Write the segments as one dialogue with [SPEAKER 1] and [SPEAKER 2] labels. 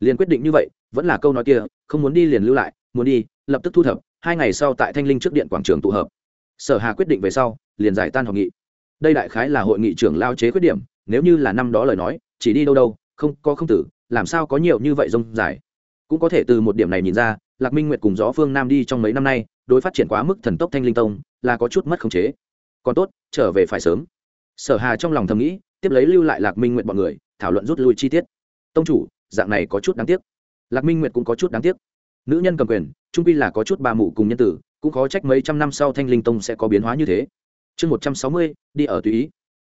[SPEAKER 1] liền quyết định như vậy, vẫn là câu nói kia, không muốn đi liền lưu lại, muốn đi, lập tức thu thập, hai ngày sau tại thanh linh trước điện quảng trường tụ hợp. Sở hà quyết định về sau, liền giải tan hội nghị. Đây đại khái là hội nghị trưởng lao chế khuyết điểm, nếu như là năm đó lời nói, chỉ đi đâu đâu, không, có không tử, làm sao có nhiều như vậy rông dài. Cũng có thể từ một điểm này nhìn ra, lạc minh nguyệt cùng gió phương nam đi trong mấy năm nay, đối phát triển quá mức thần tốc thanh linh tông, là có chút mất khống chế. Còn tốt, trở về phải sớm. Sở hà trong lòng thầm nghĩ, tiếp lấy lưu lại lạc minh nguyện bọn người, thảo luận rút lui chi tiết. Tông chủ dạng này có chút đáng tiếc. Lạc minh nguyệt cũng có chút đáng tiếc. Nữ nhân cầm quyền, trung pi là có chút bà mụ cùng nhân tử, cũng khó trách mấy trăm năm sau thanh linh tông sẽ có biến hóa như thế. Chương một trăm sáu mươi, đi ở tùy ý.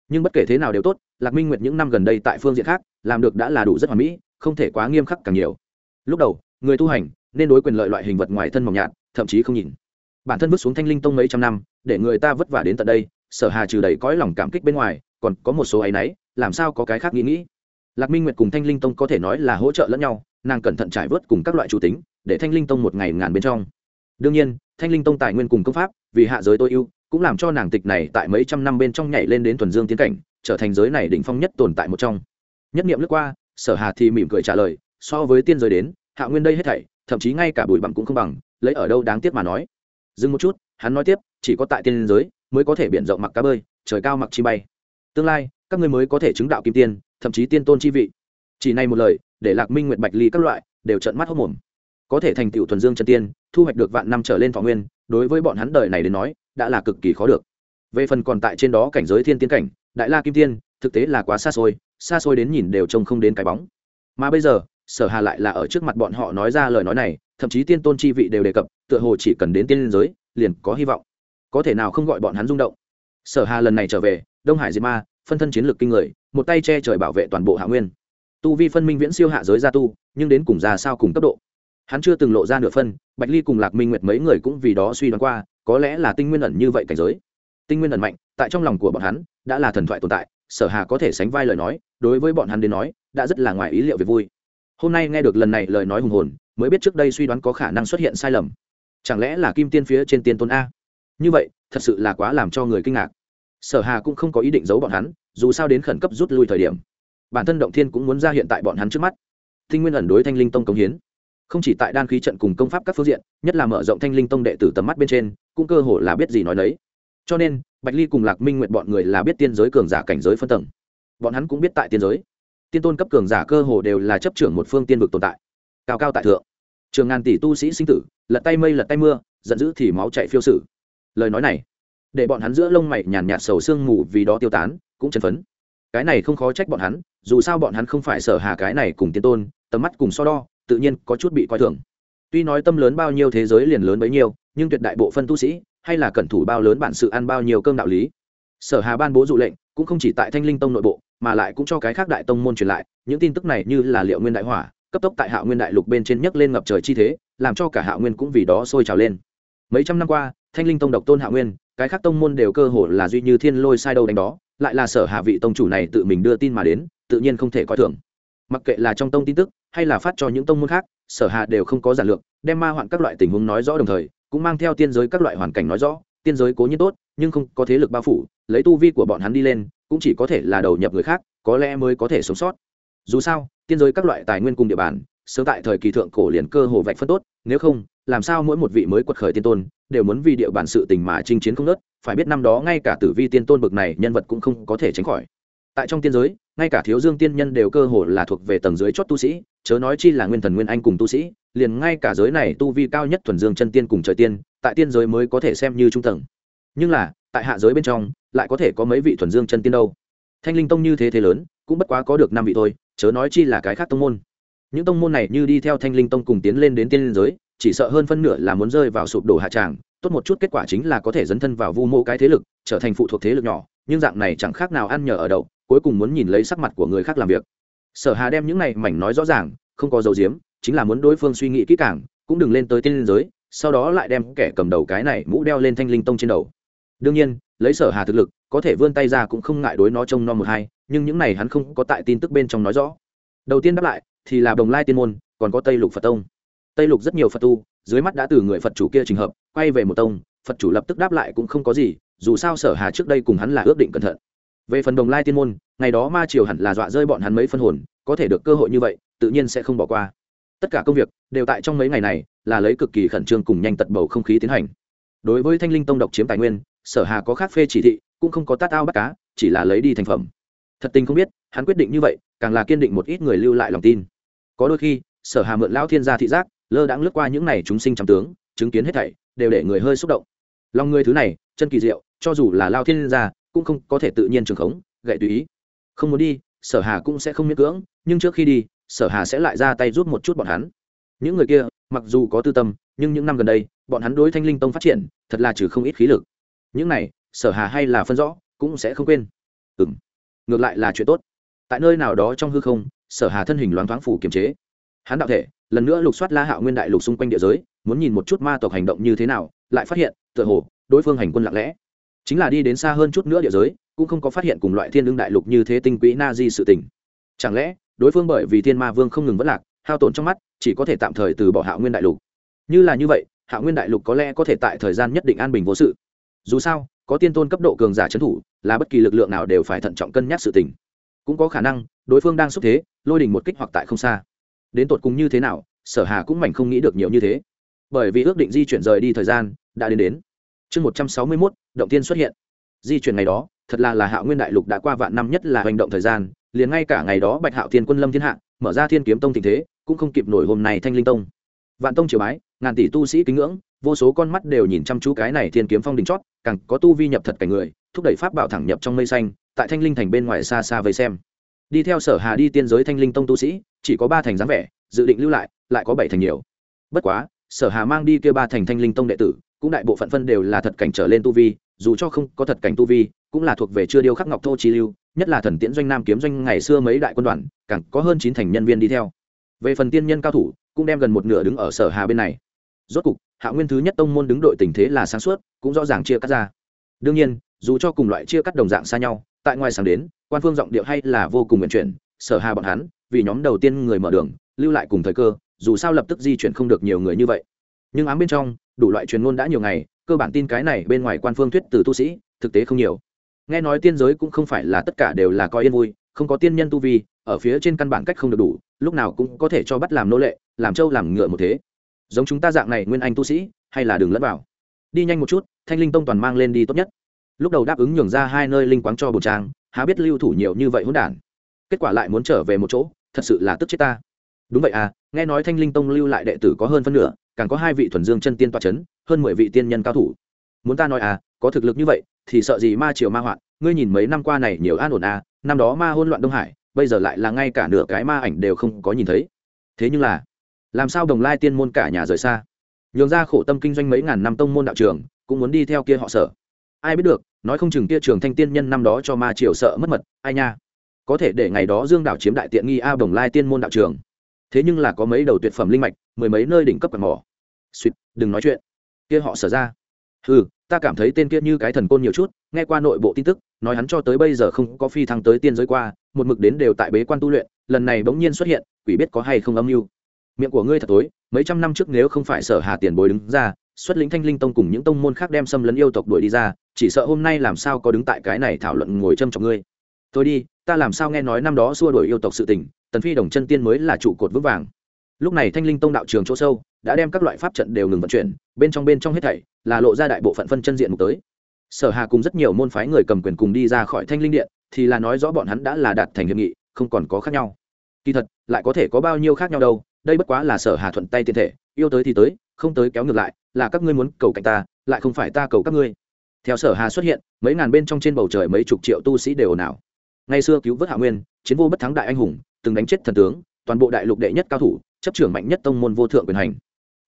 [SPEAKER 1] Nhưng bất kể thế nào đều tốt, lạc minh nguyệt những năm gần đây tại phương diện khác, làm được đã là đủ rất hoàn mỹ, không thể quá nghiêm khắc càng nhiều. Lúc đầu, người tu hành nên đối quyền lợi loại hình vật ngoài thân mỏng nhạt, thậm chí không nhìn. Bản thân vứt xuống thanh linh tông mấy trăm năm, để người ta vất vả đến tận đây, sở hà trừ đầy cõi lòng cảm kích bên ngoài, còn có một số áy náy, làm sao có cái khác nghĩ nghĩ lạc minh nguyệt cùng thanh linh tông có thể nói là hỗ trợ lẫn nhau, nàng cẩn thận trải vớt cùng các loại chủ tính, để thanh linh tông một ngày ngàn bên trong. Đương nhiên, thanh linh tông tài nguyên cùng công pháp, vì hạ giới tôi ưu, cũng làm cho nàng tịch này tại mấy trăm năm bên trong nhảy lên đến thuần dương tiến cảnh, trở thành giới này đỉnh phong nhất tồn tại một trong. Nhất nghiệm lướt qua, sở hà thì mỉm cười trả lời, so với tiên giới đến, hạ nguyên đây hết thảy, thậm chí ngay cả bụi bặm cũng không bằng, lấy ở đâu đáng tiếc mà nói? Dừng một chút, hắn nói tiếp, chỉ có tại tiên giới mới có thể biển rộng mặc cá bơi, trời cao mặc chi bay tương lai, các ngươi mới có thể chứng đạo kim tiên, thậm chí tiên tôn chi vị. Chỉ này một lời, để lạc minh nguyện bạch ly các loại đều trận mắt hốc mồm có thể thành tựu thuần dương chân tiên, thu hoạch được vạn năm trở lên thọ nguyên, đối với bọn hắn đời này đến nói, đã là cực kỳ khó được. Về phần còn tại trên đó cảnh giới thiên tiến cảnh, đại la kim tiên, thực tế là quá xa xôi xa xôi đến nhìn đều trông không đến cái bóng. Mà bây giờ, sở hà lại là ở trước mặt bọn họ nói ra lời nói này, thậm chí tiên tôn chi vị đều đề cập, tựa hồ chỉ cần đến tiên liên giới, liền có hy vọng. Có thể nào không gọi bọn hắn rung động? Sở hà lần này trở về đông hải diệt ma, phân thân chiến lược kinh người, một tay che trời bảo vệ toàn bộ hạ nguyên. Tu vi phân minh viễn siêu hạ giới gia tu, nhưng đến cùng ra sao cùng cấp độ? Hắn chưa từng lộ ra nửa phân, bạch ly cùng lạc minh nguyệt mấy người cũng vì đó suy đoán qua, có lẽ là tinh nguyên ẩn như vậy cảnh giới. Tinh nguyên ẩn mạnh, tại trong lòng của bọn hắn, đã là thần thoại tồn tại, sở hà có thể sánh vai lời nói, đối với bọn hắn đến nói, đã rất là ngoài ý liệu về vui. Hôm nay nghe được lần này lời nói hùng hồn, mới biết trước đây suy đoán có khả năng xuất hiện sai lầm. Chẳng lẽ là kim tiên phía trên tiên tôn a? Như vậy, thật sự là quá làm cho người kinh ngạc sở hà cũng không có ý định giấu bọn hắn, dù sao đến khẩn cấp rút lui thời điểm, bản thân động thiên cũng muốn ra hiện tại bọn hắn trước mắt. Tinh nguyên ẩn đối thanh linh tông công hiến. Không chỉ tại đan khí trận cùng công pháp các phương diện, nhất là mở rộng thanh linh tông đệ tử tầm mắt bên trên, cũng cơ hồ là biết gì nói đấy cho nên, bạch ly cùng lạc minh nguyện bọn người là biết tiên giới cường giả cảnh giới phân tầng. Bọn hắn cũng biết tại tiên giới, tiên tôn cấp cường giả cơ hồ đều là chấp trưởng một phương tiên vực tồn tại. Cao cao tại thượng. Trường ngàn tỷ tu sĩ sinh tử, lật tay mây lật tay mưa, giận dữ thì máu chạy phiêu sử. Lời nói này để bọn hắn giữa lông mày nhàn nhạt sầu sương mù vì đó tiêu tán, cũng chấn phấn. Cái này không khó trách bọn hắn, dù sao bọn hắn không phải sở hà cái này cùng tiên tôn, tầm mắt cùng so đo, tự nhiên có chút bị coi thường. Tuy nói tâm lớn bao nhiêu thế giới liền lớn bấy nhiêu, nhưng tuyệt đại bộ phân tu sĩ, hay là cẩn thủ bao lớn bản sự ăn bao nhiêu cơm đạo lý. Sở hà ban bố dụ lệnh, cũng không chỉ tại thanh linh tông nội bộ, mà lại cũng cho cái khác đại tông môn truyền lại, những tin tức này như là liệu nguyên đại hỏa, cấp tốc tại hạ nguyên đại lục bên trên nhấc lên ngập trời chi thế, làm cho cả hạ nguyên cũng vì đó sôi trào lên. Mấy trăm năm qua, thanh linh tông độc tôn hạ nguyên cái khác tông môn đều cơ hồ là duy như thiên lôi sai đâu đánh đó, lại là sở hạ vị tông chủ này tự mình đưa tin mà đến, tự nhiên không thể coi thường. Mặc kệ là trong tông tin tức, hay là phát cho những tông môn khác, sở hạ đều không có giản lược, đem ma hoạn các loại tình huống nói rõ đồng thời, cũng mang theo tiên giới các loại hoàn cảnh nói rõ, tiên giới cố nhiên tốt, nhưng không có thế lực bao phủ, lấy tu vi của bọn hắn đi lên, cũng chỉ có thể là đầu nhập người khác, có lẽ mới có thể sống sót. Dù sao, tiên giới các loại tài nguyên cùng địa bàn sớm tại thời kỳ thượng cổ liền cơ hồ vạch phân tốt, nếu không, làm sao mỗi một vị mới quật khởi tiên tôn đều muốn vì địa bàn sự tình mà chinh chiến không nớt, phải biết năm đó ngay cả tử vi tiên tôn bực này nhân vật cũng không có thể tránh khỏi. Tại trong tiên giới, ngay cả thiếu dương tiên nhân đều cơ hồ là thuộc về tầng dưới chót tu sĩ, chớ nói chi là nguyên thần nguyên anh cùng tu sĩ, liền ngay cả giới này tu vi cao nhất thuần dương chân tiên cùng trời tiên, tại tiên giới mới có thể xem như trung tầng. Nhưng là, tại hạ giới bên trong, lại có thể có mấy vị thuần dương chân tiên đâu? Thanh linh tông như thế thế lớn, cũng bất quá có được năm vị thôi, chớ nói chi là cái khác tông môn những tông môn này như đi theo thanh linh tông cùng tiến lên đến tiên liên giới, chỉ sợ hơn phân nửa là muốn rơi vào sụp đổ hạ tràng, tốt một chút kết quả chính là có thể dấn thân vào vu mô cái thế lực, trở thành phụ thuộc thế lực nhỏ, nhưng dạng này chẳng khác nào ăn nhờ ở đậu, cuối cùng muốn nhìn lấy sắc mặt của người khác làm việc. Sở hà đem những này mảnh nói rõ ràng, không có dấu diếm chính là muốn đối phương suy nghĩ kỹ càng, cũng đừng lên tới tiên liên giới, sau đó lại đem kẻ cầm đầu cái này mũ đeo lên thanh linh tông trên đầu. Đương nhiên, lấy sở hà thực lực, có thể vươn tay ra cũng không ngại đối nó trông non một hai, nhưng những này hắn không có tại tin tức bên trong nói rõ. Đầu tiên đáp lại thì là đồng lai tiên môn, còn có tây lục phật tông. Tây lục rất nhiều phật tu, dưới mắt đã từ người phật chủ kia trình hợp, quay về một tông, phật chủ lập tức đáp lại cũng không có gì, dù sao sở hà trước đây cùng hắn là ước định cẩn thận. Về phần đồng lai tiên môn, ngày đó ma triều hẳn là dọa rơi bọn hắn mấy phân hồn, có thể được cơ hội như vậy, tự nhiên sẽ không bỏ qua. Tất cả công việc, đều tại trong mấy ngày này, là lấy cực kỳ khẩn trương cùng nhanh tật bầu không khí tiến hành. Đối với thanh linh tông độc chiếm tài nguyên, sở hà có khác phê chỉ thị, cũng không có tát ao bắt cá, chỉ là lấy đi thành phẩm. Thật tình không biết, hắn quyết định như vậy, càng là kiên định một ít người lưu lại lòng tin có đôi khi sở hà mượn lão thiên gia thị giác lơ đãng lướt qua những này chúng sinh trăm tướng chứng kiến hết thảy đều để người hơi xúc động. Lòng người thứ này chân kỳ diệu cho dù là lao thiên gia cũng không có thể tự nhiên trường khống gậy tùy ý. Không muốn đi sở hà cũng sẽ không miễn cưỡng nhưng trước khi đi sở hà sẽ lại ra tay giúp một chút bọn hắn. Những người kia mặc dù có tư tâm nhưng những năm gần đây bọn hắn đối thanh linh tông phát triển thật là trừ không ít khí lực. Những này sở hà hay là phân rõ cũng sẽ không quên. Ừm, ngược lại là chuyện tốt. Tại nơi nào đó trong hư không sở hà thân hình loáng thoáng phủ kiềm chế. Hắn đạo thể, lần nữa lục soát la hạo nguyên đại lục xung quanh địa giới, muốn nhìn một chút ma tộc hành động như thế nào, lại phát hiện, tựa hồ, đối phương hành quân lặng lẽ. Chính là đi đến xa hơn chút nữa địa giới, cũng không có phát hiện cùng loại thiên đương đại lục như thế tinh quỹ na di sự tình. Chẳng lẽ, đối phương bởi vì thiên ma vương không ngừng vất lạc, hao tổn trong mắt, chỉ có thể tạm thời từ bỏ hạo nguyên đại lục? Như là như vậy, hạo nguyên đại lục có lẽ có thể tại thời gian nhất định an bình vô sự. Dù sao, có tiên tôn cấp độ cường giả trấn thủ, là bất kỳ lực lượng nào đều phải thận trọng cân nhắc sự tình cũng có khả năng, đối phương đang xúc thế, lôi đình một kích hoặc tại không xa. Đến tột cùng như thế nào, sở hà cũng mảnh không nghĩ được nhiều như thế. Bởi vì ước định di chuyển rời đi thời gian, đã đến đến. Chương một trăm sáu mươi mốt, động tiên xuất hiện. Di chuyển ngày đó, thật là là hạo nguyên đại lục đã qua vạn năm nhất là hành động thời gian, liền ngay cả ngày đó bạch hạo thiên quân lâm thiên hạ, mở ra thiên kiếm tông tình thế, cũng không kịp nổi hôm nay thanh linh tông. Vạn tông triều bái, ngàn tỷ tu sĩ kính ngưỡng, vô số con mắt đều nhìn chăm chú cái này thiên kiếm phong đỉnh chót, càng có tu vi nhập thật cảnh người, thúc đẩy pháp bảo thẳng nhập trong mây xanh tại thanh linh thành bên ngoài xa xa vây xem. Đi theo sở hà đi tiên giới thanh linh tông tu sĩ, chỉ có ba thành dáng vẻ, dự định lưu lại lại có bảy thành nhiều. Bất quá, sở hà mang đi kia ba thành thanh linh tông đệ tử, cũng đại bộ phận phân đều là thật cảnh trở lên tu vi, dù cho không có thật cảnh tu vi, cũng là thuộc về chưa điêu khắc ngọc thô chi lưu, nhất là thần tiễn doanh nam kiếm doanh ngày xưa mấy đại quân đoàn, càng có hơn chín thành nhân viên đi theo. Về phần tiên nhân cao thủ, cũng đem gần một nửa đứng ở sở hà bên này. Rốt cục, hạ nguyên thứ nhất tông môn đứng đội tình thế là sáng suốt, cũng rõ ràng chia cắt ra. Đương nhiên, dù cho cùng loại chia cắt đồng dạng xa nhau tại ngoài sáng đến, quan phương giọng điệu hay là vô cùng nguyện chuyển, sở hà bọn hắn, vì nhóm đầu tiên người mở đường, lưu lại cùng thời cơ, dù sao lập tức di chuyển không được nhiều người như vậy. Nhưng ám bên trong, đủ loại truyền ngôn đã nhiều ngày, cơ bản tin cái này bên ngoài quan phương thuyết từ tu sĩ, thực tế không nhiều. Nghe nói tiên giới cũng không phải là tất cả đều là coi yên vui, không có tiên nhân tu vi, ở phía trên căn bản cách không được đủ, lúc nào cũng có thể cho bắt làm nô lệ, làm trâu làm ngựa một thế. Giống chúng ta dạng này nguyên anh tu sĩ, hay là đường lẫn vào. Đi nhanh một chút, thanh linh tông toàn mang lên đi tốt nhất lúc đầu đáp ứng nhường ra hai nơi linh quáng cho bồn trang, há biết lưu thủ nhiều như vậy hỗn đản. Kết quả lại muốn trở về một chỗ, thật sự là tức chết ta. Đúng vậy à nghe nói thanh linh tông lưu lại đệ tử có hơn phân nửa, càng có hai vị thuần dương chân tiên toa c h ấ n hơn mười vị tiên nhân cao thủ. Muốn ta nói à có thực lực như vậy, thì sợ gì ma triều ma hoạn, ngươi nhìn mấy năm qua này nhiều an ổn à năm đó ma hôn loạn đông hải, bây giờ lại là ngay cả nửa cái ma ảnh đều không có nhìn thấy. Thế nhưng là, làm sao đồng lai tiên môn cả nhà rời xa? Nhường ra khổ tâm kinh doanh mấy ngàn năm tông môn đạo trường, cũng muốn đi theo kia họ sở ai biết được, nói không chừng kia trường thanh tiên nhân năm đó cho ma triều sợ mất mật, ai nha. Có thể để ngày đó dương đảo chiếm đại tiện nghi a đồng lai tiên môn đạo trường. Thế nhưng là có mấy đầu tuyệt phẩm linh mạch, mười mấy nơi đỉnh cấp cặn mỏ. Suýt đừng nói chuyện. Kia họ sở ra. Ừ ta cảm thấy tên kia như cái thần côn nhiều chút, nghe qua nội bộ tin tức, nói hắn cho tới bây giờ không có phi thăng tới tiên giới qua, một mực đến đều tại bế quan tu luyện, lần này bỗng nhiên xuất hiện, quỷ biết có hay không âm mưu. Miệng của ngươi thật tối, mấy trăm năm trước nếu không phải sở hà tiền bối đứng ra, xuất lĩnh thanh linh tông cùng những tông môn khác đem xâm lấn yêu tộc đuổi đi ra chỉ sợ hôm nay làm sao có đứng tại cái này thảo luận ngồi châm trọng ngươi. Thôi đi, ta làm sao nghe nói năm đó xua đuổi yêu tộc sự tình, tần phi đồng chân tiên mới là trụ cột vững vàng. Lúc này thanh linh tông đạo trường chỗ sâu, đã đem các loại pháp trận đều ngừng vận chuyển, bên trong bên trong hết thảy là lộ ra đại bộ phận phân chân diện mục tới. Sở hà cùng rất nhiều môn phái người cầm quyền cùng đi ra khỏi thanh linh điện, thì là nói rõ bọn hắn đã là đạt thành hiệp nghị, không còn có khác nhau. Kỳ thật, lại có thể có bao nhiêu khác nhau đâu, đây bất quá là sở hà thuận tay tiền thể, yêu tới thì tới, không tới kéo ngược lại, là các ngươi muốn cầu cạnh ta, lại không phải ta cầu các ngươi theo sở hà xuất hiện, mấy ngàn bên trong trên bầu trời mấy chục triệu tu sĩ đều ồn ào. Ngày xưa cứu vớt hạ nguyên, chiến vô bất thắng đại anh hùng, từng đánh chết thần tướng, toàn bộ đại lục đệ nhất cao thủ, chấp trưởng mạnh nhất tông môn vô thượng quyền hành.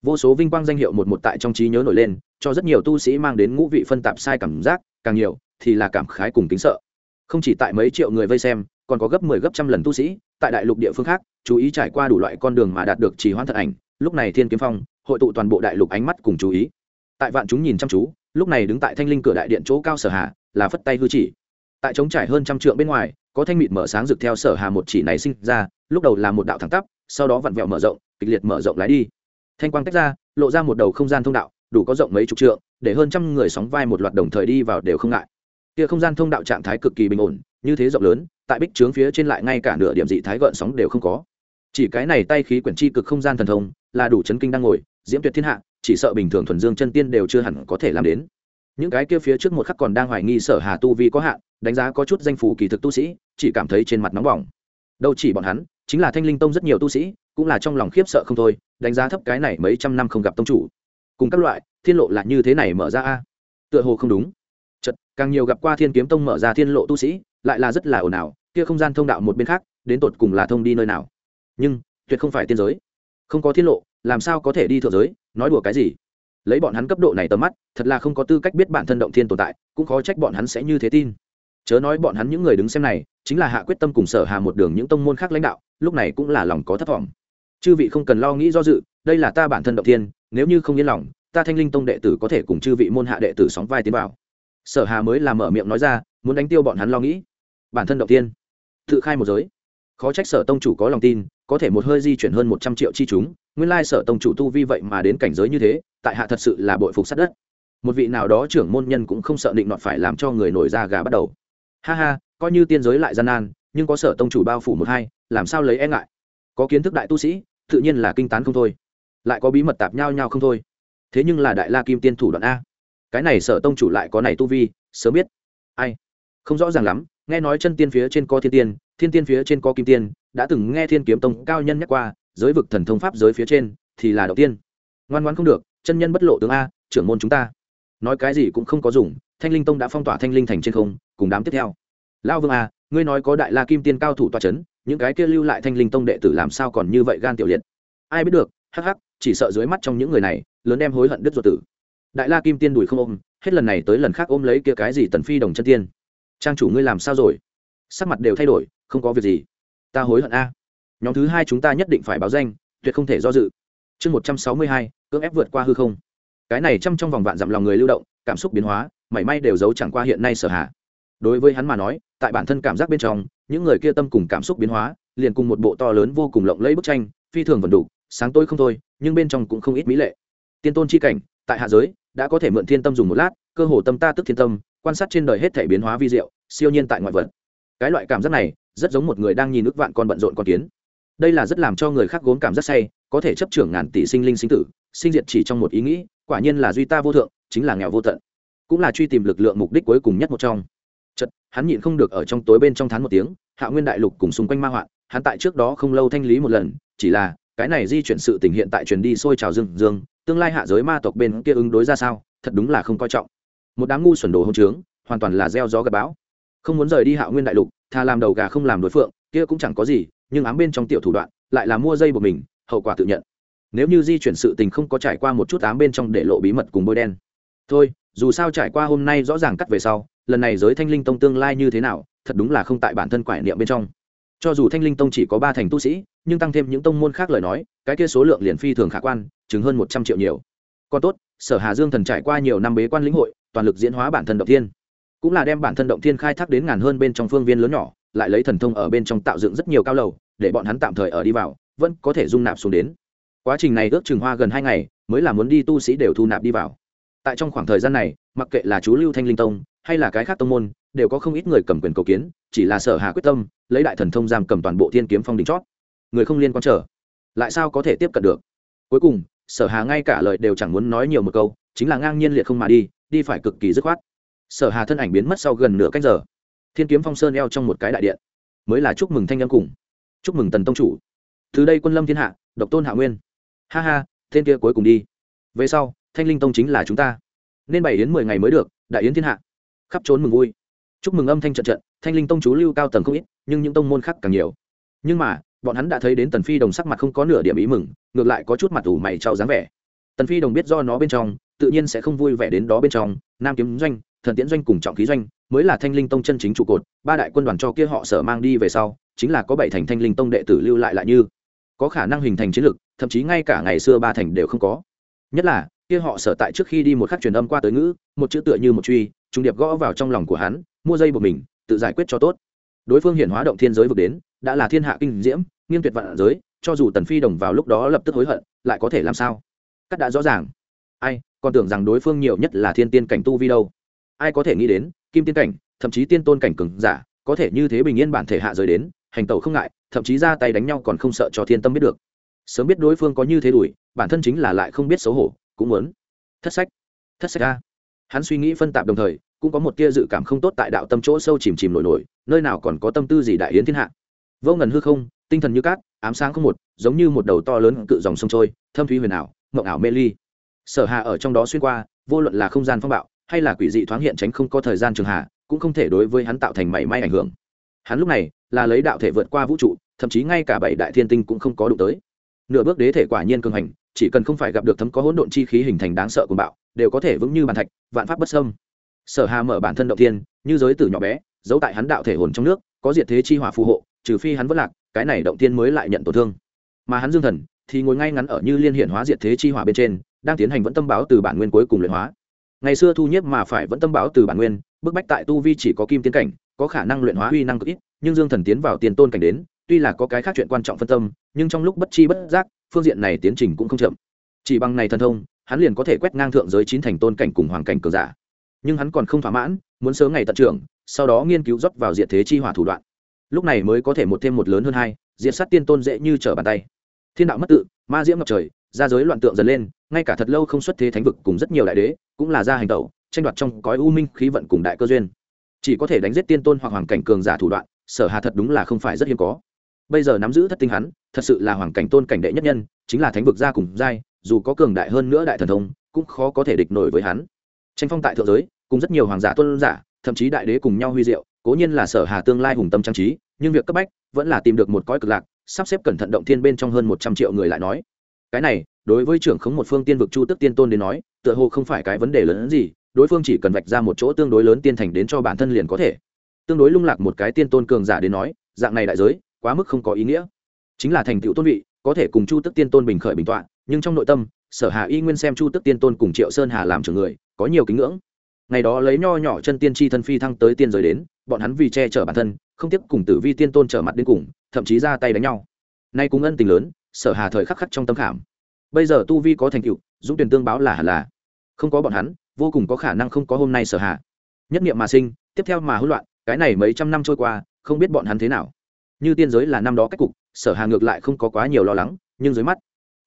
[SPEAKER 1] Vô số vinh quang danh hiệu một một tại trong trí nhớ nổi lên, cho rất nhiều tu sĩ mang đến ngũ vị phân tạp sai cảm giác, càng nhiều thì là cảm khái cùng kính sợ. Không chỉ tại mấy triệu người vây xem, còn có gấp mười 10 gấp trăm lần tu sĩ, tại đại lục địa phương khác, chú ý trải qua đủ loại con đường mà đạt được trì hoãn thật ảnh, lúc này thiên kiếm phong, hội tụ toàn bộ đại lục ánh mắt cùng chú ý. Tại vạn chúng nhìn chăm chú lúc này đứng tại thanh linh cửa đại điện chỗ cao sở hà, là phất tay hư chỉ. Tại trống trải hơn trăm trượng bên ngoài, có thanh mịt mở sáng rực theo sở hà một chỉ này sinh ra, lúc đầu là một đạo thẳng tắp, sau đó vặn vẹo mở rộng, kịch liệt mở rộng lái đi. Thanh quang tách ra, lộ ra một đầu không gian thông đạo, đủ có rộng mấy chục trượng, để hơn trăm người sóng vai một loạt đồng thời đi vào đều không ngại. Kia không gian thông đạo trạng thái cực kỳ bình ổn, như thế rộng lớn, tại bích trướng phía trên lại ngay cả nửa điểm dị thái gợn sóng đều không có. Chỉ cái này tay khí quyển chi cực không gian thần thông, là đủ chấn kinh đang ngồi diễm tuyệt thiên hạ, chỉ sợ bình thường thuần dương chân tiên đều chưa hẳn có thể làm đến. Những cái kia phía trước một khắc còn đang hoài nghi sở hà tu vi có hạn, đánh giá có chút danh phủ kỳ thực tu sĩ, chỉ cảm thấy trên mặt nóng bỏng. Đâu chỉ bọn hắn, chính là thanh linh tông rất nhiều tu sĩ, cũng là trong lòng khiếp sợ không thôi, đánh giá thấp cái này mấy trăm năm không gặp tông chủ. Cùng các loại, thiên lộ là như thế này mở ra a? Tựa hồ không đúng. Chật càng nhiều gặp qua thiên kiếm tông mở ra thiên lộ tu sĩ, lại là rất là ồn ào, kia không gian thông đạo một bên khác, đến tột cùng là thông đi nơi nào? Nhưng, tuyệt không phải tiên giới. Không có thiên lộ làm sao có thể đi thượng giới nói đùa cái gì? Lấy bọn hắn cấp độ này tầm mắt thật là không có tư cách biết bản thân động thiên tồn tại cũng khó trách bọn hắn sẽ như thế tin. Chớ nói bọn hắn những người đứng xem này chính là hạ quyết tâm cùng sở hà một đường những tông môn khác lãnh đạo lúc này cũng là lòng có thất vọng. Chư vị không cần lo nghĩ do dự đây là ta bản thân động thiên nếu như không yên lòng ta thanh linh tông đệ tử có thể cùng chư vị môn hạ đệ tử sóng vai tiến vào. Sở hà mới làm mở miệng nói ra muốn đánh tiêu bọn hắn lo nghĩ. Bản thân động thiên, tự khai một giới. Khó trách sở tông chủ có lòng tin có thể một hơi di chuyển hơn một trăm triệu chi chúng nguyên lai sở tông chủ tu vi vậy mà đến cảnh giới như thế, tại hạ thật sự là bội phục sát đất. Một vị nào đó trưởng môn nhân cũng không sợ định nọt phải làm cho người nổi ra gà bắt đầu. Ha ha, coi như tiên giới lại gian nan, nhưng có sở tông chủ bao phủ một hai, làm sao lấy e ngại? Có kiến thức đại tu sĩ, tự nhiên là kinh tán không thôi. Lại có bí mật tạp nhau nhau không thôi. Thế nhưng là đại la kim tiên thủ đoạn a. Cái này sở tông chủ lại có này tu vi, sớm biết. Ai? Không rõ ràng lắm, nghe nói chân tiên phía trên có thiên tiên thiên tiên phía trên có kim tiên, đã từng nghe thiên kiếm tông cao nhân nhắc qua giới vực thần thông pháp giới phía trên, thì là đầu tiên. Ngoan ngoan không được, chân nhân bất lộ tướng a, trưởng môn chúng ta. Nói cái gì cũng không có dùng, thanh linh tông đã phong tỏa thanh linh thành trên không, cùng đám tiếp theo. Lao vương a, ngươi nói có đại la kim tiên cao thủ toa c h ấ n những cái kia lưu lại thanh linh tông đệ tử làm sao còn như vậy gan tiểu liệt? Ai biết được, hắc hắc, chỉ sợ dưới mắt trong những người này, lớn đem hối hận đứt ruột tử. Đại la kim tiên đùi không ôm, hết lần này tới lần khác ôm lấy kia cái gì tần phi đồng chân tiên. Trang chủ ngươi làm sao rồi? Sắc mặt đều thay đổi, không có việc gì. Ta hối hận a nhóm thứ hai chúng ta nhất định phải báo danh, tuyệt không thể do dự. Chương một trăm sáu mươi hai, cưỡng ép vượt qua hư không. Cái này chăm trong vòng vạn dặm lòng người lưu động, cảm xúc biến hóa, mảy may đều giấu chẳng qua hiện nay sở hạ. Đối với hắn mà nói, tại bản thân cảm giác bên trong, những người kia tâm cùng cảm xúc biến hóa, liền cùng một bộ to lớn vô cùng lộng lẫy bức tranh, phi thường vần đủ, sáng tôi không thôi, nhưng bên trong cũng không ít mỹ lệ. Tiên tôn chi cảnh, tại hạ giới, đã có thể mượn thiên tâm dùng một lát, cơ hồ tâm ta tức thiên tâm, quan sát trên đời hết thể biến hóa vi diệu, siêu nhiên tại ngoại vật. Cái loại cảm giác này, rất giống một người đang nhìn nước vạn con bận rộn con kiến đây là rất làm cho người khác gốm cảm rất say, có thể chấp trưởng ngàn tỷ sinh linh sinh tử, sinh diệt chỉ trong một ý nghĩ, quả nhiên là duy ta vô thượng, chính là nghèo vô tận. Cũng là truy tìm lực lượng mục đích cuối cùng nhất một trong. Chật hắn nhịn không được ở trong tối bên trong thán một tiếng, hạ nguyên đại lục cùng xung quanh ma hoạn, hắn tại trước đó không lâu thanh lý một lần, chỉ là, cái này di chuyển sự tình hiện tại truyền đi sôi trào dương dương tương lai hạ giới ma tộc bên kia ứng đối ra sao, thật đúng là không coi trọng. Một đám ngu xuẩn đồ hông trướng, hoàn toàn là gieo gió gặp bão. Không muốn rời đi hạ nguyên đại lục thà làm đầu gà không làm đối phượng, kia cũng chẳng có gì nhưng ám bên trong tiểu thủ đoạn lại là mua dây của mình, hậu quả tự nhận. Nếu như di chuyển sự tình không có trải qua một chút ám bên trong để lộ bí mật cùng bôi đen. Thôi, dù sao trải qua hôm nay rõ ràng cắt về sau, lần này giới thanh linh tông tương lai như thế nào, thật đúng là không tại bản thân quải niệm bên trong. Cho dù thanh linh tông chỉ có ba thành tu sĩ, nhưng tăng thêm những tông môn khác lời nói, cái kia số lượng liền phi thường khả quan chứng hơn một trăm triệu nhiều. Còn tốt, sở hà dương thần trải qua nhiều năm bế quan lĩnh hội, toàn lực diễn hóa bản thân động thiên. Cũng là đem bản thân động thiên khai thác đến ngàn hơn bên trong phương viên lớn nhỏ, lại lấy thần thông ở bên trong tạo dựng rất nhiều cao lầu để bọn hắn tạm thời ở đi vào, vẫn có thể dung nạp xuống đến. Quá trình này ước chừng hoa gần hai ngày, mới là muốn đi tu sĩ đều thu nạp đi vào. Tại trong khoảng thời gian này, mặc kệ là chú lưu thanh linh tông, hay là cái khác tông môn, đều có không ít người cầm quyền cầu kiến, chỉ là sở hà quyết tâm, lấy đại thần thông giam cầm toàn bộ thiên kiếm phong đỉnh chót. Người không liên quan trở, lại sao có thể tiếp cận được? Cuối cùng, sở hà ngay cả lời đều chẳng muốn nói nhiều một câu, chính là ngang nhiên liệt không mà đi đi phải cực kỳ dứt khoát. Sở hà thân ảnh biến mất sau gần nửa canh giờ. Thiên kiếm phong sơn eo trong một cái đại điện. Mới là chúc mừng thanh âm cùng chúc mừng tần tông chủ. Từ đây quân lâm thiên hạ, độc tôn hạ nguyên. Ha ha, tên kia cuối cùng đi. Về sau, thanh linh tông chính là chúng ta. Nên bảy đến mười ngày mới được, đại yến thiên hạ. Khắp trốn mừng vui. Chúc mừng âm thanh trận trận, thanh linh tông chú lưu cao tầng không ít, nhưng những tông môn khác càng nhiều. Nhưng mà, bọn hắn đã thấy đến tần phi đồng sắc mặt không có nửa điểm ý mừng, ngược lại có chút mặt ủ mày trao dáng vẻ. Tần phi đồng biết do nó bên trong, tự nhiên sẽ không vui vẻ đến đó bên trong, nam kiếm doanh thần tiễn doanh cùng trọng khí doanh mới là thanh linh tông chân chính trụ cột. Ba đại quân đoàn cho kia họ sở mang đi về sau, chính là có bảy thành thanh linh tông đệ tử lưu lại lại như. Có khả năng hình thành chiến lược, thậm chí ngay cả ngày xưa ba thành đều không có. Nhất là, kia họ sở tại trước khi đi một khắc truyền âm qua tới ngữ, một chữ tựa như một truy trung điệp gõ vào trong lòng của hắn, mua dây của mình, tự giải quyết cho tốt. Đối phương hiển hóa động thiên giới vực đến, đã là thiên hạ kinh diễm, nghiêng tuyệt vạn giới, cho dù tần phi đồng vào lúc đó lập tức hối hận, lại có thể làm sao? Cắt đã rõ ràng. Ai, còn tưởng rằng đối phương nhiều nhất là thiên tiên cảnh tu vi đâu ai có thể nghĩ đến, kim tiên cảnh, thậm chí tiên tôn cảnh cường giả, có thể như thế bình yên bản thể hạ giới đến, hành tẩu không ngại, thậm chí ra tay đánh nhau còn không sợ cho thiên tâm biết được. Sớm biết đối phương có như thế đuổi, bản thân chính là lại không biết xấu hổ, cũng muốn. Thất sách thất sách a. Hắn suy nghĩ phân tạp đồng thời, cũng có một tia dự cảm không tốt tại đạo tâm chỗ sâu chìm chìm nổi nổi, nơi nào còn có tâm tư gì đại yến thiên hạ. Vô ngần hư không, tinh thần như cát, ám sáng không một, giống như một đầu to lớn cự dòng sông trôi, thâm thúy huyền ảo, mộng ảo mê ly. Sở hà ở trong đó xuyên qua, vô luận là không gian phong bạo hay là quỷ dị thoáng hiện tránh không có thời gian trường hạ, cũng không thể đối với hắn tạo thành mảy may ảnh hưởng. Hắn lúc này là lấy đạo thể vượt qua vũ trụ, thậm chí ngay cả bảy đại thiên tinh cũng không có đụng tới. Nửa bước đế thể quả nhiên cường hành, chỉ cần không phải gặp được thấm có hỗn độn chi khí hình thành đáng sợ của bạo, đều có thể vững như bàn thạch, vạn pháp bất sâm sở hà mở bản thân động thiên, như giới tử nhỏ bé, giấu tại hắn đạo thể hồn trong nước, có diệt thế chi hỏa phù hộ, trừ phi hắn vẫn lạc, cái này động thiên mới lại nhận tổn thương. Mà hắn dương thần thì ngồi ngay ngắn ở như liên hiện hóa diệt thế chi hỏa bên trên, đang tiến hành vẫn tâm báo từ bản nguyên cuối cùng luyện hóa ngày xưa thu nhiếp mà phải vẫn tâm báo từ bản nguyên, bức bách tại tu vi chỉ có kim tiến cảnh, có khả năng luyện hóa uy năng cực ít, nhưng dương thần tiến vào tiền tôn cảnh đến, tuy là có cái khác chuyện quan trọng phân tâm, nhưng trong lúc bất chi bất giác, phương diện này tiến trình cũng không chậm. Chỉ bằng này thần thông, hắn liền có thể quét ngang thượng giới chín thành tôn cảnh cùng hoàng cảnh cường giả. Nhưng hắn còn không thỏa mãn, muốn sớm ngày tận trưởng, sau đó nghiên cứu rót vào diện thế chi hỏa thủ đoạn. Lúc này mới có thể một thêm một lớn hơn hai diện sát tiên tôn dễ như trở bàn tay. Thiên đạo mất tự, ma diễm ngập trời, ra giới loạn tượng dần lên ngay cả thật lâu không xuất thế thánh vực cùng rất nhiều đại đế, cũng là ra hành tẩu, tranh đoạt trong cõi u minh khí vận cùng đại cơ duyên. Chỉ có thể đánh giết tiên tôn hoặc hoàng cảnh cường giả thủ đoạn, sở hà thật đúng là không phải rất hiếm có. Bây giờ nắm giữ thất tinh hắn, thật sự là hoàng cảnh tôn cảnh đệ nhất nhân, chính là thánh vực gia cùng giai, dù có cường đại hơn nữa đại thần thông, cũng khó có thể địch nổi với hắn. Tranh phong tại thượng giới, cùng rất nhiều hoàng giả tôn giả, thậm chí đại đế cùng nhau huy diệu, cố nhiên là sở hà tương lai hùng tâm trang trí, nhưng việc cấp bách vẫn là tìm được một cõi cực lạc, sắp xếp cẩn thận động thiên bên trong hơn một trăm triệu người lại nói cái này, đối với trưởng khống một phương tiên vực chu tức tiên tôn đến nói, tựa hồ không phải cái vấn đề lớn hơn gì, đối phương chỉ cần vạch ra một chỗ tương đối lớn tiên thành đến cho bản thân liền có thể. Tương đối lung lạc một cái tiên tôn cường giả đến nói, dạng này đại giới, quá mức không có ý nghĩa. Chính là thành tựu tôn vị, có thể cùng chu tức tiên tôn bình khởi bình tọa, nhưng trong nội tâm, sở hà y nguyên xem chu tức tiên tôn cùng triệu sơn hà làm trưởng người, có nhiều kính ngưỡng. Ngày đó lấy nho nhỏ chân tiên tri thân phi thăng tới tiên giới đến, bọn hắn vì che chở bản thân, không tiếp cùng tử vi tiên tôn trở mặt đến cùng, thậm chí ra tay đánh nhau. Nay cũng ân tình lớn sở hà thời khắc khắc trong tâm khảm. Bây giờ tu vi có thành tựu, dũng tuyển tương báo là hẳn là. Không có bọn hắn, vô cùng có khả năng không có hôm nay sở hà. Nhất niệm mà sinh, tiếp theo mà hỗn loạn, cái này mấy trăm năm trôi qua, không biết bọn hắn thế nào. Như tiên giới là năm đó cách cục, sở hà ngược lại không có quá nhiều lo lắng, nhưng dưới mắt,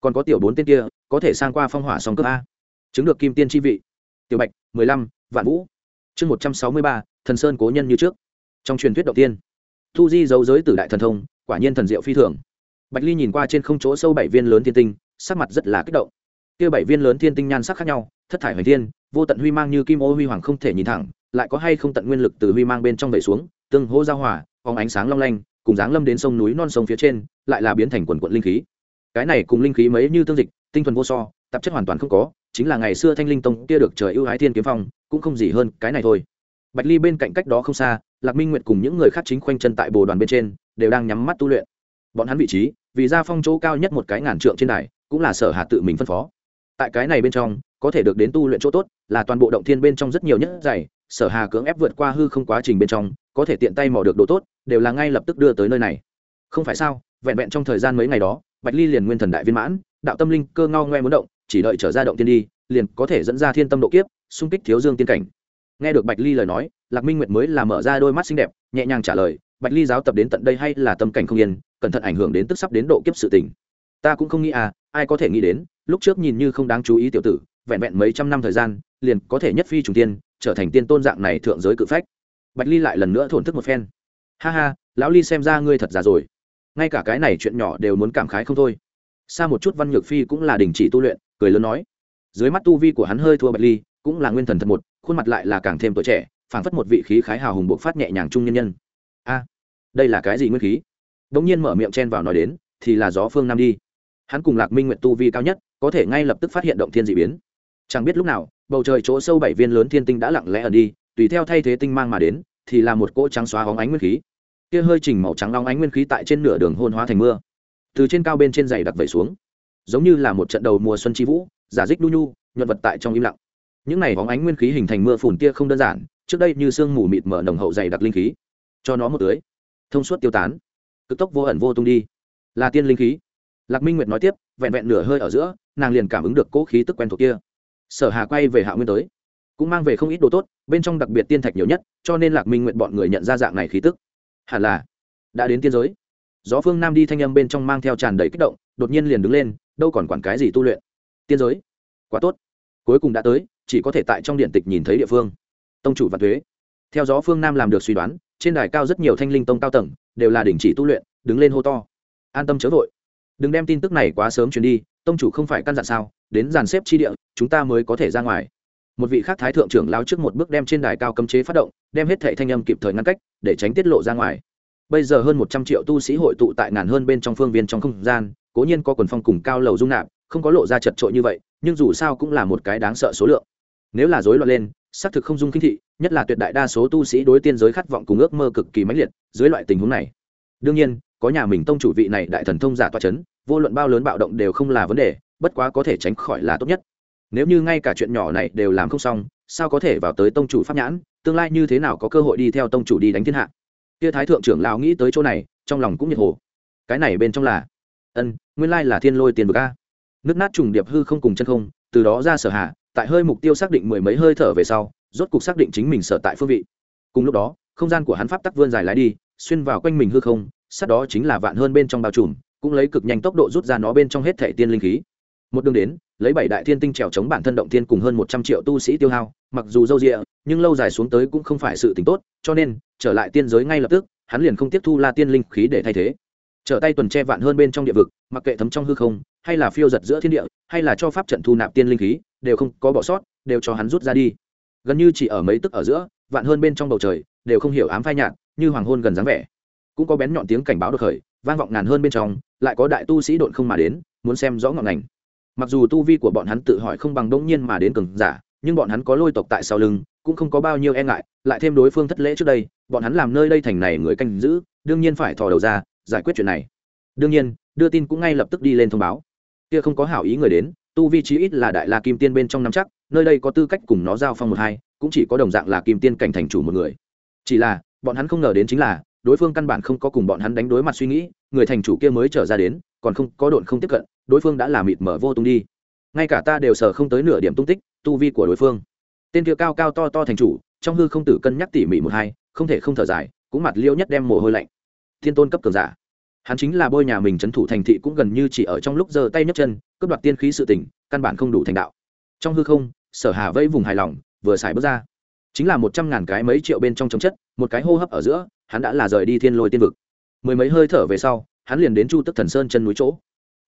[SPEAKER 1] còn có tiểu bốn tên kia, có thể sang qua phong hỏa song cấp a. Chứng được kim tiên chi vị. Tiểu bạch, mười lăm, vạn vũ. Chương một trăm sáu mươi ba, thần sơn cố nhân như trước. Trong truyền thuyết đầu tiên, thu di giấu giới tử đại thần thông, quả nhiên thần diệu phi thường bạch ly nhìn qua trên không chỗ sâu bảy viên lớn thiên tinh, sắc mặt rất là kích động. Kia bảy viên lớn thiên tinh nhan sắc khác nhau, thất thải hoành thiên, vô tận huy mang như kim ô huy hoàng không thể nhìn thẳng, lại có hay không tận nguyên lực từ huy mang bên trong vẩy xuống, tương hô giao hòa, phóng ánh sáng long lanh, cùng dáng lâm đến sông núi non sông phía trên, lại là biến thành quần quận linh khí. Cái này cùng linh khí mấy như tương dịch, tinh thuần vô so, tạp chất hoàn toàn không có, chính là ngày xưa thanh linh tông kia được trời ưu ái thiên kiếm phong, cũng không gì hơn cái này thôi. Bạch ly bên cạnh cách đó không xa, lạc minh nguyệt cùng những người khác chính khoanh chân tại bồ đoàn bên trên, đều đang nhắm mắt tu luyện bọn hắn vị trí, vì ra phong chỗ cao nhất một cái ngàn trượng trên đài, cũng là sở hạ tự mình phân phó. Tại cái này bên trong, có thể được đến tu luyện chỗ tốt, là toàn bộ động thiên bên trong rất nhiều nhất dày sở hà cưỡng ép vượt qua hư không quá trình bên trong, có thể tiện tay mò được độ tốt, đều là ngay lập tức đưa tới nơi này. Không phải sao, vẹn vẹn trong thời gian mấy ngày đó, bạch ly liền nguyên thần đại viên mãn, đạo tâm linh cơ ngao ngoe muốn động, chỉ đợi trở ra động tiên đi, liền có thể dẫn ra thiên tâm độ kiếp, xung kích thiếu dương tiên cảnh. Nghe được bạch ly lời nói, lạc minh nguyệt mới là mở ra đôi mắt xinh đẹp, nhẹ nhàng trả lời bạch ly giáo tập đến tận đây hay là tâm cảnh không yên, cẩn thận ảnh hưởng đến tức sắp đến độ kiếp sự tình. Ta cũng không nghĩ à ai có thể nghĩ đến, lúc trước nhìn như không đáng chú ý tiểu tử, vẹn vẹn mấy trăm năm thời gian, liền có thể nhất phi trùng tiên, trở thành tiên tôn dạng này thượng giới cự phách. Bạch ly lại lần nữa thổn thức một phen. Ha ha, lão ly xem ra ngươi thật già rồi. Ngay cả cái này chuyện nhỏ đều muốn cảm khái không thôi. Xa một chút văn nhược phi cũng là đình chỉ tu luyện, cười lớn nói. Dưới mắt tu vi của hắn hơi thua bạch ly, cũng là nguyên thần thật một, khuôn mặt lại là càng thêm tuổi trẻ, phảng phất một vị khí khái hào hùng bộc phát nhẹ nhàng trung nhân nhân a, đây là cái gì nguyên khí? Đ ỗ n g nhiên mở miệng chen vào nói đến, thì là gió phương nam đi. Hắn cùng lạc minh nguyện tu vi cao nhất, có thể ngay lập tức phát hiện động thiên d ị biến. Chẳng biết lúc nào, bầu trời chỗ sâu bảy viên lớn thiên tinh đã lặng lẽ ở đi, tùy theo thay thế tinh mang mà đến, thì là một cỗ trắng xóa hóng ánh nguyên khí. Kia hơi chỉnh màu trắng long ánh nguyên khí tại trên nửa đường hôn hóa thành mưa. Từ trên cao bên trên dày đặc vẩy xuống. Giống như là một trận đầu mùa xuân chi vũ, giả dích đu nhu, nhuận vật tại trong im lặng. Những này hóng ánh nguyên khí hình thành mưa phùn tia không đơn giản, trước đây như sương mù mịt mở nồng hậu dày đặc linh khí cho nó một tưới. Thông suốt tiêu tán. Cực tốc vô ẩn vô tung đi. Là tiên linh khí. Lạc minh nguyệt nói tiếp, vẹn vẹn nửa hơi ở giữa, nàng liền cảm ứng được cỗ khí tức quen thuộc kia. Sở hà quay về hạ nguyên tới. Cũng mang về không ít đồ tốt, bên trong đặc biệt tiên thạch nhiều nhất, cho nên lạc minh nguyện bọn người nhận ra dạng này khí tức. Hẳn là đã đến tiên giới. Gió phương nam đi thanh âm bên trong mang theo tràn đầy kích động, đột nhiên liền đứng lên, đâu còn quản cái gì tu luyện. Tiên giới? Quá tốt. Cuối cùng đã tới, chỉ có thể tại trong điện tịch nhìn thấy địa phương. Tông chủ và thuế. Theo gió phương nam làm được suy đoán trên đài cao rất nhiều thanh linh tông cao tầng đều là đình chỉ tu luyện, đứng lên hô to. An tâm chớ vội. Đừng đem tin tức này quá sớm truyền đi, tông chủ không phải căn dặn sao, đến dàn xếp chi địa, chúng ta mới có thể ra ngoài. Một vị khác thái thượng trưởng lao trước một bước đem trên đài cao cấm chế phát động, đem hết thệ thanh âm kịp thời ngăn cách, để tránh tiết lộ ra ngoài. Bây giờ hơn một trăm triệu tu sĩ hội tụ tại ngàn hơn bên trong phương viên trong không gian, cố nhiên có quần phong cùng cao lầu dung nạp, không có lộ ra chật trội như vậy, nhưng dù sao cũng là một cái đáng sợ số lượng. Nếu là rối loạn lên xác thực không dung kinh thị, nhất là tuyệt đại đa số tu sĩ đối tiên giới khát vọng cùng ước mơ cực kỳ mãnh liệt, dưới loại tình huống này. Đương nhiên, có nhà mình tông chủ vị này đại thần thông giả toa c h ấ n vô luận bao lớn bạo động đều không là vấn đề, bất quá có thể tránh khỏi là tốt nhất. Nếu như ngay cả chuyện nhỏ này đều làm không xong, sao có thể vào tới tông chủ pháp nhãn, tương lai như thế nào có cơ hội đi theo tông chủ đi đánh thiên hạ? Kia thái thượng trưởng lão nghĩ tới chỗ này, trong lòng cũng nhiệt hồ. Cái này bên trong là, ân, nguyên lai là thiên lôi tiền bực a. Nước nát trùng điệp hư không cùng chân không, từ đó ra sở hạ tại hơi mục tiêu xác định mười mấy hơi thở về sau, rốt cục xác định chính mình sở tại phương vị. Cùng lúc đó, không gian của hắn pháp tắc vươn dài lái đi, xuyên vào quanh mình hư không sát đó chính là vạn hơn bên trong bao trùm, cũng lấy cực nhanh tốc độ rút ra nó bên trong hết thẻ tiên linh khí. Một đường đến, lấy bảy đại thiên tinh trèo chống bản thân động thiên cùng hơn một trăm triệu tu sĩ tiêu hao, mặc dù dâu rịa nhưng lâu dài xuống tới cũng không phải sự t tốt, cho nên, trở lại tiên giới ngay lập tức, hắn liền không tiếp thu la tiên linh khí để thay thế. Trở tay tuần che vạn hơn bên trong địa vực, mặc kệ thấm trong hư không, hay là phiêu giật giữa thiên địa, hay là cho pháp trận thu nạp tiên linh khí đều không có bỏ sót, đều cho hắn rút ra đi. Gần như chỉ ở mấy tức ở giữa, vạn hơn bên trong bầu trời, đều không hiểu ám phai nhạt, như hoàng hôn gần dáng vẻ. Cũng có bén nhọn tiếng cảnh báo được khởi, vang vọng ngàn hơn bên trong, lại có đại tu sĩ độn không mà đến, muốn xem rõ ngọn ngành. Mặc dù tu vi của bọn hắn tự hỏi không bằng đông nhiên mà đến cường giả, nhưng bọn hắn có lôi tộc tại sau lưng, cũng không có bao nhiêu e ngại, lại thêm đối phương thất lễ trước đây, bọn hắn làm nơi đây thành này người canh giữ, đương nhiên phải thò đầu ra, giải quyết chuyện này. Đương nhiên, đưa tin cũng ngay lập tức đi lên thông báo. Kia không có hảo ý người đến tu vi chí ít là đại la kim tiên bên trong năm chắc, nơi đây có tư cách cùng nó giao phong một hai, cũng chỉ có đồng dạng là kim tiên cảnh thành chủ một người. Chỉ là, bọn hắn không ngờ đến chính là, đối phương căn bản không có cùng bọn hắn đánh đối mặt suy nghĩ, người thành chủ kia mới trở ra đến, còn không, có độn không tiếp cận, đối phương đã là mịt mở vô tung đi. Ngay cả ta đều sợ không tới nửa điểm tung tích, tu vi của đối phương. Tên kia cao cao to to thành chủ, trong hư không tử cân nhắc tỉ mỉ một hai, không thể không thở dài, cũng mặt liêu nhất đem mồ hôi lạnh. Thiên tôn cấp cường giả hắn chính là bôi nhà mình trấn thủ thành thị cũng gần như chỉ ở trong lúc giơ tay nhấc chân, cướp đoạt tiên khí sự tỉnh căn bản không đủ thành đạo. Trong hư không, sở hà vây vùng hài lòng, vừa xài bước ra. Chính là một trăm ngàn cái mấy triệu bên trong chống chất, một cái hô hấp ở giữa, hắn đã là rời đi thiên lôi tiên vực. Mười mấy hơi thở về sau, hắn liền đến chu tức thần sơn chân núi chỗ.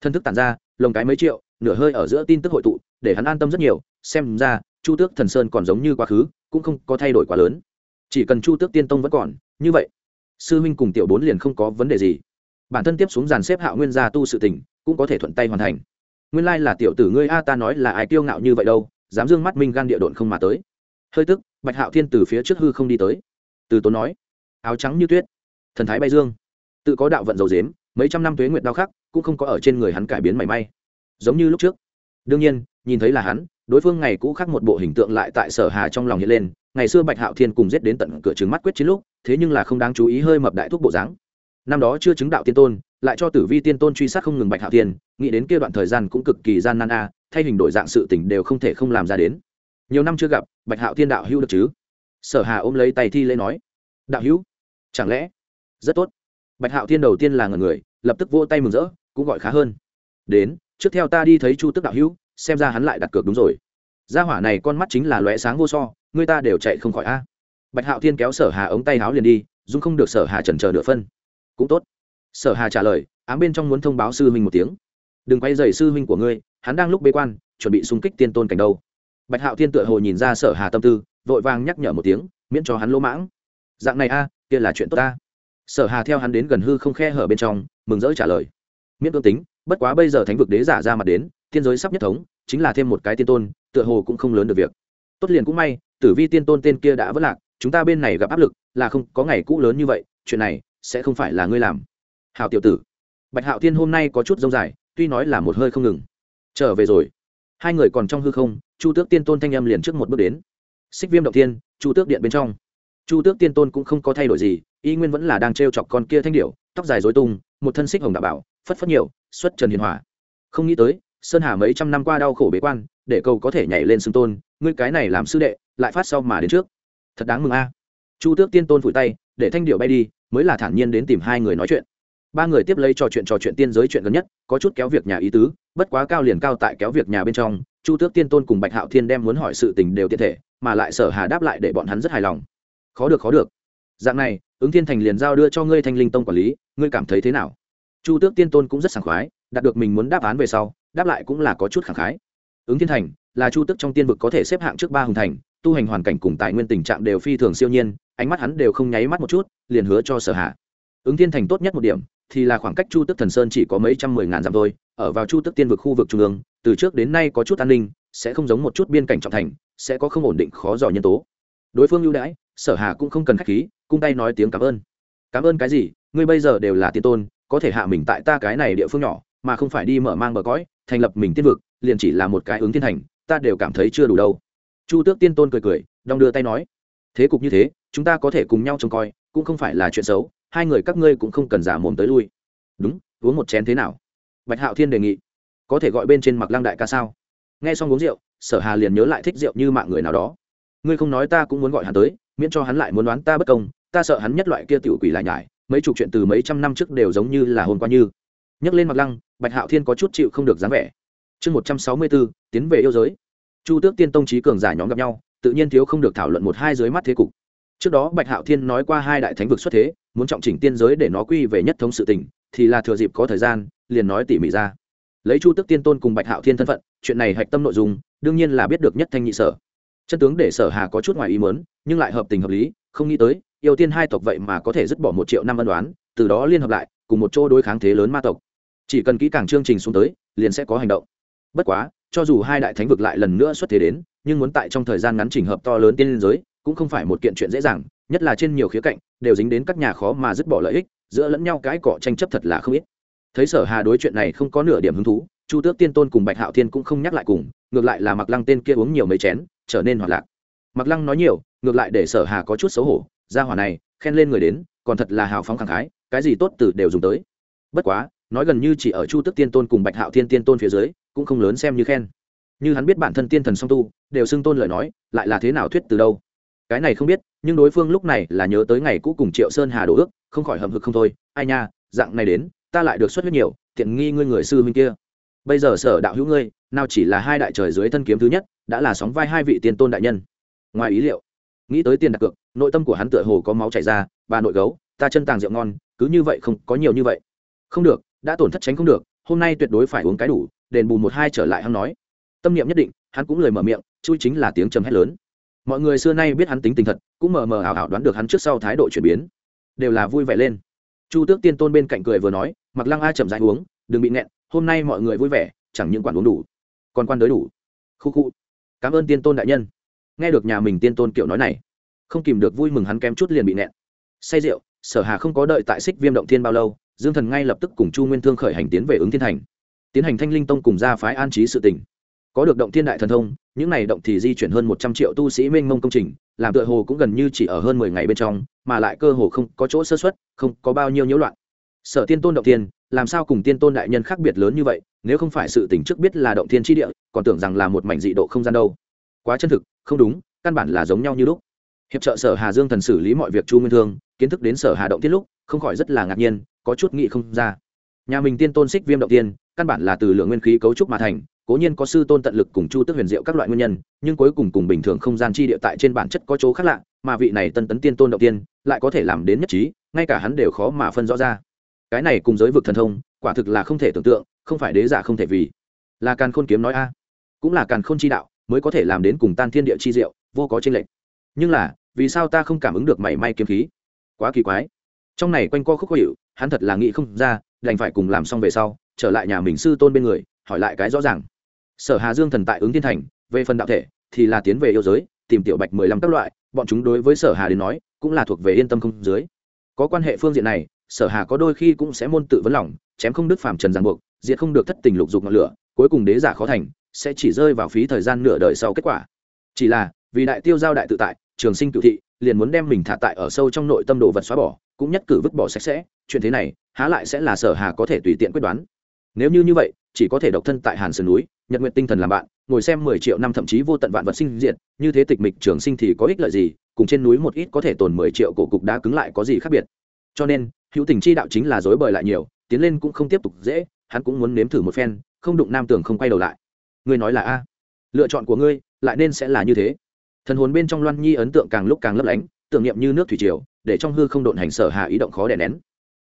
[SPEAKER 1] Thân thức tản ra, lồng cái mấy triệu, nửa hơi ở giữa tin tức hội tụ, để hắn an tâm rất nhiều, xem ra, chu tước thần sơn còn giống như quá khứ, cũng không có thay đổi quá lớn. Chỉ cần chu tước tiên tông vẫn còn, như vậy, sư huynh cùng tiểu bốn liền không có vấn đề gì bản thân tiếp xuống dàn xếp hạo nguyên gia tu sự tình, cũng có thể thuận tay hoàn thành. Nguyên lai là tiểu tử ngươi a ta nói là ai kiêu ngạo như vậy đâu, dám dương mắt minh gan địa độn không mà tới. Hơi tức, bạch hạo thiên từ phía trước hư không đi tới. Từ tốn nói, áo trắng như tuyết, thần thái bay dương. Tự có đạo vận dầu dếm, mấy trăm năm tuế nguyệt đau khắc, cũng không có ở trên người hắn cải biến mảy may. Giống như lúc trước. Đương nhiên, nhìn thấy là hắn, đối phương ngày cũ khác một bộ hình tượng lại tại sở hà trong lòng hiện lên. Ngày xưa bạch hạo thiên cùng giết đến tận cửa trứng mắt quyết chiến lúc, thế nhưng là không đáng chú ý hơi mập đại thuốc bộ dáng năm đó chưa chứng đạo tiên tôn, lại cho tử vi tiên tôn truy sát không ngừng bạch hạo thiên, nghĩ đến kia đoạn thời gian cũng cực kỳ gian nan a, thay hình đổi dạng sự tình đều không thể không làm ra đến. Nhiều năm chưa gặp, bạch hạo thiên đạo hữu được chứ? Sở hà ôm lấy tay thi lễ nói, đạo hữu, chẳng lẽ rất tốt? Bạch hạo thiên đầu tiên là ngần người, lập tức vỗ tay mừng rỡ, cũng gọi khá hơn. Đến, trước theo ta đi thấy chu tức đạo hữu, xem ra hắn lại đặt cược đúng rồi. Gia hỏa này con mắt chính là lóe sáng vô so, người ta đều chạy không khỏi a. Bạch hạo thiên kéo sở hà ống tay háo liền đi dung không được sở hà trần chờ nửa phân cũng tốt. Sở hà trả lời, ám bên trong muốn thông báo sư huynh một tiếng. Đừng quay dày sư huynh của ngươi, hắn đang lúc bế quan, chuẩn bị xung kích tiên tôn cảnh đâu. Bạch hạo thiên tựa hồ nhìn ra sở hà tâm tư, vội vàng nhắc nhở một tiếng, miễn cho hắn lỗ mãng. Dạng này a, kia là chuyện tốt ta. Sở hà theo hắn đến gần hư không khe hở bên trong, mừng rỡ trả lời. Miễn cưỡng tính, bất quá bây giờ thánh vực đế giả ra mặt đến tiên giới sắp nhất thống, chính là thêm một cái tiên tôn, tựa hồ cũng không lớn được việc. Tốt liền cũng may, tử vi tiên tôn tên kia đã vất lạc, chúng ta bên này gặp áp lực, là không có ngày cũ lớn như vậy, chuyện này sẽ không phải là ngươi làm. Hào tiểu tử, bạch hạo thiên hôm nay có chút dông dài, tuy nói là một hơi không ngừng. Trở về rồi. Hai người còn trong hư không, chu tước tiên tôn thanh âm liền trước một bước đến. Xích viêm động thiên, chu tước điện bên trong. Chu tước tiên tôn cũng không có thay đổi gì, y nguyên vẫn là đang t r e o chọc con kia thanh điệu tóc dài dối tung, một thân xích hồng đạo bảo, phất phất nhiều, xuất trần hiền hòa. Không nghĩ tới, sơn hà mấy trăm năm qua đau khổ bế quan, để cầu có thể nhảy lên xưng tôn, ngươi cái này làm sư đệ, lại phát sau mà đến trước. Thật đáng mừng a. Chu tước tiên tôn phủi tay, để thanh điệu bay đi mới là thản nhiên đến tìm hai người nói chuyện. Ba người tiếp lấy trò chuyện trò chuyện tiên giới chuyện gần nhất, có chút kéo việc nhà ý tứ, bất quá cao liền cao tại kéo việc nhà bên trong, chu tước tiên tôn cùng bạch hạo thiên đem muốn hỏi sự tình đều tiện thể, mà lại sở hà đáp lại để bọn hắn rất hài lòng. Khó được khó được. Dạng này, ứng thiên thành liền giao đưa cho ngươi thanh linh tông quản lý, ngươi cảm thấy thế nào? Chu tước tiên tôn cũng rất sảng khoái, đạt được mình muốn đáp án về sau, đáp lại cũng là có chút khẳng khái. Ứng thiên thành là chu tước trong tiên vực có thể xếp hạng trước ba hùng thành, tu hành hoàn cảnh cùng tài nguyên tình trạng đều phi thường siêu nhiên, ánh mắt hắn đều không nháy mắt một chút liền hứa cho sở hạ. Ứng thiên thành tốt nhất một điểm thì là khoảng cách chu tức thần sơn chỉ có mấy trăm mười ngàn dặm thôi, ở vào chu tức tiên vực khu vực trung ương, từ trước đến nay có chút an ninh, sẽ không giống một chút biên cảnh trọng thành, sẽ có không ổn định khó dò nhân tố. Đối phương ưu đãi, sở hà cũng không cần khách khí, cung tay nói tiếng cảm ơn. Cảm ơn cái gì? Ngươi bây giờ đều là tiên tôn, có thể hạ mình tại ta cái này địa phương nhỏ, mà không phải đi mở mang bờ cõi, thành lập mình tiên vực, liền chỉ là một cái ứng thiên thành, ta đều cảm thấy chưa đủ đâu. Chu tước tiên tôn cười cười, đong đưa tay nói, thế cục như thế, chúng ta có thể cùng nhau trông coi cũng không phải là chuyện xấu, hai người các ngươi cũng không cần giả mồm tới lui. Đúng, uống một chén thế nào? Bạch hạo thiên đề nghị. Có thể gọi bên trên mặc lăng đại ca sao? Nghe xong uống rượu, sở hà liền nhớ lại thích rượu như mạng người nào đó. Ngươi không nói ta cũng muốn gọi hắn tới, miễn cho hắn lại muốn đoán ta bất công, ta sợ hắn nhất loại kia tiểu quỷ lại nhải, mấy chục chuyện từ mấy trăm năm trước đều giống như là hôn qua như. Nhắc lên mặc lăng, bạch hạo thiên có chút chịu không được dáng vẻ. Chương một trăm sáu mươi bốn, tiến về yêu giới. Chu tước tiên tông trí cường giả nhóm gặp nhau, tự nhiên thiếu không được thảo luận một hai dưới mắt thế cục trước đó bạch hạo thiên nói qua hai đại thánh vực xuất thế, muốn trọng chỉnh tiên giới để nó quy về nhất thống sự tình, thì là thừa dịp có thời gian, liền nói tỉ mỉ ra. Lấy chu tức tiên tôn cùng bạch hạo thiên thân phận, chuyện này hạch tâm nội dung, đương nhiên là biết được nhất thanh nhị sở. Chân tướng để sở hà có chút ngoài ý mớn nhưng lại hợp tình hợp lý, không nghĩ tới, yêu tiên hai tộc vậy mà có thể dứt bỏ một triệu năm ân đoán từ đó liên hợp lại, cùng một chỗ đối kháng thế lớn ma tộc. Chỉ cần kỹ càng chương trình xuống tới, liền sẽ có hành động. Bất quá, cho dù hai đại thánh vực lại lần nữa xuất thế đến, nhưng muốn tại trong thời gian ngắn trình hợp to lớn tiên liên giới cũng không phải một kiện chuyện dễ dàng, nhất là trên nhiều khía cạnh, đều dính đến các nhà khó mà dứt bỏ lợi ích, giữa lẫn nhau cái cọ tranh chấp thật là không ít. Thấy sở hà đối chuyện này không có nửa điểm hứng thú, chu tước tiên tôn cùng bạch hạo thiên cũng không nhắc lại cùng, ngược lại là mặc lăng tên kia uống nhiều mấy chén, trở nên hoạt lạc. Mặc lăng nói nhiều, ngược lại để sở hà có chút xấu hổ ra hỏa này, khen lên người đến, còn thật là hào phóng khẳng khái, cái gì tốt từ đều dùng tới. Bất quá, nói gần như chỉ ở chu tước tiên tôn cùng bạch hạo thiên tiên tôn phía dưới, cũng không lớn xem như khen. Như hắn biết bản thân tiên thần song tu, đều xưng tôn lời nói, lại là thế nào thuyết từ đâu? Cái này không biết, nhưng đối phương lúc này là nhớ tới ngày cũ cùng triệu sơn hà đổ ước, không khỏi hầm hực không thôi. Ai nha, dạng này đến, ta lại được xuất huyết nhiều, tiện nghi ngươi người sư huynh kia. Bây giờ sở đạo hữu ngươi, nào chỉ là hai đại trời dưới thân kiếm thứ nhất, đã là sóng vai hai vị tiên tôn đại nhân. Ngoài ý liệu, nghĩ tới tiền đặt cược, nội tâm của hắn tựa hồ có máu chảy ra, bà nội gấu, ta chân tàng rượu ngon, cứ như vậy không có nhiều như vậy. Không được, đã tổn thất tránh không được, hôm nay tuyệt đối phải uống cái đủ, đền bù một hai trở lại hắn nói. Tâm niệm nhất định, hắn cũng lời mở miệng, chui chính là tiếng trầm hét lớn mọi người xưa nay biết hắn tính tình thật, cũng mờ mờ ảo ảo đoán được hắn trước sau thái độ chuyển biến. Đều là vui vẻ lên. Chu tước tiên tôn bên cạnh cười vừa nói, mặc lăng a chậm dãi uống, đừng bị nẹn hôm nay mọi người vui vẻ, chẳng những quản uống đủ, còn quan đới đủ. Khu khu. Cảm ơn tiên tôn đại nhân. Nghe được nhà mình tiên tôn kiểu nói này, không kìm được vui mừng hắn kém chút liền bị nẹn say rượu, sở hà không có đợi tại xích viêm động thiên bao lâu, dương thần ngay lập tức cùng chu nguyên thương khởi hành tiến về ứng thiên thành tiến hành thanh linh tông cùng ra phái an trí sự tỉnh có được động thiên đại thần thông, những này động thì di chuyển hơn một trăm triệu tu sĩ mênh mông công trình, làm tựa hồ cũng gần như chỉ ở hơn mười ngày bên trong, mà lại cơ hồ không có chỗ sơ xuất không có bao nhiêu nhiễu loạn. Sở tiên tôn động thiên, làm sao cùng tiên tôn đại nhân khác biệt lớn như vậy, nếu không phải sự tỉnh trước biết là động thiên tri địa, còn tưởng rằng là một mảnh dị độ không gian đâu. Quá chân thực, không đúng, căn bản là giống nhau như lúc. Hiệp trợ sở hà dương thần xử lý mọi việc chu nguyên thương, kiến thức đến sở hà động tiết lúc, không khỏi rất là ngạc nhiên, có chút nghị không ra. Nhà mình tiên tôn xích viêm động tiên căn bản là từ lượng nguyên khí cấu trúc mà thành cố nhiên có sư tôn tận lực cùng chu tức huyền diệu các loại nguyên nhân, nhưng cuối cùng cùng bình thường không gian chi địa tại trên bản chất có chỗ khác lạ, mà vị này tân tấn tiên tôn đầu tiên lại có thể làm đến nhất trí, ngay cả hắn đều khó mà phân rõ ra. Cái này cùng giới vực thần thông, quả thực là không thể tưởng tượng, không phải đế giả không thể vì. Là càn khôn kiếm nói a. Cũng là càn khôn chi đạo, mới có thể làm đến cùng tan thiên địa chi diệu, vô có trên lệnh nhưng là, vì sao ta không cảm ứng được mảy may kiếm khí? Quá kỳ quái. Trong này quanh co khúc khó hiệu hắn thật là nghĩ không ra, đành phải cùng làm xong về sau, trở lại nhà mình sư tôn bên người, hỏi lại cái rõ ràng sở hà dương thần tại ứng thiên thành, về phần đạo thể, thì là tiến về yêu giới, tìm tiểu bạch mười lăm các loại, bọn chúng đối với sở hà đến nói, cũng là thuộc về yên tâm không dưới. Có quan hệ phương diện này, sở hà có đôi khi cũng sẽ môn tự vấn lòng, chém không đức phạm trần giang buộc, diệt không được thất tình lục dục ngọn lửa, cuối cùng đế giả khó thành, sẽ chỉ rơi vào phí thời gian nửa đời sau kết quả. Chỉ là, vì đại tiêu giao đại tự tại, trường sinh cựu thị, liền muốn đem mình thả tại ở sâu trong nội tâm đồ vật xóa bỏ, cũng nhất cử vứt bỏ sạch sẽ, chuyện thế này, há lại sẽ là sở hà có thể tùy tiện quyết đoán. Nếu như như vậy chỉ có thể độc thân tại hàn sườn núi, nhật nguyện tinh thần làm bạn, ngồi xem mười triệu năm thậm chí vô tận vạn vật sinh diệt, như thế tịch mịch trường sinh thì có ích lợi gì, cùng trên núi một ít có thể tồn mười triệu cổ cục đá cứng lại có gì khác biệt. Cho nên, hữu tình chi đạo chính là dối bời lại nhiều, tiến lên cũng không tiếp tục dễ, hắn cũng muốn nếm thử một phen, không đụng nam tường không quay đầu lại. Ngươi nói là a? Lựa chọn của ngươi, lại nên sẽ là như thế. Thần hồn bên trong loan nhi ấn tượng càng lúc càng lấp lánh, tưởng niệm như nước thủy triều, để trong hư không độn hành sở hạ ý động khó đè nén.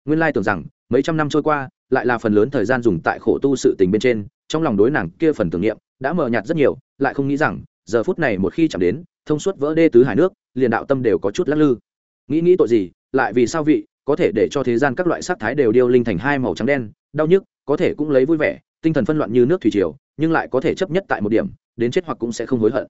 [SPEAKER 1] Nguyên lai tưởng rằng, mấy trăm năm trôi qua lại là phần lớn thời gian dùng tại khổ tu sự tình bên trên, trong lòng đối nàng kia phần tưởng niệm đã mờ nhạt rất nhiều, lại không nghĩ rằng, giờ phút này một khi chạm đến, thông suốt vỡ đê tứ hải nước, liền đạo tâm đều có chút lắc lư. Nghĩ nghĩ tội gì, lại vì sao vị, có thể để cho thế gian các loại sắc thái đều điêu linh thành hai màu trắng đen, đau nhức, có thể cũng lấy vui vẻ, tinh thần phân loạn như nước thủy triều, nhưng lại có thể chấp nhất tại một điểm, đến chết hoặc cũng sẽ không hối hận.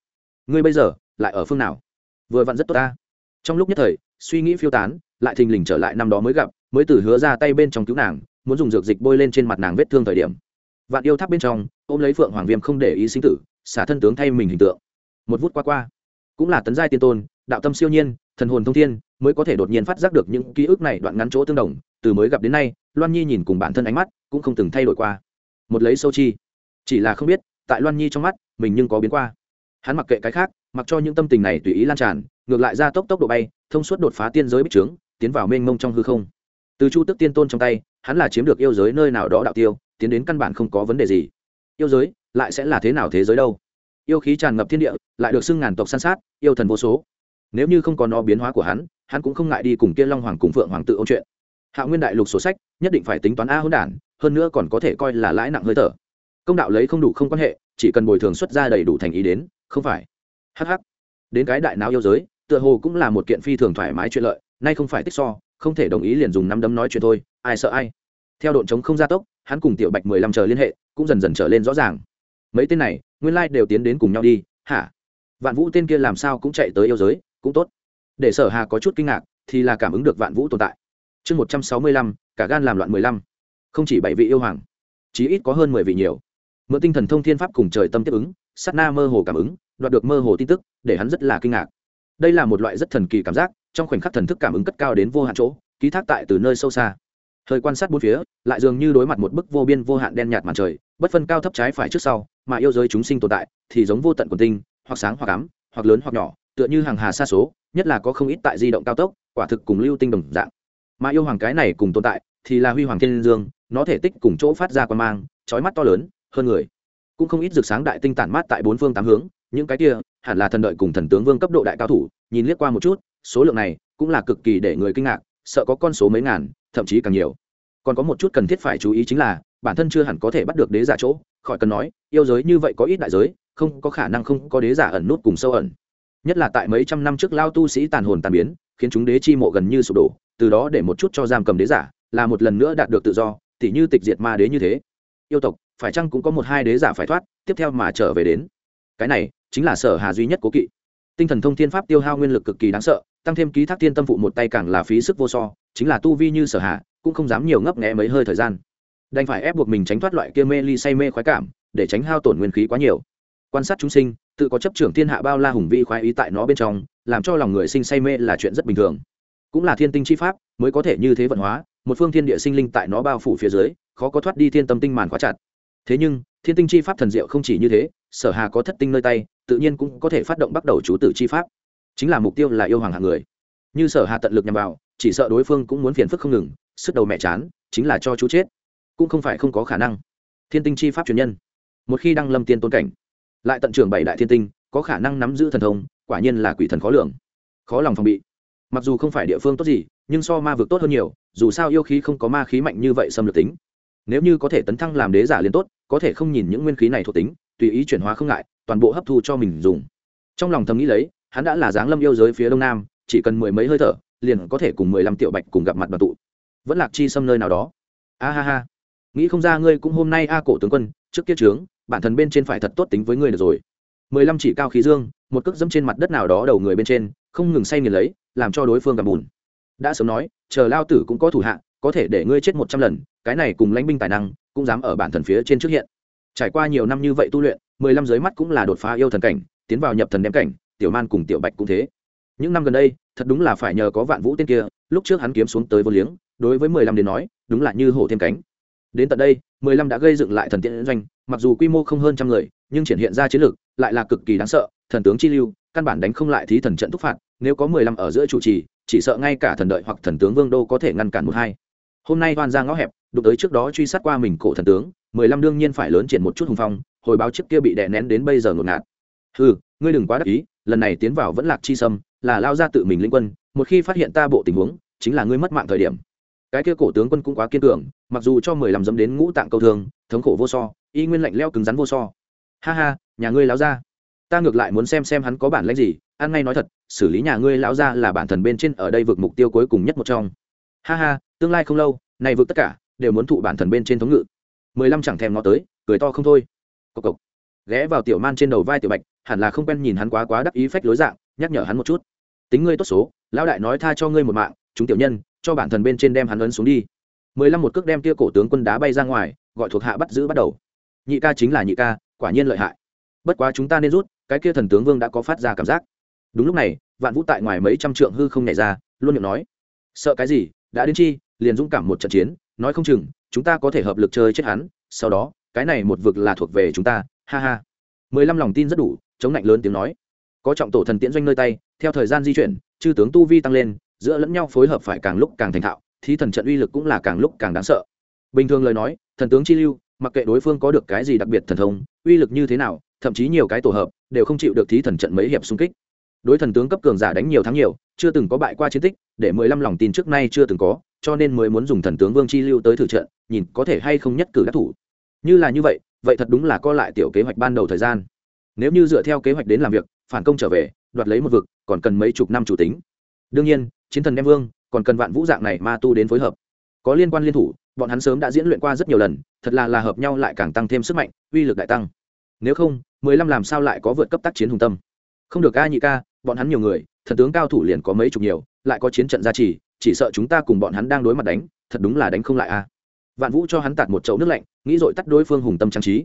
[SPEAKER 1] Ngươi bây giờ, lại ở phương nào? Vừa vặn rất tốt ta. Trong lúc nhất thời, suy nghĩ phiêu tán, lại thình lình trở lại năm đó mới gặp, mới từ hứa ra tay bên trong cứu nàng muốn dùng dược dịch bôi lên trên mặt nàng vết thương thời điểm. Vạn yêu tháp bên trong, ôm lấy phượng hoàng viêm không để ý sinh tử, xả thân tướng thay mình hình tượng. Một vút qua qua, cũng là tấn giai tiên tôn, đạo tâm siêu nhiên, thần hồn thông thiên, mới có thể đột nhiên phát giác được những ký ức này đoạn ngắn chỗ tương đồng, từ mới gặp đến nay, loan nhi nhìn cùng bản thân ánh mắt cũng không từng thay đổi qua. Một lấy sâu chi, chỉ là không biết, tại loan nhi trong mắt, mình nhưng có biến qua. Hắn mặc kệ cái khác, mặc cho những tâm tình này tùy ý lan tràn, ngược lại ra tốc tốc độ bay, thông suốt đột phá tiên giới bích trướng, tiến vào mênh mông trong hư không từ chu tức tiên tôn trong tay, hắn là chiếm được yêu giới nơi nào đó đạo tiêu, tiến đến căn bản không có vấn đề gì. Yêu giới, lại sẽ là thế nào thế giới đâu? Yêu khí tràn ngập thiên địa, lại được xưng ngàn tộc san sát, yêu thần vô số. Nếu như không có nó biến hóa của hắn hắn cũng không ngại đi cùng kia long hoàng cùng phượng hoàng tự ôn chuyện. Hạ nguyên đại lục sổ sách, nhất định phải tính toán a hỗn đản, hơn nữa còn có thể coi là lãi nặng hơi thở. Công đạo lấy không đủ không quan hệ, chỉ cần bồi thường xuất ra đầy đủ thành ý đến, không phải. Hh đến cái đại não yêu giới, tựa hồ cũng là một kiện phi thường thoải mái chuyện lợi, nay không phải tích so không thể đồng ý liền dùng năm đấm nói chuyện thôi, ai sợ ai. Theo độn chống không gia tốc, hắn cùng tiểu bạch mười lăm chờ liên hệ, cũng dần dần trở lên rõ ràng. Mấy tên này, nguyên lai đều tiến đến cùng nhau đi, hả? Vạn vũ tên kia làm sao cũng chạy tới yêu giới, cũng tốt. Để sở hà có chút kinh ngạc, thì là cảm ứng được vạn vũ tồn tại. Chương một trăm sáu mươi lăm, cả gan làm loạn mười lăm. Không chỉ bảy vị yêu hoàng, chí ít có hơn mười vị nhiều. Mượn tinh thần thông thiên pháp cùng trời tâm tiếp ứng, sát na mơ hồ cảm ứng, đoạt được mơ hồ tin tức, để hắn rất là kinh ngạc. Đây là một loại rất thần kỳ cảm giác trong khoảnh khắc thần thức cảm ứng cất cao đến vô hạn chỗ, ký thác tại từ nơi sâu xa. Thời quan sát bốn phía, lại dường như đối mặt một bức vô biên vô hạn đen nhạt màn trời, bất phân cao thấp trái phải trước sau, mà yêu giới chúng sinh tồn tại, thì giống vô tận quần tinh, hoặc sáng hoặc ám, hoặc lớn hoặc nhỏ, tựa như hàng hà xa số, nhất là có không ít tại di động cao tốc, quả thực cùng lưu tinh đồng dạng. Mà yêu hoàng cái này cùng tồn tại, thì là huy hoàng thiên dương, nó thể tích cùng chỗ phát ra quan mang trói mắt to lớn, hơn người. Cũng không ít rực sáng đại tinh tản mát tại bốn phương tám hướng, những cái kia, hẳn là thần đợi cùng thần tướng vương cấp độ đại cao thủ, nhìn liếc qua một chút số lượng này cũng là cực kỳ để người kinh ngạc, sợ có con số mấy ngàn, thậm chí càng nhiều. Còn có một chút cần thiết phải chú ý chính là, bản thân chưa hẳn có thể bắt được đế giả chỗ, khỏi cần nói, yêu giới như vậy có ít đại giới, không có khả năng không có đế giả ẩn nút cùng sâu ẩn. Nhất là tại mấy trăm năm trước lao tu sĩ tàn hồn tàn biến, khiến chúng đế chi mộ gần như sụp đổ, từ đó để một chút cho giam cầm đế giả, là một lần nữa đạt được tự do, tỉ như tịch diệt ma đế như thế. Yêu tộc, phải chăng cũng có một hai đế giả phải thoát, tiếp theo mà trở về đến? Cái này chính là sở hà duy nhất cố kỵ. Tinh thần thông thiên pháp tiêu hao nguyên lực cực kỳ đáng sợ tăng thêm ký thác thiên tâm phụ một tay càng là phí sức vô so, chính là tu vi như sở hạ, cũng không dám nhiều ngấp nghẽ mấy hơi thời gian. Đành phải ép buộc mình tránh thoát loại kia mê ly say mê khoái cảm, để tránh hao tổn nguyên khí quá nhiều. Quan sát chúng sinh, tự có chấp trưởng thiên hạ bao la hùng vi khoái ý tại nó bên trong, làm cho lòng người sinh say mê là chuyện rất bình thường. Cũng là thiên tinh chi pháp, mới có thể như thế vận hóa, một phương thiên địa sinh linh tại nó bao phủ phía dưới, khó có thoát đi thiên tâm tinh màn khóa chặt. Thế nhưng, thiên tinh chi pháp thần diệu không chỉ như thế, sở hà có thất tinh nơi tay, tự nhiên cũng có thể phát động bắt đầu chú tử chi pháp chính là mục tiêu là yêu hoàng hạng người. Như sở hà tận lực nhằm vào, chỉ sợ đối phương cũng muốn phiền phức không ngừng, sức đầu mẹ chán, chính là cho chú chết. Cũng không phải không có khả năng. Thiên tinh chi pháp truyền nhân. Một khi đăng lâm tiên tôn cảnh, lại tận trưởng bảy đại thiên tinh, có khả năng nắm giữ thần thông, quả nhiên là quỷ thần khó lường. Khó lòng phòng bị. Mặc dù không phải địa phương tốt gì, nhưng so ma vực tốt hơn nhiều, dù sao yêu khí không có ma khí mạnh như vậy xâm lược tính. Nếu như có thể tấn thăng làm đế giả liền tốt, có thể không nhìn những nguyên khí này thuộc tính, tùy ý chuyển hóa không ngại, toàn bộ hấp thu cho mình dùng. Trong lòng thầm nghĩ lấy hắn đã là dáng lâm yêu giới phía đông nam, chỉ cần mười mấy hơi thở, liền có thể cùng mười lăm tiểu bạch cùng gặp mặt đoàn tụ. Vẫn lạc chi xâm nơi nào đó. A ha ha. Nghĩ không ra ngươi cũng hôm nay a cổ tướng quân, trước kiết trướng, bản thân bên trên phải thật tốt tính với ngươi được rồi. Mười lăm chỉ cao khí dương, một cước dẫm trên mặt đất nào đó đầu người bên trên, không ngừng say nghiền lấy, làm cho đối phương gặp bùn. Đã sớm nói, chờ lao tử cũng có thủ hạ, có thể để ngươi chết một trăm lần, cái này cùng lãnh binh tài năng, cũng dám ở bản thần phía trên trước hiện. Trải qua nhiều năm như vậy tu luyện, mười lăm dưới mắt cũng là đột phá yêu thần cảnh, tiến vào nhập thần đem cảnh tiểu man cùng tiểu bạch cũng thế. Những năm gần đây, thật đúng là phải nhờ có vạn vũ tên kia, lúc trước hắn kiếm xuống tới vô liếng, đối với mười lăm đến nói, đúng là như hổ thêm cánh. Đến tận đây, mười lăm đã gây dựng lại thần tiện doanh, mặc dù quy mô không hơn trăm người, nhưng triển hiện ra chiến lược, lại là cực kỳ đáng sợ, thần tướng chi lưu, căn bản đánh không lại thí thần trận thúc phạt, nếu có mười lăm ở giữa chủ trì, chỉ sợ ngay cả thần đợi hoặc thần tướng vương đô có thể ngăn cản một hai. Hôm nay oan ra ngõ hẹp, đụng tới trước đó truy sát qua mình cổ thần tướng, mười lăm đương nhiên phải lớn triển một chút hùng phong, hồi báo trước kia bị đè nén đến bây giờ ngột ngạt. Ừ ngươi đừng quá đắc ý lần này tiến vào vẫn lạc chi sâm, là lao ra tự mình linh quân, một khi phát hiện ta bộ tình huống, chính là ngươi mất mạng thời điểm. Cái kia cổ tướng quân cũng quá kiên cường, mặc dù cho mười lăm dấm đến ngũ tạng câu thương, thống khổ vô so, y nguyên lạnh leo cứng rắn vô so. Ha ha, nhà ngươi láo ra ta ngược lại muốn xem xem hắn có bản lãnh gì, ăn ngay nói thật, xử lý nhà ngươi lão ra là bản thần bên trên ở đây vượt mục tiêu cuối cùng nhất một trong. Ha ha, tương lai không lâu, này vượt tất cả, đều muốn thụ bản thần bên trên thống ngự. Mười lăm chẳng thèm ngó tới, cười to không thôi. Cộc cộc. Ghé vào tiểu man trên đầu vai tiểu bạch hẳn là không quen nhìn hắn quá quá đắc ý phách lối dạng, nhắc nhở hắn một chút. Tính ngươi tốt số, lão đại nói tha cho ngươi một mạng, chúng tiểu nhân, cho bản thần bên trên đem hắn ấn xuống đi. Mười lăm một cước đem kia cổ tướng quân đá bay ra ngoài, gọi thuộc hạ bắt giữ bắt đầu. Nhị ca chính là nhị ca, quả nhiên lợi hại. Bất quá chúng ta nên rút, cái kia thần tướng vương đã có phát ra cảm giác. Đúng lúc này, vạn vũ tại ngoài mấy trăm trượng hư không nhảy ra, luôn miệng nói, sợ cái gì, đã đến chi, liền dũng cảm một trận chiến, nói không chừng, chúng ta có thể hợp lực chơi chết hắn, sau đó, cái này một vực là thuộc về chúng ta, ha ha mười lăm lòng tin rất đủ, chống lạnh lớn tiếng nói. Có trọng tổ thần tiễn doanh nơi tay, theo thời gian di chuyển, chư tướng tu vi tăng lên, giữa lẫn nhau phối hợp phải càng lúc càng thành thạo thì thần trận uy lực cũng là càng lúc càng đáng sợ. Bình thường lời nói, thần tướng chi lưu, mặc kệ đối phương có được cái gì đặc biệt thần thông, uy lực như thế nào, thậm chí nhiều cái tổ hợp, đều không chịu được thí thần trận mấy hiệp xung kích. Đối thần tướng cấp cường giả đánh nhiều thắng nhiều, chưa từng có bại qua chiến tích, để mười lăm lòng tin trước nay chưa từng có, cho nên mới muốn dùng thần tướng vương chi lưu tới thử trận, nhìn có thể hay không nhất cử đắc thủ. Như là như vậy vậy thật đúng là co lại tiểu kế hoạch ban đầu thời gian. Nếu như dựa theo kế hoạch đến làm việc, phản công trở về, đoạt lấy một vực, còn cần mấy chục năm chủ tính. Đương nhiên, chiến thần đem vương, còn cần vạn vũ dạng này ma tu đến phối hợp. Có liên quan liên thủ, bọn hắn sớm đã diễn luyện qua rất nhiều lần, thật là là hợp nhau lại càng tăng thêm sức mạnh, uy lực đại tăng. Nếu không, mười lăm làm sao lại có vượt cấp tác chiến hùng tâm? Không được ca nhị ca, bọn hắn nhiều người, thần tướng cao thủ liền có mấy chục nhiều, lại có chiến trận gia trì, chỉ sợ chúng ta cùng bọn hắn đang đối mặt đánh, thật đúng là đánh không lại a vạn vũ cho hắn tạt một chậu nước lạnh, nghĩ dội tắt đối phương hùng tâm trang trí.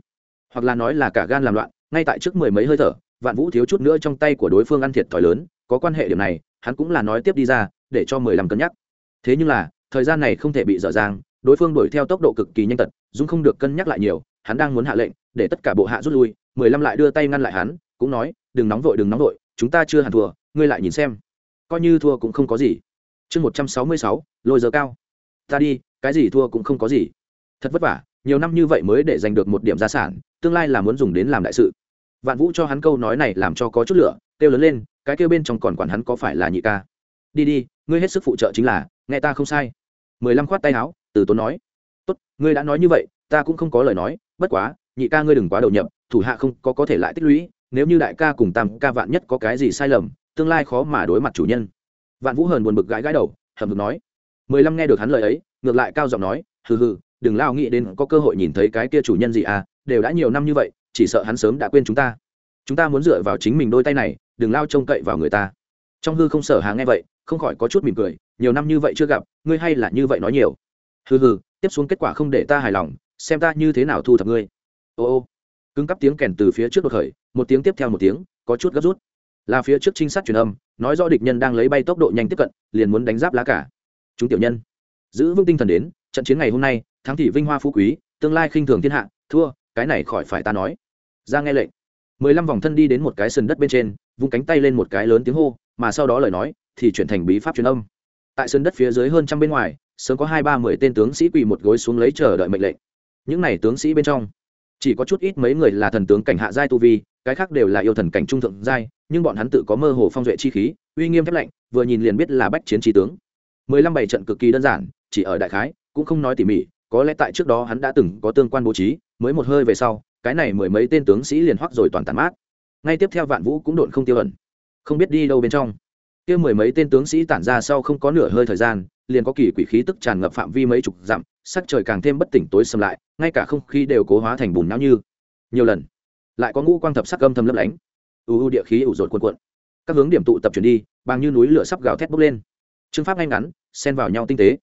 [SPEAKER 1] Hoặc là nói là cả gan làm loạn, ngay tại trước mười mấy hơi thở, vạn vũ thiếu chút nữa trong tay của đối phương ăn thiệt thòi lớn, có quan hệ điểm này, hắn cũng là nói tiếp đi ra, để cho mười lăm cân nhắc. Thế nhưng là, thời gian này không thể bị dở dang, đối phương đuổi theo tốc độ cực kỳ nhanh tật dung không được cân nhắc lại nhiều, hắn đang muốn hạ lệnh, để tất cả bộ hạ rút lui, mười lăm lại đưa tay ngăn lại hắn, cũng nói, đừng nóng vội, đừng nóng vội, chúng ta chưa hẳn thua, ngươi lại nhìn xem. Coi như thua cũng không có gì. Chương một trăm sáu mươi sáu, lôi giờ cao. Ta đi cái gì thua cũng không có gì. Thật vất vả, nhiều năm như vậy mới để giành được một điểm gia sản, tương lai là muốn dùng đến làm đại sự. Vạn vũ cho hắn câu nói này làm cho có chút lửa, kêu lớn lên, cái kêu bên trong còn quản hắn có phải là nhị ca. Đi đi, ngươi hết sức phụ trợ chính là, nghe ta không sai. Mười lăm khoát tay áo, từ tốn nói. Tốt, ngươi đã nói như vậy, ta cũng không có lời nói, bất quá, nhị ca ngươi đừng quá đầu nhập, thủ hạ không có có thể lại tích lũy, nếu như đại ca cùng tam ca vạn nhất có cái gì sai lầm, tương lai khó mà đối mặt chủ nhân. Vạn vũ hờn buồn bực gãi gãi đầu hầm được nói mười lăm nghe được hắn lời ấy, ngược lại cao giọng nói, hừ hừ, đừng lao nghĩ đến có cơ hội nhìn thấy cái kia chủ nhân gì à đều đã nhiều năm như vậy, chỉ sợ hắn sớm đã quên chúng ta. Chúng ta muốn dựa vào chính mình đôi tay này, đừng lao trông cậy vào người ta. Trong hư không sở hà nghe vậy, không khỏi có chút mỉm cười, nhiều năm như vậy chưa gặp, ngươi hay là như vậy nói nhiều. Hừ hừ, tiếp xuống kết quả không để ta hài lòng, xem ta như thế nào thu thập ngươi. Ô ô. Cứng cắp tiếng kèn từ phía trước đột khởi, một tiếng tiếp theo một tiếng, có chút gấp rút. Là phía trước trinh sát truyền âm, nói rõ địch nhân đang lấy bay tốc độ nhanh tiếp cận, liền muốn đánh giáp lá cả chúng tiểu nhân. Giữ vững tinh thần đến, trận chiến ngày hôm nay, thắng thị vinh hoa phú quý, tương lai khinh thường thiên hạ, thua, cái này khỏi phải ta nói. Ra nghe lệnh. Mười lăm vòng thân đi đến một cái sườn đất bên trên, vung cánh tay lên một cái lớn tiếng hô, mà sau đó lời nói, thì chuyển thành bí pháp truyền âm. Tại sườn đất phía dưới hơn trăm bên ngoài, sớm có hai ba mười tên tướng sĩ quỳ một gối xuống lấy chờ đợi mệnh lệnh. Những này tướng sĩ bên trong, chỉ có chút ít mấy người là thần tướng cảnh hạ giai tu vi, cái khác đều là yêu thần cảnh trung thượng giai, nhưng bọn hắn tự có mơ hồ phong duệ chi khí, uy nghiêm thép lạnh, vừa nhìn liền biết là bách chiến trí tướng mười lăm bảy trận cực kỳ đơn giản, chỉ ở đại khái, cũng không nói tỉ mỉ, có lẽ tại trước đó hắn đã từng có tương quan bố trí, mới một hơi về sau, cái này mười mấy tên tướng sĩ liền hoắc rồi toàn tàn mát. Ngay tiếp theo vạn vũ cũng độn không tiêu ẩn. Không biết đi đâu bên trong. Kia mười mấy tên tướng sĩ tản ra sau không có nửa hơi thời gian, liền có kỳ quỷ khí tức tràn ngập phạm vi mấy chục dặm, sắc trời càng thêm bất tỉnh tối sầm lại, ngay cả không khí đều cố hóa thành bùn não như. Nhiều lần, lại có ngũ quang thập sắc âm thầm lấp lánh. U u địa khí ủ rột cuộn cuộn. Các hướng điểm tụ tập chuyển đi bằng như núi lửa sắp gào thét bốc lên. Trương pháp ngay ngắn xen vào nhau tinh tế.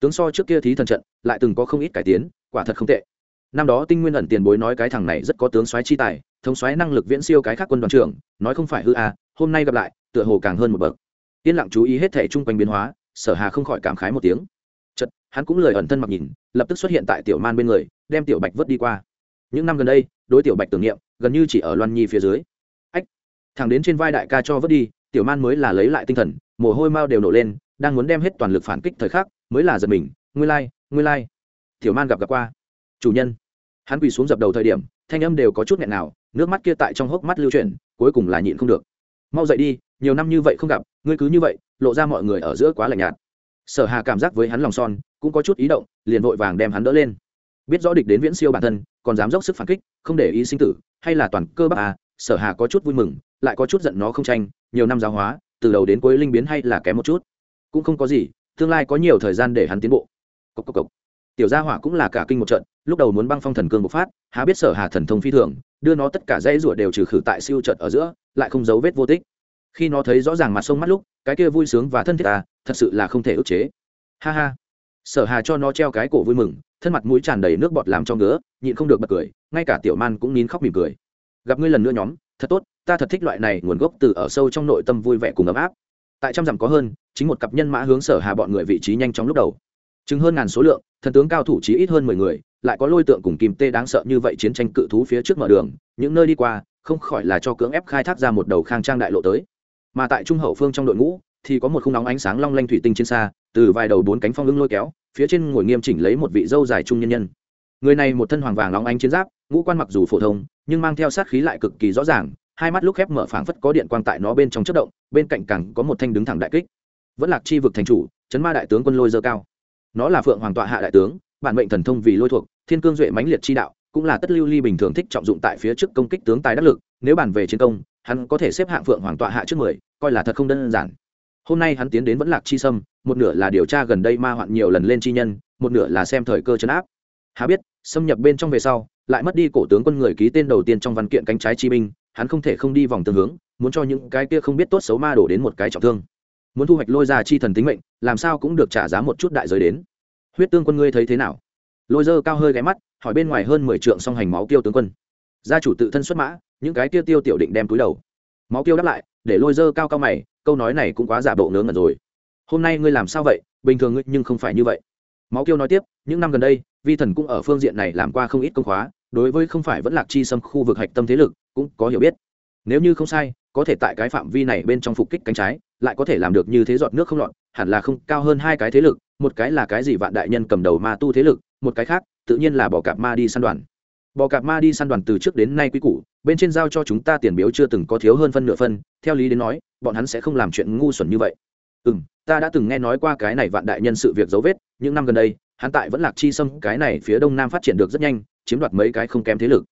[SPEAKER 1] Tướng so trước kia thí thần trận, lại từng có không ít cải tiến, quả thật không tệ. Năm đó tinh nguyên ẩn tiền bối nói cái thằng này rất có tướng soái chi tài, thống soái năng lực viễn siêu cái khác quân đoàn trưởng, nói không phải hư à hôm nay gặp lại, tựa hồ càng hơn một bậc. Yên lặng chú ý hết thể chung quanh biến hóa, sở hà không khỏi cảm khái một tiếng. Chật hắn cũng lời ẩn thân mặc nhìn, lập tức xuất hiện tại tiểu man bên người, đem tiểu bạch vớt đi qua. Những năm gần đây, đối tiểu bạch tưởng niệm, gần như chỉ ở loan nhi phía dưới. Ách, thằng đến trên vai đại ca cho vớt đi, tiểu man mới là lấy lại tinh thần, mồ hôi mau đều nổ lên đang muốn đem hết toàn lực phản kích thời khắc, mới là giật mình, ngươi lai ngươi lai、like. tiểu man gặp gặp qua. Chủ nhân. Hắn quỳ xuống dập đầu thời điểm, thanh âm đều có chút nghẹn nào, nước mắt kia tại trong hốc mắt lưu chuyển, cuối cùng là nhịn không được. Mau dậy đi, nhiều năm như vậy không gặp, ngươi cứ như vậy, lộ ra mọi người ở giữa quá lạnh nhạt. Sở hà cảm giác với hắn lòng son, cũng có chút ý động, liền vội vàng đem hắn đỡ lên. Biết rõ địch đến viễn siêu bản thân, còn dám dốc sức phản kích, không để ý sinh tử, hay là toàn cơ bắp à sở hà có chút vui mừng, lại có chút giận nó không tranh, nhiều năm giáo hóa, từ đầu đến cuối linh biến hay là kém một chút cũng không có gì tương lai có nhiều thời gian để hắn tiến bộ. Cốc cốc cốc. tiểu gia hỏa cũng là cả kinh một trận lúc đầu muốn băng phong thần cương bộc phát há biết sở hà thần thông phi thường đưa nó tất cả dãy rủa đều trừ khử tại siêu trận ở giữa lại không dấu vết vô tích. Khi nó thấy rõ ràng mặt sông mắt lúc cái kia vui sướng và thân thiết ta, thật sự là không thể ức chế. Ha ha. Sở hà cho nó treo cái cổ vui mừng thân mặt mũi tràn đầy nước bọt làm cho ngứa nhịn không được bật cười ngay cả tiểu man cũng nín khóc mỉm cười. Gặp ngươi lần nữa nhóm thật tốt ta thật thích loại này nguồn gốc từ ở sâu trong nội tâm vui vẻ cùng ấm áp. Tại trăm dặm có hơn chính một cặp nhân mã hướng sở hà bọn người vị trí nhanh chóng lúc đầu. Chứng hơn ngàn số lượng, thần tướng cao thủ chí ít hơn mười người, lại có lôi tượng cùng kim tê đáng sợ như vậy chiến tranh cự thú phía trước mở đường, những nơi đi qua, không khỏi là cho cưỡng ép khai thác ra một đầu khang trang đại lộ tới. Mà tại trung hậu phương trong đội ngũ, thì có một khung nóng ánh sáng long lanh thủy tinh trên xa, từ vài đầu bốn cánh phong lưng lôi kéo, phía trên ngồi nghiêm chỉnh lấy một vị dâu dài trung nhân nhân. Người này một thân hoàng vàng long ánh chiến giáp, ngũ quan mặc dù phổ thông, nhưng mang theo sát khí lại cực kỳ rõ ràng, hai mắt lúc khép mở phảng phất có điện quang tại nó bên trong chất động, bên cạnh cẳng có một thanh đứng thẳng đại kích vẫn lạc chi vực thành chủ, chấn ma đại tướng quân lôi dơ cao. Nó là phượng hoàng tọa hạ đại tướng, bản mệnh thần thông vì lôi thuộc, thiên cương duệ mãnh liệt chi đạo, cũng là tất lưu ly bình thường thích trọng dụng tại phía trước công kích tướng tài đắc lực, nếu bàn về chiến công, hắn có thể xếp hạng phượng hoàng tọa hạ trước mười, coi là thật không đơn giản. Hôm nay hắn tiến đến vẫn lạc chi sâm, một nửa là điều tra gần đây ma hoạn nhiều lần lên chi nhân, một nửa là xem thời cơ chấn áp. Hà biết, xâm nhập bên trong về sau, lại mất đi cổ tướng quân người ký tên đầu tiên trong văn kiện cánh trái chi binh, hắn không thể không đi vòng tương hướng, muốn cho những cái kia không biết tốt xấu ma đổ đến một cái trọng thương muốn thu hoạch lôi ra chi thần tính mệnh, làm sao cũng được trả giá một chút đại giới đến. Huyết tương quân ngươi thấy thế nào? Lôi dơ cao hơi ghé mắt, hỏi bên ngoài hơn mười trượng song hành máu tiêu tướng quân. Gia chủ tự thân xuất mã, những cái tiêu tiêu tiểu định đem túi đầu. Máu tiêu đáp lại, để lôi dơ cao cao mày, câu nói này cũng quá giả bộ ngớ ngẩn rồi. Hôm nay ngươi làm sao vậy? Bình thường ngươi nhưng không phải như vậy. Máu tiêu nói tiếp, những năm gần đây, vi thần cũng ở phương diện này làm qua không ít công khóa, đối với không phải vẫn lạc chi xâm khu vực hạch tâm thế lực, cũng có hiểu biết. Nếu như không sai có thể tại cái phạm vi này bên trong phục kích cánh trái, lại có thể làm được như thế giọt nước không lọt, hẳn là không, cao hơn hai cái thế lực, một cái là cái gì vạn đại nhân cầm đầu ma tu thế lực, một cái khác, tự nhiên là bỏ cạp ma đi săn đoàn. Bò cạp ma đi săn đoàn từ trước đến nay quý củ, bên trên giao cho chúng ta tiền biếu chưa từng có thiếu hơn phân nửa phân, theo lý đến nói, bọn hắn sẽ không làm chuyện ngu xuẩn như vậy. Ừ m ta đã từng nghe nói qua cái này vạn đại nhân sự việc dấu vết, những năm gần đây, hắn tại vẫn lạc chi sâm, cái này phía đông nam phát triển được rất nhanh, chiếm đoạt mấy cái không kém thế lực.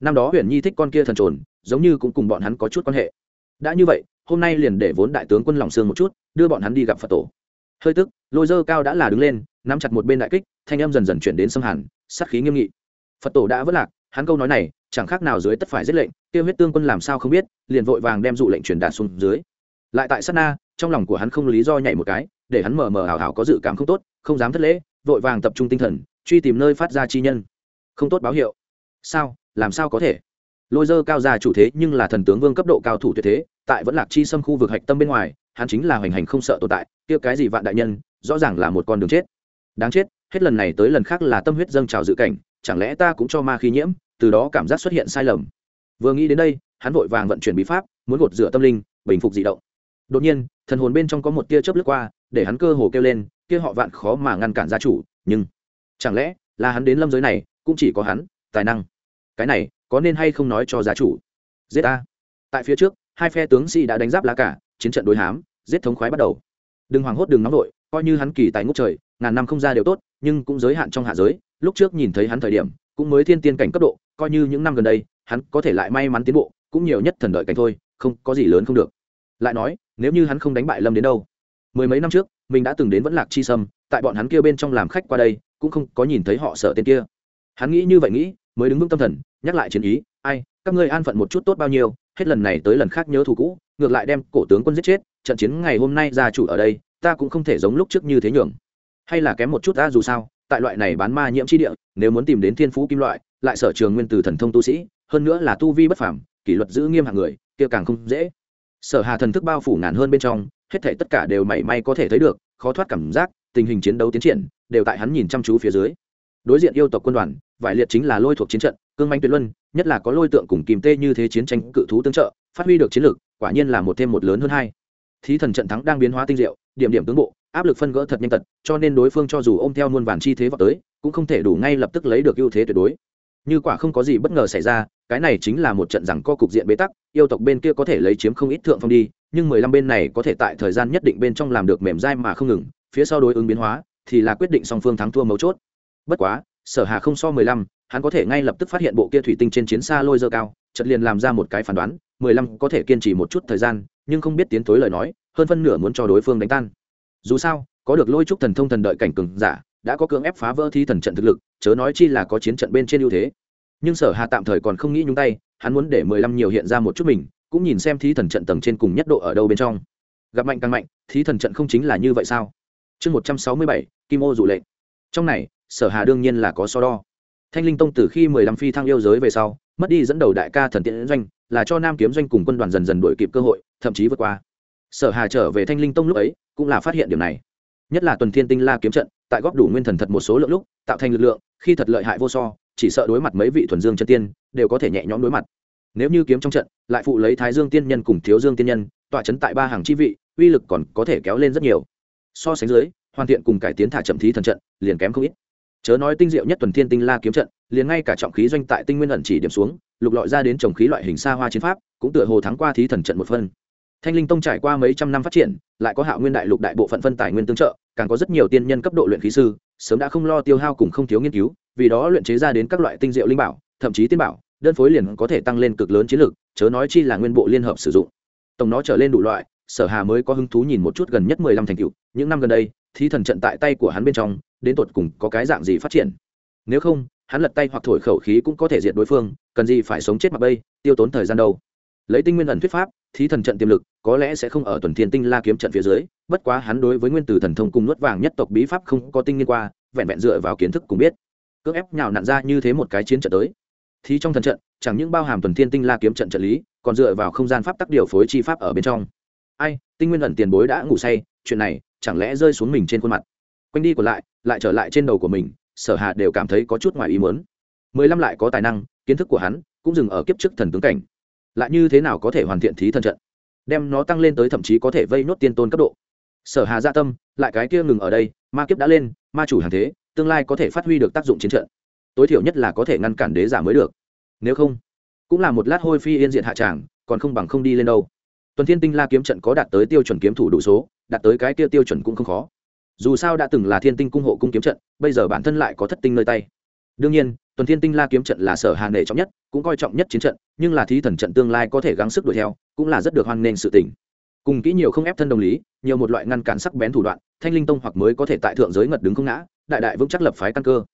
[SPEAKER 1] Năm đó huyền nhi thích con kia thần trồn, giống như cũng cùng bọn hắn có chút quan hệ đã như vậy, hôm nay liền để vốn đại tướng quân lòng sương một chút, đưa bọn hắn đi gặp phật tổ. Hơi tức, lôi dơ cao đã là đứng lên, nắm chặt một bên đại kích, thanh em dần dần chuyển đến sông hàn, sát khí nghiêm nghị. Phật tổ đã vất lạc, hắn câu nói này, chẳng khác nào dưới tất phải giết lệnh tiêu huyết tương quân làm sao không biết, liền vội vàng đem dụ lệnh truyền đạt xuống dưới. Lại tại sát na, trong lòng của hắn không lý do nhảy một cái, để hắn mờ mờ hào hào có dự cảm không tốt, không dám thất lễ, vội vàng tập trung tinh thần, truy tìm nơi phát ra chi nhân. Không tốt báo hiệu. Sao, làm sao có thể? Lôi dơ cao già chủ thế nhưng là thần tướng vương cấp độ cao thủ tuyệt thế, tại vẫn lạc chi xâm khu vực hạch tâm bên ngoài, hắn chính là hoành hành không sợ tồn tại, kia cái gì vạn đại nhân, rõ ràng là một con đường chết. Đáng chết, hết lần này tới lần khác là tâm huyết dâng trào dự cảnh, chẳng lẽ ta cũng cho ma khí nhiễm, từ đó cảm giác xuất hiện sai lầm. Vừa nghĩ đến đây, hắn vội vàng vận chuyển bí pháp, muốn gột rửa tâm linh, bình phục dị động. Đột nhiên, thần hồn bên trong có một tia chớp lướt qua, để hắn cơ hồ kêu lên, kia họ vạn khó mà ngăn cản gia chủ, nhưng chẳng lẽ là hắn đến lâm giới này, cũng chỉ có hắn, tài năng. Cái này có nên hay không nói cho gia chủ? Giết ta. Tại phía trước, hai phe tướng sĩ đã đánh giáp lá cả, chiến trận đối hám, giết thống khoái bắt đầu. Đừng hoảng hốt, đừng nóng vội, coi như hắn kỳ tài ngút trời, ngàn năm không ra đều tốt, nhưng cũng giới hạn trong hạ giới, lúc trước nhìn thấy hắn thời điểm, cũng mới thiên tiên cảnh cấp độ, coi như những năm gần đây, hắn có thể lại may mắn tiến bộ, cũng nhiều nhất thần đợi cảnh thôi, không, có gì lớn không được. Lại nói, nếu như hắn không đánh bại lâm đến đâu? Mười mấy năm trước, mình đã từng đến vẫn lạc chi sâm, tại bọn hắn kia bên trong làm khách qua đây, cũng không có nhìn thấy họ sợ tên kia. Hắn nghĩ như vậy nghĩ mới đứng vững tâm thần, nhắc lại chiến ý, ai, các ngươi an phận một chút tốt bao nhiêu, hết lần này tới lần khác nhớ thù cũ, ngược lại đem cổ tướng quân giết chết, trận chiến ngày hôm nay gia chủ ở đây, ta cũng không thể giống lúc trước như thế nhường. Hay là kém một chút ta dù sao, tại loại này bán ma nhiễm chi địa, nếu muốn tìm đến thiên phú kim loại, lại sở trường nguyên từ thần thông tu sĩ, hơn nữa là tu vi bất phàm, kỷ luật giữ nghiêm hạng người, kia càng không dễ. Sở hà thần thức bao phủ ngàn hơn bên trong, hết thảy tất cả đều mảy may có thể thấy được, khó thoát cảm giác, tình hình chiến đấu tiến triển, đều tại hắn nhìn chăm chú phía dưới. Đối diện yêu tộc quân đoàn vải liệt chính là lôi thuộc chiến trận, cương manh tuyệt luân, nhất là có lôi tượng cùng kìm tê như thế chiến tranh cự thú tương trợ, phát huy được chiến lược quả nhiên là một thêm một lớn hơn hai. Thí thần trận thắng đang biến hóa tinh diệu, điểm điểm tướng bộ, áp lực phân gỡ thật nhanh tật, cho nên đối phương cho dù ôm theo muôn vàn chi thế vào tới, cũng không thể đủ ngay lập tức lấy được ưu thế tuyệt đối. Như quả không có gì bất ngờ xảy ra, cái này chính là một trận rằng co cục diện bế tắc, yêu tộc bên kia có thể lấy chiếm không ít thượng phong đi, nhưng mười lăm bên này có thể tại thời gian nhất định bên trong làm được mềm dai mà không ngừng, phía sau đối ứng biến hóa, thì là quyết định song phương thắng thua mấu chốt. Bất quá sở hà không so mười lăm, hắn có thể ngay lập tức phát hiện bộ kia thủy tinh trên chiến xa lôi dơ cao chật liền làm ra một cái phán đoán, mười lăm có thể kiên trì một chút thời gian, nhưng không biết tiến thối lời nói, hơn phân nửa muốn cho đối phương đánh tan. Dù sao, có được lôi trúc thần thông thần đợi cảnh cường giả, đã có cưỡng ép phá vỡ thi thần trận thực lực, chớ nói chi là có chiến trận bên trên ưu thế. Nhưng sở hà tạm thời còn không nghĩ nhúng tay, hắn muốn để mười lăm nhiều hiện ra một chút mình, cũng nhìn xem thí thần trận tầng trên cùng nhất độ ở đâu bên trong. Gặp mạnh càng mạnh thí thần trận không chính là như vậy sao? Chương một trăm sáu mươi bảy, kim ô dụ lệnh trong này, sở hà đương nhiên là có so đo. Thanh linh tông từ khi mười lăm phi thăng yêu giới về sau, mất đi dẫn đầu đại ca thần tiện doanh, là cho nam kiếm doanh cùng quân đoàn dần dần đổi kịp cơ hội, thậm chí vượt qua. Sở hà trở về thanh linh tông lúc ấy, cũng là phát hiện điểm này. Nhất là tuần thiên tinh la kiếm trận, tại góp đủ nguyên thần thật một số lượng lúc, tạo thành lực lượng, khi thật lợi hại vô so, chỉ sợ đối mặt mấy vị thuần dương chân tiên, đều có thể nhẹ nhõm đối mặt. Nếu như kiếm trong trận, lại phụ lấy thái dương tiên nhân cùng thiếu dương tiên nhân, tọa chấn tại ba hàng chi vị, uy lực còn có thể kéo lên rất nhiều. So sánh dưới hoàn thiện cùng cải tiến thả chậm thí thần trận, liền kém không ít. Chớ nói tinh diệu nhất tuần thiên tinh la kiếm trận, liền ngay cả trọng khí doanh tại tinh nguyên ẩn chỉ điểm xuống, lục lọi ra đến trồng khí loại hình xa hoa chiến pháp, cũng tựa hồ thắng qua thí thần trận một phân. Thanh linh tông trải qua mấy trăm năm phát triển, lại có hạo nguyên đại lục đại bộ phận phân tài nguyên tương trợ, càng có rất nhiều tiên nhân cấp độ luyện khí sư, sớm đã không lo tiêu hao cùng không thiếu nghiên cứu, vì đó luyện chế ra đến các loại tinh diệu linh bảo, thậm chí tiên bảo, đơn phối liền có thể tăng lên cực lớn chiến lược, chớ nói chi là nguyên bộ liên hợp sử dụng. Tổng nó trở lên đủ loại, sở hà mới có hứng thú nhìn một chút gần nhất mười lăm thành cựu những năm gần đây thí thần trận tại tay của hắn bên trong, đến tột cùng có cái dạng gì phát triển. Nếu không, hắn lật tay hoặc thổi khẩu khí cũng có thể diệt đối phương, cần gì phải sống chết mặc bây, tiêu tốn thời gian đâu. Lấy tinh nguyên ẩn thuyết pháp, thí thần trận tiềm lực có lẽ sẽ không ở tuần thiên tinh la kiếm trận phía dưới, bất quá hắn đối với nguyên tử thần thông cùng nuốt vàng nhất tộc bí pháp không có tinh nghiên qua, vẹn vẹn dựa vào kiến thức cũng biết. Cưỡng ép nhào nặn ra như thế một cái chiến trận tới. Thì trong thần trận, chẳng những bao hàm tuần thiên tinh la kiếm trận trận lý, còn dựa vào không gian pháp tắc điều phối chi pháp ở bên trong. Ai, tinh nguyên ẩn tiền bối đã ngủ say, chuyện này chẳng lẽ rơi xuống mình trên khuôn mặt? Quanh đi còn lại lại trở lại trên đầu của mình, sở hà đều cảm thấy có chút ngoài ý muốn. Mười lăm lại có tài năng, kiến thức của hắn cũng dừng ở kiếp trước thần tướng cảnh. Lại như thế nào có thể hoàn thiện thí thân trận? Đem nó tăng lên tới thậm chí có thể vây nốt tiên tôn cấp độ. Sở hà gia dạ tâm, lại cái kia ngừng ở đây, ma kiếp đã lên, ma chủ hàng thế, tương lai có thể phát huy được tác dụng chiến trận. Tối thiểu nhất là có thể ngăn cản đế giả mới được. Nếu không, cũng là một lát hôi phi yên diện hạ tràng, còn không bằng không đi lên đâu tuần thiên tinh la kiếm trận có đạt tới tiêu chuẩn kiếm thủ đủ số, đạt tới cái kia tiêu chuẩn cũng không khó. Dù sao đã từng là thiên tinh cung hộ cung kiếm trận, bây giờ bản thân lại có thất tinh nơi tay. Đương nhiên, tuần thiên tinh la kiếm trận là sở hà nể trọng nhất, cũng coi trọng nhất chiến trận, nhưng là thí thần trận tương lai có thể gắng sức đuổi theo, cũng là rất được hoan nghênh sự tỉnh cùng kỹ nhiều không ép thân đồng lý, nhiều một loại ngăn cản sắc bén thủ đoạn, thanh linh tông hoặc mới có thể tại thượng giới ngật đứng không ngã, đại đại vững chắc lập phái căn cơ.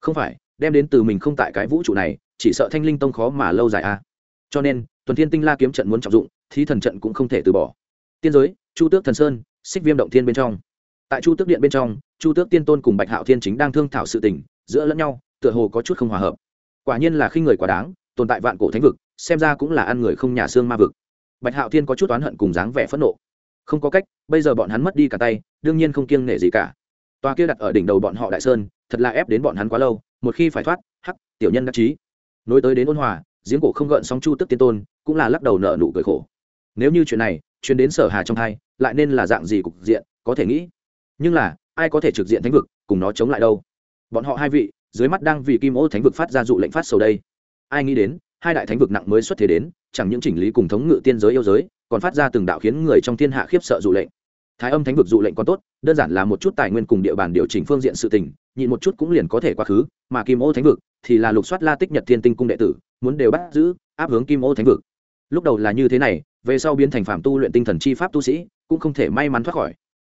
[SPEAKER 1] Không phải, đem đến từ mình không tại cái vũ trụ này, chỉ sợ thanh linh tông khó mà lâu dài a à. cho nên, tuần thiên tinh la kiếm trận muốn trọng dụng thí thần trận cũng không thể từ bỏ. Tiên giới, chu tước thần sơn, xích viêm động thiên bên trong. Tại chu tước điện bên trong, chu tước tiên tôn cùng bạch hạo thiên chính đang thương thảo sự tình, giữa lẫn nhau, tựa hồ có chút không hòa hợp. Quả nhiên là khi người quá đáng, tồn tại vạn cổ thánh vực, xem ra cũng là ăn người không nhà xương ma vực. Bạch hạo thiên có chút oán hận cùng dáng vẻ phẫn nộ. Không có cách, bây giờ bọn hắn mất đi cả tay, đương nhiên không kiêng nể gì cả. Tòa kia đặt ở đỉnh đầu bọn họ đại sơn, thật là ép đến bọn hắn quá lâu, một khi phải thoát, hắc, tiểu nhân đắc chí. Nối tới đến ôn hòa, giếng cổ không gợn sóng chu tức tiên tôn, cũng là lắc đầu nợ nụ cười khổ nếu như chuyện này chuyến đến sở hà trong hai lại nên là dạng gì cục diện, có thể nghĩ. Nhưng là, ai có thể trực diện thánh vực, cùng nó chống lại đâu? Bọn họ hai vị, dưới mắt đang vì kim ô thánh vực phát ra dụ lệnh phát sầu đây. Ai nghĩ đến, hai đại thánh vực nặng mới xuất thế đến, chẳng những chỉnh lý cùng thống ngự tiên giới yêu giới, còn phát ra từng đạo khiến người trong thiên hạ khiếp sợ dụ lệnh. Thái âm thánh vực dụ lệnh còn tốt, đơn giản là một chút tài nguyên cùng địa bàn điều chỉnh phương diện sự tình, nhịn một chút cũng liền có thể quá khứ, mà kim ô thánh vực thì là lục soát la tích nhật thiên tinh cung đệ tử, muốn đều bắt giữ, áp hướng kim ô thánh vực. Lúc đầu là như thế này về sau biến thành phạm tu luyện tinh thần chi pháp tu sĩ, cũng không thể may mắn thoát khỏi.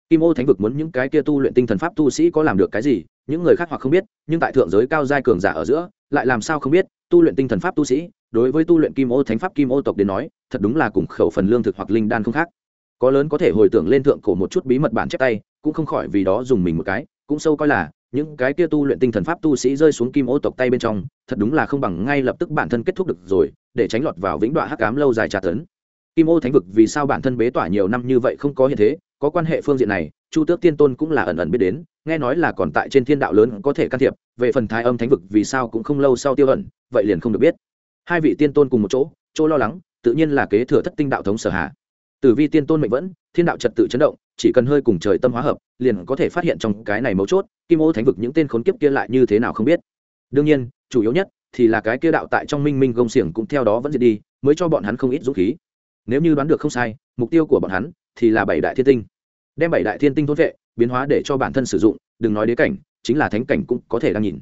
[SPEAKER 1] Kim ô thánh vực muốn những cái kia tu luyện tinh thần pháp tu sĩ có làm được cái gì, những người khác hoặc không biết, nhưng tại thượng giới cao giai cường giả ở giữa, lại làm sao không biết, tu luyện tinh thần pháp tu sĩ, đối với tu luyện kim ô thánh pháp, kim ô tộc đến nói, thật đúng là cùng khẩu phần lương thực hoặc linh đan không khác. Có lớn có thể hồi tưởng lên thượng cổ một chút bí mật bản chép tay, cũng không khỏi vì đó dùng mình một cái, cũng sâu coi là, những cái kia tu luyện tinh thần pháp tu sĩ rơi xuống kim ô tộc tay bên trong, thật đúng là không bằng ngay lập tức bản thân kết thúc được rồi, để tránh lọt vào vĩnh đoạn hắc ám lâu dài tra tấn kim ô thánh vực vì sao bản thân bế tỏa nhiều năm như vậy không có hiện thế, có quan hệ phương diện này, chu tước tiên tôn cũng là ẩn ẩn biết đến, nghe nói là còn tại trên thiên đạo lớn có thể can thiệp, về phần thái âm thánh vực vì sao cũng không lâu sau tiêu ẩn, vậy liền không được biết. Hai vị tiên tôn cùng một chỗ chỗ lo lắng, tự nhiên là kế thừa thất tinh đạo thống sở hạ. Tử vi tiên tôn mệnh vẫn, thiên đạo trật tự chấn động, chỉ cần hơi cùng trời tâm hóa hợp, liền có thể phát hiện trong cái này mấu chốt, kim ô thánh vực những tên khốn kiếp kia lại như thế nào không biết. Đương nhiên, chủ yếu nhất thì là cái kia đạo tại trong minh minh gông xiềng cũng theo đó vẫn diệt đi, mới cho bọn hắn không ít dũng khí nếu như đoán được không sai, mục tiêu của bọn hắn thì là bảy đại thiên tinh. Đem bảy đại thiên tinh thôn vệ, biến hóa để cho bản thân sử dụng, đừng nói đế cảnh, chính là thánh cảnh cũng có thể đang nhìn.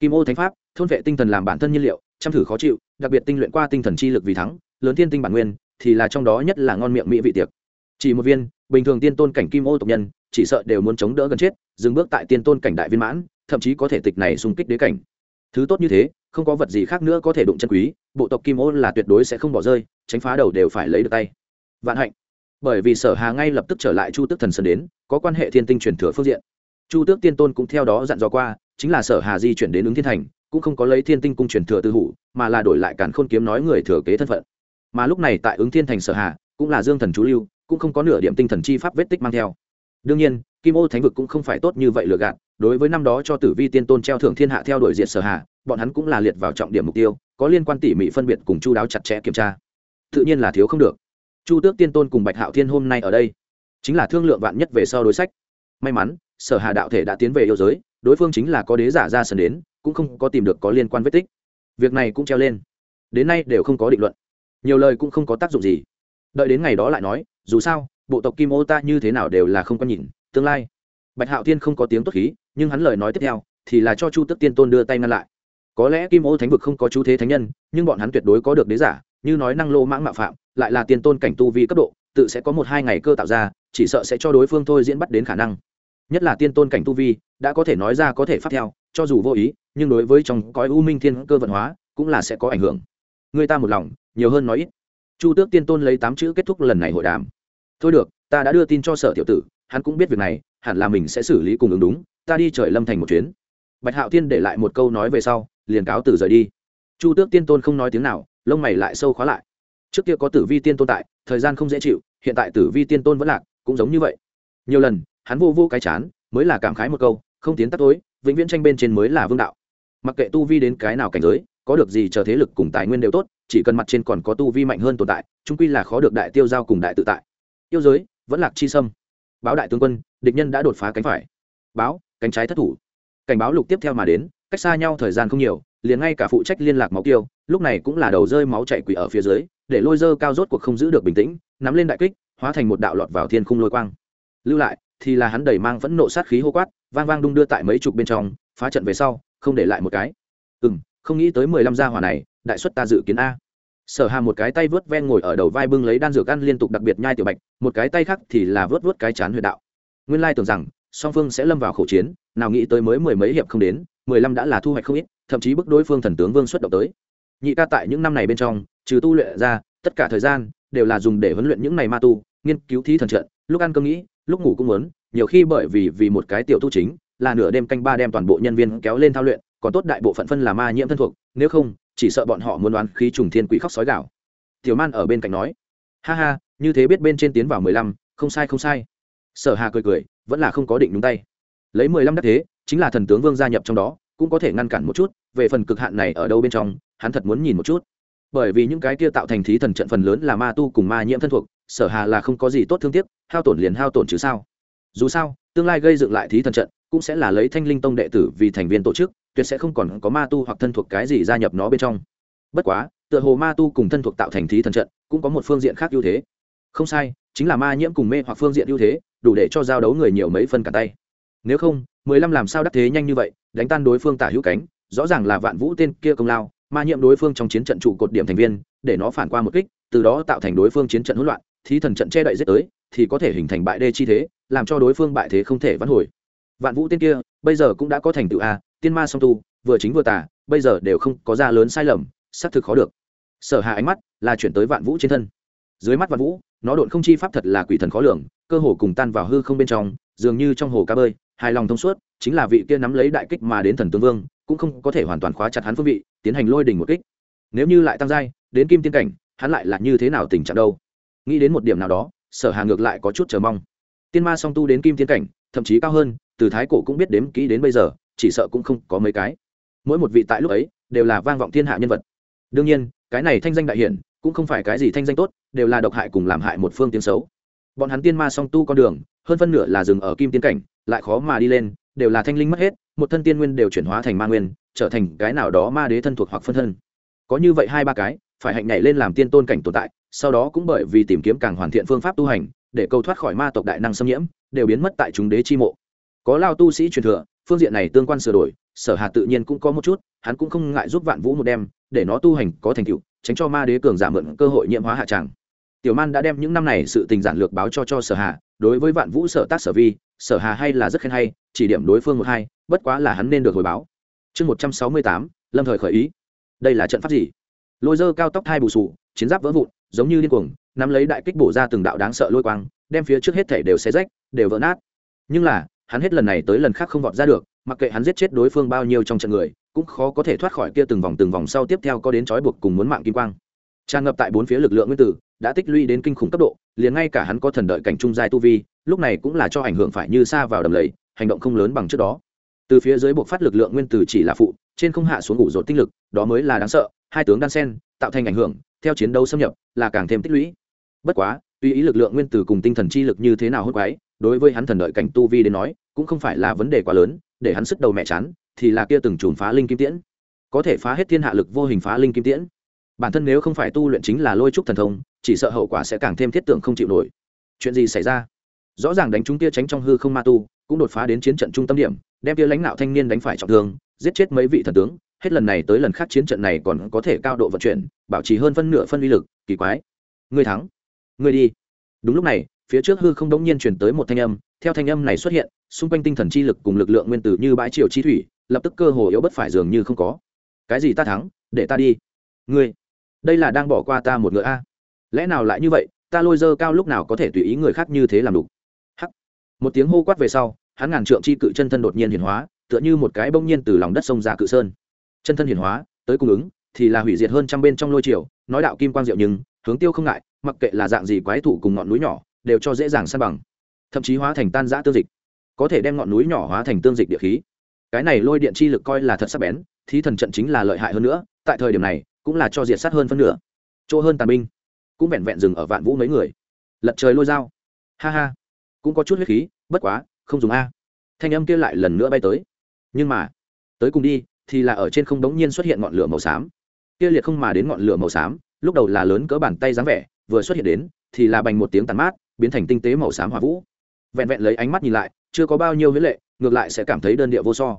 [SPEAKER 1] Kim ô thánh pháp, thôn vệ tinh thần làm bản thân nhiên liệu, chăm thử khó chịu, đặc biệt tinh luyện qua tinh thần chi lực vì thắng, lớn thiên tinh bản nguyên thì là trong đó nhất là ngon miệng mỹ vị tiệc. Chỉ một viên, bình thường tiên tôn cảnh kim ô tộc nhân, chỉ sợ đều muốn chống đỡ gần chết, dừng bước tại tiên tôn cảnh đại viên mãn, thậm chí có thể tịch này xung kích đế cảnh. Thứ tốt như thế không có vật gì khác nữa có thể đụng chân quý, bộ tộc kim ô là tuyệt đối sẽ không bỏ rơi, tránh phá đầu đều phải lấy được tay. Vạn hạnh. Bởi vì sở hà ngay lập tức trở lại chu tước thần sơn đến, có quan hệ thiên tinh truyền thừa phương diện. Chu tước tiên tôn cũng theo đó dặn dò qua, chính là sở hà di chuyển đến ứng thiên thành, cũng không có lấy thiên tinh cung truyền thừa tư hủ, mà là đổi lại cản khôn kiếm nói người thừa kế thân phận. Mà lúc này tại ứng thiên thành sở hà, cũng là dương thần chú lưu, cũng không có nửa điểm tinh thần chi pháp vết tích mang theo. Đương nhiên, kim ô thánh vực cũng không phải tốt như vậy lừa gạt, đối với năm đó cho tử vi tiên tôn treo thưởng thiên hạ theo đuổi diệt sở hà bọn hắn cũng là liệt vào trọng điểm mục tiêu, có liên quan tỉ mỉ phân biệt cùng chu đáo chặt chẽ kiểm tra. Tự nhiên là thiếu không được. Chu tước tiên tôn cùng bạch hạo thiên hôm nay ở đây, chính là thương lượng vạn nhất về sau đối sách. May mắn, sở hà đạo thể đã tiến về yêu giới, đối phương chính là có đế giả ra sân đến, cũng không có tìm được có liên quan vết tích. Việc này cũng treo lên. Đến nay đều không có định luận. Nhiều lời cũng không có tác dụng gì. Đợi đến ngày đó lại nói, dù sao, bộ tộc kim ô ta như thế nào đều là không có nhìn, tương lai. Bạch hạo thiên không có tiếng tốt khí, nhưng hắn lời nói tiếp theo, thì là cho chu tức tiên tôn đưa tay ngăn lại có lẽ kim ô thánh vực không có chú thế thánh nhân, nhưng bọn hắn tuyệt đối có được đế giả, như nói năng lô mãng mạo phạm, lại là tiên tôn cảnh tu vi cấp độ, tự sẽ có một hai ngày cơ tạo ra, chỉ sợ sẽ cho đối phương thôi diễn bắt đến khả năng. Nhất là tiên tôn cảnh tu vi, đã có thể nói ra có thể phát theo, cho dù vô ý, nhưng đối với trong cõi u minh thiên cơ vận hóa, cũng là sẽ có ảnh hưởng. Người ta một lòng, nhiều hơn nói ít. Chu tước tiên tôn lấy tám chữ kết thúc lần này hội đàm. Thôi được, ta đã đưa tin cho sở tiểu tử, hắn cũng biết việc này, hẳn là mình sẽ xử lý cùng ứng đúng, ta đi trời lâm thành một chuyến. Bạch hạo tiên để lại một câu nói về sau liền cáo từ rời đi. Chu tước tiên tôn không nói tiếng nào, lông mày lại sâu khóa lại. Trước kia có tử vi tiên tôn tại, thời gian không dễ chịu, hiện tại tử vi tiên tôn vẫn lạc, cũng giống như vậy. Nhiều lần, hắn vô vô cái chán, mới là cảm khái một câu, không tiến tắt tối, vĩnh viễn tranh bên trên mới là vương đạo. Mặc kệ tu vi đến cái nào cảnh giới, có được gì chờ thế lực cùng tài nguyên đều tốt, chỉ cần mặt trên còn có tu vi mạnh hơn tồn tại trung quy là khó được đại tiêu giao cùng đại tự tại. Yêu giới, vẫn lạc chi sâm. Báo đại tướng quân, địch nhân đã đột phá cánh phải. Báo, cánh trái thất thủ. Cảnh báo lục tiếp theo mà đến cách xa nhau thời gian không nhiều, liền ngay cả phụ trách liên lạc máu tiêu, lúc này cũng là đầu rơi máu chạy quỷ ở phía dưới, để lôi dơ cao rốt cuộc không giữ được bình tĩnh, nắm lên đại kích, hóa thành một đạo lọt vào thiên khung lôi quang. Lưu lại, thì là hắn đẩy mang phẫn nộ sát khí hô quát, vang vang đung đưa tại mấy chục bên trong, phá trận về sau, không để lại một cái. Ừ m không nghĩ tới mười lăm gia hỏa này, đại xuất ta dự kiến a. Sở hà một cái tay vớt ven ngồi ở đầu vai bưng lấy đan dược ăn liên tục đặc biệt nhai tiểu bạch, một cái tay khác thì là vớt vớt cái chán huyệt đạo. Nguyên lai tưởng rằng, song phương sẽ lâm vào khẩu chiến, nào nghĩ tới mới mười mấy hiệp không đến mười lăm đã là thu hoạch không ít, thậm chí bức đối phương thần tướng vương xuất động tới. Nhị ca tại những năm này bên trong, trừ tu luyện ra, tất cả thời gian đều là dùng để huấn luyện những này ma tu, nghiên cứu thi thần trận, lúc ăn cơm nghĩ, lúc ngủ cũng muốn, nhiều khi bởi vì vì một cái tiểu tu chính, là nửa đêm canh ba đem toàn bộ nhân viên kéo lên thao luyện, còn tốt đại bộ phận phân là ma nhiễm thân thuộc, nếu không, chỉ sợ bọn họ muốn đoán khí trùng thiên quỷ khóc sói gạo tiểu man ở bên cạnh nói, ha ha, như thế biết bên trên tiến vào mười lăm, không sai không sai. Sở hà cười cười, vẫn là không có định nhúng tay. Lấy mười lăm đắc thế chính là thần tướng vương gia nhập trong đó, cũng có thể ngăn cản một chút, về phần cực hạn này ở đâu bên trong, hắn thật muốn nhìn một chút. Bởi vì những cái kia tạo thành thí thần trận phần lớn là ma tu cùng ma nhiễm thân thuộc, sở hà là không có gì tốt thương tiếc, hao tổn liền hao tổn chứ sao. Dù sao, tương lai gây dựng lại thí thần trận, cũng sẽ là lấy thanh linh tông đệ tử vì thành viên tổ chức, tuyệt sẽ không còn có ma tu hoặc thân thuộc cái gì gia nhập nó bên trong. Bất quá, tựa hồ ma tu cùng thân thuộc tạo thành thí thần trận, cũng có một phương diện khác ưu thế. Không sai, chính là ma nhiễm cùng mê hoặc phương diện ưu thế, đủ để cho giao đấu người nhiều mấy phân cả tay nếu không, mười lăm làm sao đắc thế nhanh như vậy, đánh tan đối phương tả hữu cánh, rõ ràng là vạn vũ tên kia công lao ma nhiệm đối phương trong chiến trận trụ cột điểm thành viên, để nó phản qua một kích, từ đó tạo thành đối phương chiến trận hỗn loạn, thí thần trận che đậy giết tới, thì có thể hình thành bại đê chi thế, làm cho đối phương bại thế không thể vãn hồi. Vạn vũ tên kia, bây giờ cũng đã có thành tựu a, tiên ma song tu, vừa chính vừa tả bây giờ đều không có ra lớn sai lầm, xác thực khó được. Sở hạ ánh mắt là chuyển tới vạn vũ trên thân. Dưới mắt vạn vũ, nó độn không chi pháp thật là quỷ thần khó lường, cơ hồ cùng tan vào hư không bên trong, dường như trong hồ cá bơi hài lòng thông suốt, chính là vị kia nắm lấy đại kích mà đến thần tướng vương, cũng không có thể hoàn toàn khóa chặt hắn phương vị, tiến hành lôi đỉnh một kích. Nếu như lại tăng giai, đến kim tiên cảnh, hắn lại là như thế nào tình trạng đâu? Nghĩ đến một điểm nào đó, sở hà ngược lại có chút chờ mong. Tiên ma song tu đến kim tiên cảnh, thậm chí cao hơn, từ thái cổ cũng biết đếm kỹ đến bây giờ, chỉ sợ cũng không có mấy cái. Mỗi một vị tại lúc ấy, đều là vang vọng thiên hạ nhân vật. Đương nhiên, cái này thanh danh đại hiển, cũng không phải cái gì thanh danh tốt, đều là độc hại cùng làm hại một phương tiếng xấu. Bọn hắn tiên ma song tu con đường, hơn phân nửa là dừng ở kim tiên cảnh lại khó mà đi lên đều là thanh linh mất hết một thân tiên nguyên đều chuyển hóa thành ma nguyên trở thành cái nào đó ma đế thân thuộc hoặc phân thân. Có như vậy hai ba cái phải hạnh nhảy lên làm tiên tôn cảnh tồn tại sau đó cũng bởi vì tìm kiếm càng hoàn thiện phương pháp tu hành để câu thoát khỏi ma tộc đại năng xâm nhiễm đều biến mất tại chúng đế chi mộ. Có lao tu sĩ truyền thừa phương diện này tương quan sửa đổi sở hà tự nhiên cũng có một chút hắn cũng không ngại giúp vạn vũ một đêm, để nó tu hành có thành tựu tránh cho ma đế cường giả mượn cơ hội nhiễm hóa hạ tràng. Tiểu man đã đem những năm này sự tình giản lược báo cho cho sở hà đối với vạn vũ sở tác sở vi, sở hà hay là rất khen hay, chỉ điểm đối phương một hai, bất quá là hắn nên được hồi báo. Chương một trăm sáu mươi tám, lâm thời khởi ý. Đây là trận pháp gì? Lôi dơ cao tóc hai bù sù, chiến giáp vỡ vụn, giống như điên cuồng, nắm lấy đại kích bổ ra từng đạo đáng sợ lôi quang, đem phía trước hết thể đều xé rách, đều vỡ nát. Nhưng là, hắn hết lần này tới lần khác không vọt ra được, mặc kệ hắn giết chết đối phương bao nhiêu trong trận người, cũng khó có thể thoát khỏi kia từng vòng từng vòng sau tiếp theo có đến trói buộc cùng muốn mạng kim quang. Tràn ngập tại bốn phía lực lượng nguyên tử đã tích lũy đến kinh khủng cấp độ, liền ngay cả hắn có thần đợi cảnh trung giai tu vi, lúc này cũng là cho ảnh hưởng phải như xa vào đầm lầy, hành động không lớn bằng trước đó. Từ phía dưới buộc phát lực lượng nguyên tử chỉ là phụ, trên không hạ xuống ngủ rột tinh lực, đó mới là đáng sợ, hai tướng đan sen, tạo thành ảnh hưởng, theo chiến đấu xâm nhập, là càng thêm tích lũy. Bất quá, tuy ý lực lượng nguyên tử cùng tinh thần chi lực như thế nào hốt quái, đối với hắn thần đợi cảnh tu vi đến nói, cũng không phải là vấn đề quá lớn, để hắn sức đầu mẹ chán, thì là kia từng chùm phá linh kim tiễn. Có thể phá hết thiên hạ lực vô hình phá linh kim tiễn. Bản thân nếu không phải tu luyện chính là lôi trúc thần thông chỉ sợ hậu quả sẽ càng thêm thiết tưởng không chịu nổi. Chuyện gì xảy ra? Rõ ràng đánh chúng kia tránh trong hư không ma tu, cũng đột phá đến chiến trận trung tâm điểm, đem kia lãnh đạo thanh niên đánh phải trọng thương, giết chết mấy vị thần tướng, hết lần này tới lần khác chiến trận này còn có thể cao độ vận chuyển, bảo trì hơn phân nửa phân uy lực, kỳ quái. Ngươi thắng. Ngươi đi. Đúng lúc này, phía trước hư không đống nhiên chuyển tới một thanh âm, theo thanh âm này xuất hiện, xung quanh tinh thần chi lực cùng lực lượng nguyên tử như bãi triều chi thủy, lập tức cơ hồ yếu bất phải dường như không có. Cái gì ta thắng, để ta đi. Ngươi, đây là đang bỏ qua ta một ngựa a lẽ nào lại như vậy, ta lôi dơ cao lúc nào có thể tùy ý người khác như thế làm đủ hắc. Một tiếng hô quát về sau, hắn ngàn trượng chi cự chân thân đột nhiên hiển hóa, tựa như một cái bông nhiên từ lòng đất sông ra cự sơn. Chân thân hiển hóa, tới cung ứng, thì là hủy diệt hơn trăm bên trong lôi triều, nói đạo kim quang diệu nhưng, hướng tiêu không ngại, mặc kệ là dạng gì quái thủ cùng ngọn núi nhỏ, đều cho dễ dàng san bằng. Thậm chí hóa thành tan giã tương dịch. Có thể đem ngọn núi nhỏ hóa thành tương dịch địa khí. Cái này lôi điện chi lực coi là thật sắc bén thì thần trận chính là lợi hại hơn nữa, tại thời điểm này, cũng là cho diệt sát hơn phân nửa. Chỗ hơn tàn binh cũng vẹn vẹn dừng ở vạn vũ mấy người. Lật trời lôi dao. Ha ha. Cũng có chút huyết khí, bất quá, không dùng a. Thanh âm kia lại lần nữa bay tới. Nhưng mà, tới cùng đi, thì là ở trên không đống nhiên xuất hiện ngọn lửa màu xám. Kia liệt không mà đến ngọn lửa màu xám, lúc đầu là lớn cỡ bàn tay dáng vẻ, vừa xuất hiện đến, thì là bành một tiếng tàn mát, biến thành tinh tế màu xám hỏa vũ. Vẹn vẹn lấy ánh mắt nhìn lại, chưa có bao nhiêu huế lệ, ngược lại sẽ cảm thấy đơn địa vô so.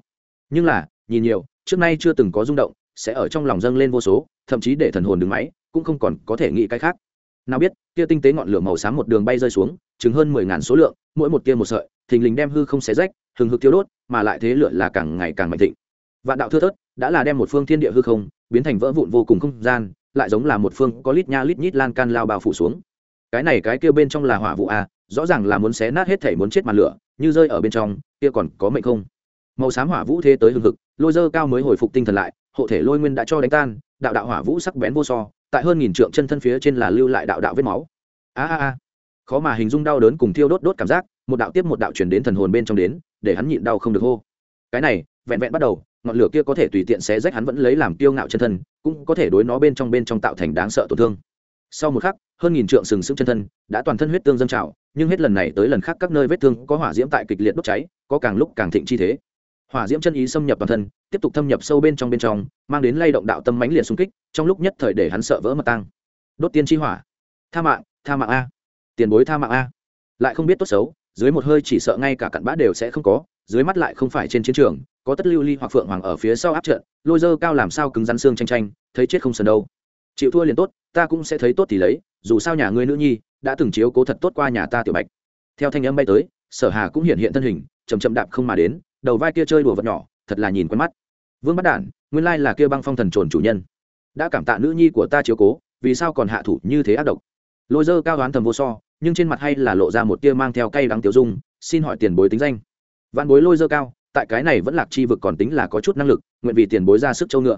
[SPEAKER 1] Nhưng là, nhìn nhiều, trước nay chưa từng có rung động, sẽ ở trong lòng dâng lên vô số, thậm chí để thần hồn đứng máy cũng không còn có thể nghĩ cái khác. Nào biết, kia tinh tế ngọn lửa màu xám một đường bay rơi xuống chứng hơn mười ngàn số lượng, mỗi một kia một sợi, thình lình đem hư không xé rách, hừng hực tiêu đốt, mà lại thế lửa là càng ngày càng mạnh thịnh. Vạn đạo thưa thớt, đã là đem một phương thiên địa hư không, biến thành vỡ vụn vô cùng không gian, lại giống là một phương có lít nha lít nhít lan can lao bao phủ xuống. Cái này cái kia bên trong là hỏa vụ a rõ ràng là muốn xé nát hết thể muốn chết màn lửa, như rơi ở bên trong, kia còn có mệnh không? Màu xám hỏa vũ thế tới hừng hực, lôi dơ cao mới hồi phục tinh thần lại, hộ thể lôi nguyên đã cho đánh tan, đạo đạo hỏa vũ sắc bén vô so tại hơn nghìn trượng chân thân phía trên là lưu lại đạo đạo vết máu. A a a. Khó mà hình dung đau đớn cùng thiêu đốt đốt cảm giác, một đạo tiếp một đạo chuyển đến thần hồn bên trong đến, để hắn nhịn đau không được hô. Cái này, vẹn vẹn bắt đầu, ngọn lửa kia có thể tùy tiện xé rách hắn vẫn lấy làm tiêu ngạo chân thân, cũng có thể đối nó bên trong bên trong tạo thành đáng sợ tổn thương. Sau một khắc, hơn nghìn trượng sừng sững chân thân đã toàn thân huyết tương dâng trào, nhưng hết lần này tới lần khác các nơi vết thương có hỏa diễm tại kịch liệt đốt cháy, có càng lúc càng thịnh chi thế. Hỏa diễm chân ý xâm nhập toàn thân tiếp tục thâm nhập sâu bên trong bên trong, mang đến lay động đạo tâm mãnh liệt xung kích, trong lúc nhất thời để hắn sợ vỡ mật tăng đốt tiên chi hỏa. Tha mạng tha mạng a. Tiền bối tha mạng a. Lại không biết tốt xấu, dưới một hơi chỉ sợ ngay cả cặn bã đều sẽ không có, dưới mắt lại không phải trên chiến trường, có tất lưu ly hoặc phượng hoàng ở phía sau áp trận, lôi dơ cao làm sao cứng rắn xương tranh tranh thấy chết không sần đâu. Chịu thua liền tốt, ta cũng sẽ thấy tốt thì lấy, dù sao nhà ngươi nữ nhi đã từng chiếu cố thật tốt qua nhà ta tiểu bạch. Theo thanh âm bay tới, sở hà cũng hiện hiện thân hình chầm chậm đạp không mà đến, đầu vai kia chơi đùa vật nhỏ thật là nhìn quen mắt. Vương bắt đản, nguyên lai là kia băng phong thần trồn chủ nhân. Đã cảm tạ nữ nhi của ta chiếu cố, vì sao còn hạ thủ như thế ác độc? Lôi dơ cao đoán thầm vô so, nhưng trên mặt hay là lộ ra một tia mang theo cay đắng tiêu dung, xin hỏi tiền bối tính danh. Văn bối lôi dơ cao, tại cái này vẫn lạc chi vực còn tính là có chút năng lực, nguyện vì tiền bối ra sức châu ngựa.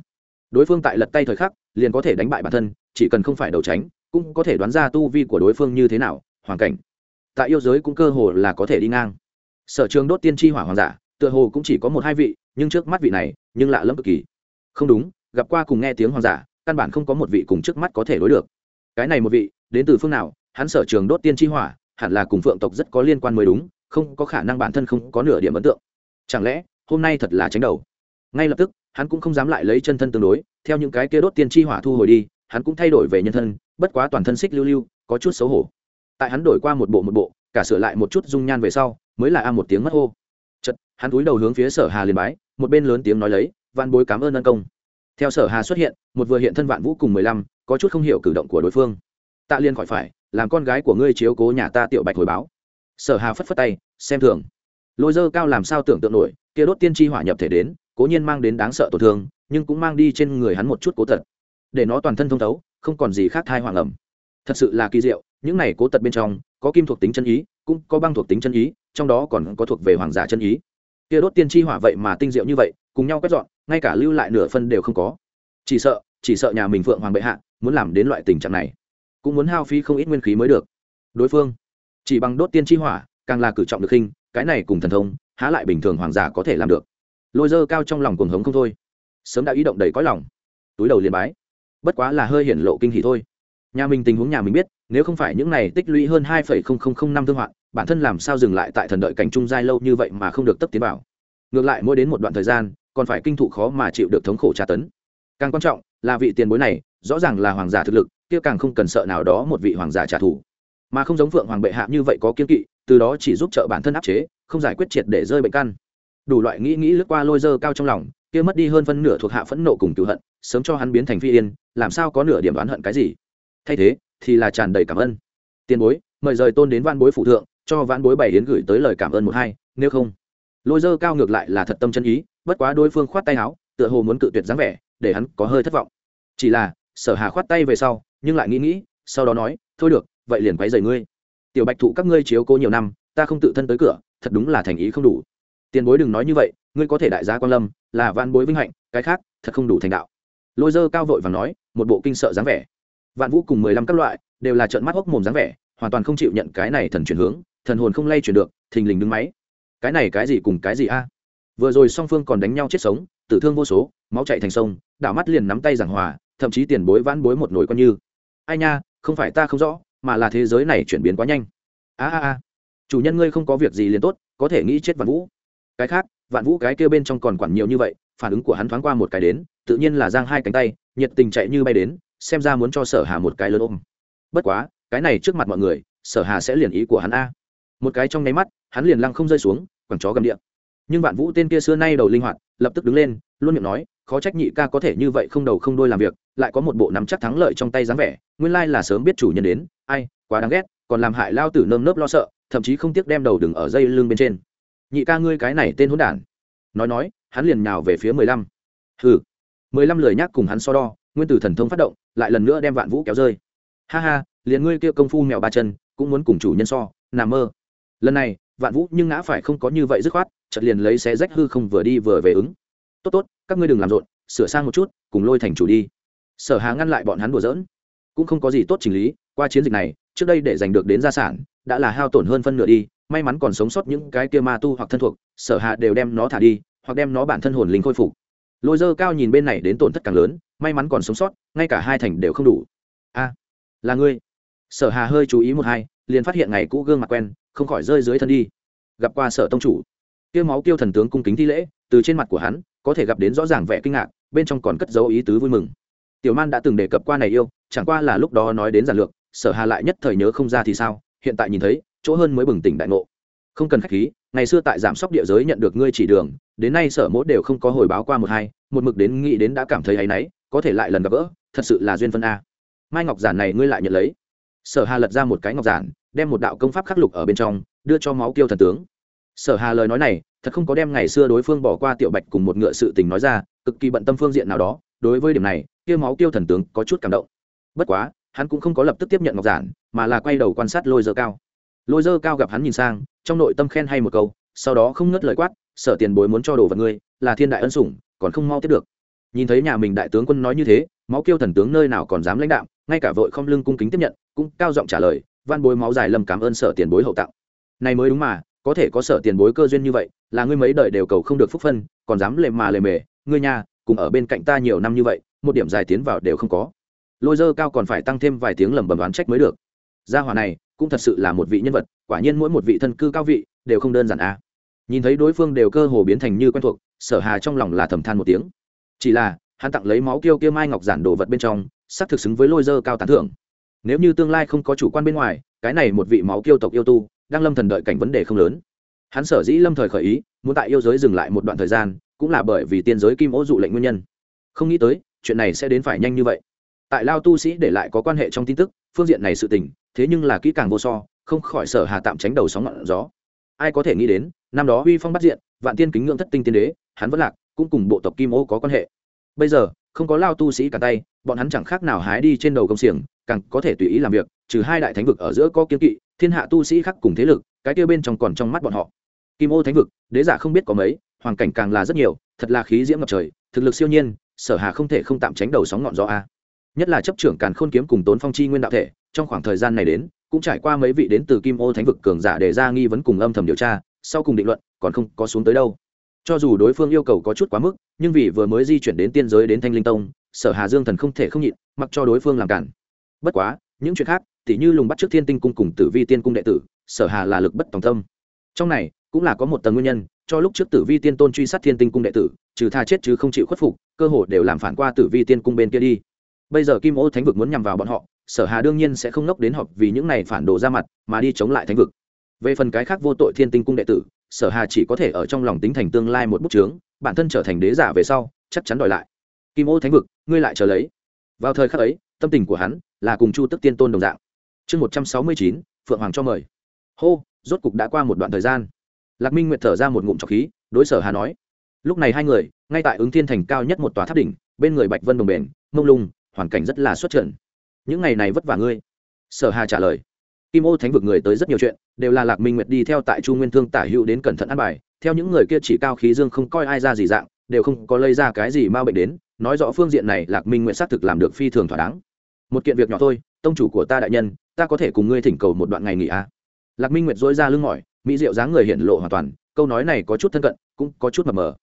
[SPEAKER 1] Đối phương tại lật tay thời khắc, liền có thể đánh bại bản thân, chỉ cần không phải đầu tránh, cũng có thể đoán ra tu vi của đối phương như thế nào, hoàn cảnh. Tại yêu giới cũng cơ hồ là có thể đi ngang. Sở trường đốt tiên tri hỏa hoàng giả, tựa hồ cũng chỉ có một hai vị nhưng trước mắt vị này, nhưng lạ lẫm cực kỳ. Không đúng, gặp qua cùng nghe tiếng hoàng giả, căn bản không có một vị cùng trước mắt có thể đối được. Cái này một vị, đến từ phương nào, hắn sở trường đốt tiên tri hỏa, hẳn là cùng phượng tộc rất có liên quan mới đúng, không có khả năng bản thân không có nửa điểm ấn tượng. Chẳng lẽ, hôm nay thật là tránh đầu? Ngay lập tức, hắn cũng không dám lại lấy chân thân tương đối, theo những cái kia đốt tiên chi hỏa thu hồi đi, hắn cũng thay đổi về nhân thân, bất quá toàn thân xích lưu lưu, có chút xấu hổ. Tại hắn đổi qua một bộ một bộ, cả sửa lại một chút dung nhan về sau, mới là a một tiếng mất hô hắn cúi đầu hướng phía sở hà liền bái, một bên lớn tiếng nói lấy văn bối cảm ơn ân công. Theo sở hà xuất hiện, một vừa hiện thân vạn vũ cùng mười lăm, có chút không hiểu cử động của đối phương. Tạ liên khỏi phải, làm con gái của ngươi chiếu cố nhà ta tiểu bạch hồi báo. Sở hà phất phất tay, xem thường. Lôi dơ cao làm sao tưởng tượng nổi, kia đốt tiên tri hỏa nhập thể đến, cố nhiên mang đến đáng sợ tổn thương, nhưng cũng mang đi trên người hắn một chút cố tật. Để nó toàn thân thông thấu, không còn gì khác thai hoàng ẩm. Thật sự là kỳ diệu, những này cố tật bên trong, có kim thuộc tính chân ý, cũng có băng thuộc tính chân ý, trong đó còn có thuộc về hoàng giả chân ý kia đốt tiên tri hỏa vậy mà tinh diệu như vậy, cùng nhau quét dọn, ngay cả lưu lại nửa phân đều không có. Chỉ sợ chỉ sợ nhà mình phượng hoàng bệ hạ muốn làm đến loại tình trạng này, cũng muốn hao phí không ít nguyên khí mới được. Đối phương, chỉ bằng đốt tiên tri hỏa, càng là cử trọng được khinh cái này cùng thần thông, há lại bình thường hoàng giả có thể làm được. Lôi dơ cao trong lòng cuồng hống không thôi. Sớm đã ý động đầy cõi lòng. Túi đầu liền bái. Bất quá là hơi hiển lộ kinh hỉ thôi. Nhà mình tình huống nhà mình biết nếu không phải những này tích lũy hơn hai năm thương hoạn, bản thân làm sao dừng lại tại thần đợi cảnh trung giai lâu như vậy mà không được tấp tiến bảo ngược lại, mỗi đến một đoạn thời gian, còn phải kinh thụ khó mà chịu được thống khổ tra tấn. Càng quan trọng là vị tiền bối này, rõ ràng là hoàng giả thực lực, kia càng không cần sợ nào đó một vị hoàng giả trả thù. Mà không giống phượng hoàng bệ hạ như vậy có kiên kỵ, từ đó chỉ giúp trợ bản thân áp chế, không giải quyết triệt để rơi bệnh căn. Đủ loại nghĩ nghĩ lướt qua lôi dơ cao trong lòng, kia mất đi hơn phân nửa thuộc hạ phẫn nộ cùng cựu hận, sớm cho hắn biến thành phi yên, làm sao có nửa điểm đoán hận cái gì? Thay thế thì là tràn đầy cảm ơn. Tiền bối, mời rời tôn đến văn bối phụ thượng, cho văn bối bày hiến gửi tới lời cảm ơn một hai, nếu không. Lôi dơ cao ngược lại là thật tâm chân ý, bất quá đối phương khoát tay áo, tựa hồ muốn cự tuyệt dáng vẻ, để hắn có hơi thất vọng. Chỉ là, sở hà khoát tay về sau, nhưng lại nghĩ nghĩ, sau đó nói, thôi được, vậy liền quấy rầy ngươi. Tiểu bạch thụ các ngươi chiếu cố nhiều năm, ta không tự thân tới cửa, thật đúng là thành ý không đủ. Tiền bối đừng nói như vậy, ngươi có thể đại gia quan lâm, là văn bối vinh hạnh, cái khác, thật không đủ thành đạo. Lôi dơ cao vội và nói, một bộ kinh sợ dáng vẻ vạn vũ cùng mười lăm các loại đều là trận mắt hốc mồm dáng vẻ, hoàn toàn không chịu nhận cái này thần chuyển hướng, thần hồn không lay chuyển được, thình lình đứng máy. Cái này cái gì cùng cái gì a? Vừa rồi song phương còn đánh nhau chết sống, tử thương vô số, máu chạy thành sông, đảo mắt liền nắm tay giảng hòa, thậm chí tiền bối vãn bối một nồi con như. Ai nha, không phải ta không rõ, mà là thế giới này chuyển biến quá nhanh. A a a. Chủ nhân ngươi không có việc gì liền tốt, có thể nghĩ chết vạn vũ. Cái khác, vạn vũ cái kêu bên trong còn quản nhiều như vậy, phản ứng của hắn thoáng qua một cái đến, tự nhiên là giang hai cánh tay, nhiệt tình chạy như bay đến xem ra muốn cho sở hà một cái lớn ôm. Bất quá, cái này trước mặt mọi người, sở hà sẽ liền ý của hắn a. Một cái trong nháy mắt, hắn liền lăng không rơi xuống, quẳng chó gầm điện nhưng vạn vũ tên kia xưa nay đầu linh hoạt, lập tức đứng lên, luôn miệng nói, khó trách nhị ca có thể như vậy không đầu không đôi làm việc, lại có một bộ nắm chắc thắng lợi trong tay dáng vẻ, nguyên lai là sớm biết chủ nhân đến, ai, quá đáng ghét, còn làm hại lao tử nơm nớp lo sợ, thậm chí không tiếc đem đầu đừng ở dây lưng bên trên. Nhị ca ngươi cái này tên hỗn đản. Nói nói, hắn liền nhào về phía mười lăm. Hừ. Mười lăm lời nhắc cùng hắn so đo nguyên tử thần thông phát động, lại lần nữa đem vạn vũ kéo rơi. Ha ha, liền ngươi kia công phu mèo ba chân, cũng muốn cùng chủ nhân so nằm mơ. Lần này, vạn vũ nhưng ngã phải không có như vậy dứt khoát chật liền lấy xé rách hư không vừa đi vừa về ứng. Tốt tốt, các ngươi đừng làm rộn, sửa sang một chút, cùng lôi thành chủ đi. Sở hà ngăn lại bọn hắn đùa giỡn. Cũng không có gì tốt chỉnh lý, qua chiến dịch này, trước đây để giành được đến gia sản, đã là hao tổn hơn phân nửa đi, may mắn còn sống sót những cái kia ma tu hoặc thân thuộc, sở hạ đều đem nó thả đi, hoặc đem nó bản thân hồn linh khôi phục. Lôi dơ cao nhìn bên này đến tổn thất càng lớn may mắn còn sống sót, ngay cả hai thành đều không đủ. A, là ngươi. Sở hà hơi chú ý một hai, liền phát hiện ngày cũ gương mặt quen, không khỏi rơi dưới thân đi. Gặp qua sở tông chủ. Tiêu máu tiêu thần tướng cung kính thi lễ, từ trên mặt của hắn, có thể gặp đến rõ ràng vẻ kinh ngạc, bên trong còn cất dấu ý tứ vui mừng. Tiểu man đã từng đề cập qua này yêu, chẳng qua là lúc đó nói đến giản lược, sở hà lại nhất thời nhớ không ra thì sao, hiện tại nhìn thấy, chỗ hơn mới bừng tỉnh đại ngộ. Không cần khách khí, ngày xưa tại giảm sóc địa giới nhận được ngươi chỉ đường, đến nay sở mỗ đều không có hồi báo qua một hai, một mực đến nghĩ đến đã cảm thấy áy náy có thể lại lần gặp gỡ, thật sự là duyên phân a. Mai ngọc giản này ngươi lại nhận lấy. Sở hà lật ra một cái ngọc giản, đem một đạo công pháp khắc lục ở bên trong, đưa cho máu tiêu thần tướng. Sở hà lời nói này, thật không có đem ngày xưa đối phương bỏ qua tiểu bạch cùng một ngựa sự tình nói ra, cực kỳ bận tâm phương diện nào đó, đối với điểm này, kia máu tiêu thần tướng có chút cảm động. Bất quá, hắn cũng không có lập tức tiếp nhận ngọc giản, mà là quay đầu quan sát lôi dơ cao. Lôi dơ cao gặp hắn nhìn sang, trong nội tâm khen hay một câu, sau đó không ngớt lời quát, sở tiền bối muốn cho đồ vật ngươi, là thiên đại ân sủng, còn không mau tiếp được nhìn thấy nhà mình đại tướng quân nói như thế, máu kêu thần tướng nơi nào còn dám lãnh đạo ngay cả vội không lưng cung kính tiếp nhận, cũng cao giọng trả lời van bối máu dài lầm cảm ơn sở tiền bối hậu tặng. Này mới đúng mà, có thể có sở tiền bối cơ duyên như vậy, là ngươi mấy đời đều cầu không được phúc phân, còn dám lề mà lề mề, ngươi nhà, cùng ở bên cạnh ta nhiều năm như vậy, một điểm dài tiến vào đều không có. Lôi dơ cao còn phải tăng thêm vài tiếng lầm bầm đoán trách mới được. Gia hỏa này, cũng thật sự là một vị nhân vật, quả nhiên mỗi một vị thân cư cao vị, đều không đơn giản a nhìn thấy đối phương đều cơ hồ biến thành như quen thuộc, sở hà trong lòng là thầm than một tiếng chỉ là, hắn tặng lấy máu kiêu kia mai ngọc giản đồ vật bên trong sắp thực xứng với lôi dơ cao tán thưởng. Nếu như tương lai không có chủ quan bên ngoài, cái này một vị máu kiêu tộc yêu tu, đang lâm thần đợi cảnh vấn đề không lớn. Hắn sở dĩ lâm thời khởi ý, muốn tại yêu giới dừng lại một đoạn thời gian, cũng là bởi vì tiên giới kim ố dụ lệnh nguyên nhân. Không nghĩ tới, chuyện này sẽ đến phải nhanh như vậy. Tại lao tu sĩ để lại có quan hệ trong tin tức, phương diện này sự tình, thế nhưng là kỹ càng vô so, không khỏi sở hà tạm tránh đầu sóng ngọn gió. Ai có thể nghĩ đến, năm đó uy phong bắt diện, vạn tiên kính ngưỡng thất tinh tiên đế, hắn vẫn lạc cũng cùng bộ tộc kim ô có quan hệ. Bây giờ, không có lao tu sĩ cả tay, bọn hắn chẳng khác nào hái đi trên đầu công xiềng, càng có thể tùy ý làm việc, trừ hai đại thánh vực ở giữa có kiếm kỵ, thiên hạ tu sĩ khác cùng thế lực, cái kia bên trong còn trong mắt bọn họ. Kim ô thánh vực, đế giả không biết có mấy, hoàn cảnh càng là rất nhiều, thật là khí diễm ngập trời, thực lực siêu nhiên, sở hà không thể không tạm tránh đầu sóng ngọn gió a. Nhất là chấp trưởng càn khôn kiếm cùng tốn phong chi nguyên đạo thể, trong khoảng thời gian này đến, cũng trải qua mấy vị đến từ kim ô thánh vực cường giả để ra nghi vấn cùng âm thầm điều tra, sau cùng định luận, còn không có xuống tới đâu cho dù đối phương yêu cầu có chút quá mức, nhưng vì vừa mới di chuyển đến tiên giới đến thanh linh tông, sở hà dương thần không thể không nhịn, mặc cho đối phương làm cản. Bất quá, những chuyện khác, tỉ như lùng bắt trước thiên tinh cung cùng tử vi tiên cung đệ tử, sở hà là lực bất tòng tâm. Trong này, cũng là có một tầng nguyên nhân, cho lúc trước tử vi tiên tôn truy sát thiên tinh cung đệ tử, trừ tha chết chứ không chịu khuất phục, cơ hội đều làm phản qua tử vi tiên cung bên kia đi. Bây giờ kim ô thánh vực muốn nhằm vào bọn họ, sở hà đương nhiên sẽ không nốc đến họp vì những này phản đồ ra mặt, mà đi chống lại thánh vực. Về phần cái khác vô tội thiên tinh cung đệ tử sở hà chỉ có thể ở trong lòng tính thành tương lai một bút chướng, bản thân trở thành đế giả về sau, chắc chắn đòi lại. Kim ô thánh vực, ngươi lại chờ lấy. Vào thời khắc ấy, tâm tình của hắn là cùng chu tức tiên tôn đồng dạng. Chương một trăm sáu mươi chín, phượng hoàng cho mời. Hô, rốt cục đã qua một đoạn thời gian. Lạc minh nguyệt thở ra một ngụm trọc khí, đối sở hà nói. Lúc này hai người, ngay tại ứng thiên thành cao nhất một tòa tháp đỉnh, bên người bạch vân đồng bền, mông lung, hoàn cảnh rất là xuất trận những ngày này vất vả ngươi. Sở hà trả lời kim ô thánh vực người tới rất nhiều chuyện, đều là lạc minh nguyệt đi theo tại chu nguyên thương tả hữu đến cẩn thận ăn bài. Theo những người kia chỉ cao khí dương không coi ai ra gì dạng, đều không có lây ra cái gì ma bệnh đến. Nói rõ phương diện này, lạc minh nguyệt xác thực làm được phi thường thỏa đáng. Một kiện việc nhỏ thôi, tông chủ của ta đại nhân, ta có thể cùng ngươi thỉnh cầu một đoạn ngày nghỉ à. lạc minh nguyệt dối ra lưng mỏi, mỹ diệu dáng người hiện lộ hoàn toàn, câu nói này có chút thân cận, cũng có chút mập mờ.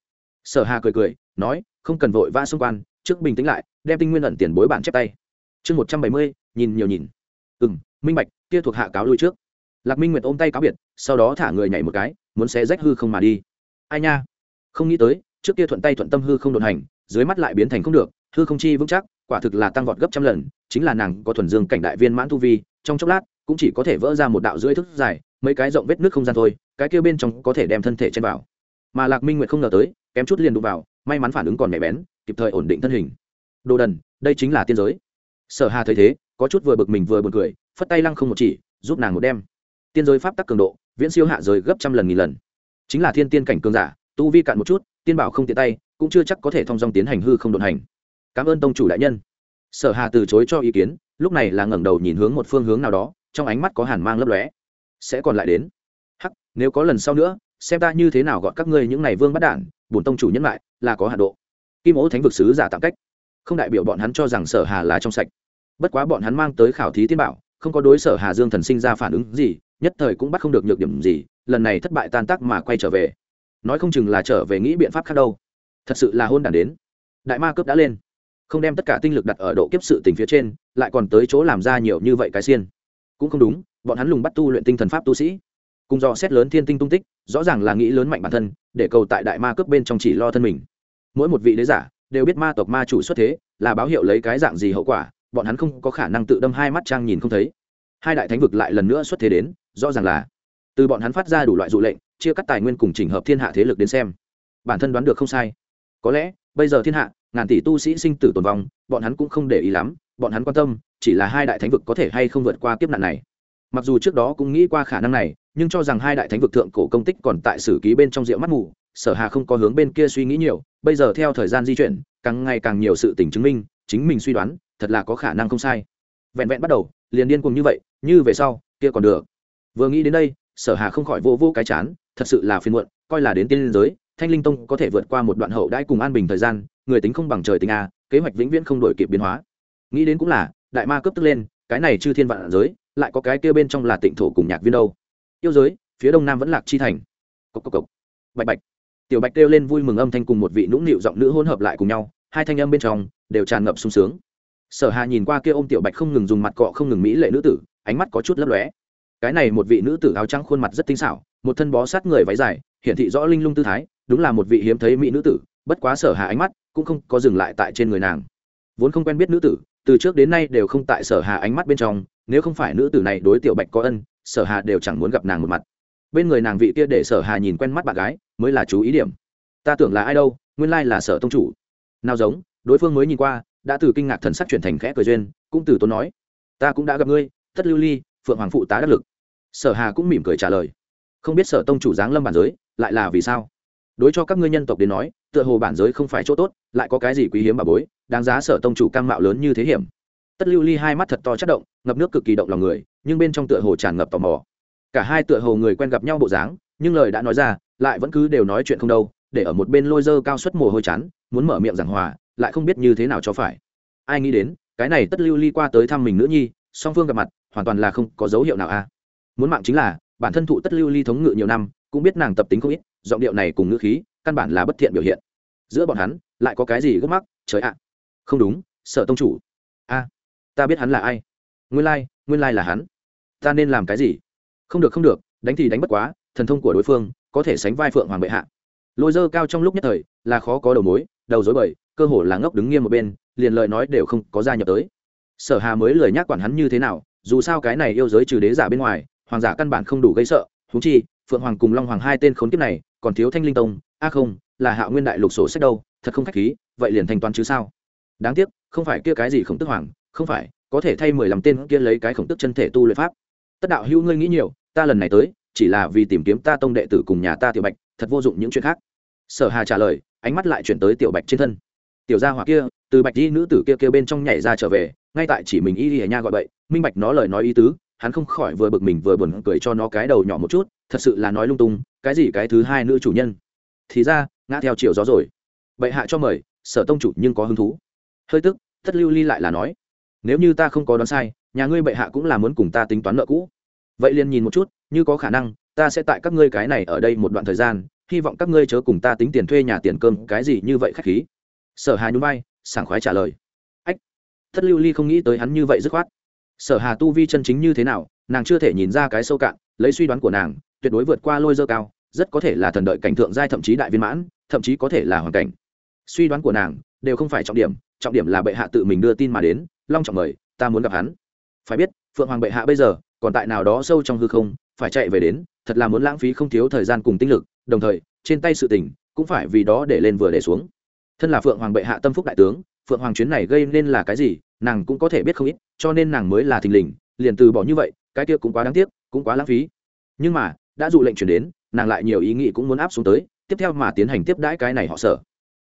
[SPEAKER 1] Sở hà cười cười, nói, không cần vội vã xung quan trước bình tĩnh lại, đem tinh nguyên ẩn tiền bối bản chép tay. Chương một trăm bảy mươi, nhìn nhiều nhìn. Ừ minh bạch, kia thuộc hạ cáo lui trước. Lạc minh nguyệt ôm tay cáo biệt, sau đó thả người nhảy một cái, muốn xé rách hư không mà đi. Ai nha? Không nghĩ tới, trước kia thuận tay thuận tâm hư không đột hành, dưới mắt lại biến thành không được, hư không chi vững chắc, quả thực là tăng vọt gấp trăm lần, chính là nàng có thuần dương cảnh đại viên mãn tu vi, trong chốc lát, cũng chỉ có thể vỡ ra một đạo rưỡi thức dài, mấy cái rộng vết nước không gian thôi, cái kia bên trong có thể đem thân thể chen vào. Mà lạc minh nguyệt không ngờ tới, kém chút liền đụng vào, may mắn phản ứng còn nhạy bén, kịp thời ổn định thân hình. Đồ đần, đây chính là tiên giới. Sở hà thấy thế có chút vừa bực mình vừa buồn cười, phất tay lăng không một chỉ, giúp nàng một đem. Tiên giới pháp tắc cường độ, viễn siêu hạ giới gấp trăm lần nghìn lần. Chính là thiên tiên cảnh cường giả, tu vi cạn một chút, tiên bảo không tiện tay, cũng chưa chắc có thể thông dong tiến hành hư không đột hành. Cảm ơn tông chủ đại nhân. Sở hà từ chối cho ý kiến, lúc này là ngẩng đầu nhìn hướng một phương hướng nào đó, trong ánh mắt có hàn mang lấp lóe. Sẽ còn lại đến. Hắc, nếu có lần sau nữa, xem ta như thế nào gọi các ngươi những này vương bắt đản bổn tông chủ nhân lại, là có hạ độ. Kim ố thánh vực sứ giả tạm cách. Không đại biểu bọn hắn cho rằng sở hà là trong sạch bất quá bọn hắn mang tới khảo thí tiên bảo, không có đối sở hà dương thần sinh ra phản ứng gì, nhất thời cũng bắt không được nhược điểm gì, lần này thất bại tan tác mà quay trở về. Nói không chừng là trở về nghĩ biện pháp khác đâu. Thật sự là hôn đản đến. Đại ma cướp đã lên. Không đem tất cả tinh lực đặt ở độ kiếp sự tình phía trên, lại còn tới chỗ làm ra nhiều như vậy cái xiên. Cũng không đúng, bọn hắn lùng bắt tu luyện tinh thần pháp tu sĩ. Cùng do xét lớn thiên tinh tung tích, rõ ràng là nghĩ lớn mạnh bản thân, để cầu tại đại ma cướp bên trong chỉ lo thân mình. Mỗi một vị đế giả đều biết ma tộc ma chủ xuất thế, là báo hiệu lấy cái dạng gì hậu quả bọn hắn không có khả năng tự đâm hai mắt trang nhìn không thấy. Hai đại thánh vực lại lần nữa xuất thế đến, rõ ràng là từ bọn hắn phát ra đủ loại dụ lệnh, chia cắt tài nguyên cùng chỉnh hợp thiên hạ thế lực đến xem. Bản thân đoán được không sai. Có lẽ, bây giờ thiên hạ, ngàn tỷ tu sĩ sinh tử tồn vong, bọn hắn cũng không để ý lắm, bọn hắn quan tâm, chỉ là hai đại thánh vực có thể hay không vượt qua kiếp nạn này. Mặc dù trước đó cũng nghĩ qua khả năng này, nhưng cho rằng hai đại thánh vực thượng cổ công tích còn tại sử ký bên trong rượu mắt mù, sở hà không có hướng bên kia suy nghĩ nhiều, bây giờ theo thời gian di chuyển, càng ngày càng nhiều sự tình chứng minh, chính mình suy đoán thật là có khả năng không sai. Vẹn vẹn bắt đầu, liền điên cùng như vậy, như về sau, kia còn được. Vừa nghĩ đến đây, sở hà không khỏi vô vô cái chán, thật sự là phiền muộn, coi là đến tiên liên giới, thanh linh tông có thể vượt qua một đoạn hậu đãi cùng an bình thời gian, người tính không bằng trời tính a, kế hoạch vĩnh viễn không đổi kịp biến hóa. Nghĩ đến cũng là, đại ma cấp tức lên, cái này chư thiên vạn giới, lại có cái kia bên trong là tịnh thổ cùng nhạc viên đâu. Yêu giới, phía đông nam vẫn lạc chi thành. Cốc cốc cốc. bạch bạch. Tiểu bạch kêu lên vui mừng âm thanh cùng một vị nũng nịu giọng nữ hỗn hợp lại cùng nhau, hai thanh âm bên trong đều tràn ngập sung sướng sở hà nhìn qua kia ôm tiểu bạch không ngừng dùng mặt cọ không ngừng mỹ lệ nữ tử, ánh mắt có chút lấp lóe. Cái này một vị nữ tử áo trắng khuôn mặt rất tinh xảo, một thân bó sát người váy dài, hiển thị rõ linh lung tư thái, đúng là một vị hiếm thấy mỹ nữ tử, bất quá sở hà ánh mắt cũng không có dừng lại tại trên người nàng. Vốn không quen biết nữ tử, từ trước đến nay đều không tại sở hà ánh mắt bên trong, nếu không phải nữ tử này đối tiểu bạch có ân, sở hà đều chẳng muốn gặp nàng một mặt. Bên người nàng vị kia để sở hà nhìn quen mắt bạn gái, mới là chú ý điểm. Ta tưởng là ai đâu, nguyên lai là sở tông chủ. Nào giống, đối phương mới nhìn qua đã từ kinh ngạc thần sắc chuyển thành khẽ cười duyên, cũng từ tốn nói, ta cũng đã gặp ngươi tất lưu ly, phượng hoàng phụ tá đắc lực. Sở hà cũng mỉm cười trả lời, không biết sở tông chủ giáng lâm bản giới, lại là vì sao? Đối cho các ngươi nhân tộc đến nói, tựa hồ bản giới không phải chỗ tốt, lại có cái gì quý hiếm bà bối, đáng giá sở tông chủ cam mạo lớn như thế hiểm. Tất lưu ly hai mắt thật to chất động, ngập nước cực kỳ động lòng người, nhưng bên trong tựa hồ tràn ngập tò mò. Cả hai tựa hồ người quen gặp nhau bộ dáng, nhưng lời đã nói ra, lại vẫn cứ đều nói chuyện không đâu, để ở một bên lôi dơ cao suất mồ hôi chán, muốn mở miệng giảng hòa lại không biết như thế nào cho phải. Ai nghĩ đến cái này tất lưu ly qua tới thăm mình nữ nhi song phương gặp mặt hoàn toàn là không có dấu hiệu nào a muốn mạng chính là bản thân thụ tất lưu ly thống ngự nhiều năm cũng biết nàng tập tính không ít giọng điệu này cùng ngữ khí căn bản là bất thiện biểu hiện. Giữa bọn hắn lại có cái gì gấp mắc? Trời ạ. Không đúng sợ tông chủ. A ta biết hắn là ai. Nguyên lai、like, nguyên lai、like là hắn. Ta nên làm cái gì? Không được không được đánh thì đánh bất quá thần thông của đối phương có thể sánh vai phượng hoàng bệ hạ. Lôi dơ cao trong lúc nhất thời là khó có đầu mối đầu dối bời cơ hồ là ngốc đứng nghiêm một bên, liền lời nói đều không có gia nhập tới. Sở hà mới lời nhắc quản hắn như thế nào, dù sao cái này yêu giới trừ đế giả bên ngoài, hoàng giả căn bản không đủ gây sợ thú chi, phượng hoàng cùng long hoàng hai tên khốn kiếp này, còn thiếu thanh linh tông, a không, là hạ nguyên đại lục sổ sách đâu, thật không khách khí, vậy liền thanh toán chứ sao? Đáng tiếc, không phải kia cái gì khổng tức hoàng, không phải, có thể thay mười lăm tên kia lấy cái khổng tức chân thể tu luyện pháp. Tất đạo hữu ngươi nghĩ nhiều, ta lần này tới, chỉ là vì tìm kiếm ta tông đệ tử cùng nhà ta tiểu bạch, thật vô dụng những chuyện khác. Sở hà trả lời, ánh mắt lại chuyển tới tiểu bạch trên thân tiểu gia hỏa kia, từ bạch y nữ tử kia kêu bên trong nhảy ra trở về, ngay tại chỉ mình y y nha gọi vậy minh bạch nó lời nói ý tứ, hắn không khỏi vừa bực mình vừa buồn cười cho nó cái đầu nhỏ một chút, thật sự là nói lung tung, cái gì cái thứ hai nữ chủ nhân? Thì ra, ngã theo chiều gió rồi. Bệ hạ cho mời, sở tông chủ nhưng có hứng thú. Hơi tức, thất lưu ly lại là nói, nếu như ta không có đoán sai, nhà ngươi bệ hạ cũng là muốn cùng ta tính toán nợ cũ. Vậy liền nhìn một chút, như có khả năng, ta sẽ tại các ngươi cái này ở đây một đoạn thời gian, hy vọng các ngươi chớ cùng ta tính tiền thuê nhà tiền cơm, cái gì như vậy khách khí sở hà nhún vai, sảng khoái trả lời. Ách, thất lưu ly không nghĩ tới hắn như vậy dứt khoát. Sở hà tu vi chân chính như thế nào, nàng chưa thể nhìn ra cái sâu cạn, lấy suy đoán của nàng, tuyệt đối vượt qua lôi dơ cao, rất có thể là thần đợi cảnh thượng giai thậm chí đại viên mãn, thậm chí có thể là hoàn cảnh. Suy đoán của nàng, đều không phải trọng điểm trọng điểm là bệ hạ tự mình đưa tin mà đến, long trọng mời, ta muốn gặp hắn. Phải biết, phượng hoàng bệ hạ bây giờ, còn tại nào đó sâu trong hư không, phải chạy về đến, thật là muốn lãng phí không thiếu thời gian cùng tinh lực, đồng thời, trên tay sự tình, cũng phải vì đó để lên vừa để xuống thân là phượng hoàng bệ hạ tâm phúc đại tướng, phượng hoàng chuyến này gây nên là cái gì, nàng cũng có thể biết không ít, cho nên nàng mới là thình lình, liền từ bỏ như vậy, cái kia cũng quá đáng tiếc, cũng quá lãng phí. Nhưng mà, đã dụ lệnh chuyển đến, nàng lại nhiều ý nghĩ cũng muốn áp xuống tới, tiếp theo mà tiến hành tiếp đãi cái này họ sở.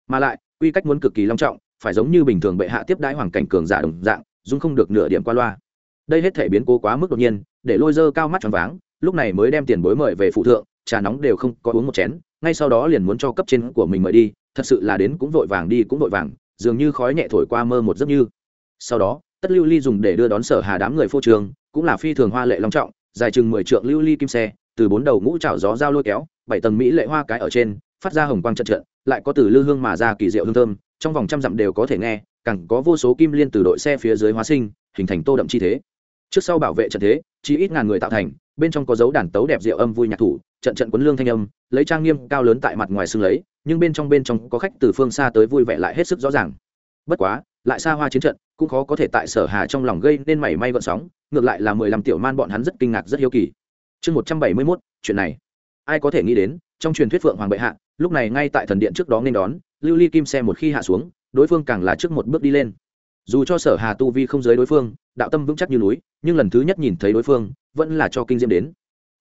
[SPEAKER 1] Mà lại, quy cách muốn cực kỳ long trọng, phải giống như bình thường bệ hạ tiếp đãi hoàng cảnh cường giả đồng dạng, dung không được nửa điểm qua loa. Đây hết thể biến cố quá mức đột nhiên, để lôi dơ cao mắt tròn váng, lúc này mới đem tiền bối mời về phụ thượng, trà nóng đều không có uống một chén, ngay sau đó liền muốn cho cấp trên của mình mời đi thật sự là đến cũng vội vàng đi cũng vội vàng, dường như khói nhẹ thổi qua mơ một giấc như. Sau đó, tất lưu ly dùng để đưa đón sở hà đám người phô trường, cũng là phi thường hoa lệ long trọng, dài chừng mười trượng lưu ly kim xe, từ bốn đầu ngũ trảo gió giao lôi kéo, bảy tầng mỹ lệ hoa cái ở trên, phát ra hồng quang trận trận, lại có từ lư hương mà ra kỳ diệu hương thơm, trong vòng trăm dặm đều có thể nghe, càng có vô số kim liên từ đội xe phía dưới hóa sinh, hình thành tô đậm chi thế. Trước sau bảo vệ trận thế, chỉ ít ngàn người tạo thành, bên trong có dấu đàn tấu đẹp diệu âm vui nhạc thủ trận trận quấn lương thanh âm, lấy trang nghiêm cao lớn tại mặt ngoài xương lấy, nhưng bên trong bên trong có khách từ phương xa tới vui vẻ lại hết sức rõ ràng. Bất quá, lại xa hoa chiến trận, cũng khó có thể tại sở hà trong lòng gây nên mảy may gợn sóng, ngược lại là mười lăm tiểu man bọn hắn rất kinh ngạc, rất hiếu kỳ. Chương một trăm bảy mươi mốt, chuyện này. Ai có thể nghĩ đến, trong truyền thuyết phượng hoàng bệ hạ, lúc này ngay tại thần điện trước đó nên đón, lưu ly kim xe một khi hạ xuống, đối phương càng là trước một bước đi lên. Dù cho sở hà tu vi không giới đối phương, đạo tâm vững chắc như núi, nhưng lần thứ nhất nhìn thấy đối phương, vẫn là cho kinh diễm đến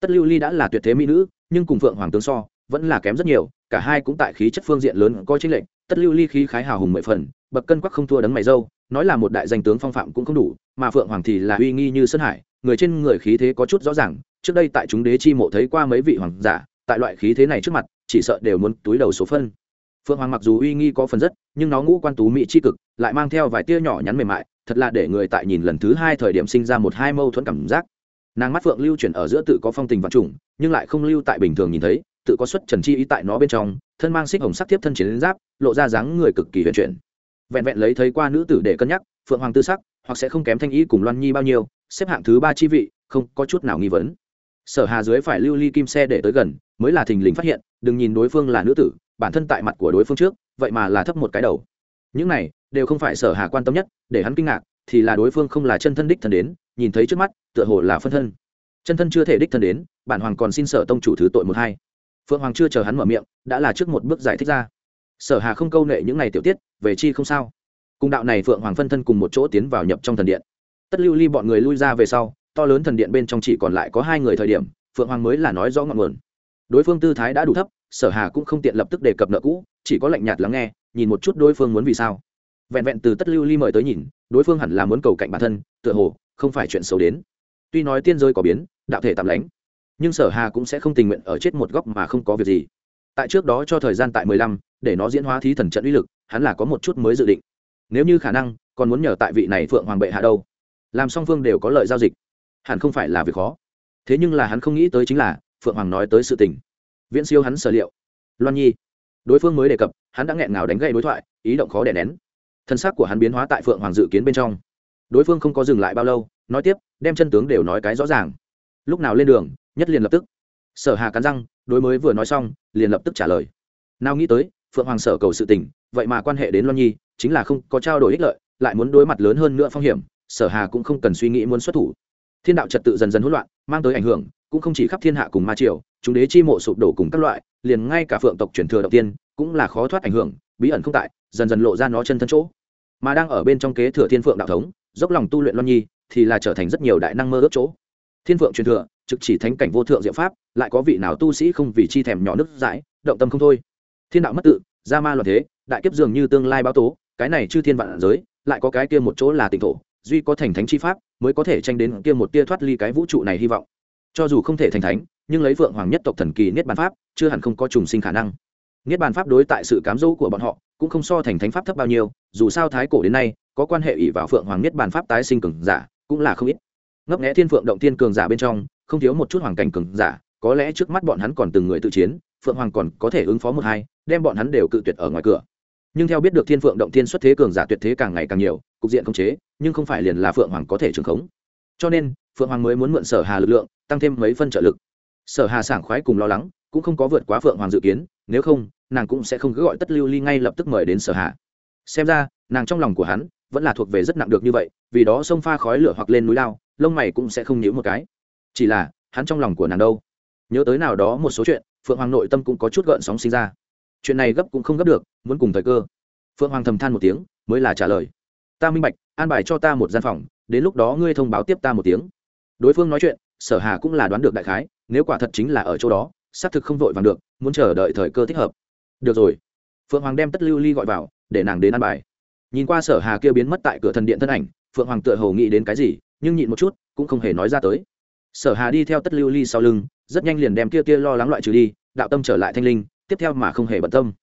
[SPEAKER 1] tất lưu ly đã là tuyệt thế mỹ nữ, nhưng cùng phượng hoàng tướng so, vẫn là kém rất nhiều, cả hai cũng tại khí chất phương diện lớn coi chính lệnh tất lưu ly khí khái hào hùng mười phần, bậc cân quắc không thua đấng mày dâu, nói là một đại danh tướng phong phạm cũng không đủ, mà phượng hoàng thì là uy nghi như sơn hải, người trên người khí thế có chút rõ ràng, trước đây tại chúng đế chi mộ thấy qua mấy vị hoàng giả, tại loại khí thế này trước mặt, chỉ sợ đều muốn túi đầu số phân. Phượng hoàng mặc dù uy nghi có phần rất, nhưng nó ngũ quan tú mỹ c h i cực, lại mang theo vài tia nhỏ nhắn mềm mại, thật là để người tại nhìn lần thứ hai thời điểm sinh ra một hai mâu thuẫn cảm giác nàng mắt phượng lưu chuyển ở giữa tự có phong tình vật trùng, nhưng lại không lưu tại bình thường nhìn thấy, tự có xuất trần chi ý tại nó bên trong, thân mang xích hồng sắc tiếp thân chiến giáp, lộ ra dáng người cực kỳ huyền chuyển. Vẹn vẹn lấy thấy qua nữ tử để cân nhắc, phượng hoàng tư sắc, hoặc sẽ không kém thanh ý cùng loan nhi bao nhiêu, xếp hạng thứ ba chi vị, không có chút nào nghi vấn. Sở hà dưới phải lưu ly kim xe để tới gần, mới là thình lình phát hiện, đừng nhìn đối phương là nữ tử, bản thân tại mặt của đối phương trước, vậy mà là thấp một cái đầu. Những này, đều không phải sở hà quan tâm nhất, để hắn kinh ngạc, thì là đối phương không là chân thân đích thân đến, nhìn thấy trước mắt tựa hồ là phân thân. Chân thân chưa thể đích thân đến, bản hoàng còn xin sở tông chủ thứ tội một hai. Phượng hoàng chưa chờ hắn mở miệng, đã là trước một bước giải thích ra. Sở hà không câu nệ những ngày tiểu tiết, về chi không sao. Cùng đạo này phượng hoàng phân thân cùng một chỗ tiến vào nhập trong thần điện. Tất lưu ly bọn người lui ra về sau, to lớn thần điện bên trong chỉ còn lại có hai người thời điểm, phượng hoàng mới là nói rõ ngọn nguồn. Đối phương tư thái đã đủ thấp, sở hà cũng không tiện lập tức đề cập nợ cũ, chỉ có lạnh nhạt lắng nghe, nhìn một chút đối phương muốn vì sao. Vẹn vẹn từ tất lưu ly mời tới nhìn, đối phương hẳn là muốn cầu cạnh bản thân, tựa hồ không phải chuyện xấu đến tuy nói tiên giới có biến, đạo thể tạm lánh, nhưng sở hà cũng sẽ không tình nguyện ở chết một góc mà không có việc gì. Tại trước đó cho thời gian tại mười lăm, để nó diễn hóa thí thần trận uy lực, hắn là có một chút mới dự định. Nếu như khả năng, còn muốn nhờ tại vị này phượng hoàng bệ hạ đâu. Làm song phương đều có lợi giao dịch, hẳn không phải là việc khó. Thế nhưng là hắn không nghĩ tới chính là, phượng hoàng nói tới sự tình. Viễn siêu hắn sở liệu. Loan nhi. Đối phương mới đề cập, hắn đã nghẹn ngào đánh gậy đối thoại, ý động khó đè nén. Thân xác của hắn biến hóa tại phượng hoàng dự kiến bên trong đối phương không có dừng lại bao lâu, nói tiếp, đem chân tướng đều nói cái rõ ràng. Lúc nào lên đường, nhất liền lập tức. Sở hà cắn răng, đối mới vừa nói xong, liền lập tức trả lời. Nào nghĩ tới, phượng hoàng sở cầu sự tình, vậy mà quan hệ đến loan nhi, chính là không có trao đổi ích lợi, lại muốn đối mặt lớn hơn nữa phong hiểm, sở hà cũng không cần suy nghĩ muốn xuất thủ. Thiên đạo trật tự dần dần hỗn loạn, mang tới ảnh hưởng, cũng không chỉ khắp thiên hạ cùng ma triều, chúng đế chi mộ sụp đổ cùng các loại, liền ngay cả phượng tộc truyền thừa đầu tiên, cũng là khó thoát ảnh hưởng, bí ẩn không tại, dần dần lộ ra nó chân thân chỗ. Mà đang ở bên trong kế thừa thiên phượng đạo thống dốc lòng tu luyện loan nhi, thì là trở thành rất nhiều đại năng mơ ước chỗ. Thiên phượng truyền thừa, trực chỉ thánh cảnh vô thượng diệu pháp, lại có vị nào tu sĩ không vì chi thèm nhỏ nước dãi, động tâm không thôi. Thiên đạo mất tự, gia ma loạn thế, đại kiếp dường như tương lai báo tố, cái này chư thiên vạn giới, lại có cái kia một chỗ là tỉnh thổ, duy có thành thánh chi pháp, mới có thể tranh đến kia một tia thoát ly cái vũ trụ này hy vọng. Cho dù không thể thành thánh, nhưng lấy vượng hoàng nhất tộc thần kỳ niết bàn pháp, chưa hẳn không có trùng sinh khả năng. Niết bàn pháp đối tại sự cám dỗ của bọn họ, cũng không so thành thánh pháp thấp bao nhiêu, dù sao thái cổ đến nay có quan hệ ỷ vào phượng hoàng niết bàn pháp tái sinh cường giả, cũng là không ít. Ngấp nghẽ thiên phượng động thiên cường giả bên trong, không thiếu một chút hoàng cảnh cường giả, có lẽ trước mắt bọn hắn còn từng người tự chiến, phượng hoàng còn có thể ứng phó một hai, đem bọn hắn đều cự tuyệt ở ngoài cửa. Nhưng theo biết được thiên phượng động thiên xuất thế cường giả tuyệt thế càng ngày càng nhiều, cục diện không chế, nhưng không phải liền là phượng hoàng có thể trường khống. Cho nên, phượng hoàng mới muốn mượn sở hà lực lượng, tăng thêm mấy phân trợ lực. Sở hà sảng khoái cùng lo lắng, cũng không có vượt quá phượng hoàng dự kiến, nếu không, nàng cũng sẽ không cứ gọi tất lưu ly ngay lập tức mời đến sở hà. Xem ra, nàng trong lòng của hắn vẫn là thuộc về rất nặng được như vậy, vì đó sông pha khói lửa hoặc lên núi lao, lông mày cũng sẽ không nhíu một cái. Chỉ là, hắn trong lòng của nàng đâu? Nhớ tới nào đó một số chuyện, phượng hoàng nội tâm cũng có chút gợn sóng sinh ra. Chuyện này gấp cũng không gấp được, muốn cùng thời cơ. Phượng hoàng thầm than một tiếng, mới là trả lời. Ta minh bạch, an bài cho ta một gian phòng, đến lúc đó ngươi thông báo tiếp ta một tiếng. Đối phương nói chuyện, sở hà cũng là đoán được đại khái, nếu quả thật chính là ở chỗ đó, xác thực không vội vàng được, muốn chờ đợi thời cơ thích hợp. Được rồi. Phượng hoàng đem tất lưu ly gọi vào, để nàng đến ăn bài nhìn qua sở hà kia biến mất tại cửa thần điện thân ảnh, phượng hoàng tựa hồ nghĩ đến cái gì, nhưng nhịn một chút, cũng không hề nói ra tới. Sở hà đi theo tất lưu ly sau lưng, rất nhanh liền đem kia kia lo lắng loại trừ đi, đạo tâm trở lại thanh linh, tiếp theo mà không hề bận tâm.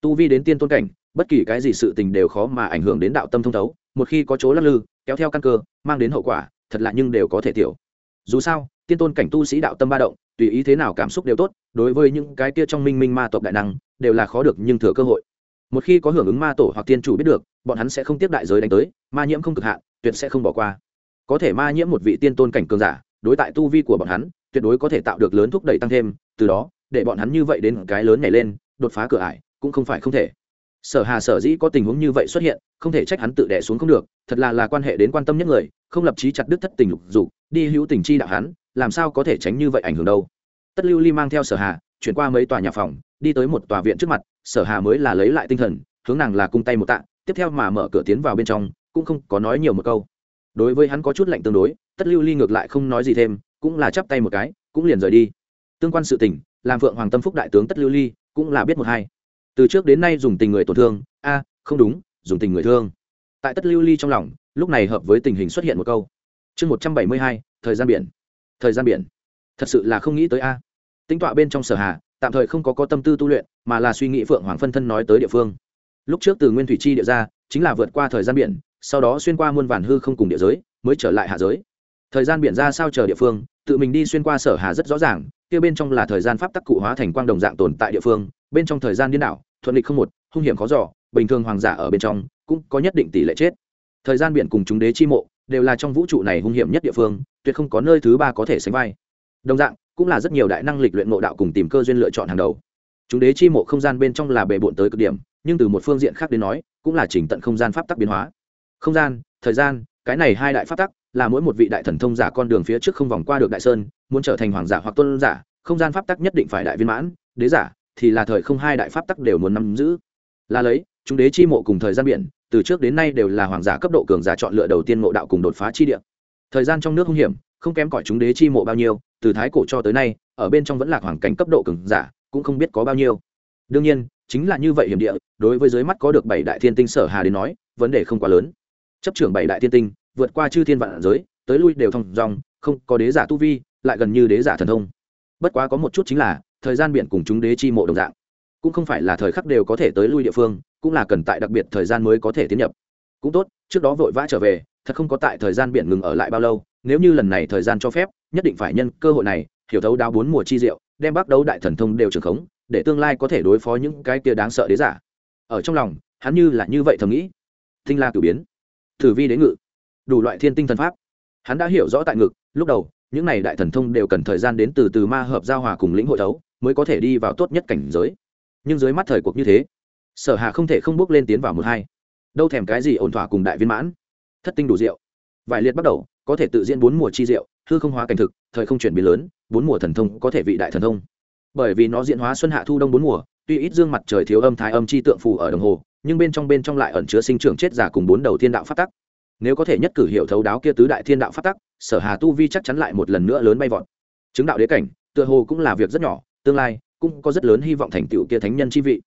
[SPEAKER 1] Tu vi đến tiên tôn cảnh, bất kỳ cái gì sự tình đều khó mà ảnh hưởng đến đạo tâm thông thấu, một khi có chỗ lắc lư, kéo theo căn cơ, mang đến hậu quả, thật lạ nhưng đều có thể tiểu. Dù sao, tiên tôn cảnh tu sĩ đạo tâm ba động, tùy ý thế nào cảm xúc đều tốt, đối với những cái kia trong minh minh ma tộc đại năng, đều là khó được nhưng thừa cơ hội một khi có hưởng ứng ma tổ hoặc tiên chủ biết được, bọn hắn sẽ không tiếp đại giới đánh tới, ma nhiễm không cực hạn, tuyệt sẽ không bỏ qua. Có thể ma nhiễm một vị tiên tôn cảnh cường giả, đối tại tu vi của bọn hắn, tuyệt đối có thể tạo được lớn thúc đẩy tăng thêm, từ đó, để bọn hắn như vậy đến cái lớn nhảy lên, đột phá cửa ải, cũng không phải không thể. Sở hà sở dĩ có tình huống như vậy xuất hiện, không thể trách hắn tự đẻ xuống không được, thật là là quan hệ đến quan tâm nhất người, không lập trí chặt đứt thất tình lục dục, đi hữu tình chi đạo hắn, làm sao có thể tránh như vậy ảnh hưởng đâu. Tất lưu ly mang theo sở hà chuyển qua mấy tòa nhà phòng, đi tới một tòa viện trước mặt, sở hà mới là lấy lại tinh thần, hướng nàng là cung tay một tạ, tiếp theo mà mở cửa tiến vào bên trong, cũng không có nói nhiều một câu. Đối với hắn có chút lạnh tương đối, tất lưu ly ngược lại không nói gì thêm, cũng là chắp tay một cái, cũng liền rời đi. Tương quan sự tình, làm vượng hoàng tâm phúc đại tướng tất lưu ly cũng là biết một hai. Từ trước đến nay dùng tình người tổn thương, a, không đúng, dùng tình người thương. Tại tất lưu ly trong lòng, lúc này hợp với tình hình xuất hiện một câu. Chương một trăm bảy mươi hai, thời gian biển. Thời gian biển. Thật sự là không nghĩ tới a tính tọa bên trong sở hà, tạm thời không có có tâm tư tu luyện, mà là suy nghĩ phượng hoàng phân thân nói tới địa phương. Lúc trước từ nguyên thủy chi địa ra, chính là vượt qua thời gian biển, sau đó xuyên qua muôn vàn hư không cùng địa giới, mới trở lại hạ giới. Thời gian biển ra sao chờ địa phương, tự mình đi xuyên qua sở hà rất rõ ràng, kia bên trong là thời gian pháp tắc cụ hóa thành quang đồng dạng tồn tại địa phương, bên trong thời gian điên đảo, thuận lịch không một, hung hiểm khó giỏ bình thường hoàng giả ở bên trong, cũng có nhất định tỷ lệ chết. Thời gian biển cùng chúng đế chi mộ, đều là trong vũ trụ này hung hiểm nhất địa phương, tuyệt không có nơi thứ ba có thể sánh vai. Đồng dạng cũng là rất nhiều đại năng lịch luyện ngộ đạo cùng tìm cơ duyên lựa chọn hàng đầu. Chúng đế chi mộ không gian bên trong là bề bộn tới cực điểm, nhưng từ một phương diện khác đến nói, cũng là chỉnh tận không gian pháp tắc biến hóa. Không gian, thời gian, cái này hai đại pháp tắc, là mỗi một vị đại thần thông giả con đường phía trước không vòng qua được đại sơn, muốn trở thành hoàng giả hoặc tôn giả, không gian pháp tắc nhất định phải đại viên mãn, đế giả thì là thời không hai đại pháp tắc đều muốn nắm giữ. Là lấy, chúng đế chi mộ cùng thời gian biển, từ trước đến nay đều là hoàng giả cấp độ cường giả chọn lựa đầu tiên ngộ đạo cùng đột phá chi địa. Thời gian trong nước hung hiểm không kém cỏi chúng đế chi mộ bao nhiêu, từ thái cổ cho tới nay, ở bên trong vẫn là hoàng cảnh cấp độ cường giả, cũng không biết có bao nhiêu. Đương nhiên, chính là như vậy hiểm địa, đối với dưới mắt có được bảy đại thiên tinh sở hà đến nói, vấn đề không quá lớn. Chấp trưởng bảy đại thiên tinh, vượt qua chư thiên vạn giới, tới lui đều thông dòng, không có đế giả tu vi, lại gần như đế giả thần thông. Bất quá có một chút chính là, thời gian biển cùng chúng đế chi mộ đồng dạng. Cũng không phải là thời khắc đều có thể tới lui địa phương, cũng là cần tại đặc biệt thời gian mới có thể tiến nhập. Cũng tốt, trước đó vội vã trở về thật không có tại thời gian biển ngừng ở lại bao lâu, nếu như lần này thời gian cho phép, nhất định phải nhân cơ hội này, hiểu thấu đáo bốn mùa chi diệu, đem bắt đấu đại thần thông đều trường khống, để tương lai có thể đối phó những cái kia đáng sợ đế giả. Ở trong lòng, hắn như là như vậy thầm nghĩ. Tinh la cử biến. Thử vi đến ngự. Đủ loại thiên tinh thần pháp. Hắn đã hiểu rõ tại ngực, lúc đầu, những này đại thần thông đều cần thời gian đến từ từ ma hợp giao hòa cùng lĩnh hội thấu, mới có thể đi vào tốt nhất cảnh giới. Nhưng dưới mắt thời cuộc như thế, sở hà không thể không bước lên tiến vào một hai. Đâu thèm cái gì ổn thỏa cùng đại viên mãn thất tinh đủ rượu. Vải liệt bắt đầu, có thể tự diễn bốn mùa chi rượu, hư không hóa cảnh thực, thời không chuyển biến lớn, bốn mùa thần thông có thể vị đại thần thông. Bởi vì nó diễn hóa xuân hạ thu đông bốn mùa, tuy ít dương mặt trời thiếu âm thái âm chi tượng phù ở đồng hồ, nhưng bên trong bên trong lại ẩn chứa sinh trưởng chết giả cùng bốn đầu thiên đạo phát tắc. Nếu có thể nhất cử hiệu thấu đáo kia tứ đại thiên đạo phát tắc, sở hà tu vi chắc chắn lại một lần nữa lớn bay vọt. Chứng đạo đế cảnh, tựa hồ cũng là việc rất nhỏ, tương lai cũng có rất lớn hy vọng thành tựu kia thánh nhân chi vị.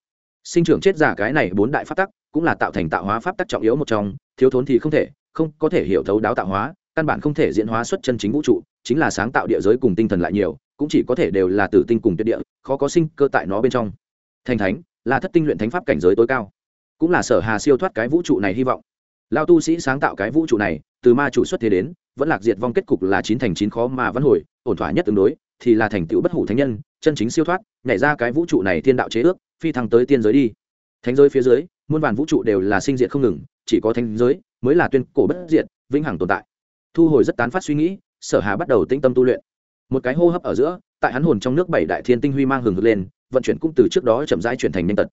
[SPEAKER 1] Sinh trưởng chết giả cái này bốn đại phát tắc, cũng là tạo thành tạo hóa pháp tắc trọng yếu một trong, thiếu thốn thì không thể không có thể hiểu thấu đáo tạo hóa, căn bản không thể diễn hóa xuất chân chính vũ trụ, chính là sáng tạo địa giới cùng tinh thần lại nhiều, cũng chỉ có thể đều là tử tinh cùng tuyệt địa, khó có sinh cơ tại nó bên trong. Thành thánh, là thất tinh luyện thánh pháp cảnh giới tối cao. Cũng là sở hà siêu thoát cái vũ trụ này hy vọng. Lao tu sĩ sáng tạo cái vũ trụ này, từ ma chủ xuất thế đến, vẫn lạc diệt vong kết cục là chín thành chín khó mà vẫn hồi, ổn thỏa nhất tương đối, thì là thành tựu bất hủ thánh nhân, chân chính siêu thoát, nhảy ra cái vũ trụ này thiên đạo chế ước, phi thăng tới tiên giới đi. Thánh giới phía dưới, muôn vàn vũ trụ đều là sinh diệt không ngừng, chỉ có thánh giới mới là tuyên cổ bất diệt, vĩnh hằng tồn tại. Thu hồi rất tán phát suy nghĩ, sở hà bắt đầu tĩnh tâm tu luyện. Một cái hô hấp ở giữa, tại hắn hồn trong nước bảy đại thiên tinh huy mang hừng hực lên, vận chuyển cũng từ trước đó chậm rãi chuyển thành nhanh tật.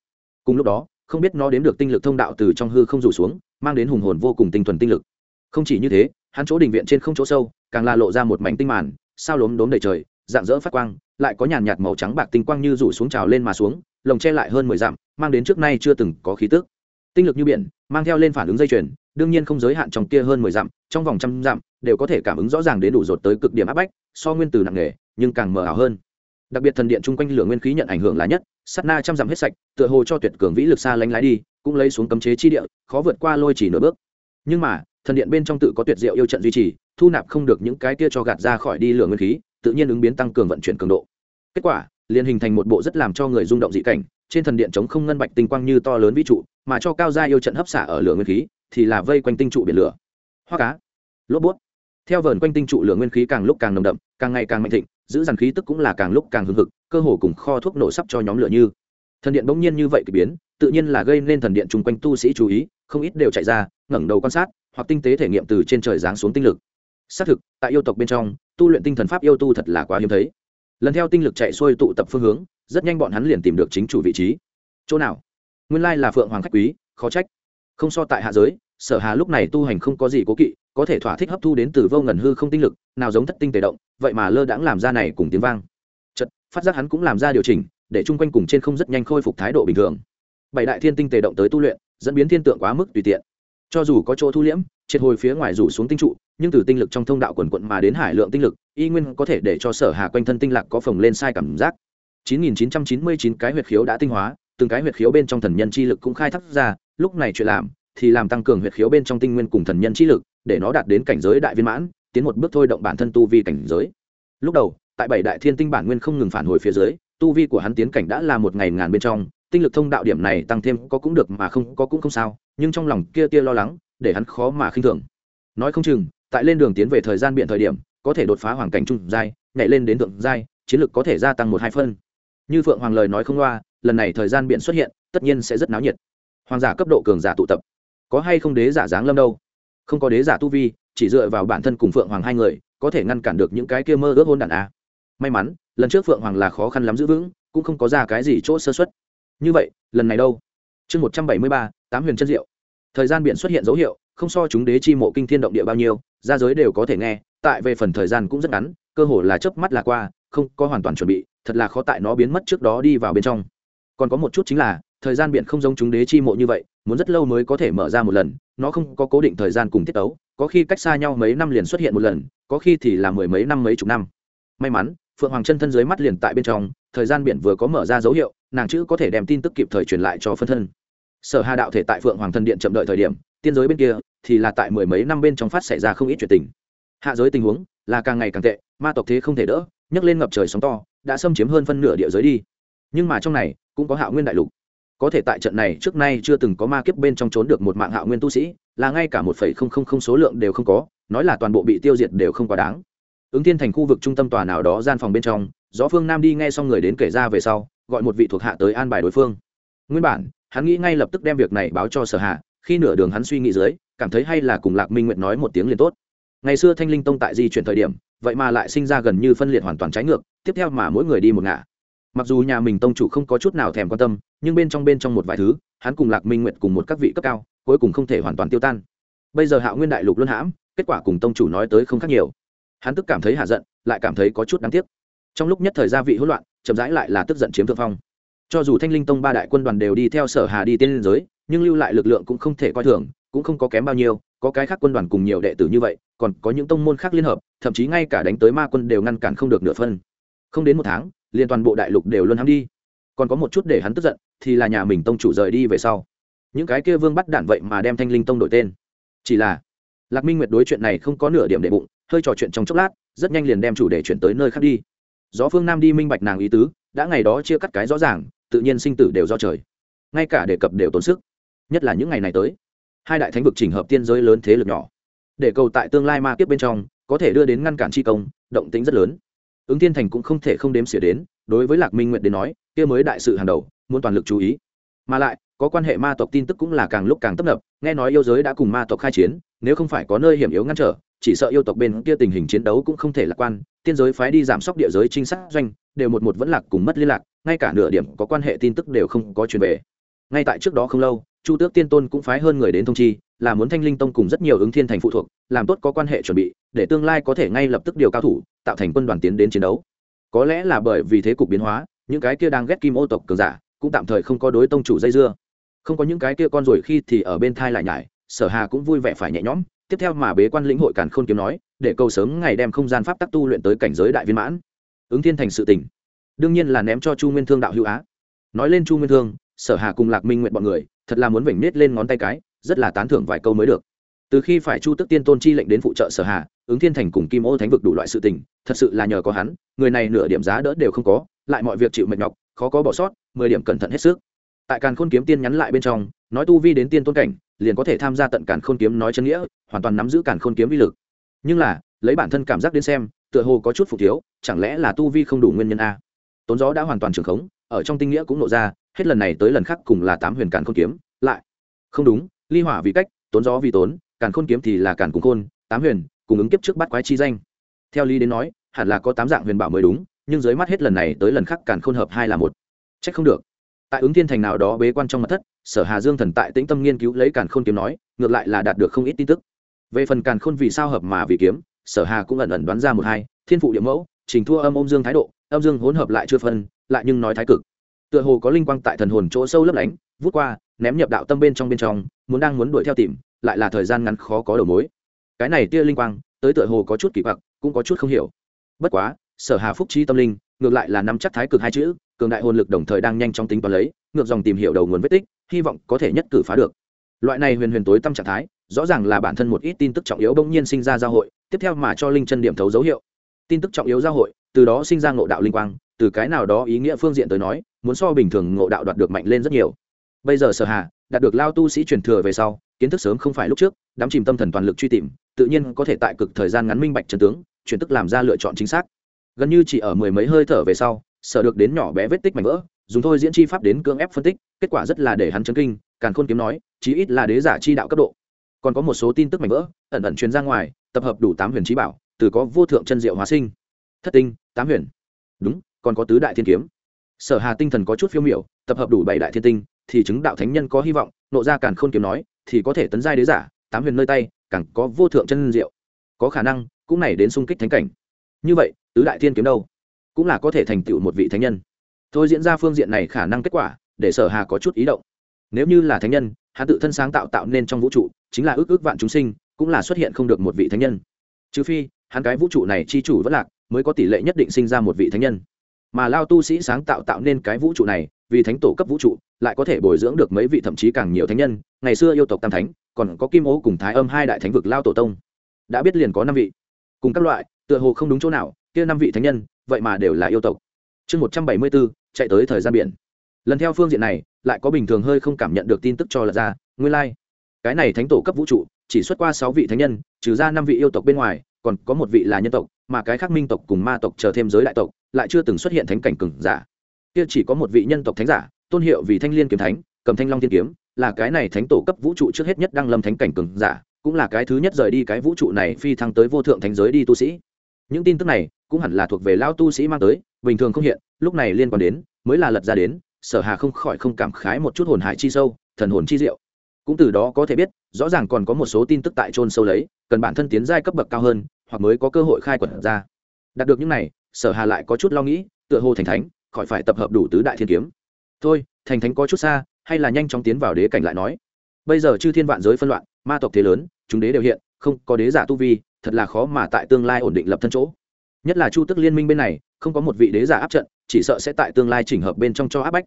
[SPEAKER 1] Cùng lúc đó, không biết nó đếm được tinh lực thông đạo từ trong hư không rủ xuống, mang đến hùng hồn vô cùng tinh thuần tinh lực. Không chỉ như thế, hắn chỗ đình viện trên không chỗ sâu, càng là lộ ra một mảnh tinh màn, sao lốm đốm đầy trời, dạng dỡ phát quang, lại có nhàn nhạt màu trắng bạc tinh quang như rủ xuống trào lên mà xuống, lồng che lại hơn mười dặm, mang đến trước nay chưa từng có khí tức tinh lực như biển, mang theo lên phản ứng dây chuyền, đương nhiên không giới hạn trong kia hơn mười dặm, trong vòng trăm dặm, đều có thể cảm ứng rõ ràng đến đủ rột tới cực điểm áp bách, so nguyên từ nặng nề, nhưng càng mờ ảo hơn. Đặc biệt thần điện chung quanh lửa nguyên khí nhận ảnh hưởng là nhất, sát na trăm dặm hết sạch, tựa hồ cho tuyệt cường vĩ lực xa lánh lái đi, cũng lấy xuống cấm chế chi địa, khó vượt qua lôi chỉ nửa bước. Nhưng mà, thần điện bên trong tự có tuyệt diệu yêu trận duy trì, thu nạp không được những cái kia cho gạt ra khỏi đi lửa nguyên khí, tự nhiên ứng biến tăng cường vận chuyển cường độ. Kết quả, liền hình thành một bộ rất làm cho người rung động dị cảnh, trên thần điện chống không ngân bạch tinh quang như to lớn vĩ trụ mà cho cao gia yêu trận hấp xả ở lửa nguyên khí, thì là vây quanh tinh trụ biển lửa. Hoa cá, lốp bút. Theo vờn quanh tinh trụ lửa nguyên khí càng lúc càng nồng đậm, càng ngày càng mạnh thịnh, giữ dàn khí tức cũng là càng lúc càng hưng hực, cơ hồ cùng kho thuốc nổ sắp cho nhóm lửa như. Thần điện bỗng nhiên như vậy k ỳ biến, tự nhiên là gây nên thần điện chung quanh tu sĩ chú ý, không ít đều chạy ra, ngẩng đầu quan sát, hoặc tinh tế thể nghiệm từ trên trời giáng xuống tinh lực. Xác thực, tại yêu tộc bên trong, tu luyện tinh thần pháp yêu tu thật là quá hiếm thấy. Lần theo tinh lực chạy xuôi tụ tập phương hướng, rất nhanh bọn hắn liền tìm được chính chủ vị trí. Chỗ nào? Nguyên lai là phượng hoàng khách quý, khó trách. Không so tại hạ giới, sở hà lúc này tu hành không có gì cố kỵ, có thể thỏa thích hấp thu đến từ vô ngần hư không tinh lực, nào giống thất tinh tề động, vậy mà lơ đãng làm ra này cùng tiếng vang. Chật phát giác hắn cũng làm ra điều chỉnh, để chung quanh cùng trên không rất nhanh khôi phục thái độ bình thường. Bảy đại thiên tinh tề động tới tu luyện, dẫn biến thiên tượng quá mức tùy tiện. Cho dù có chỗ thu liễm, triệt hồi phía ngoài rủ xuống tinh trụ, nhưng từ tinh lực trong thông đạo quần quận mà đến hải lượng tinh lực, y nguyên có thể để cho sở hà quanh thân tinh lạc có phồng lên sai cảm giác. 9999 cái huyệt khiếu đã tinh hóa từng cái huyệt khiếu bên trong thần nhân chi lực cũng khai thác ra, lúc này chuyện làm, thì làm tăng cường huyệt khiếu bên trong tinh nguyên cùng thần nhân chi lực, để nó đạt đến cảnh giới đại viên mãn, tiến một bước thôi động bản thân tu vi cảnh giới. Lúc đầu, tại bảy đại thiên tinh bản nguyên không ngừng phản hồi phía dưới, tu vi của hắn tiến cảnh đã là một ngày ngàn bên trong, tinh lực thông đạo điểm này tăng thêm có cũng được mà không có cũng không sao, nhưng trong lòng kia tia lo lắng, để hắn khó mà khinh thường. Nói không chừng, tại lên đường tiến về thời gian biện thời điểm, có thể đột phá hoàn cảnh trung giai, nhảy lên đến thượng giai, chiến lực có thể gia tăng một hai phân. Như phượng hoàng lời nói không loa lần này thời gian biện xuất hiện, tất nhiên sẽ rất náo nhiệt. Hoàng giả cấp độ cường giả tụ tập, có hay không đế giả dáng lâm đâu? Không có đế giả tu vi, chỉ dựa vào bản thân cùng phượng hoàng hai người, có thể ngăn cản được những cái kia mơ ước hôn đàn a. May mắn, lần trước phượng hoàng là khó khăn lắm giữ vững, cũng không có ra cái gì chỗ sơ xuất như vậy, lần này đâu? Chương một trăm bảy mươi ba, tám huyền chân diệu. Thời gian biển xuất hiện dấu hiệu, không so chúng đế chi mộ kinh thiên động địa bao nhiêu ra giới đều có thể nghe, tại về phần thời gian cũng rất ngắn, cơ hồ là chớp mắt là qua, không có hoàn toàn chuẩn bị, thật là khó tại nó biến mất trước đó đi vào bên trong còn có một chút chính là, thời gian biển không giống chúng đế chi mộ như vậy, muốn rất lâu mới có thể mở ra một lần, nó không có cố định thời gian cùng tiết tấu, có khi cách xa nhau mấy năm liền xuất hiện một lần, có khi thì là mười mấy năm mấy chục năm. May mắn, phượng hoàng chân thân dưới mắt liền tại bên trong, thời gian biển vừa có mở ra dấu hiệu, nàng chữ có thể đem tin tức kịp thời truyền lại cho phân thân. Sở hà đạo thể tại phượng hoàng thân điện chậm đợi thời điểm, tiên giới bên kia thì là tại mười mấy năm bên trong phát xảy ra không ít chuyện tình. Hạ giới tình huống là càng ngày càng tệ, ma tộc thế không thể đỡ, nhấc lên ngập trời sóng to, đã xâm chiếm hơn phân nửa địa giới đi. Nhưng mà trong này cũng có hạo nguyên đại lục. Có thể tại trận này trước nay chưa từng có ma kiếp bên trong trốn được một mạng hạo nguyên tu sĩ, là ngay cả một phẩy không không không số lượng đều không có, nói là toàn bộ bị tiêu diệt đều không quá đáng. Ứng thiên thành khu vực trung tâm tòa nào đó gian phòng bên trong, gió phương nam đi nghe xong người đến kể ra về sau, gọi một vị thuộc hạ tới an bài đối phương. Nguyên bản, hắn nghĩ ngay lập tức đem việc này báo cho sở hạ, khi nửa đường hắn suy nghĩ dưới, cảm thấy hay là cùng lạc minh nguyện nói một tiếng liền tốt. Ngày xưa thanh linh tông tại di chuyển thời điểm, vậy mà lại sinh ra gần như phân liệt hoàn toàn trái ngược, tiếp theo mà mỗi người đi một ngả mặc dù nhà mình tông chủ không có chút nào thèm quan tâm, nhưng bên trong bên trong một vài thứ, hắn cùng lạc minh nguyện cùng một các vị cấp cao, cuối cùng không thể hoàn toàn tiêu tan. Bây giờ hạo nguyên đại lục luân hãm, kết quả cùng tông chủ nói tới không khác nhiều. Hắn tức cảm thấy hạ giận, lại cảm thấy có chút đáng tiếc. Trong lúc nhất thời gia vị hỗn loạn, chậm rãi lại là tức giận chiếm thượng phong. Cho dù thanh linh tông ba đại quân đoàn đều đi theo sở hà đi tiên liên giới, nhưng lưu lại lực lượng cũng không thể coi thường, cũng không có kém bao nhiêu, có cái khác quân đoàn cùng nhiều đệ tử như vậy, còn có những tông môn khác liên hợp, thậm chí ngay cả đánh tới ma quân đều ngăn cản không được nửa phân. Không đến một tháng liên toàn bộ đại lục đều luôn hắn đi. Còn có một chút để hắn tức giận, thì là nhà mình tông chủ rời đi về sau. Những cái kia vương bắt đản vậy mà đem thanh linh tông đổi tên. Chỉ là, lạc minh nguyệt đối chuyện này không có nửa điểm để bụng, hơi trò chuyện trong chốc lát, rất nhanh liền đem chủ đề chuyển tới nơi khác đi. Gió phương nam đi minh bạch nàng ý tứ, đã ngày đó chia cắt cái rõ ràng, tự nhiên sinh tử đều do trời. Ngay cả đề cập đều tốn sức. Nhất là những ngày này tới, hai đại thánh vực trình hợp tiên giới lớn thế lực nhỏ. Để cầu tại tương lai ma kiếp bên trong, có thể đưa đến ngăn cản chi công, động tính rất lớn ứng thiên thành cũng không thể không đếm xỉa đến, đối với lạc minh nguyện đến nói, kia mới đại sự hàng đầu, muốn toàn lực chú ý. Mà lại, có quan hệ ma tộc tin tức cũng là càng lúc càng tấp nập, nghe nói yêu giới đã cùng ma tộc khai chiến, nếu không phải có nơi hiểm yếu ngăn trở, chỉ sợ yêu tộc bên kia tình hình chiến đấu cũng không thể lạc quan, tiên giới phái đi giảm sóc địa giới trinh sát doanh, đều một một vẫn lạc cùng mất liên lạc, ngay cả nửa điểm có quan hệ tin tức đều không có truyền về. Ngay tại trước đó không lâu, chu tước tiên tôn cũng phái hơn người đến thông chi là muốn thanh linh tông cùng rất nhiều ứng thiên thành phụ thuộc, làm tốt có quan hệ chuẩn bị, để tương lai có thể ngay lập tức điều cao thủ, tạo thành quân đoàn tiến đến chiến đấu. Có lẽ là bởi vì thế cục biến hóa, những cái kia đang ghét kim ô tộc cường giả, cũng tạm thời không có đối tông chủ dây dưa. Không có những cái kia con rồi khi thì ở bên thai lại nhải, sở hà cũng vui vẻ phải nhẹ nhõm. Tiếp theo mà bế quan lĩnh hội càn khôn kiếm nói, để cầu sớm ngày đem không gian pháp tắc tu luyện tới cảnh giới đại viên mãn. Ứng thiên thành sự tỉnh đương nhiên là ném cho chu nguyên thương đạo hữu á. Nói lên chu nguyên thương, sở hà cùng lạc minh nguyện bọn người, thật là muốn vểnh nết lên ngón tay cái rất là tán thưởng vài câu mới được. Từ khi phải chu tức tiên tôn chi lệnh đến phụ trợ sở hà, ứng thiên thành cùng kim ô thánh vực đủ loại sự tình, thật sự là nhờ có hắn, người này nửa điểm giá đỡ đều không có, lại mọi việc chịu mệt nhọc, khó có bỏ sót, mười điểm cẩn thận hết sức. Tại càn khôn kiếm tiên nhắn lại bên trong, nói tu vi đến tiên tôn cảnh, liền có thể tham gia tận càn khôn kiếm nói chân nghĩa, hoàn toàn nắm giữ càn khôn kiếm vi lực. Nhưng là, lấy bản thân cảm giác đến xem, tựa hồ có chút phụ thiếu, chẳng lẽ là tu vi không đủ nguyên nhân a? Tốn gió đã hoàn toàn trường khống, ở trong tinh nghĩa cũng nộ ra, hết lần này tới lần khác cùng là tám huyền càn khôn kiếm, lại. Không đúng ly hỏa vì cách, tốn gió vì tốn, càn khôn kiếm thì là càn cùng khôn, tám huyền, cùng ứng kiếp trước bắt quái chi danh. Theo lý đến nói, hẳn là có tám dạng huyền bảo mới đúng, nhưng dưới mắt hết lần này tới lần khác càn khôn hợp hai là một. Trách không được. Tại ứng thiên thành nào đó bế quan trong mặt thất, sở hà dương thần tại tĩnh tâm nghiên cứu lấy càn khôn kiếm nói, ngược lại là đạt được không ít tin tức. Về phần càn khôn vì sao hợp mà vì kiếm, sở hà cũng ẩn ẩn đoán ra một hai, thiên phụ địa mẫu, trình thua âm ôm dương thái độ, âm dương hỗn hợp lại chưa phân, lại nhưng nói thái cực. Tựa hồ có linh quang tại thần hồn chỗ sâu lấp lánh, vút qua, ném nhập đạo tâm bên trong bên trong muốn đang muốn đuổi theo tìm, lại là thời gian ngắn khó có đầu mối. Cái này tia linh quang, tới tựa hồ có chút kỳ quặc, cũng có chút không hiểu. Bất quá, sở hà phúc trí tâm linh, ngược lại là nắm chắc thái cực hai chữ, cường đại hồn lực đồng thời đang nhanh chóng tính toán lấy, ngược dòng tìm hiểu đầu nguồn vết tích, hy vọng có thể nhất cử phá được. Loại này huyền huyền tối tâm trạng thái, rõ ràng là bản thân một ít tin tức trọng yếu bỗng nhiên sinh ra giao hội, tiếp theo mà cho linh chân điểm thấu dấu hiệu. Tin tức trọng yếu giao hội, từ đó sinh ra ngộ đạo linh quang, từ cái nào đó ý nghĩa phương diện tới nói, muốn so bình thường ngộ đạo đoạt được mạnh lên rất nhiều. Bây giờ sở hà đạt được lao tu sĩ truyền thừa về sau, kiến thức sớm không phải lúc trước, đắm chìm tâm thần toàn lực truy tìm, tự nhiên có thể tại cực thời gian ngắn minh bạch trần tướng, chuyển tức làm ra lựa chọn chính xác. Gần như chỉ ở mười mấy hơi thở về sau sở được đến nhỏ bé vết tích mảnh vỡ, dùng thôi diễn chi pháp đến cưỡng ép phân tích, kết quả rất là để hắn chấn kinh, càn khôn kiếm nói, chí ít là đế giả chi đạo cấp độ. Còn có một số tin tức mảnh vỡ, ẩn ẩn truyền ra ngoài, tập hợp đủ tám huyền trí bảo, từ có vô thượng chân diệu hóa sinh. Thất tinh, tám huyền. Đúng, còn có tứ đại thiên kiếm. Sở hà tinh thần có chút phiêu miểu, tập hợp đủ bảy đại thiên tinh thì chứng đạo thánh nhân có hy vọng, nộ ra càn khôn kiếm nói, thì có thể tấn giai đế giả, tám huyền nơi tay, càng có vô thượng chân diệu. Có khả năng, cũng này đến xung kích thánh cảnh. Như vậy, tứ đại thiên kiếm đâu? Cũng là có thể thành tựu một vị thánh nhân. Thôi diễn ra phương diện này khả năng kết quả, để sở hà có chút ý động. Nếu như là thánh nhân, hắn tự thân sáng tạo tạo nên trong vũ trụ, chính là ước ước vạn chúng sinh, cũng là xuất hiện không được một vị thánh nhân. Trừ phi, hắn cái vũ trụ này chi chủ vẫn lạc, mới có tỷ lệ nhất định sinh ra một vị thánh nhân. Mà lao tu sĩ sáng tạo tạo nên cái vũ trụ này vì thánh tổ cấp vũ trụ, lại có thể bồi dưỡng được mấy vị thậm chí càng nhiều thánh nhân. Ngày xưa yêu tộc tam thánh, còn có kim ố cùng thái âm hai đại thánh vực lao tổ tông. Đã biết liền có năm vị. Cùng các loại, tựa hồ không đúng chỗ nào, kia năm vị thánh nhân, vậy mà đều là yêu tộc. Chương một trăm bảy mươi bốn, chạy tới thời gian biển. Lần theo phương diện này, lại có bình thường hơi không cảm nhận được tin tức cho là ra, nguyên lai、like. cái này thánh tổ cấp vũ trụ, chỉ xuất qua sáu vị thánh nhân, trừ ra năm vị yêu tộc bên ngoài, còn có một vị là nhân tộc, mà cái khác minh tộc cùng ma tộc chờ thêm giới đại tộc, lại chưa từng xuất hiện thánh cảnh cừng giả kia chỉ có một vị nhân tộc thánh giả, tôn hiệu vì thanh liên kiếm thánh, cầm thanh long thiên kiếm, là cái này thánh tổ cấp vũ trụ trước hết nhất đăng lâm thánh cảnh cừng giả, cũng là cái thứ nhất rời đi cái vũ trụ này phi thăng tới vô thượng thánh giới đi tu sĩ. Những tin tức này cũng hẳn là thuộc về lao tu sĩ mang tới, bình thường không hiện, lúc này liên quan đến, mới là lật ra đến, sở hà không khỏi không cảm khái một chút hồn hải chi sâu, thần hồn chi diệu. Cũng từ đó có thể biết, rõ ràng còn có một số tin tức tại trôn sâu lấy, cần bản thân tiến giai cấp bậc cao hơn, hoặc mới có cơ hội khai quật ra. Đạt được những này, sở hà lại có chút lo nghĩ, tựa hồ thành thánh khỏi phải tập hợp đủ tứ đại thiên kiếm. Thôi, thành thánh có chút xa, hay là nhanh chóng tiến vào đế cảnh lại nói. Bây giờ chư thiên vạn giới phân loạn, ma tộc thế lớn, chúng đế đều hiện, không có đế giả tu vi, thật là khó mà tại tương lai ổn định lập thân chỗ. Nhất là chu tức liên minh bên này, không có một vị đế giả áp trận, chỉ sợ sẽ tại tương lai chỉnh hợp bên trong cho áp bách.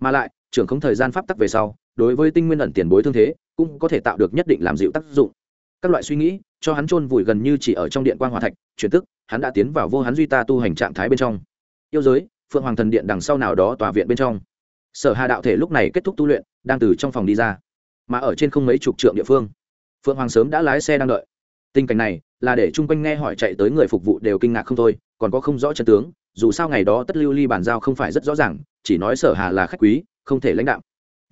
[SPEAKER 1] Mà lại, trưởng không thời gian pháp tắc về sau, đối với tinh nguyên ẩn tiền bối thương thế, cũng có thể tạo được nhất định làm dịu tác dụng. Các loại suy nghĩ, cho hắn chôn vùi gần như chỉ ở trong điện quan hòa thạch, chuyển tức, hắn đã tiến vào vô hắn duy ta tu hành trạng thái bên trong. Yêu giới phượng hoàng thần điện đằng sau nào đó tòa viện bên trong. Sở hà đạo thể lúc này kết thúc tu luyện, đang từ trong phòng đi ra, mà ở trên không mấy chục trượng địa phương. Phượng hoàng sớm đã lái xe đang đợi. Tình cảnh này là để chung quanh nghe hỏi chạy tới người phục vụ đều kinh ngạc không thôi, còn có không rõ chân tướng, dù sao ngày đó tất lưu ly bàn giao không phải rất rõ ràng, chỉ nói sở hà là khách quý, không thể lãnh đạo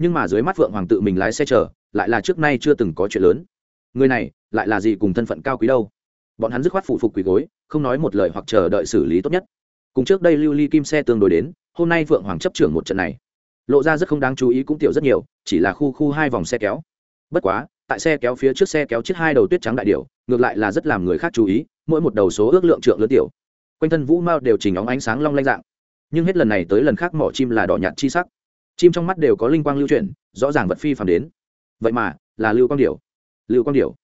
[SPEAKER 1] nhưng mà dưới mắt phượng hoàng tự mình lái xe chở lại là trước nay chưa từng có chuyện lớn. Người này lại là gì cùng thân phận cao quý đâu? Bọn hắn dứt khoát phụ phục quỳ gối, không nói một lời hoặc chờ đợi xử lý tốt nhất cùng trước đây lưu ly kim xe tương đối đến, hôm nay phượng hoàng chấp trưởng một trận này. Lộ ra rất không đáng chú ý cũng tiểu rất nhiều, chỉ là khu khu hai vòng xe kéo. Bất quá, tại xe kéo phía trước xe kéo chiếc hai đầu tuyết trắng đại điệu ngược lại là rất làm người khác chú ý, mỗi một đầu số ước lượng trượng lớn tiểu. Quanh thân vũ mao đều chỉnh óng ánh sáng long lanh dạng. Nhưng hết lần này tới lần khác mỏ chim là đỏ nhạt chi sắc. Chim trong mắt đều có linh quang lưu chuyển, rõ ràng vật phi phàm đến. Vậy mà, là lưu quang điểu. Lưu quang điểu.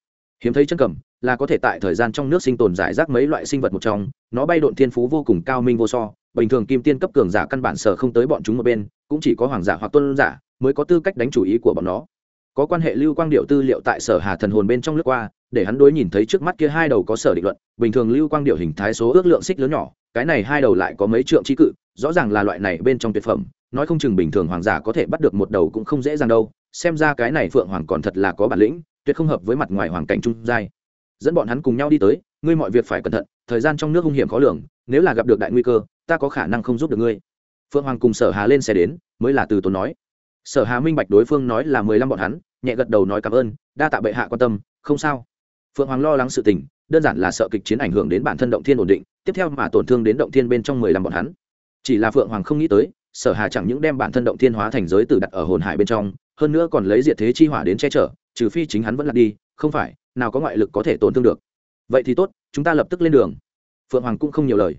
[SPEAKER 1] Hiếm thấy chân cầm là có thể tại thời gian trong nước sinh tồn giải rác mấy loại sinh vật một trong, nó bay độn thiên phú vô cùng cao minh vô so, bình thường kim tiên cấp cường giả căn bản sở không tới bọn chúng một bên, cũng chỉ có hoàng giả hoặc tôn giả mới có tư cách đánh chủ ý của bọn nó. Có quan hệ lưu quang điệu tư liệu tại sở hà thần hồn bên trong lướt qua, để hắn đối nhìn thấy trước mắt kia hai đầu có sở định luận, bình thường lưu quang điệu hình thái số ước lượng xích lớn nhỏ, cái này hai đầu lại có mấy trượng trí cự, rõ ràng là loại này bên trong tuyệt phẩm, nói không chừng bình thường hoàng giả có thể bắt được một đầu cũng không dễ dàng đâu, xem ra cái này phượng hoàng còn thật là có bản lĩnh, tuyệt không hợp với mặt ngoài hoàng cảnh trung giai dẫn bọn hắn cùng nhau đi tới, ngươi mọi việc phải cẩn thận, thời gian trong nước hung hiểm khó lường, nếu là gặp được đại nguy cơ, ta có khả năng không giúp được ngươi. Phượng hoàng cùng sở hà lên xe đến, mới là từ tốn nói. Sở hà minh bạch đối phương nói là mười lăm bọn hắn, nhẹ gật đầu nói cảm ơn, đa tạ bệ hạ quan tâm, không sao. Phượng hoàng lo lắng sự tình, đơn giản là sợ kịch chiến ảnh hưởng đến bản thân động thiên ổn định, tiếp theo mà tổn thương đến động thiên bên trong mười lăm bọn hắn. Chỉ là phượng hoàng không nghĩ tới, sở hà chẳng những đem bản thân động thiên hóa thành giới tử đặt ở hồn hải bên trong, hơn nữa còn lấy diệt thế chi hỏa đến che chở, trừ phi chính hắn vẫn lặn đi, không phải nào có ngoại lực có thể tổn thương được. Vậy thì tốt, chúng ta lập tức lên đường. Phượng hoàng cũng không nhiều lời.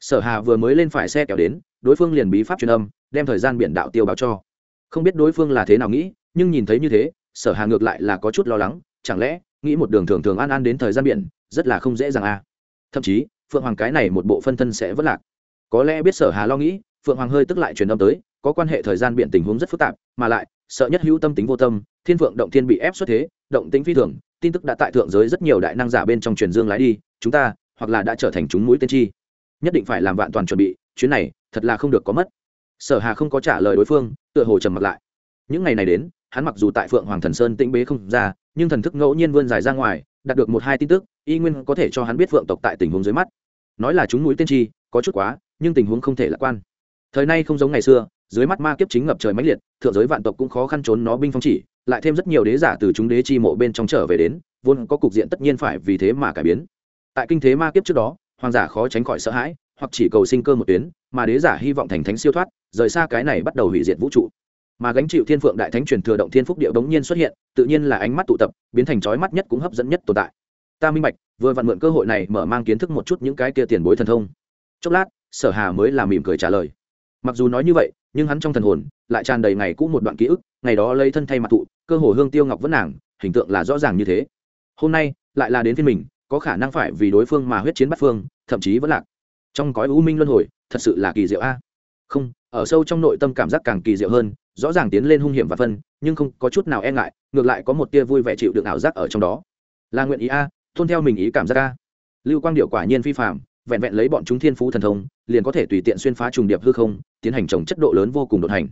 [SPEAKER 1] Sở hà vừa mới lên phải xe kéo đến, đối phương liền bí pháp truyền âm, đem thời gian biển đạo tiêu báo cho. Không biết đối phương là thế nào nghĩ, nhưng nhìn thấy như thế, sở hà ngược lại là có chút lo lắng, chẳng lẽ, nghĩ một đường thường thường an an đến thời gian biển, rất là không dễ dàng à? Thậm chí, phượng hoàng cái này một bộ phân thân sẽ vất lạc. Có lẽ biết sở hà lo nghĩ, phượng hoàng hơi tức lại truyền âm tới, có quan hệ thời gian biển tình huống rất phức tạp, mà lại, sợ nhất hữu tâm tính vô tâm, thiên phượng động thiên bị ép xuất thế, động tính phi thường tin tức đã tại thượng giới rất nhiều đại năng giả bên trong truyền dương lái đi, chúng ta, hoặc là đã trở thành chúng mũi tên chi. Nhất định phải làm vạn toàn chuẩn bị, chuyến này, thật là không được có mất. Sở hà không có trả lời đối phương, tựa hồ trầm mặt lại. Những ngày này đến, hắn mặc dù tại phượng hoàng thần sơn tĩnh bế không ra, nhưng thần thức ngẫu nhiên vươn dài ra ngoài, đạt được một hai tin tức, y nguyên có thể cho hắn biết phượng tộc tại tình huống dưới mắt. Nói là chúng mũi tiên tri có chút quá, nhưng tình huống không thể lạc quan. Thời nay không giống ngày xưa dưới mắt ma kiếp chính ngập trời mãnh liệt, thượng giới vạn tộc cũng khó khăn trốn nó binh phong chỉ, lại thêm rất nhiều đế giả từ chúng đế chi mộ bên trong trở về đến, vốn có cục diện tất nhiên phải vì thế mà cải biến. Tại kinh thế ma kiếp trước đó, hoàng giả khó tránh khỏi sợ hãi, hoặc chỉ cầu sinh cơ một tuyến, mà đế giả hy vọng thành thánh siêu thoát, rời xa cái này bắt đầu hủy diệt vũ trụ. Mà gánh chịu thiên phượng đại thánh truyền thừa động thiên phúc địa đống nhiên xuất hiện, tự nhiên là ánh mắt tụ tập, biến thành trói mắt nhất cũng hấp dẫn nhất tồn tại. Ta minh bạch, vừa vặn mượn cơ hội này mở mang kiến thức một chút những cái kia tiền bối thần thông. Chốc lát, sở hà mới là mỉm cười trả lời mặc dù nói như vậy, nhưng hắn trong thần hồn lại tràn đầy ngày cũ một đoạn ký ức, ngày đó lấy thân thay mặt thụ, cơ hồ hương tiêu ngọc vẫn nàng, hình tượng là rõ ràng như thế. Hôm nay, lại là đến phiên mình, có khả năng phải vì đối phương mà huyết chiến bắt phương, thậm chí vẫn lạc. Trong cõi u minh luân hồi, thật sự là kỳ diệu a. Không, ở sâu trong nội tâm cảm giác càng kỳ diệu hơn, rõ ràng tiến lên hung hiểm và phân, nhưng không có chút nào e ngại, ngược lại có một tia vui vẻ chịu đựng ảo giác ở trong đó. Là nguyện ý a tuân theo mình ý cảm giác a. Lưu quang điệu quả nhiên phi phạm vẹn vẹn lấy bọn chúng thiên phú thần thông, liền có thể tùy tiện xuyên phá trùng điệp hư không, tiến hành trồng chất độ lớn vô cùng đột hành.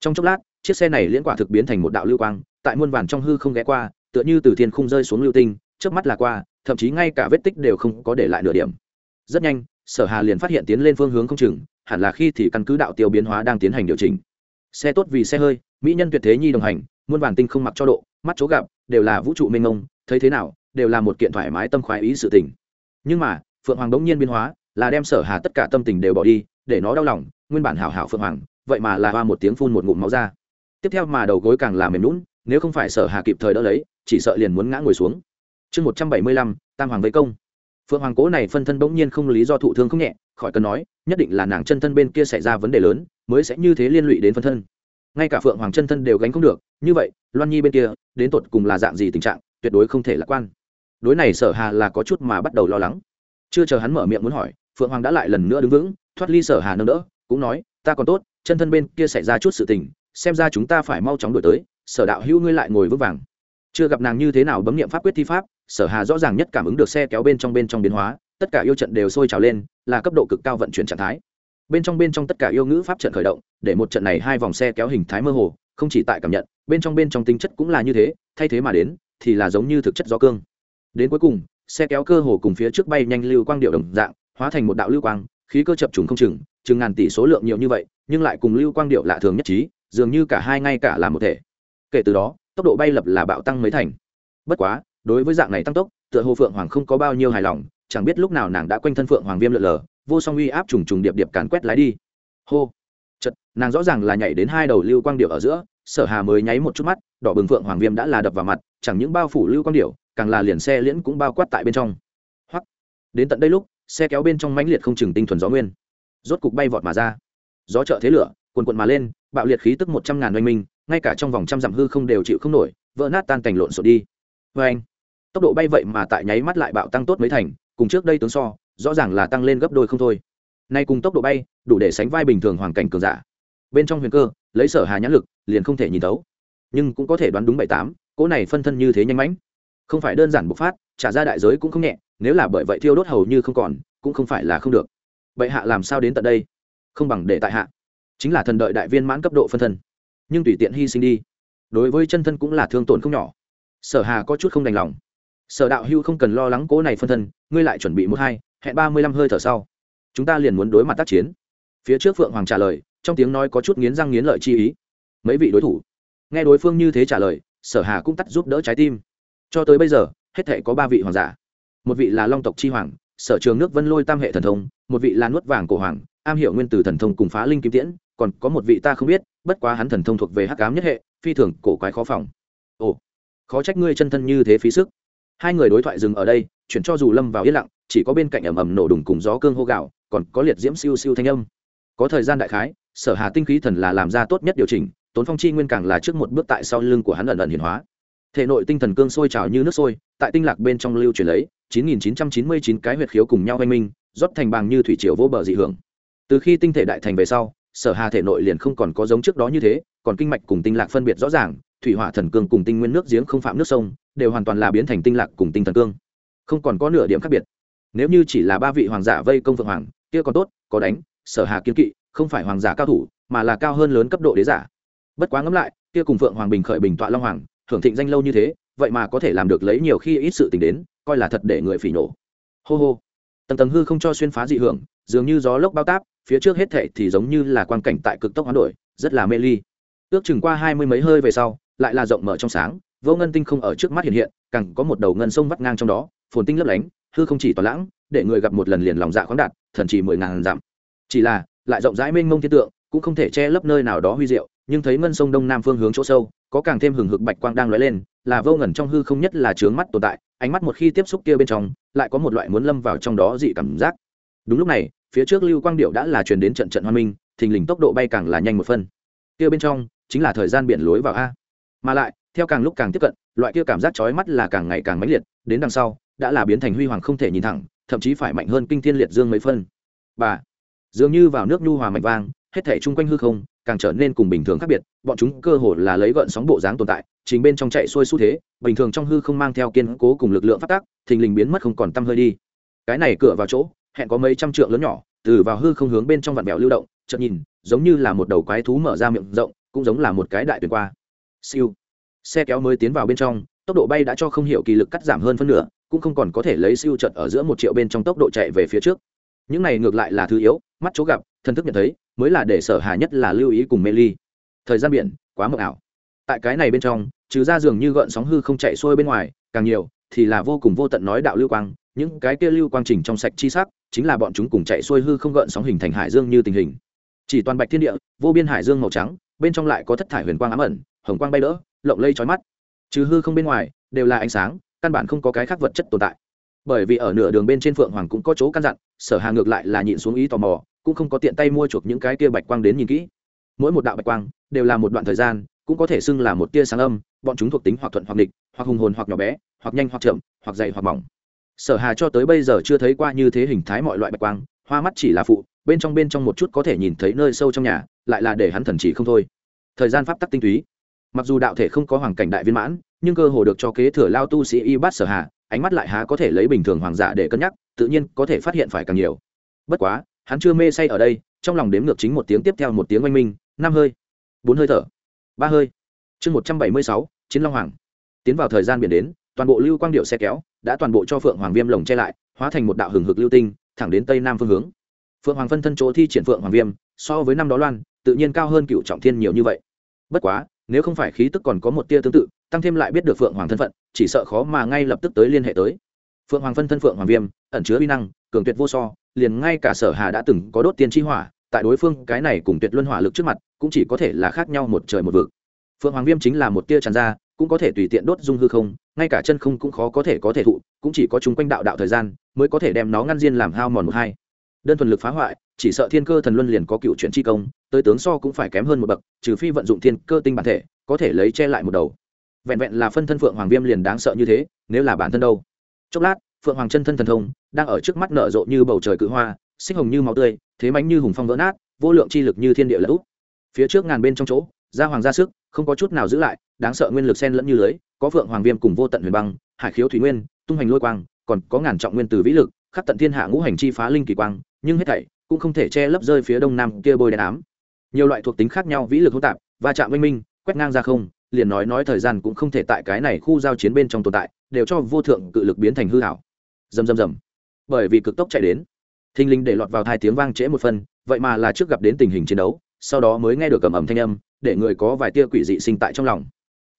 [SPEAKER 1] Trong chốc lát, chiếc xe này liên quả thực biến thành một đạo lưu quang, tại muôn vàn trong hư không ghé qua, tựa như từ thiên khung rơi xuống lưu tinh trước mắt là qua, thậm chí ngay cả vết tích đều không có để lại nửa điểm. Rất nhanh, sở hà liền phát hiện tiến lên phương hướng không chừng, hẳn là khi thì căn cứ đạo tiêu biến hóa đang tiến hành điều chỉnh. Xe tốt vì xe hơi, mỹ nhân tuyệt thế nhi đồng hành, muôn vàn tinh không mặc cho độ, mắt chỗ gặp, đều là vũ trụ mênh mông, thấy thế nào, đều là một kiện thoải mái tâm khoái ý sự tình. Nhưng mà phượng hoàng đống nhiên biến hóa, là đem sở hà tất cả tâm tình đều bỏ đi, để nó đau lòng, nguyên bản hảo hảo phượng hoàng, vậy mà là hoa một tiếng phun một ngụm máu ra. Tiếp theo mà đầu gối càng là mềm lún nếu không phải sở hà kịp thời đỡ lấy, chỉ sợ liền muốn ngã ngồi xuống. Chương một trăm bảy mươi lăm, tam hoàng vây công. Phượng hoàng cố này phân thân bỗng nhiên không lý do thụ thương không nhẹ, khỏi cần nói, nhất định là nàng chân thân bên kia xảy ra vấn đề lớn, mới sẽ như thế liên lụy đến phân thân. Ngay cả phượng hoàng chân thân đều gánh không được, như vậy, loan nhi bên kia, đến tột cùng là dạng gì tình trạng, tuyệt đối không thể lạc quan. Đối này sở hà là có chút mà bắt đầu lo lắng chưa chờ hắn mở miệng muốn hỏi, phượng hoàng đã lại lần nữa đứng vững, thoát ly sở hà nâng đỡ, cũng nói, ta còn tốt, chân thân bên kia xảy ra chút sự tình, xem ra chúng ta phải mau chóng đổi tới, sở đạo hữu ngươi lại ngồi vững vàng. Chưa gặp nàng như thế nào bấm nghiệm pháp quyết thi pháp, sở hà rõ ràng nhất cảm ứng được xe kéo bên trong bên trong biến hóa, tất cả yêu trận đều sôi trào lên, là cấp độ cực cao vận chuyển trạng thái. Bên trong bên trong tất cả yêu ngữ pháp trận khởi động, để một trận này hai vòng xe kéo hình thái mơ hồ, không chỉ tại cảm nhận, bên trong bên trong tính chất cũng là như thế, thay thế mà đến, thì là giống như thực chất do cương. Đến cuối cùng xe kéo cơ hồ cùng phía trước bay nhanh lưu quang điệu đồng dạng, hóa thành một đạo lưu quang, khí cơ chập trùng không chừng chừng ngàn tỷ số lượng nhiều như vậy, nhưng lại cùng lưu quang điệu lạ thường nhất trí, dường như cả hai ngay cả là một thể. Kể từ đó, tốc độ bay lập là bạo tăng mấy thành. Bất quá, đối với dạng này tăng tốc, tựa hồ phượng hoàng không có bao nhiêu hài lòng, chẳng biết lúc nào nàng đã quanh thân phượng hoàng viêm lượn lờ, vô song uy áp trùng trùng điệp điệp càn quét lái đi. Hô! Chật nàng rõ ràng là nhảy đến hai đầu lưu quang điệu ở giữa, sở hà mới nháy một chút mắt, đỏ bừng phượng hoàng viêm đã là đập vào mặt, chẳng những bao phủ lưu quang điệu càng là liền xe liễn cũng bao quát tại bên trong. Hoặc đến tận đây lúc, xe kéo bên trong mãnh liệt không chừng tinh thuần gió nguyên. Rốt cục bay vọt mà ra. Gió trợ thế lửa quần cuộn mà lên, bạo liệt khí tức một trăm ngàn oanh minh, ngay cả trong vòng trăm dặm hư không đều chịu không nổi, vỡ nát tan cảnh lộn xộn đi. Vê anh, tốc độ bay vậy mà tại nháy mắt lại bạo tăng tốt mấy thành, cùng trước đây tướng so, rõ ràng là tăng lên gấp đôi không thôi. Nay cùng tốc độ bay, đủ để sánh vai bình thường hoàn cảnh cường giả. Bên trong huyền cơ, lấy sở hà nhãn lực, liền không thể nhìn thấu. Nhưng cũng có thể đoán đúng bảy tám, cỗ này phân thân như thế nhanh mãnh không phải đơn giản bộc phát, trả ra đại giới cũng không nhẹ, nếu là bởi vậy thiêu đốt hầu như không còn, cũng không phải là không được. Bệ hạ làm sao đến tận đây? Không bằng để tại hạ. Chính là thần đợi đại viên mãn cấp độ phân thân. Nhưng tùy tiện hy sinh đi. Đối với chân thân cũng là thương tổn không nhỏ. Sở hà có chút không đành lòng. Sở đạo hưu không cần lo lắng cố này phân thân, ngươi lại chuẩn bị một hai, hẹn ba mươi lăm hơi thở sau. Chúng ta liền muốn đối mặt tác chiến. Phía trước phượng hoàng trả lời, trong tiếng nói có chút nghiến răng nghiến lợi chi ý. Mấy vị đối thủ. Nghe đối phương như thế trả lời, sở hà cũng tắt giúp đỡ trái tim cho tới bây giờ, hết thể có ba vị hoàng giả. Một vị là long tộc chi hoàng, sở trường nước vân lôi tam hệ thần thông, một vị là nuốt vàng cổ hoàng, am hiểu nguyên từ thần thông cùng phá linh kim tiễn, còn có một vị ta không biết, bất quá hắn thần thông thuộc về hắc cám nhất hệ, phi thường cổ quái khó phòng. Ồ, khó trách ngươi chân thân như thế phí sức. Hai người đối thoại dừng ở đây, chuyển cho dù lâm vào yên lặng, chỉ có bên cạnh ẩm ẩm nổ đùng cùng gió cương hô gạo còn có liệt diễm siêu siêu thanh âm. Có thời gian đại khái, sở hà tinh khí thần là làm ra tốt nhất điều chỉnh, tốn phong chi nguyên càng là trước một bước tại sau lưng của hắn ẩn ẩn hiển hóa thể nội tinh thần cương sôi trào như nước sôi, tại tinh lạc bên trong lưu chuyển lấy 9.999 cái huyệt khiếu cùng nhau oanh minh, rót thành bằng như thủy triều vô bờ dị hưởng. Từ khi tinh thể đại thành về sau, sở hà thể nội liền không còn có giống trước đó như thế, còn kinh mạch cùng tinh lạc phân biệt rõ ràng, thủy hỏa thần cương cùng tinh nguyên nước giếng không phạm nước sông, đều hoàn toàn là biến thành tinh lạc cùng tinh thần cương. Không còn có nửa điểm khác biệt. Nếu như chỉ là ba vị hoàng giả vây công vượng hoàng, kia còn tốt, có đánh, sở hà kiên kỵ, không phải hoàng giả cao thủ, mà là cao hơn lớn cấp độ đế giả. Bất quá ngẫm lại, kia cùng phượng hoàng bình khởi bình tọa long hoàng thưởng thịnh danh lâu như thế, vậy mà có thể làm được lấy nhiều khi ít sự tình đến, coi là thật để người phỉ nổ. Hô hô. Tầng tầng hư không cho xuyên phá dị hưởng, dường như gió lốc bao táp, phía trước hết thệ thì giống như là quan cảnh tại cực tốc hoán đổi, rất là mê ly. Ước chừng qua hai mươi mấy hơi về sau, lại là rộng mở trong sáng, vô ngân tinh không ở trước mắt hiện hiện, càng có một đầu ngân sông vắt ngang trong đó, phồn tinh lấp lánh, hư không chỉ toàn lãng, để người gặp một lần liền lòng dạ khoáng đạt, thần chỉ mười ngàn dặm. Chỉ là, lại rộng rãi mênh mông thiên tượng, cũng không thể che lấp nơi nào đó huy diệu, nhưng thấy ngân sông đông nam phương hướng chỗ sâu có càng thêm hừng hực bạch quang đang lóe lên, là vô ngẩn trong hư không nhất là trướng mắt tồn tại, ánh mắt một khi tiếp xúc kia bên trong, lại có một loại muốn lâm vào trong đó dị cảm giác. Đúng lúc này, phía trước lưu quang điệu đã là truyền đến trận trận hoa minh, thình lình tốc độ bay càng là nhanh một phân. Kia bên trong, chính là thời gian biển lối vào a. Mà lại, theo càng lúc càng tiếp cận, loại kia cảm giác chói mắt là càng ngày càng mãnh liệt, đến đằng sau, đã là biến thành huy hoàng không thể nhìn thẳng, thậm chí phải mạnh hơn kinh thiên liệt dương mấy phân. Bà, dường như vào nước nhu hòa mạnh vang, hết thể chung quanh hư không càng trở nên cùng bình thường khác biệt, bọn chúng cơ hồ là lấy gợn sóng bộ dáng tồn tại chính bên trong chạy xuôi xu thế, bình thường trong hư không mang theo kiên cố cùng lực lượng phát tác, thình lình biến mất không còn tăm hơi đi. Cái này cửa vào chỗ, hẹn có mấy trăm trượng lớn nhỏ, từ vào hư không hướng bên trong vạn bèo lưu động, chợt nhìn, giống như là một đầu quái thú mở ra miệng rộng, cũng giống là một cái đại tuyển qua. Siêu. Xe kéo mới tiến vào bên trong, tốc độ bay đã cho không hiểu kỳ lực cắt giảm hơn phân nửa, cũng không còn có thể lấy siêu trận ở giữa một triệu bên trong tốc độ chạy về phía trước. Những này ngược lại là thứ yếu, mắt chỗ gặp thân thức nhận thấy mới là để sở hà nhất là lưu ý cùng mê ly. Thời gian biển, quá mờ ảo. Tại cái này bên trong, trừ ra dường như gợn sóng hư không chạy xuôi bên ngoài, càng nhiều, thì là vô cùng vô tận nói đạo lưu quang, những cái kia lưu quang trình trong sạch chi sắc, chính là bọn chúng cùng chạy xuôi hư không gợn sóng hình thành hải dương như tình hình. Chỉ toàn bạch thiên địa, vô biên hải dương màu trắng, bên trong lại có thất thải huyền quang ám ẩn, hồng quang bay đỡ lộng lây trói mắt. Trừ hư không bên ngoài, đều là ánh sáng, căn bản không có cái khác vật chất tồn tại. Bởi vì ở nửa đường bên trên phượng hoàng cũng có chỗ căn dặn, sở hà ngược lại là nhịn xuống ý tò mò cũng không có tiện tay mua chuộc những cái kia bạch quang đến nhìn kỹ. Mỗi một đạo bạch quang đều là một đoạn thời gian, cũng có thể xưng là một tia sáng âm, bọn chúng thuộc tính hoặc thuận hoặc địch hoặc hùng hồn hoặc nhỏ bé, hoặc nhanh hoặc chậm, hoặc dày hoặc mỏng. Sở hà cho tới bây giờ chưa thấy qua như thế hình thái mọi loại bạch quang, hoa mắt chỉ là phụ, bên trong bên trong một chút có thể nhìn thấy nơi sâu trong nhà, lại là để hắn thần chỉ không thôi. Thời gian pháp tắc tinh túy. Mặc dù đạo thể không có hoàng cảnh đại viên mãn, nhưng cơ hồ được cho kế thừa lao tu sĩ y bát sở hà, ánh mắt lại há có thể lấy bình thường hoàng giả để cân nhắc, tự nhiên có thể phát hiện phải càng nhiều. Bất quá hắn chưa mê say ở đây, trong lòng đếm ngược chính một tiếng tiếp theo một tiếng oanh minh, năm hơi, bốn hơi thở, ba hơi. Chương một trăm bảy mươi sáu, chiến long hoàng. Tiến vào thời gian biển đến, toàn bộ lưu quang điệu xe kéo đã toàn bộ cho phượng hoàng viêm lồng che lại, hóa thành một đạo hừng hực lưu tinh, thẳng đến tây nam phương hướng. Phượng hoàng phân thân chỗ thi triển phượng hoàng viêm, so với năm đó loan, tự nhiên cao hơn cựu trọng thiên nhiều như vậy. Bất quá, nếu không phải khí tức còn có một tia tương tự, tăng thêm lại biết được phượng hoàng thân phận, chỉ sợ khó mà ngay lập tức tới liên hệ tới phượng hoàng phân thân phượng hoàng viêm, ẩn chứa uy năng, cường tuyệt vô so, liền ngay cả sở hà đã từng có đốt tiên tri hỏa, tại đối phương cái này cùng tuyệt luân hỏa lực trước mặt, cũng chỉ có thể là khác nhau một trời một vực. Phượng hoàng viêm chính là một tia tràn ra, cũng có thể tùy tiện đốt dung hư không, ngay cả chân không cũng khó có thể có thể thụ, cũng chỉ có chúng quanh đạo đạo thời gian, mới có thể đem nó ngăn diên làm hao mòn một hai. Đơn thuần lực phá hoại, chỉ sợ thiên cơ thần luân liền có cựu chuyển chi công, tới tướng so cũng phải kém hơn một bậc, trừ phi vận dụng thiên cơ tinh bản thể, có thể lấy che lại một đầu. Vẹn vẹn là phân thân phượng hoàng viêm liền đáng sợ như thế, nếu là bản thân đâu? Chốc lát, phượng hoàng chân thân thần thông đang ở trước mắt nở rộ như bầu trời cự hoa, xích hồng như máu tươi, thế mánh như hùng phong vỡ nát, vô lượng chi lực như thiên địa lỡ úp. Phía trước ngàn bên trong chỗ, gia hoàng ra sức, không có chút nào giữ lại, đáng sợ nguyên lực sen lẫn như lưới, có phượng hoàng viêm cùng vô tận huyền băng, hải khiếu thủy nguyên, tung hành lôi quang, còn có ngàn trọng nguyên từ vĩ lực, khắp tận thiên hạ ngũ hành chi phá linh kỳ quang, nhưng hết thảy cũng không thể che lấp rơi phía đông nam kia bôi đen ám. Nhiều loại thuộc tính khác nhau vĩ lực hỗn tạp, va chạm oanh minh, quét ngang ra không liền nói nói thời gian cũng không thể tại cái này khu giao chiến bên trong tồn tại, đều cho vô thượng cự lực biến thành hư hảo rầm rầm rầm. Bởi vì cực tốc chạy đến thinh linh để lọt vào hai tiếng vang trễ một phần, vậy mà là trước gặp đến tình hình chiến đấu, sau đó mới nghe được cầm ẩm thanh âm, để người có vài tia quỷ dị sinh tại trong lòng.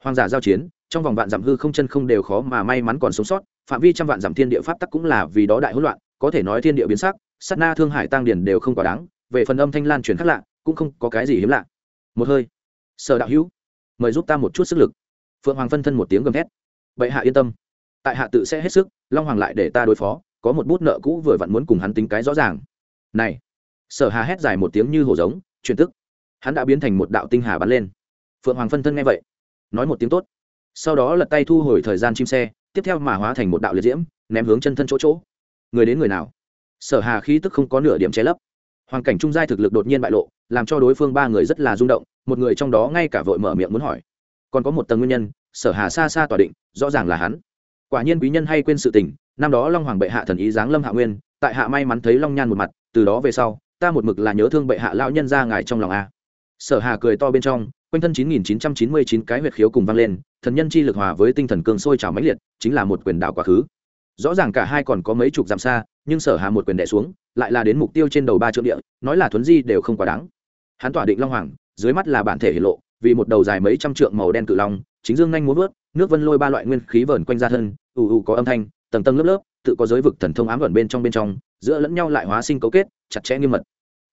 [SPEAKER 1] Hoang giả giao chiến, trong vòng vạn dặm hư không chân không đều khó mà may mắn còn sống sót, phạm vi trăm vạn dặm thiên địa pháp tắc cũng là vì đó đại hỗn loạn, có thể nói thiên địa biến sắc, sát na thương hải tăng điển đều không quá đáng, về phần âm thanh lan truyền khác lạ, cũng không có cái gì hiếm lạ. Một hơi. Sở đạo hữu mời giúp ta một chút sức lực. Phượng hoàng phân thân một tiếng gầm thét. Bệ hạ yên tâm. Tại hạ tự sẽ hết sức, long hoàng lại để ta đối phó, có một bút nợ cũ vừa vặn muốn cùng hắn tính cái rõ ràng. Này! Sở hà hét dài một tiếng như hổ giống truyền tức. Hắn đã biến thành một đạo tinh hà bắn lên. Phượng hoàng phân thân nghe vậy, nói một tiếng tốt. Sau đó lật tay thu hồi thời gian chim xe, tiếp theo mà hóa thành một đạo liệt diễm, ném hướng chân thân chỗ chỗ. Người đến người nào? Sở hà khí tức không có nửa điểm che lấp. Hoàn cảnh trung giai thực lực đột nhiên bại lộ, làm cho đối phương ba người rất là rung động một người trong đó ngay cả vội mở miệng muốn hỏi. Còn có một tầng nguyên nhân, sở hà xa xa tỏa định, rõ ràng là hắn. Quả nhiên quý nhân hay quên sự tình, năm đó long hoàng bệ hạ thần ý giáng lâm hạ nguyên, tại hạ may mắn thấy long nhan một mặt, từ đó về sau, ta một mực là nhớ thương bệ hạ lão nhân ra ngài trong lòng a. Sở hà cười to bên trong, quanh thân 9999 cái huyệt khiếu cùng vang lên, thần nhân chi lực hòa với tinh thần cường sôi trào mãnh liệt, chính là một quyền đảo quá khứ. Rõ ràng cả hai còn có mấy chục dặm xa, nhưng sở hà một quyền đẻ xuống, lại là đến mục tiêu trên đầu ba triệu địa, nói là thuấn di đều không quá đáng. Hắn tỏa định long hoàng dưới mắt là bản thể hiển lộ, vì một đầu dài mấy trăm trượng màu đen cự long, chính dương nhanh muốn vớt, nước vân lôi ba loại nguyên khí vờn quanh ra thân, ù ù có âm thanh, tầng tầng lớp lớp, tự có giới vực thần thông ám vẩn bên trong bên trong, giữa lẫn nhau lại hóa sinh cấu kết, chặt chẽ nghiêm mật.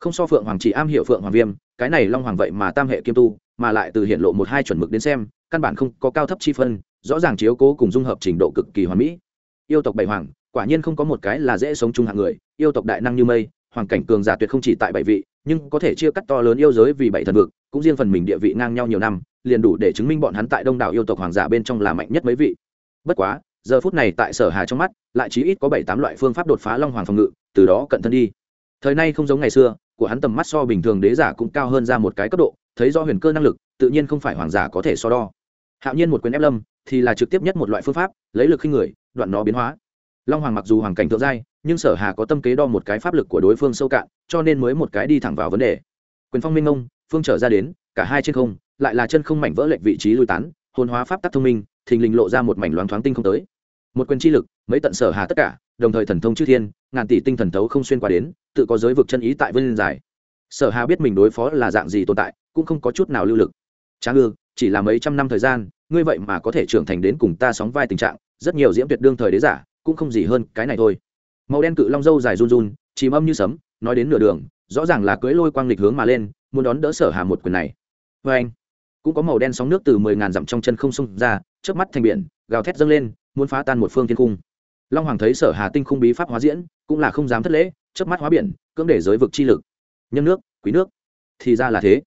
[SPEAKER 1] Không so phượng hoàng chỉ am hiểu phượng hoàng viêm, cái này long hoàng vậy mà tam hệ kiêm tu, mà lại từ hiện lộ một hai chuẩn mực đến xem, căn bản không có cao thấp chi phân, rõ ràng chiếu cố cùng dung hợp trình độ cực kỳ hoàn mỹ. Yêu tộc bảy hoàng, quả nhiên không có một cái là dễ sống chung hạng người, yêu tộc đại năng như mây hoàng cảnh cường giả tuyệt không chỉ tại bảy vị nhưng có thể chia cắt to lớn yêu giới vì bảy thần vực, cũng riêng phần mình địa vị ngang nhau nhiều năm, liền đủ để chứng minh bọn hắn tại đông đảo yêu tộc hoàng giả bên trong là mạnh nhất mấy vị. Bất quá, giờ phút này tại sở hà trong mắt, lại chí ít có bảy tám loại phương pháp đột phá long hoàng phòng ngự, từ đó cận thân đi. Thời nay không giống ngày xưa, của hắn tầm mắt so bình thường đế giả cũng cao hơn ra một cái cấp độ, thấy do huyền cơ năng lực, tự nhiên không phải hoàng giả có thể so đo. Hạo nhiên một quyền ép lâm, thì là trực tiếp nhất một loại phương pháp, lấy lực khi người, đoạn nó biến hóa long hoàng mặc dù hoàng cảnh thượng giai, nhưng sở hà có tâm kế đo một cái pháp lực của đối phương sâu cạn, cho nên mới một cái đi thẳng vào vấn đề. Quyền phong minh ông phương trở ra đến, cả hai trên không, lại là chân không mảnh vỡ lệch vị trí lui tán, hồn hóa pháp tắc thông minh, thình lình lộ ra một mảnh loáng thoáng tinh không tới. Một quyền chi lực, mấy tận sở hà tất cả, đồng thời thần thông chư thiên, ngàn tỷ tinh thần thấu không xuyên qua đến, tự có giới vực chân ý tại vân dài. Sở hà biết mình đối phó là dạng gì tồn tại, cũng không có chút nào lưu lực. Tráng ư, chỉ là mấy trăm năm thời gian, ngươi vậy mà có thể trưởng thành đến cùng ta sóng vai tình trạng, rất nhiều diễm tuyệt đương thời đế giả cũng không gì hơn cái này thôi. Màu đen cự long dâu dài run run, chìm âm như sấm, nói đến nửa đường, rõ ràng là cưỡi lôi quang lịch hướng mà lên, muốn đón đỡ sở hà một quyền này. Vê anh, cũng có màu đen sóng nước từ mười ngàn dặm trong chân không xông ra trước mắt thành biển, gào thét dâng lên, muốn phá tan một phương thiên cung. Long hoàng thấy sở hà tinh khung bí pháp hóa diễn, cũng là không dám thất lễ trước mắt hóa biển, cưỡng để giới vực chi lực. Nhân nước, quý nước, thì ra là thế.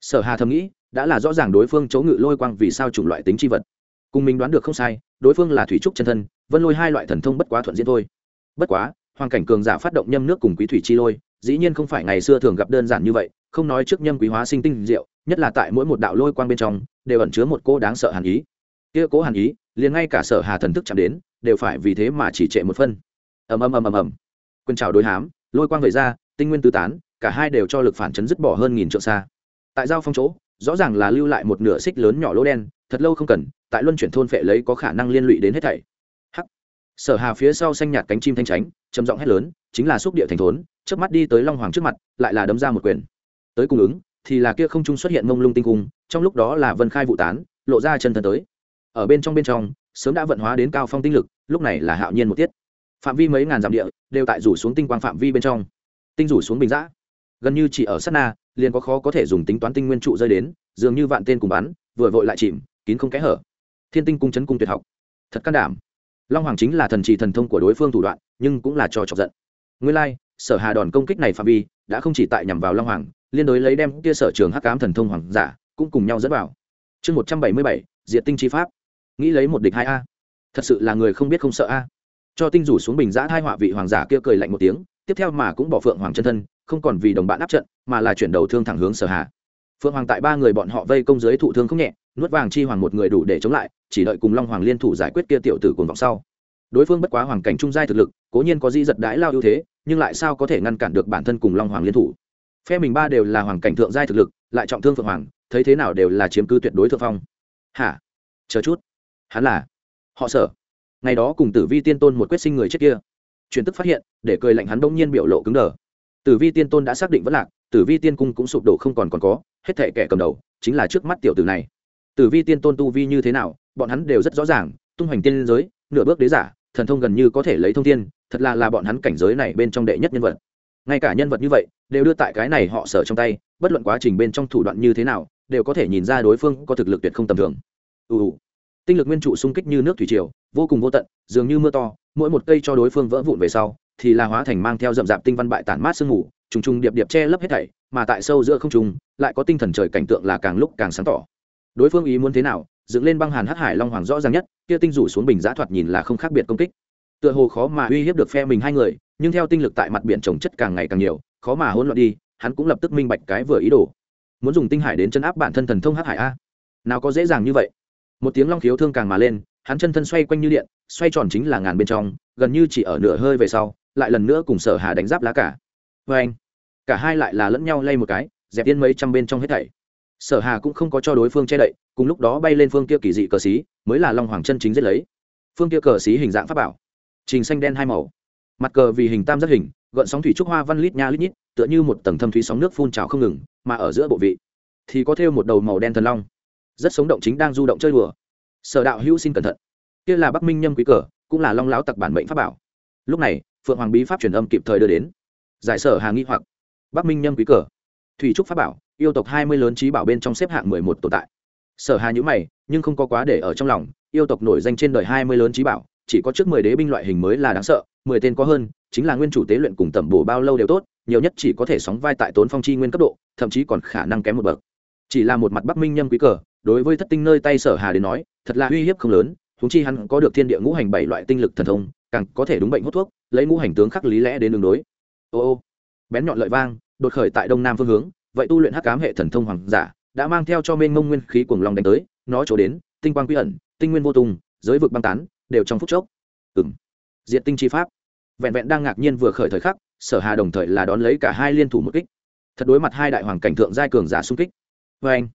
[SPEAKER 1] Sở hà thầm nghĩ, đã là rõ ràng đối phương chỗ ngự lôi quang vì sao chủng loại tính chi vật. Cùng mình đoán được không sai, đối phương là thủy trúc chân thân vân lôi hai loại thần thông bất quá thuận diễn thôi. Bất quá hoàng cảnh cường giả phát động nhâm nước cùng quý thủy chi lôi, dĩ nhiên không phải ngày xưa thường gặp đơn giản như vậy, không nói trước nhâm quý hóa sinh tinh diệu, nhất là tại mỗi một đạo lôi quang bên trong, đều ẩn chứa một cô đáng sợ hàn ý. Kia cố hàn ý, liền ngay cả sở hà thần thức chạm đến, đều phải vì thế mà chỉ trệ một phân. Ầm ầm ầm ầm ầm. Quân trào đối hám, lôi quang về ra, tinh nguyên tứ tán, cả hai đều cho lực phản chấn dứt bỏ hơn nghìn trượng xa. Tại giao phong chỗ, rõ ràng là lưu lại một nửa xích lớn nhỏ lỗ đen, thật lâu không cần, tại luân chuyển thôn phệ lấy có khả năng liên lụy đến hết thảy sở hà phía sau xanh nhạt cánh chim thanh tránh, trầm giọng hét lớn, chính là xúc địa thành thốn trước mắt đi tới long hoàng trước mặt, lại là đấm ra một quyền. Tới cung ứng, thì là kia không trung xuất hiện mông lung tinh cung, trong lúc đó là vân khai vụ tán, lộ ra chân thân tới. Ở bên trong bên trong, sớm đã vận hóa đến cao phong tinh lực, lúc này là hạo nhiên một tiết. Phạm vi mấy ngàn dặm địa, đều tại rủ xuống tinh quang phạm vi bên trong. Tinh rủ xuống bình giã gần như chỉ ở sát na, liền có khó có thể dùng tính toán tinh nguyên trụ rơi đến, dường như vạn tên cùng bắn, vừa vội lại chìm, kín không kẽ hở. Thiên tinh cung chấn cung tuyệt học. Thật can đảm long hoàng chính là thần trì thần thông của đối phương thủ đoạn, nhưng cũng là cho chọc giận. Nguyên lai, sở hà đòn công kích này phạm vi đã không chỉ tại nhằm vào long hoàng, liên đối lấy đem kia sở trường hắc cám thần thông hoàng giả cũng cùng nhau dẫn vào. Chương một trăm bảy mươi bảy, diệt tinh chi pháp. Nghĩ lấy một địch hai a. Thật sự là người không biết không sợ a. Cho tinh rủ xuống bình giã hai họa vị hoàng giả kia cười lạnh một tiếng, tiếp theo mà cũng bỏ phượng hoàng chân thân, không còn vì đồng bạn áp trận, mà là chuyển đầu thương thẳng hướng sở hà. Phượng hoàng tại ba người bọn họ vây công giới thụ thương không nhẹ nuốt vàng chi hoàng một người đủ để chống lại, chỉ đợi cùng long hoàng liên thủ giải quyết kia tiểu tử cuồng vọng sau. Đối phương bất quá hoàng cảnh trung giai thực lực, cố nhiên có di giật đãi lao ưu thế, nhưng lại sao có thể ngăn cản được bản thân cùng long hoàng liên thủ? Phe mình ba đều là hoàng cảnh thượng giai thực lực, lại trọng thương phượng hoàng, thấy thế nào đều là chiếm cứ tuyệt đối thượng phong. Hả? Chờ chút. Hắn là? Họ sở ngày đó cùng tử vi tiên tôn một quyết sinh người chết kia. Truyền tức phát hiện, để cười lạnh hắn đông nhiên biểu lộ cứng đờ. Tử vi tiên tôn đã xác định vẫn lạc, tử vi tiên cung cũng sụp đổ không còn còn có, hết thệ kẻ cầm đầu, chính là trước mắt tiểu tử này tử vi tiên tôn tu vi như thế nào, bọn hắn đều rất rõ ràng, tung hoành tiên giới, nửa bước đế giả, thần thông gần như có thể lấy thông thiên, thật là là bọn hắn cảnh giới này bên trong đệ nhất nhân vật. Ngay cả nhân vật như vậy, đều đưa tại cái này họ sở trong tay, bất luận quá trình bên trong thủ đoạn như thế nào, đều có thể nhìn ra đối phương có thực lực tuyệt không tầm thường. Ù tinh lực nguyên trụ xung kích như nước thủy triều, vô cùng vô tận, dường như mưa to, mỗi một cây cho đối phương vỡ vụn về sau, thì là hóa thành mang theo rậm rạp tinh văn bại tản mát sương mù, trùng trùng điệp điệp che lấp hết thảy, mà tại sâu giữa không trùng lại có tinh thần trời cảnh tượng là càng lúc càng sáng tỏ đối phương ý muốn thế nào, dựng lên băng hàn hắc hải long hoàng rõ ràng nhất, kia tinh rủ xuống bình giã thoạt nhìn là không khác biệt công kích. Tựa hồ khó mà uy hiếp được phe mình hai người, nhưng theo tinh lực tại mặt biển trồng chất càng ngày càng nhiều, khó mà hỗn loạn đi, hắn cũng lập tức minh bạch cái vừa ý đồ. Muốn dùng tinh hải đến chân áp bản thân thần thông hắc hải a? Nào có dễ dàng như vậy. Một tiếng long khiếu thương càng mà lên, hắn chân thân xoay quanh như điện, xoay tròn chính là ngàn bên trong, gần như chỉ ở nửa hơi về sau, lại lần nữa cùng sở hà đánh giáp lá cả. Vê anh cả hai lại là lẫn nhau lay một cái, dẹp tiên mấy trăm bên trong hết thảy sở hà cũng không có cho đối phương che đậy, cùng lúc đó bay lên phương kia kỳ dị cờ xí, mới là long hoàng chân chính giết lấy. Phương kia cờ xí hình dạng pháp bảo. Trình xanh đen hai màu. Mặt cờ vì hình tam giác hình, gợn sóng thủy trúc hoa văn lít nha lít nhít, tựa như một tầng thâm thủy sóng nước phun trào không ngừng, mà ở giữa bộ vị, thì có thêu một đầu màu đen thần long. Rất sống động chính đang du động chơi đùa. Sở đạo hữu xin cẩn thận. Kia là bắc minh nhâm quý cờ, cũng là long lão tặc bản mệnh pháp bảo. Lúc này, phượng hoàng bí pháp truyền âm kịp thời đưa đến. Giải sở hà nghi hoặc. Bắc minh nhâm quý cờ. Thủy trúc pháp bảo yêu tộc hai mươi lớn trí bảo bên trong xếp hạng mười một tồn tại. Sở hà nhữ mày, nhưng không có quá để ở trong lòng, yêu tộc nổi danh trên đời hai mươi lớn trí bảo, chỉ có trước mười đế binh loại hình mới là đáng sợ, mười tên có hơn, chính là nguyên chủ tế luyện cùng tẩm bổ bao lâu đều tốt, nhiều nhất chỉ có thể sóng vai tại tốn phong chi nguyên cấp độ, thậm chí còn khả năng kém một bậc. Chỉ là một mặt bắc minh nhâm quý cờ, đối với thất tinh nơi tay sở hà đến nói, thật là uy hiếp không lớn húng chi hắn có được thiên địa ngũ hành bảy loại tinh lực thần thông, càng có thể đúng bệnh hút thuốc, lấy ngũ hành tướng khắc lý lẽ đến đường đối. Ô ô, bén nhọn lợi vang, đột khởi tại đông nam phương hướng vậy tu luyện hắc cám hệ thần thông hoàng giả đã mang theo cho mênh mông nguyên khí cuồng long đánh tới, nó chỗ đến, tinh quang quy ẩn, tinh nguyên vô tùng giới vực băng tán, đều trong phút chốc. Ừng diện tinh chi pháp. Vẹn vẹn đang ngạc nhiên vừa khởi thời khắc, sở hà đồng thời là đón lấy cả hai liên thủ một kích. Thật đối mặt hai đại hoàng cảnh thượng giai cường giả xung kích. Vê anh,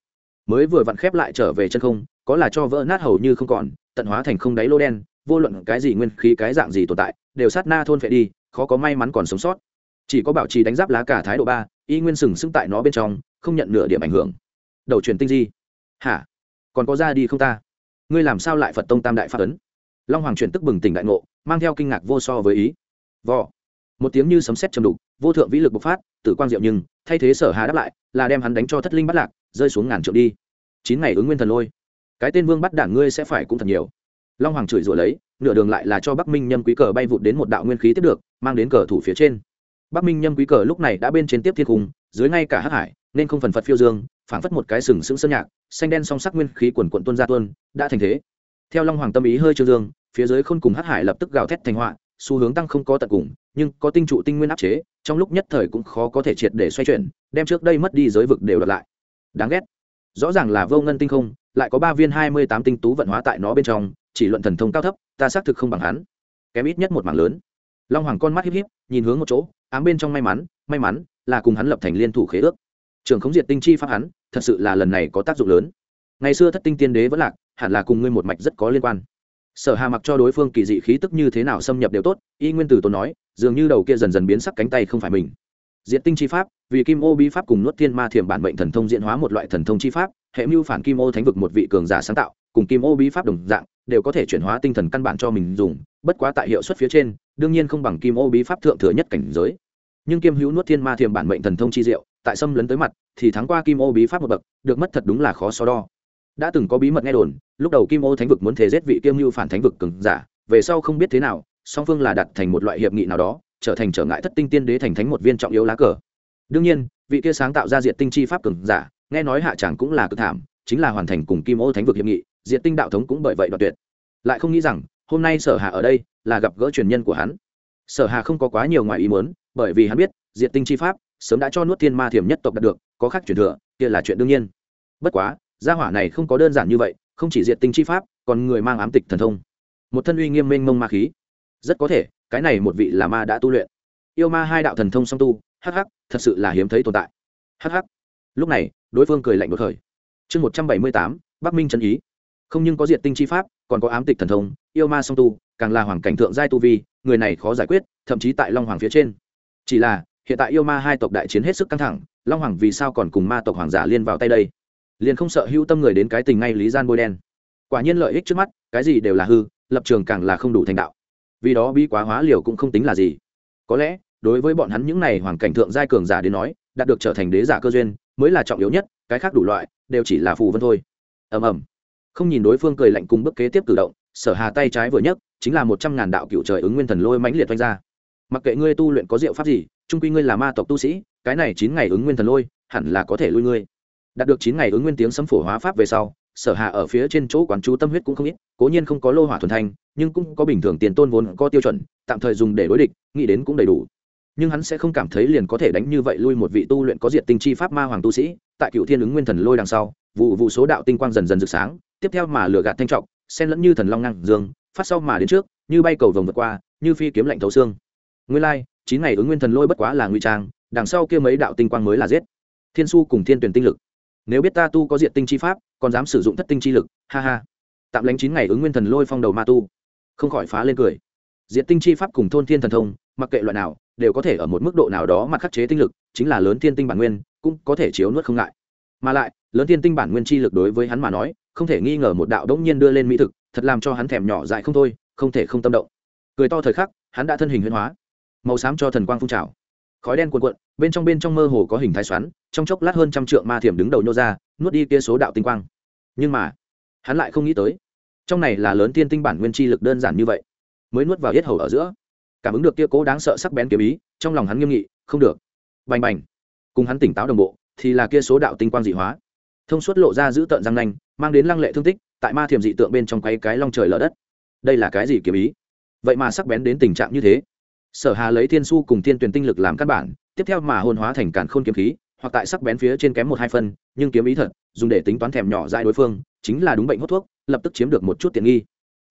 [SPEAKER 1] mới vừa vặn khép lại trở về chân không, có là cho vỡ nát hầu như không còn, tận hóa thành không đáy lô đen, vô luận cái gì nguyên khí cái dạng gì tồn tại, đều sát na thôn phệ đi, khó có may mắn còn sống sót. Chỉ có bảo trì đánh giáp lá cả thái độ ba y nguyên sừng sững tại nó bên trong, không nhận nửa điểm ảnh hưởng. Đầu truyền tinh di. Hả? Còn có ra đi không ta? Ngươi làm sao lại phật tông tam đại pháp ấn? Long hoàng chuyển tức bừng tỉnh đại ngộ, mang theo kinh ngạc vô so với ý. Vò. Một tiếng như sấm sét trầm đục, vô thượng vĩ lực bộc phát, tử quang diệu nhưng, thay thế sở hà đáp lại, là đem hắn đánh cho thất linh bắt lạc, rơi xuống ngàn trượng đi. Chín ngày ứng nguyên thần lôi. Cái tên vương bắt đảng ngươi sẽ phải cũng thật nhiều. Long hoàng chửi rủa lấy, nửa đường lại là cho bắc minh nhâm quý cờ bay vụt đến một đạo nguyên khí tiếp được, mang đến cờ thủ phía trên bắc minh nhâm quý cờ lúc này đã bên trên tiếp thiên cung dưới ngay cả hắc hải, nên không phần phật phiêu dương, phảng phất một cái sừng sững sơn nhạc, xanh đen song sắc nguyên khí quần quận tuôn ra tuôn, đã thành thế. Theo long hoàng tâm ý hơi trương dương, phía dưới khôn cùng hắc hải lập tức gào thét thành họa, xu hướng tăng không có tận cùng, nhưng có tinh trụ tinh nguyên áp chế, trong lúc nhất thời cũng khó có thể triệt để xoay chuyển, đem trước đây mất đi giới vực đều đợt lại. Đáng ghét. Rõ ràng là vô ngân tinh không, lại có ba viên hai mươi tám tinh tú vận hóa tại nó bên trong, chỉ luận thần thông cao thấp, ta xác thực không bằng hắn. Kém ít nhất một mảng lớn long hoàng con mắt híp híp, nhìn hướng một chỗ, ám bên trong may mắn may mắn là cùng hắn lập thành liên thủ khế ước. Trường khống diệt tinh chi pháp hắn, thật sự là lần này có tác dụng lớn. Ngày xưa thất tinh tiên đế vẫn lạc, hẳn là cùng ngươi một mạch rất có liên quan. Sở hà mặc cho đối phương kỳ dị khí tức như thế nào xâm nhập đều tốt, y nguyên tử tốn nói, dường như đầu kia dần dần biến sắc cánh tay không phải mình. Diệt tinh chi pháp, vì kim ô bi pháp cùng nuốt thiên ma thiểm bản mệnh thần thông diễn hóa một loại thần thông chi pháp, hệ mưu phản kim ô thánh vực một vị cường giả sáng tạo, cùng kim ô bi pháp đồng dạng, đều có thể chuyển hóa tinh thần căn bản cho mình dùng bất quá tại hiệu suất phía trên, đương nhiên không bằng kim ô bí pháp thượng thừa nhất cảnh giới. Nhưng kim hữu nuốt thiên ma Thiềm bản mệnh thần thông chi diệu, tại xâm lấn tới mặt, thì thắng qua kim ô bí pháp một bậc, được mất thật đúng là khó so đo. Đã từng có bí mật nghe đồn, lúc đầu kim ô thánh vực muốn thế giết vị kiêm hữu phản thánh vực cường giả, về sau không biết thế nào, song phương là đặt thành một loại hiệp nghị nào đó, trở thành trở ngại thất tinh tiên đế thành thánh một viên trọng yếu lá cờ. Đương nhiên, vị kia sáng tạo ra diện tinh chi pháp cường giả, nghe nói hạ tràng cũng là cực thảm, chính là hoàn thành cùng kim ô thánh vực hiệp nghị diện tinh đạo thống cũng bởi vậy đoạt tuyệt. Lại không nghĩ rằng hôm nay sở hà ở đây là gặp gỡ truyền nhân của hắn. Sở hà không có quá nhiều ngoài ý muốn, bởi vì hắn biết diện tinh chi pháp sớm đã cho nuốt thiên ma thiểm nhất tộc đạt được, có khác truyền thừa, kia là chuyện đương nhiên. Bất quá, gia hỏa này không có đơn giản như vậy, không chỉ diện tinh chi pháp, còn người mang ám tịch thần thông. Một thân uy nghiêm mênh mông ma khí. Rất có thể, cái này một vị là ma đã tu luyện. Yêu ma hai đạo thần thông song tu hh thật sự là hiếm thấy tồn tại. Hh lúc này, đối phương cười lạnh đột khởi chương một trăm bảy mươi tám, bắc minh trần ý không nhưng có diệt tinh chi pháp, còn có ám tịch thần thông, yêu ma song tu, càng là hoàng cảnh thượng giai tu vi, người này khó giải quyết, thậm chí tại long hoàng phía trên. Chỉ là, hiện tại yêu ma hai tộc đại chiến hết sức căng thẳng, long hoàng vì sao còn cùng ma tộc hoàng giả liên vào tay đây? Liền không sợ hữu tâm người đến cái tình ngay lý gian bôi đen. Quả nhiên lợi ích trước mắt, cái gì đều là hư, lập trường càng là không đủ thành đạo. Vì đó bi quá hóa liều cũng không tính là gì. Có lẽ, đối với bọn hắn những này hoàng cảnh thượng giai cường giả đến nói, đạt được trở thành đế giả cơ duyên, mới là trọng yếu nhất, cái khác đủ loại, đều chỉ là phù vân thôi. Ầm ầm không nhìn đối phương cười lạnh cùng bước kế tiếp cử động, sở hà tay trái vừa nhấc, chính là một trăm ngàn đạo cựu trời ứng nguyên thần lôi mãnh liệt vanh ra. Mặc kệ ngươi tu luyện có diệu pháp gì trung quy ngươi là ma tộc tu sĩ, cái này chín ngày ứng nguyên thần lôi, hẳn là có thể lui ngươi. Đạt được chín ngày ứng nguyên tiếng sấm phổ hóa pháp về sau, sở hạ ở phía trên chỗ quán chú tâm huyết cũng không ít, cố nhiên không có lô hỏa thuần thanh, nhưng cũng có bình thường tiền tôn vốn có tiêu chuẩn, tạm thời dùng để đối địch, nghĩ đến cũng đầy đủ. Nhưng hắn sẽ không cảm thấy liền có thể đánh như vậy lui một vị tu luyện có diệt tinh chi pháp ma hoàng tu sĩ, tại cựu thiên ứng nguyên thần lôi đằng sau vụ vụ số đạo tinh quang dần dần rực sáng, tiếp theo mà lửa gạt thanh trọng, xen lẫn như thần long năng dương, phát sau mà đến trước, như bay cầu vồng vượt qua, như phi kiếm lạnh thấu xương. Nguyên lai, chín ngày ứng nguyên thần lôi bất quá là nguy trang, đằng sau kia mấy đạo tinh quang mới là giết. Thiên su cùng thiên tuyển tinh lực. Nếu biết ta tu có diện tinh chi pháp, còn dám sử dụng thất tinh chi lực, ha ha. Tạm lánh chín ngày ứng nguyên thần lôi phong đầu ma tu. Không khỏi phá lên cười. Diện tinh chi pháp cùng thôn thiên thần thông, mặc kệ loại nào, đều có thể ở một mức độ nào đó mà khắc chế tinh lực, chính là lớn thiên tinh bản nguyên, cũng có thể chiếu nuốt không ngại. Mà lại lớn thiên tinh bản nguyên chi lực đối với hắn mà nói, không thể nghi ngờ một đạo đống nhiên đưa lên mỹ thực, thật làm cho hắn thèm nhỏ dại không thôi, không thể không tâm động. Cười to thời khắc, hắn đã thân hình huyễn hóa, màu xám cho thần quang phun trào. Khói đen cuộn cuộn, bên trong bên trong mơ hồ có hình thái xoắn, trong chốc lát hơn trăm trượng ma thiểm đứng đầu nhô ra, nuốt đi kia số đạo tinh quang. Nhưng mà, hắn lại không nghĩ tới, trong này là lớn tiên tinh bản nguyên chi lực đơn giản như vậy, mới nuốt vào yết hầu ở giữa. Cảm ứng được kia cố đáng sợ sắc bén kiếm ý, trong lòng hắn nghiêm nghị, không được. Bành bành. Cùng hắn tỉnh táo đồng bộ, thì là kia số đạo tinh quang dị hóa thông suốt lộ ra giữ tợn răng nanh, mang đến lăng lệ thương tích, tại ma thiềm dị tượng bên trong quay cái long trời lở đất. Đây là cái gì kiếm ý? Vậy mà sắc bén đến tình trạng như thế. Sở hà lấy thiên su cùng thiên tuyển tinh lực làm căn bản, tiếp theo mà hôn hóa thành cản khôn kiếm khí, hoặc tại sắc bén phía trên kém một hai phân, nhưng kiếm ý thật, dùng để tính toán thèm nhỏ dại đối phương, chính là đúng bệnh hút thuốc, lập tức chiếm được một chút tiện nghi.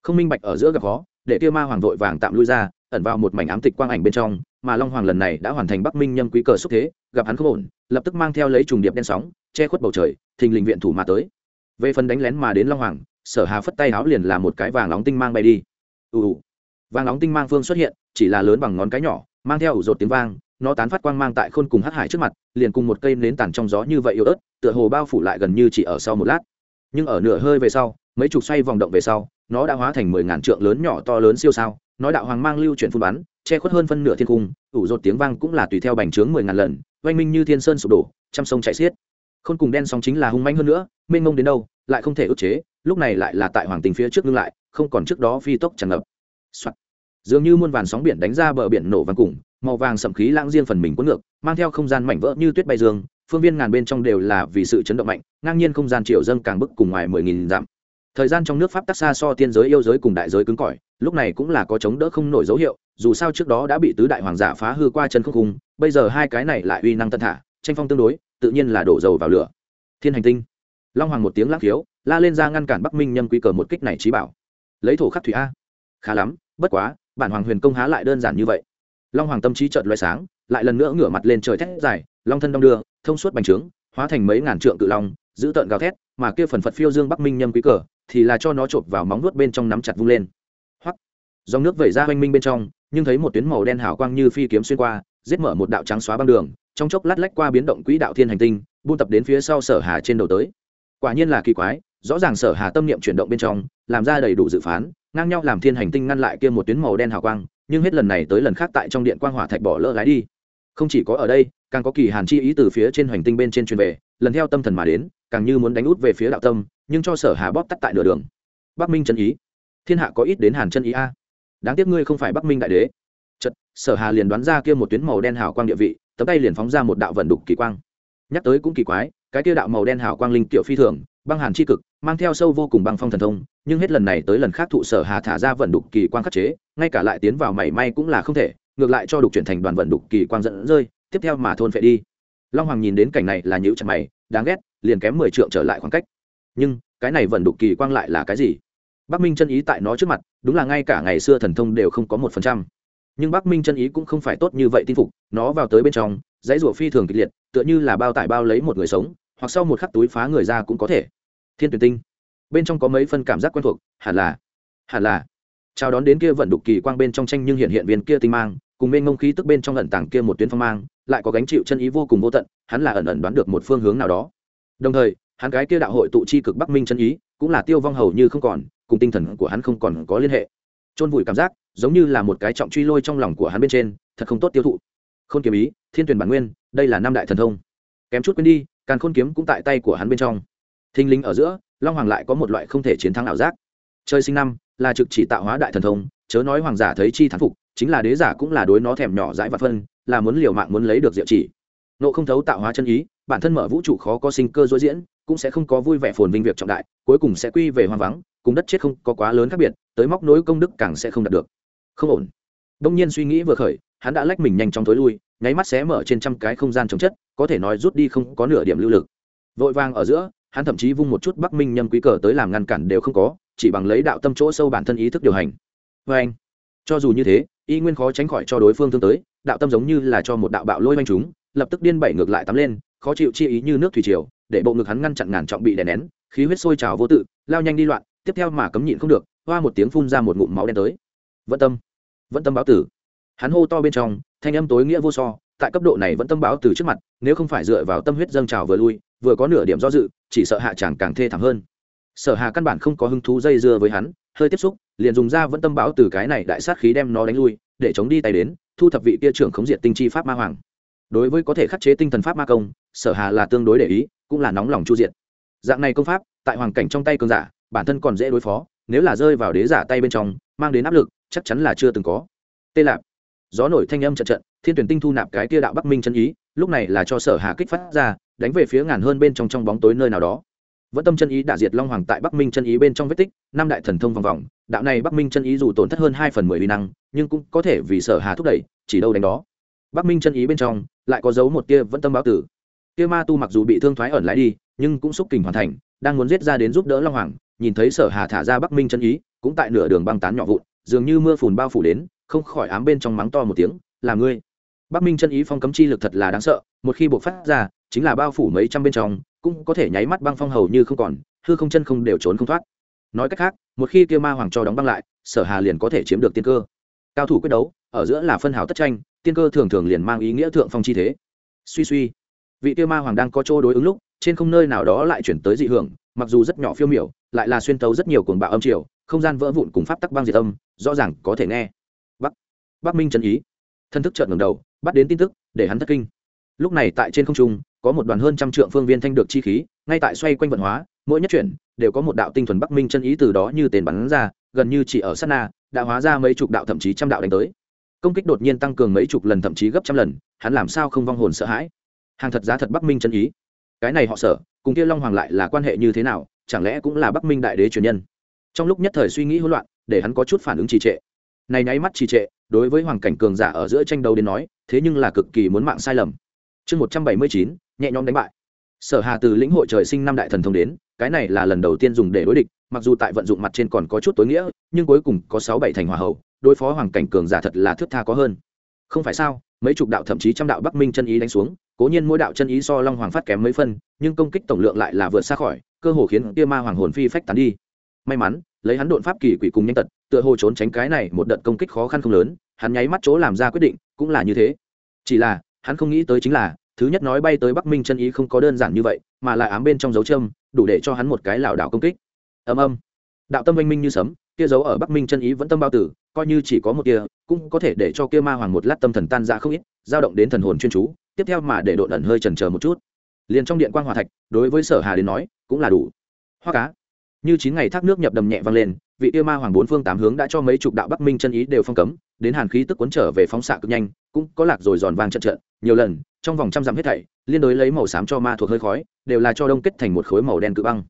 [SPEAKER 1] Không minh bạch ở giữa gặp khó, để kia ma hoàng vội vàng tạm lui ra, ẩn vào một mảnh ám tịch quang ảnh bên trong, mà long hoàng lần này đã hoàn thành bắc minh nhâm quý cờ xúc thế, gặp hắn không ổn, lập tức mang theo lấy trùng điệp đen sóng, che khuất bầu trời thình lình viện thủ mà tới. Về phần đánh lén mà đến long hoàng, sở hà phất tay áo liền là một cái vàng nóng tinh mang bay đi. Ù ù. Vàng nóng tinh mang phương xuất hiện, chỉ là lớn bằng ngón cái nhỏ, mang theo ủ rột tiếng vang, nó tán phát quang mang tại khôn cùng hắc hải trước mặt, liền cùng một cây nến tàn trong gió như vậy yếu ớt, tựa hồ bao phủ lại gần như chỉ ở sau một lát. Nhưng ở nửa hơi về sau, mấy chục xoay vòng động về sau, nó đã hóa thành mười ngàn trượng lớn nhỏ to lớn siêu sao, nói đạo hoàng mang lưu chuyển phun bắn, che khuất hơn phân nửa thiên cung, ủ rột tiếng vang cũng là tùy theo bành trướng mười ngàn lần, oanh minh như thiên sơn sụp đổ, trăm sông chạy xiết khôn cùng đen sóng chính là hung manh hơn nữa mênh mông đến đâu lại không thể ức chế lúc này lại là tại hoàng tình phía trước ngưng lại không còn trước đó phi tốc tràn ngập、Soạn. dường như muôn vàn sóng biển đánh ra bờ biển nổ vang cùng màu vàng sẩm khí lãng riêng phần mình cuốn ngược mang theo không gian mảnh vỡ như tuyết bay dương phương viên ngàn bên trong đều là vì sự chấn động mạnh ngang nhiên không gian triệu dâng càng bức cùng ngoài mười nghìn dặm thời gian trong nước pháp tắc xa so tiên giới yêu giới cùng đại giới cứng cỏi lúc này cũng là có chống đỡ không nổi dấu hiệu dù sao trước đó đã bị tứ đại hoàng giả phá hư qua chân không cùng, bây giờ hai cái này lại uy năng tân thả tranh phong tương đối tự nhiên là đổ dầu vào lửa. Thiên hành tinh. Long hoàng một tiếng lắc khiếu, la lên ra ngăn cản bắc minh nhâm quy cờ một kích này trí bảo. Lấy thổ khắc thủy a. Khá lắm, bất quá, bản hoàng huyền công há lại đơn giản như vậy. Long hoàng tâm trí trợn loại sáng, lại lần nữa ngửa mặt lên trời thét dài, long thân đong đưa, thông suốt bành trướng, hóa thành mấy ngàn trượng cự long, giữ tợn gào thét, mà kia phần phật phiêu dương bắc minh nhâm quý cờ, thì là cho nó chộp vào móng nuốt bên trong nắm chặt vung lên. Hoắc. Dòng nước vẩy ra hoanh minh bên trong, nhưng thấy một tuyến màu đen hào quang như phi kiếm xuyên qua, giết mở một đạo trắng xóa băng đường trong chốc lát lách qua biến động quỹ đạo thiên hành tinh, buôn tập đến phía sau sở hà trên đầu tới. Quả nhiên là kỳ quái, rõ ràng sở hà tâm niệm chuyển động bên trong, làm ra đầy đủ dự phán, ngang nhau làm thiên hành tinh ngăn lại kia một tuyến màu đen hào quang, nhưng hết lần này tới lần khác tại trong điện quang hỏa thạch bỏ lỡ lái đi. Không chỉ có ở đây, càng có kỳ hàn chi ý từ phía trên hành tinh bên trên truyền về, lần theo tâm thần mà đến, càng như muốn đánh út về phía đạo tâm, nhưng cho sở hà bóp tắt tại nửa đường. Bắc minh chân ý. Thiên hạ có ít đến hàn chân ý a. Đáng tiếc ngươi không phải bắc minh đại đế. Chật sở hà liền đoán ra kia một tuyến màu đen hào quang địa vị tấm tay liền phóng ra một đạo vận đục kỳ quang. Nhắc tới cũng kỳ quái, cái kia đạo màu đen hào quang linh tiểu phi thường, băng hàn chi cực, mang theo sâu vô cùng băng phong thần thông, nhưng hết lần này tới lần khác thụ sở hà thả ra vận đục kỳ quang khắc chế, ngay cả lại tiến vào mảy may cũng là không thể, ngược lại cho đục chuyển thành đoàn vận đục kỳ quang dẫn rơi, tiếp theo mà thôn phệ đi. Long hoàng nhìn đến cảnh này là nhữ chặt mày, đáng ghét, liền kém mười trượng trở lại khoảng cách. Nhưng, cái này vận đục kỳ quang lại là cái gì? Bắc minh chân ý tại nó trước mặt, đúng là ngay cả ngày xưa thần thông đều không có một phần trăm nhưng bắc minh chân ý cũng không phải tốt như vậy tin phục nó vào tới bên trong dãy rủa phi thường kịch liệt tựa như là bao tải bao lấy một người sống hoặc sau một khắc túi phá người ra cũng có thể thiên tuyển tinh bên trong có mấy phân cảm giác quen thuộc hẳn là hẳn là chào đón đến kia vận đục kỳ quang bên trong tranh nhưng hiện hiện viên kia tinh mang cùng bên ngông khí tức bên trong lận tảng kia một tuyến phong mang lại có gánh chịu chân ý vô cùng vô tận hắn là ẩn ẩn đoán được một phương hướng nào đó đồng thời hắn cái kia đạo hội tụ chi cực bắc minh chân ý cũng là tiêu vong hầu như không còn cùng tinh thần của hắn không còn có liên hệ chôn vùi cảm giác giống như là một cái trọng truy lôi trong lòng của hắn bên trên, thật không tốt tiêu thụ. Khôn kiếm ý, thiên tuyển bản nguyên, đây là năm đại thần thông. Kém chút quên đi càng khôn kiếm cũng tại tay của hắn bên trong. Thinh linh ở giữa, long hoàng lại có một loại không thể chiến thắng ảo giác. Chơi sinh năm, là trực chỉ tạo hóa đại thần thông, chớ nói hoàng giả thấy chi thán phục, chính là đế giả cũng là đối nó thèm nhỏ dãi và phân, là muốn liều mạng muốn lấy được diệu chỉ. Nộ không thấu tạo hóa chân ý, bản thân mở vũ trụ khó có sinh cơ dối diễn, cũng sẽ không có vui vẻ phồn vinh việc trọng đại, cuối cùng sẽ quy về hoang vắng, cùng đất chết không có quá lớn khác biệt, tới móc nối công đức càng sẽ không đạt được không ổn. Đông nhiên suy nghĩ vừa khởi, hắn đã lách mình nhanh chóng tối lui, nháy mắt xé mở trên trăm cái không gian chống chất, có thể nói rút đi không có nửa điểm lưu lực. Vội vàng ở giữa, hắn thậm chí vung một chút bắc minh nhâm quý cờ tới làm ngăn cản đều không có, chỉ bằng lấy đạo tâm chỗ sâu bản thân ý thức điều hành. Vê anh, cho dù như thế, y nguyên khó tránh khỏi cho đối phương thương tới, đạo tâm giống như là cho một đạo bạo lôi manh chúng, lập tức điên bảy ngược lại tắm lên, khó chịu chi ý như nước thủy triều, để bộ ngực hắn ngăn chặn ngàn trọng bị đè nén, khí huyết sôi trào vô tự, lao nhanh đi loạn, tiếp theo mà cấm nhịn không được, hoa một tiếng phun ra một ngụm máu đen tới vẫn tâm. Vẫn tâm báo tử. Hắn hô to bên trong, thanh âm tối nghĩa vô so, tại cấp độ này vẫn tâm báo từ trước mặt, nếu không phải dựa vào tâm huyết dâng trào vừa lui, vừa có nửa điểm do dự, chỉ sợ hạ chẳng càng thê thảm hơn. Sở hà căn bản không có hứng thú dây dưa với hắn, hơi tiếp xúc, liền dùng ra vẫn tâm báo từ cái này đại sát khí đem nó đánh lui, để chống đi tay đến, thu thập vị kia trưởng khống diệt tinh chi pháp ma hoàng. Đối với có thể khắc chế tinh thần pháp ma công, sở hà là tương đối để ý, cũng là nóng lòng chu diệt. dạng này công pháp, tại hoàn cảnh trong tay cường giả, bản thân còn dễ đối phó, nếu là rơi vào đế giả tay bên trong, mang đến áp lực chắc chắn là chưa từng có. Tê lạp. Gió nổi thanh âm trận trận, thiên tuyển tinh thu nạp cái tia đạo bắc minh chân ý, lúc này là cho sở hà kích phát ra, đánh về phía ngàn hơn bên trong trong bóng tối nơi nào đó. Vẫn tâm chân ý đã diệt long hoàng tại bắc minh chân ý bên trong vết tích, năm đại thần thông vòng vòng, đạo này bắc minh chân ý dù tổn thất hơn hai phần mười uy năng, nhưng cũng có thể vì sở hà thúc đẩy, chỉ đâu đánh đó. Bắc minh chân ý bên trong, lại có dấu một tia vẫn tâm báo tử. Tia ma tu mặc dù bị thương thoái ẩn lại đi, nhưng cũng xúc kình hoàn thành, đang muốn giết ra đến giúp đỡ long hoàng, nhìn thấy sở hà thả ra bắc minh chân ý, cũng tại nửa đường băng tán nhỏ vụn dường như mưa phùn bao phủ đến, không khỏi ám bên trong mắng to một tiếng, là ngươi. Bắc minh chân ý phong cấm chi lực thật là đáng sợ, một khi buộc phát ra, chính là bao phủ mấy trăm bên trong, cũng có thể nháy mắt băng phong hầu như không còn, hư không chân không đều trốn không thoát. Nói cách khác, một khi kia ma hoàng cho đóng băng lại, sở hà liền có thể chiếm được tiên cơ. Cao thủ quyết đấu, ở giữa là phân hào tất tranh, tiên cơ thường thường liền mang ý nghĩa thượng phong chi thế. Suy suy, vị kia ma hoàng đang có chỗ đối ứng lúc, trên không nơi nào đó lại chuyển tới dị hưởng, mặc dù rất nhỏ phiêu miểu, lại là xuyên tấu rất nhiều cuồng bạo âm triều không gian vỡ vụn cùng pháp tắc băng diệt âm, rõ ràng có thể nghe. Bắc bắc minh chân ý. Thân thức trợn ngầm đầu, bắt đến tin tức, để hắn thất kinh. Lúc này tại trên không trung, có một đoàn hơn trăm trượng phương viên thanh được chi khí, ngay tại xoay quanh vận hóa, mỗi nhất chuyển, đều có một đạo tinh thuần bắc minh chân ý từ đó như tiền bắn ra, gần như chỉ ở sát na, đã hóa ra mấy chục đạo thậm chí trăm đạo đánh tới. Công kích đột nhiên tăng cường mấy chục lần thậm chí gấp trăm lần, hắn làm sao không vong hồn sợ hãi? Hàng thật giá thật bắc minh chân ý. Cái này họ sợ, cùng kia long hoàng lại là quan hệ như thế nào, chẳng lẽ cũng là bắc minh đại đế truyền nhân? Trong lúc nhất thời suy nghĩ hỗn loạn, để hắn có chút phản ứng trì trệ. Này nháy mắt trì trệ, đối với hoàng cảnh cường giả ở giữa tranh đấu đến nói, thế nhưng là cực kỳ muốn mạng sai lầm. Chương một trăm bảy mươi chín, nhẹ nhõm đánh bại. Sở hà từ lĩnh hội trời sinh năm đại thần thông đến, cái này là lần đầu tiên dùng để đối địch, mặc dù tại vận dụng mặt trên còn có chút tối nghĩa, nhưng cuối cùng có sáu bảy thành hòa hậu, đối phó hoàng cảnh cường giả thật là thước tha có hơn. Không phải sao, mấy chục đạo thậm chí trăm đạo bắc minh chân ý đánh xuống, cố nhiên mỗi đạo chân ý so long hoàng phát kém mấy phân, nhưng công kích tổng lượng lại là vượt xa khỏi, cơ hồ khiến kia ma hoàng hồn phi phách tán đi may mắn, lấy hắn đột pháp kỳ quỷ cùng nhanh tật, tựa hồ trốn tránh cái này một đợt công kích khó khăn không lớn, hắn nháy mắt chỗ làm ra quyết định, cũng là như thế. Chỉ là, hắn không nghĩ tới chính là, thứ nhất nói bay tới bắc minh chân ý không có đơn giản như vậy, mà là ám bên trong dấu châm, đủ để cho hắn một cái lảo đảo công kích. Ầm ầm. Đạo tâm oanh minh như sấm, kia dấu ở bắc minh chân ý vẫn tâm bao tử, coi như chỉ có một kia, cũng có thể để cho kia ma hoàng một lát tâm thần tan ra không ít, dao động đến thần hồn chuyên chú, tiếp theo mà để độ ẩn hơi chần chờ một chút. Liền trong điện quan hòa thạch, đối với sở hà đến nói, cũng là đủ. Hoa cá như chín ngày thác nước nhập đầm nhẹ vang lên, vị yêu ma hoàng bốn phương tám hướng đã cho mấy chục đạo bắc minh chân ý đều phong cấm, đến hàn khí tức cuốn trở về phóng xạ cực nhanh, cũng có lạc rồi giòn vang trận trận. Nhiều lần, trong vòng trăm dặm hết thảy, liên đối lấy màu xám cho ma thuộc hơi khói, đều là cho đông kết thành một khối màu đen cự băng.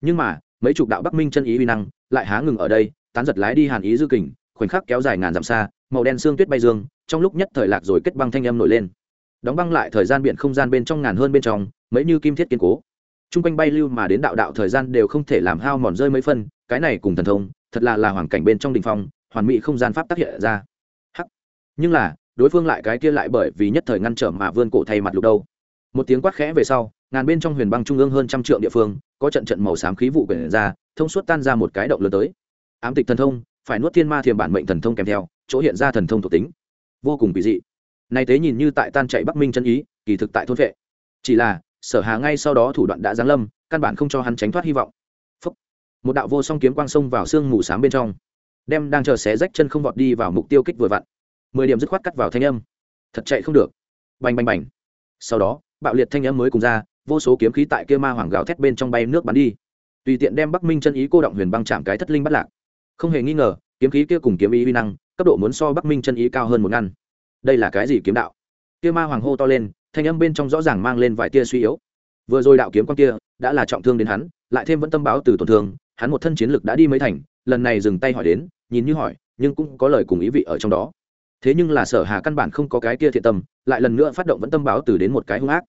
[SPEAKER 1] Nhưng mà, mấy chục đạo bắc minh chân ý uy năng lại há ngừng ở đây, tán giật lái đi hàn ý dư kình, khoảnh khắc kéo dài ngàn dặm xa, màu đen xương tuyết bay dương, trong lúc nhất thời lạc rồi kết băng thanh âm nổi lên. Đóng băng lại thời gian biển không gian bên trong ngàn hơn bên trong, mấy như kim thiết kiên cố t quanh bay lưu mà đến đạo đạo thời gian đều không thể làm hao mòn rơi mấy phân, cái này cùng thần thông, thật là là hoàn cảnh bên trong đình phong, hoàn mỹ không gian pháp tác hiện ra. Hắc. Nhưng là, đối phương lại cái kia lại bởi vì nhất thời ngăn trở mà vươn cổ thay mặt lục đâu. Một tiếng quát khẽ về sau, ngàn bên trong huyền băng trung ương hơn trăm trượng địa phương, có trận trận màu xám khí vụ quyển ra, thông suốt tan ra một cái động lớn tới. Ám tịch thần thông, phải nuốt thiên ma thiềm bản mệnh thần thông kèm theo, chỗ hiện ra thần thông thuộc tính. Vô cùng kỳ dị. Này tế nhìn như tại tan chạy bắc minh chân ý, kỳ thực tại thôn vệ. Chỉ là sở hà ngay sau đó thủ đoạn đã giáng lâm, căn bản không cho hắn tránh thoát hy vọng. Phúc. một đạo vô song kiếm quang sông vào xương mù sám bên trong, đem đang chờ xé rách chân không vọt đi vào mục tiêu kích vừa vặn. Mười điểm dứt khoát cắt vào thanh âm. Thật chạy không được. Bành bành bành. Sau đó, bạo liệt thanh âm mới cùng ra, vô số kiếm khí tại kia ma hoàng gào thét bên trong bay nước bắn đi. Tùy tiện đem bắc minh chân ý cô động huyền băng chạm cái thất linh bắt lạc. Không hề nghi ngờ, kiếm khí kia cùng kiếm ý uy năng, cấp độ muốn so bắc minh chân ý cao hơn một ngăn đây là cái gì kiếm đạo? Kia ma hoàng hô to lên, thanh âm bên trong rõ ràng mang lên vài tia suy yếu. Vừa rồi đạo kiếm quan kia đã là trọng thương đến hắn, lại thêm vẫn tâm báo từ tổn thương, hắn một thân chiến lực đã đi mấy thành, lần này dừng tay hỏi đến, nhìn như hỏi, nhưng cũng có lời cùng ý vị ở trong đó. Thế nhưng là sở hà căn bản không có cái kia thiện tâm, lại lần nữa phát động vẫn tâm báo từ đến một cái hung ác.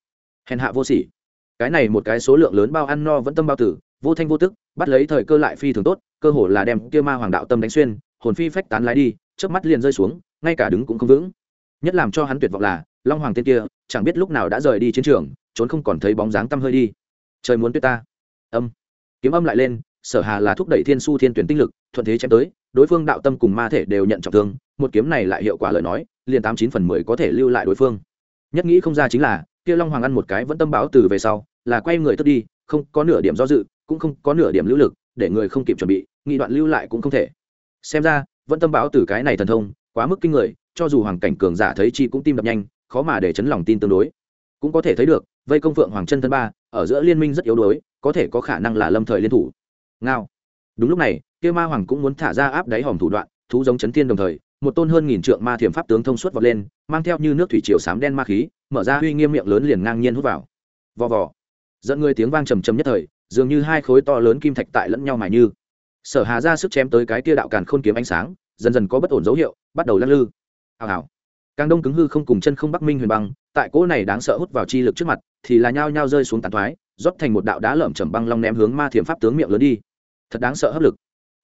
[SPEAKER 1] Hèn hạ vô sỉ. Cái này một cái số lượng lớn bao ăn no vẫn tâm bao tử vô thanh vô tức, bắt lấy thời cơ lại phi thường tốt, cơ hồ là đem kia ma hoàng đạo tâm đánh xuyên, hồn phi phách tán lái đi trước mắt liền rơi xuống, ngay cả đứng cũng không vững nhất làm cho hắn tuyệt vọng là, long hoàng tên kia, chẳng biết lúc nào đã rời đi chiến trường, trốn không còn thấy bóng dáng tăm hơi đi. Trời muốn tuyết ta. Âm. Kiếm âm lại lên, sở hà là thúc đẩy thiên su thiên tuyển tinh lực, thuận thế chém tới, đối phương đạo tâm cùng ma thể đều nhận trọng thương, một kiếm này lại hiệu quả lời nói, liền tám chín phần mười có thể lưu lại đối phương. Nhất nghĩ không ra chính là, kia long hoàng ăn một cái vẫn tâm báo từ về sau, là quay người tức đi, không có nửa điểm do dự, cũng không có nửa điểm lưu lực, để người không kịp chuẩn bị nghị đoạn lưu lại cũng không thể. Xem ra, vẫn tâm báo từ cái này thần thông quá mức kinh người, cho dù hoàng cảnh cường giả thấy chi cũng tim đập nhanh, khó mà để chấn lòng tin tương đối. Cũng có thể thấy được, vây công phượng hoàng chân thân ba, ở giữa liên minh rất yếu đuối, có thể có khả năng là lâm thời liên thủ. Ngao. Đúng lúc này, kia ma hoàng cũng muốn thả ra áp đáy hòm thủ đoạn, thú giống chấn thiên đồng thời, một tôn hơn nghìn trượng ma thiểm pháp tướng thông suốt vọt lên, mang theo như nước thủy triều sám đen ma khí, mở ra uy nghiêm miệng lớn liền ngang nhiên hút vào. Vò vò. Dẫn người tiếng vang trầm trầm nhất thời, dường như hai khối to lớn kim thạch tại lẫn nhau mài như. Sở hà ra sức chém tới cái kia đạo càn khôn kiếm ánh sáng dần dần có bất ổn dấu hiệu, bắt đầu lăn lư. Hào hào. Càng đông cứng hư không cùng chân không bắc minh huyền băng, tại cỗ này đáng sợ hút vào chi lực trước mặt, thì là nhao nhao rơi xuống tàn thoái, rót thành một đạo đá lởm chầm băng long ném hướng ma thiểm pháp tướng miệng lớn đi. Thật đáng sợ hấp lực.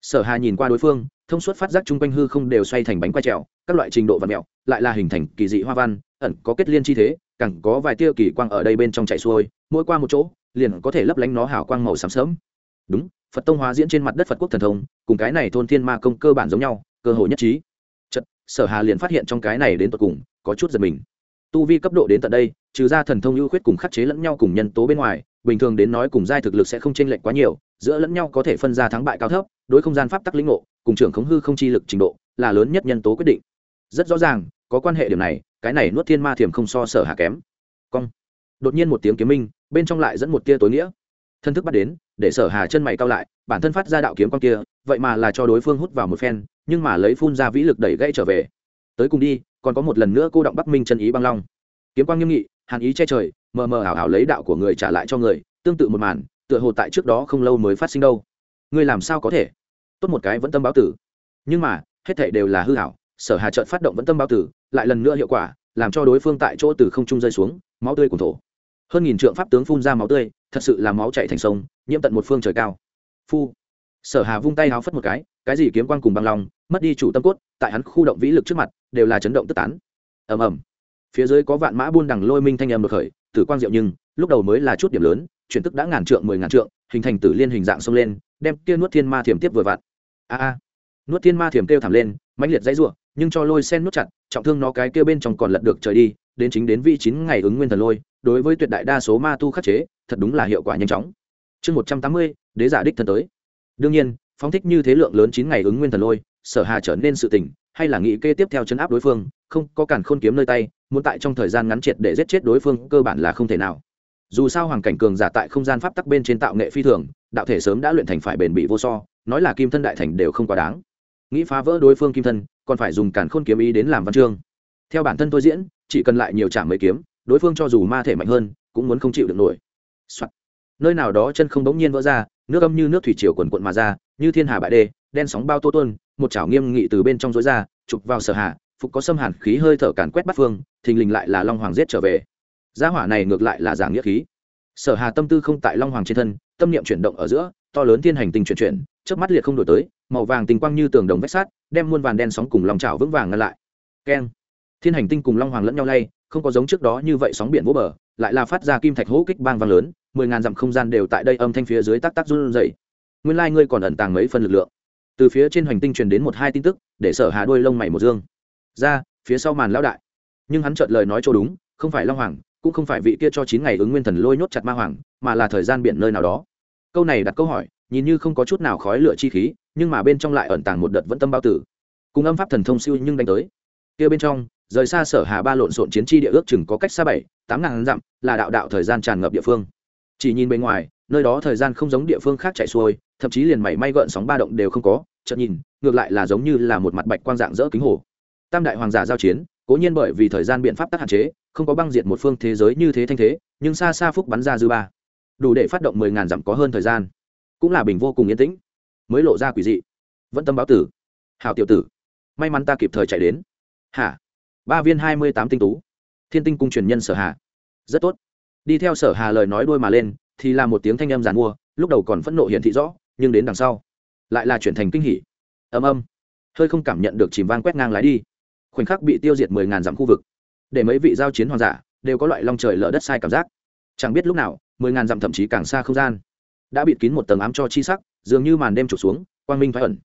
[SPEAKER 1] Sở hà nhìn qua đối phương, thông suốt phát giác chung quanh hư không đều xoay thành bánh quay trèo, các loại trình độ vật mẹo, lại là hình thành kỳ dị hoa văn, ẩn có kết liên chi thế, càng có vài tia kỳ quang ở đây bên trong chạy xuôi, mỗi qua một chỗ, liền có thể lấp lánh nó hào quang màu xám sớm. Đúng, phật tông hóa diễn trên mặt đất phật quốc thần thông, cùng cái này thôn thiên ma công cơ bản giống nhau cơ hội nhất trí. Chật sở hà liền phát hiện trong cái này đến tận cùng có chút giật mình. Tu vi cấp độ đến tận đây, trừ ra thần thông ưu khuyết cùng khắc chế lẫn nhau cùng nhân tố bên ngoài, bình thường đến nói cùng giai thực lực sẽ không chênh lệch quá nhiều, giữa lẫn nhau có thể phân ra thắng bại cao thấp, đối không gian pháp tắc lĩnh ngộ, cùng trưởng khống hư không chi lực trình độ là lớn nhất nhân tố quyết định. Rất rõ ràng, có quan hệ điểm này, cái này nuốt thiên ma thiểm không so sở Hà kém. Cong. Đột nhiên một tiếng kiếm minh, bên trong lại dẫn một tia tối nghĩa. Thân thức bắt đến để sở hà chân mày cao lại, bản thân phát ra đạo kiếm con kia, vậy mà là cho đối phương hút vào một phen, nhưng mà lấy phun ra vĩ lực đẩy gãy trở về. Tới cùng đi, còn có một lần nữa cô động bắc minh chân ý băng long. Kiếm quang nghiêm nghị, hàn ý che trời, mờ mờ ảo ảo lấy đạo của người trả lại cho người, tương tự một màn, tựa hồ tại trước đó không lâu mới phát sinh đâu. Ngươi làm sao có thể? Tốt một cái vẫn tâm báo tử. Nhưng mà, hết thảy đều là hư hảo sở hà trợn phát động vẫn tâm báo tử, lại lần nữa hiệu quả, làm cho đối phương tại chỗ từ không trung rơi xuống, máu tươi cùng thổ hơn nghìn trượng pháp tướng phun ra máu tươi, thật sự là máu chảy thành sông, nhiễm tận một phương trời cao. Phu. Sở hà vung tay háo phất một cái cái gì kiếm quang cùng băng lòng mất đi chủ tâm cốt, tại hắn khu động vĩ lực trước mặt, đều là chấn động tức tán. Ầm ầm. Phía dưới có vạn mã buôn đằng lôi minh thanh âm đột khởi, tử quang diệu nhưng, lúc đầu mới là chút điểm lớn, chuyển tức đã ngàn trượng, mười ngàn trượng, hình thành tử liên hình dạng xông lên, đem kia nuốt thiên ma thiểm tiếp vừa vặn. A a. Nuốt thiên ma thiểm kêu thảm lên, mãnh liệt dãy rủa, nhưng cho lôi sen nuốt chặt, trọng thương nó cái kia bên trong còn lật được trời đi, đến chính đến vị chín ngày ứng nguyên thần lôi đối với tuyệt đại đa số ma tu khắc chế, thật đúng là hiệu quả nhanh chóng. Chương một trăm tám mươi, đế giả đích thân tới. Đương nhiên, phóng thích như thế lượng lớn chín ngày ứng nguyên thần lôi, sở hà trở nên sự tỉnh, hay là nghĩ kê tiếp theo chấn áp đối phương, không có cản khôn kiếm nơi tay, muốn tại trong thời gian ngắn triệt để giết chết đối phương, cơ bản là không thể nào. Dù sao hoàng cảnh cường giả tại không gian pháp tắc bên trên tạo nghệ phi thường, đạo thể sớm đã luyện thành phải bền bị vô so, nói là kim thân đại thành đều không quá đáng. Nghĩ phá vỡ đối phương kim thân, còn phải dùng cản khôn kiếm ý đến làm văn chương. Theo bản thân tôi diễn, chỉ cần lại nhiều chạm mấy kiếm đối phương cho dù ma thể mạnh hơn, cũng muốn không chịu được nổi、Soạn. nơi nào đó chân không bỗng nhiên vỡ ra, nước âm như nước thủy triều quần quận mà ra, như thiên hà bãi đê, đen sóng bao tô tuôn, một chảo nghiêm nghị từ bên trong rối ra, chụp vào sở hạ, phục có xâm hàn khí hơi thở càn quét bắt phương, thình lình lại là long hoàng giết trở về. Gia hỏa này ngược lại là giảng nghĩa khí. Sở hà tâm tư không tại long hoàng trên thân, tâm niệm chuyển động ở giữa, to lớn thiên hành tinh chuyển chuyển trước mắt liệt không đổi tới, màu vàng tinh quang như tường đồng vách sát đem muôn vàn đen sóng cùng lòng chảo vững vàng ngăn lại. Keng thiên hành tinh cùng long hoàng lẫn nhau lay, không có giống trước đó như vậy sóng biển vỗ bờ, lại là phát ra kim thạch hỗ kích bang vang lớn, mười ngàn dặm không gian đều tại đây âm thanh phía dưới tắc tắc run rẩy. Nguyên lai còn ẩn tàng mấy phần lực lượng. Từ phía trên hành tinh truyền đến một hai tin tức, để sở hà đuôi lông mày một dương. Ra, phía sau màn lão đại. Nhưng hắn chợt lời nói cho đúng, không phải long hoàng, cũng không phải vị kia cho chín ngày ứng nguyên thần lôi nhốt chặt ma hoàng, mà là thời gian biển nơi nào đó. Câu này đặt câu hỏi, nhìn như không có chút nào khói lửa chi khí, nhưng mà bên trong lại ẩn tàng một đợt vẫn tâm bao tử. Cùng âm pháp thần thông siêu nhưng đánh tới. Kia bên trong rời xa sở hà ba lộn xộn chiến chi địa ước chừng có cách xa bảy, tám ngàn dặm, là đạo đạo thời gian tràn ngập địa phương. Chỉ nhìn bên ngoài, nơi đó thời gian không giống địa phương khác chạy xuôi, thậm chí liền mảy may gợn sóng ba động đều không có, chợt nhìn, ngược lại là giống như là một mặt bạch quang dạng dỡ kính hồ. Tam đại hoàng giả giao chiến, cố nhiên bởi vì thời gian biện pháp tắc hạn chế, không có băng diệt một phương thế giới như thế thanh thế, nhưng xa xa phúc bắn ra dư ba. Đủ để phát động mười ngàn dặm có hơn thời gian. Cũng là bình vô cùng yên tĩnh. Mới lộ ra quỷ dị. Vẫn tâm báo tử. Hào tiểu tử, may mắn ta kịp thời chạy đến. Hả? Ba viên hai mươi tám tinh tú. Thiên tinh cung truyền nhân sở hà. Rất tốt. Đi theo sở hà lời nói đuôi mà lên, thì là một tiếng thanh âm giàn mua, lúc đầu còn phẫn nộ hiển thị rõ, nhưng đến đằng sau, lại là chuyển thành kinh hỉ. Ầm ầm hơi không cảm nhận được chìm vang quét ngang lái đi. Khoảnh khắc bị tiêu diệt mười ngàn dặm khu vực. Để mấy vị giao chiến hoàng giả đều có loại long trời lở đất sai cảm giác. Chẳng biết lúc nào, mười ngàn dặm thậm chí càng xa không gian. Đã bịt kín một tầng ám cho chi sắc, dường như màn đêm trục xuống, quang minh thoái ẩn.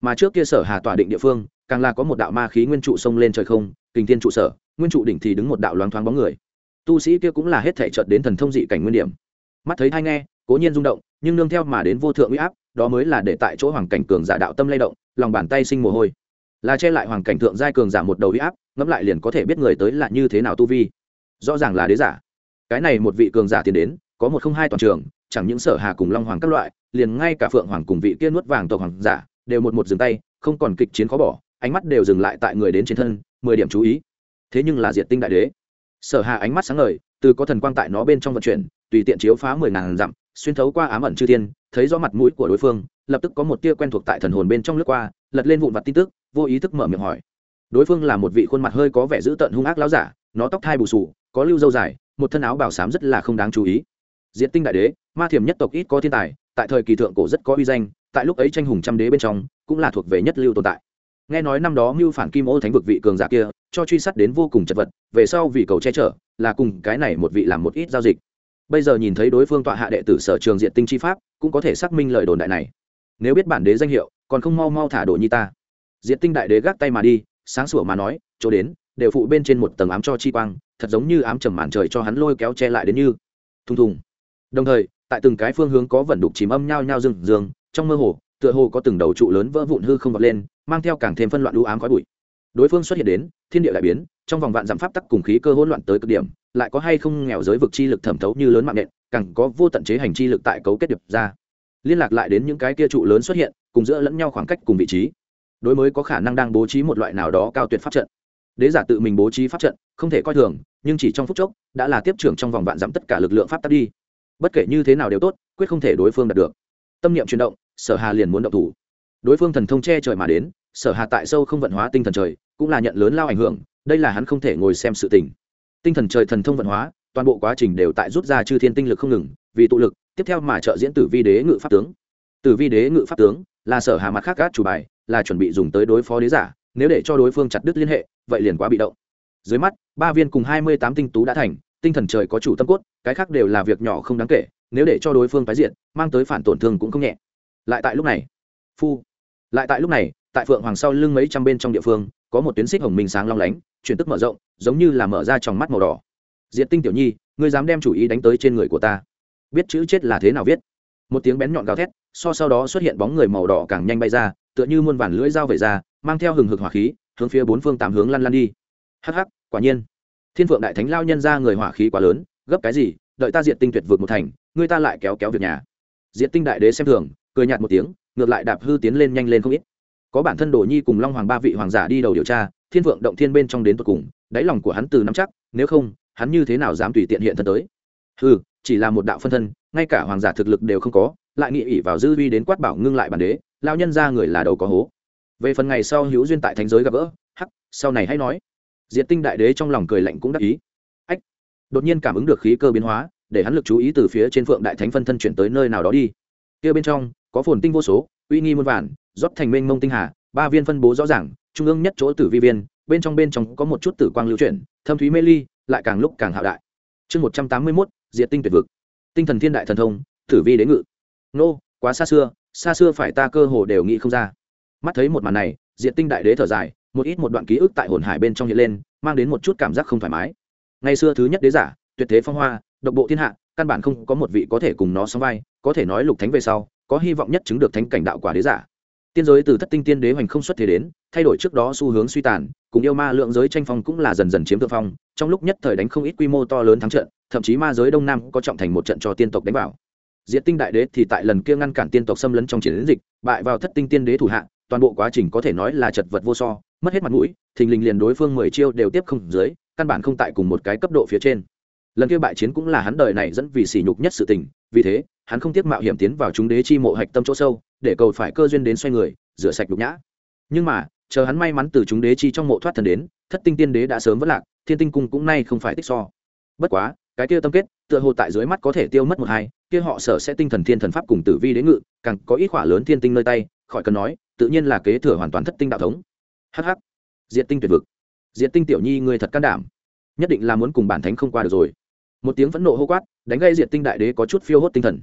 [SPEAKER 1] Mà trước kia sở hà tỏa định địa phương càng là có một đạo ma khí nguyên trụ xông lên trời không, kình thiên trụ sở, nguyên trụ đỉnh thì đứng một đạo loáng thoáng bóng người. Tu sĩ kia cũng là hết thể chợt đến thần thông dị cảnh nguyên điểm. Mắt thấy thai nghe, cố nhiên rung động, nhưng nương theo mà đến vô thượng uy áp, đó mới là để tại chỗ hoàng cảnh cường giả đạo tâm lay động, lòng bàn tay sinh mồ hôi. Là che lại hoàng cảnh thượng giai cường giả một đầu uy áp, ngẫm lại liền có thể biết người tới là như thế nào tu vi. Rõ ràng là đế giả. Cái này một vị cường giả tiến đến, có một không hai toàn trường, chẳng những sở hà cùng long hoàng các loại, liền ngay cả phượng hoàng cùng vị kia nuốt vàng tộc hoàng giả, đều một một dừng tay, không còn kịch chiến khó bỏ ánh mắt đều dừng lại tại người đến trên thân, mười điểm chú ý. Thế nhưng là diệt tinh đại đế. Sở hà ánh mắt sáng ngời, từ có thần quang tại nó bên trong vận chuyển, tùy tiện chiếu phá mười ngàn dặm, xuyên thấu qua ám ẩn chư thiên, thấy rõ mặt mũi của đối phương, lập tức có một tia quen thuộc tại thần hồn bên trong lướt qua, lật lên vụn vặt tin tức, vô ý thức mở miệng hỏi. Đối phương là một vị khuôn mặt hơi có vẻ dữ tợn hung ác láo giả, nó tóc thai bù sù có lưu dâu dài, một thân áo bảo sám rất là không đáng chú ý. Diện tinh đại đế, ma thiểm nhất tộc ít có thiên tài, tại thời kỳ thượng cổ rất có uy danh, tại lúc ấy tranh hùng trăm đế bên trong, cũng là thuộc về nhất lưu tồn tại nghe nói năm đó mưu phản kim ô thánh vực vị cường giả kia, cho truy sát đến vô cùng chật vật, về sau vì cầu che chở, là cùng cái này một vị làm một ít giao dịch. Bây giờ nhìn thấy đối phương tọa hạ đệ tử sở trường diện tinh chi pháp, cũng có thể xác minh lời đồn đại này. Nếu biết bản đế danh hiệu, còn không mau mau thả đồ nhi ta. Diện tinh đại đế gác tay mà đi, sáng sủa mà nói, chỗ đến, đều phụ bên trên một tầng ám cho chi quang, thật giống như ám trầm màn trời cho hắn lôi kéo che lại đến như. Thùng thùng. Đồng thời, tại từng cái phương hướng có vẩn đục chìm âm nhao nhao rừng dương trong mơ hồ, tựa hồ có từng đầu trụ lớn vỡ vụn hư không vọt lên mang theo càng thêm phân loạn lũ ám khói bụi. Đối phương xuất hiện đến, thiên địa lại biến, trong vòng vạn giảm pháp tắc cùng khí cơ hỗn loạn tới cực điểm, lại có hay không nghèo giới vực chi lực thẩm thấu như lớn mạng nện, càng có vô tận chế hành chi lực tại cấu kết điệp ra. Liên lạc lại đến những cái kia trụ lớn xuất hiện, cùng giữa lẫn nhau khoảng cách cùng vị trí. Đối mới có khả năng đang bố trí một loại nào đó cao tuyệt pháp trận. Đế giả tự mình bố trí pháp trận, không thể coi thường, nhưng chỉ trong phút chốc, đã là tiếp trưởng trong vòng vạn dặm tất cả lực lượng pháp tắc đi. Bất kể như thế nào đều tốt, quyết không thể đối phương đạt được. Tâm niệm chuyển động, sở hà liền muốn động thủ đối phương thần thông che trời mà đến, sở hà tại sâu không vận hóa tinh thần trời, cũng là nhận lớn lao ảnh hưởng, đây là hắn không thể ngồi xem sự tình. Tinh thần trời thần thông vận hóa, toàn bộ quá trình đều tại rút ra chư thiên tinh lực không ngừng, vì tụ lực, tiếp theo mà trợ diễn tử vi đế ngự pháp tướng. Tử vi đế ngự pháp tướng là sở hà mặt khác gác chủ bài, là chuẩn bị dùng tới đối phó đế giả, nếu để cho đối phương chặt đứt liên hệ, vậy liền quá bị động. Dưới mắt, ba viên cùng hai mươi tám tinh tú đã thành, tinh thần trời có chủ tâm cốt, cái khác đều là việc nhỏ không đáng kể, nếu để cho đối phương tái diện, mang tới phản tổn thương cũng không nhẹ. Lại tại lúc này phu. Lại tại lúc này, tại phượng hoàng sau lưng mấy trăm bên trong địa phương, có một tuyến xích hồng minh sáng long lánh, chuyển tức mở rộng, giống như là mở ra trong mắt màu đỏ. Diện tinh tiểu nhi, ngươi dám đem chủ ý đánh tới trên người của ta? Biết chữ chết là thế nào viết? Một tiếng bén nhọn gào thét, so sau đó xuất hiện bóng người màu đỏ càng nhanh bay ra, tựa như muôn vàn lưỡi dao về ra, mang theo hừng hực hỏa khí, hướng phía bốn phương tám hướng lăn lăn đi. Hắc hắc, quả nhiên. Thiên phượng đại thánh lao nhân ra người hỏa khí quá lớn, gấp cái gì, đợi ta diện tinh tuyệt vượt một thành, ngươi ta lại kéo kéo việc nhà. Diện tinh đại đế xem thường, cười nhạt một tiếng ngược lại đạp hư tiến lên nhanh lên không ít. Có bản thân đồ nhi cùng long hoàng ba vị hoàng giả đi đầu điều tra, thiên vượng động thiên bên trong đến tột cùng, đáy lòng của hắn từ nắm chắc, nếu không, hắn như thế nào dám tùy tiện hiện thân tới? Ừ chỉ là một đạo phân thân, ngay cả hoàng giả thực lực đều không có, lại nghị ỉ vào dư vi đến quát bảo ngưng lại bản đế lao nhân ra người là đầu có hố. Về phần ngày sau hữu duyên tại thánh giới gặp gỡ, hắc, sau này hãy nói. Diện tinh đại đế trong lòng cười lạnh cũng đắc ý. Ách, đột nhiên cảm ứng được khí cơ biến hóa, để hắn lực chú ý từ phía trên phượng đại thánh phân thân chuyển tới nơi nào đó đi. Kia bên trong có phồn tinh vô số, uy nghi muôn vàn, rót thành mênh mông tinh hà, ba viên phân bố rõ ràng, trung ương nhất chỗ tử vi viên, bên trong bên trong có một chút tử quang lưu chuyển, thâm thúy mê ly, lại càng lúc càng hạo đại. Chương một trăm tám mươi mốt, diệt tinh tuyệt vực. Tinh thần thiên đại thần thông, tử vi đến ngự. Nô, quá xa xưa xa xưa phải ta cơ hồ đều nghĩ không ra. Mắt thấy một màn này, diệt tinh đại đế thở dài, một ít một đoạn ký ức tại hồn hải bên trong hiện lên, mang đến một chút cảm giác không thoải mái. Ngày xưa thứ nhất đế giả, tuyệt thế phong hoa, độc bộ thiên hạ, căn bản không có một vị có thể cùng nó song vai, có thể nói lục thánh về sau có hy vọng nhất chứng được thánh cảnh đạo quả đế giả. Tiên giới từ thất tinh tiên đế hoành không xuất thế đến, thay đổi trước đó xu hướng suy tàn, cùng yêu ma lượng giới tranh phong cũng là dần dần chiếm thượng phong, trong lúc nhất thời đánh không ít quy mô to lớn thắng trận, thậm chí ma giới đông nam có trọng thành một trận cho tiên tộc đánh vào. Diệt tinh đại đế thì tại lần kia ngăn cản tiên tộc xâm lấn trong chiến dịch, bại vào thất tinh tiên đế thủ hạ, toàn bộ quá trình có thể nói là chật vật vô so, mất hết mặt mũi, thình lình liền đối phương mười chiêu đều tiếp không dưới, căn bản không tại cùng một cái cấp độ phía trên lần kia bại chiến cũng là hắn đời này dẫn vì sỉ nhục nhất sự tình, vì thế, hắn không tiếc mạo hiểm tiến vào chúng đế chi mộ hạch tâm chỗ sâu, để cầu phải cơ duyên đến xoay người, rửa sạch nhục nhã. Nhưng mà, chờ hắn may mắn từ chúng đế chi trong mộ thoát thần đến, thất tinh tiên đế đã sớm vất lạc, thiên tinh cung cũng nay không phải tích so. Bất quá, cái kia tâm kết, tựa hồ tại dưới mắt có thể tiêu mất một hai, kia họ sở sẽ tinh thần thiên thần pháp cùng tử vi đế ngự, càng có ít khỏa lớn thiên tinh nơi tay, khỏi cần nói, tự nhiên là kế thừa hoàn toàn thất tinh đạo thống. Hh diện tinh tuyệt vực. Diện tinh tiểu nhi người thật can đảm. Nhất định là muốn cùng bản thánh không qua được rồi một tiếng phẫn nộ hô quát, đánh gây diệt tinh đại đế có chút phiêu hốt tinh thần.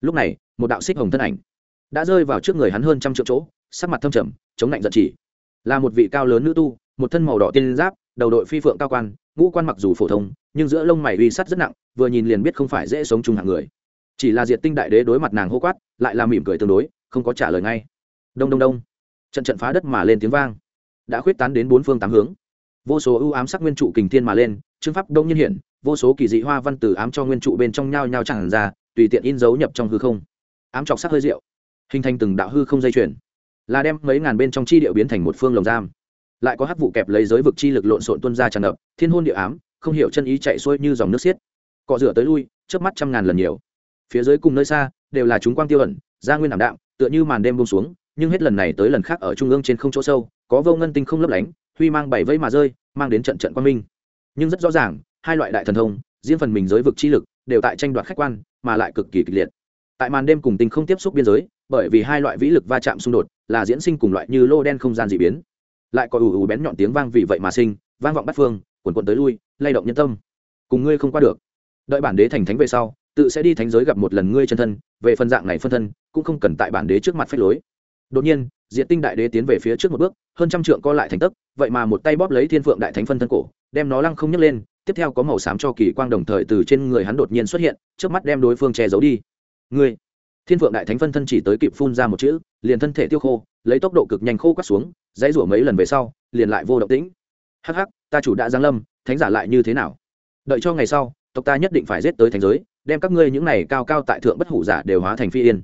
[SPEAKER 1] Lúc này, một đạo xích hồng thân ảnh đã rơi vào trước người hắn hơn trăm triệu chỗ, sắc mặt thâm trầm, chống lạnh giận chỉ. Là một vị cao lớn nữ tu, một thân màu đỏ tiên giáp, đầu đội phi phượng cao quan, ngũ quan mặc dù phổ thông, nhưng giữa lông mày uy sắt rất nặng, vừa nhìn liền biết không phải dễ sống chung hạng người. Chỉ là diệt tinh đại đế đối mặt nàng hô quát, lại là mỉm cười tương đối, không có trả lời ngay. Đông đông đông. Trận trận phá đất mà lên tiếng vang. Đã khuyết tán đến bốn phương tám hướng. Vô số ưu ám sắc nguyên trụ kình thiên mà lên, chương pháp đông nhiên hiển vô số kỳ dị hoa văn từ ám cho nguyên trụ bên trong nhau nhau chẳng ra tùy tiện in dấu nhập trong hư không. Ám chọc sắc hơi rượu hình thành từng đạo hư không dây chuyển, là đem mấy ngàn bên trong chi điệu biến thành một phương lồng giam. Lại có hắc vụ kẹp lấy giới vực chi lực lộn xộn tuân ra tràn ngập thiên hôn địa ám không hiểu chân ý chạy xuôi như dòng nước xiết. Cọ rửa tới lui trước mắt trăm ngàn lần nhiều. Phía dưới cùng nơi xa đều là chúng quang tiêu ẩn gia nguyên ảm đạm tựa như màn đêm bông xuống nhưng hết lần này tới lần khác ở trung ương trên không chỗ sâu có vô ngân tinh không lấp lánh huy mang bảy vây mà rơi mang đến trận trận quang minh. Nhưng rất rõ ràng hai loại đại thần thông, riêng phần mình giới vực chi lực, đều tại tranh đoạt khách quan, mà lại cực kỳ kịch liệt. Tại màn đêm cùng tinh không tiếp xúc biên giới, bởi vì hai loại vĩ lực va chạm xung đột, là diễn sinh cùng loại như lô đen không gian dị biến. Lại có ù ù bén nhọn tiếng vang vì vậy mà sinh, vang vọng bắt phương quần quần tới lui, lay động nhân tâm. Cùng ngươi không qua được. Đợi bản đế thành thánh về sau, tự sẽ đi thánh giới gặp một lần ngươi chân thân, về phân dạng này phân thân, cũng không cần tại bản đế trước mặt phép lối. Đột nhiên diện tinh đại đế tiến về phía trước một bước, hơn trăm trượng co lại thành tấc, vậy mà một tay bóp lấy thiên phượng đại thánh phân thân cổ, đem nó lăng không nhấc lên tiếp theo có màu xám cho kỳ quang đồng thời từ trên người hắn đột nhiên xuất hiện trước mắt đem đối phương che giấu đi. Ngươi, thiên phượng đại thánh phân thân chỉ tới kịp phun ra một chữ, liền thân thể tiêu khô, lấy tốc độ cực nhanh khô quắt xuống, dãy rủa mấy lần về sau, liền lại vô động tĩnh. Hắc hắc, ta chủ đã giáng lâm, thánh giả lại như thế nào? Đợi cho ngày sau, tộc ta nhất định phải giết tới thành giới, đem các ngươi những này cao cao tại thượng bất hủ giả đều hóa thành phi yên.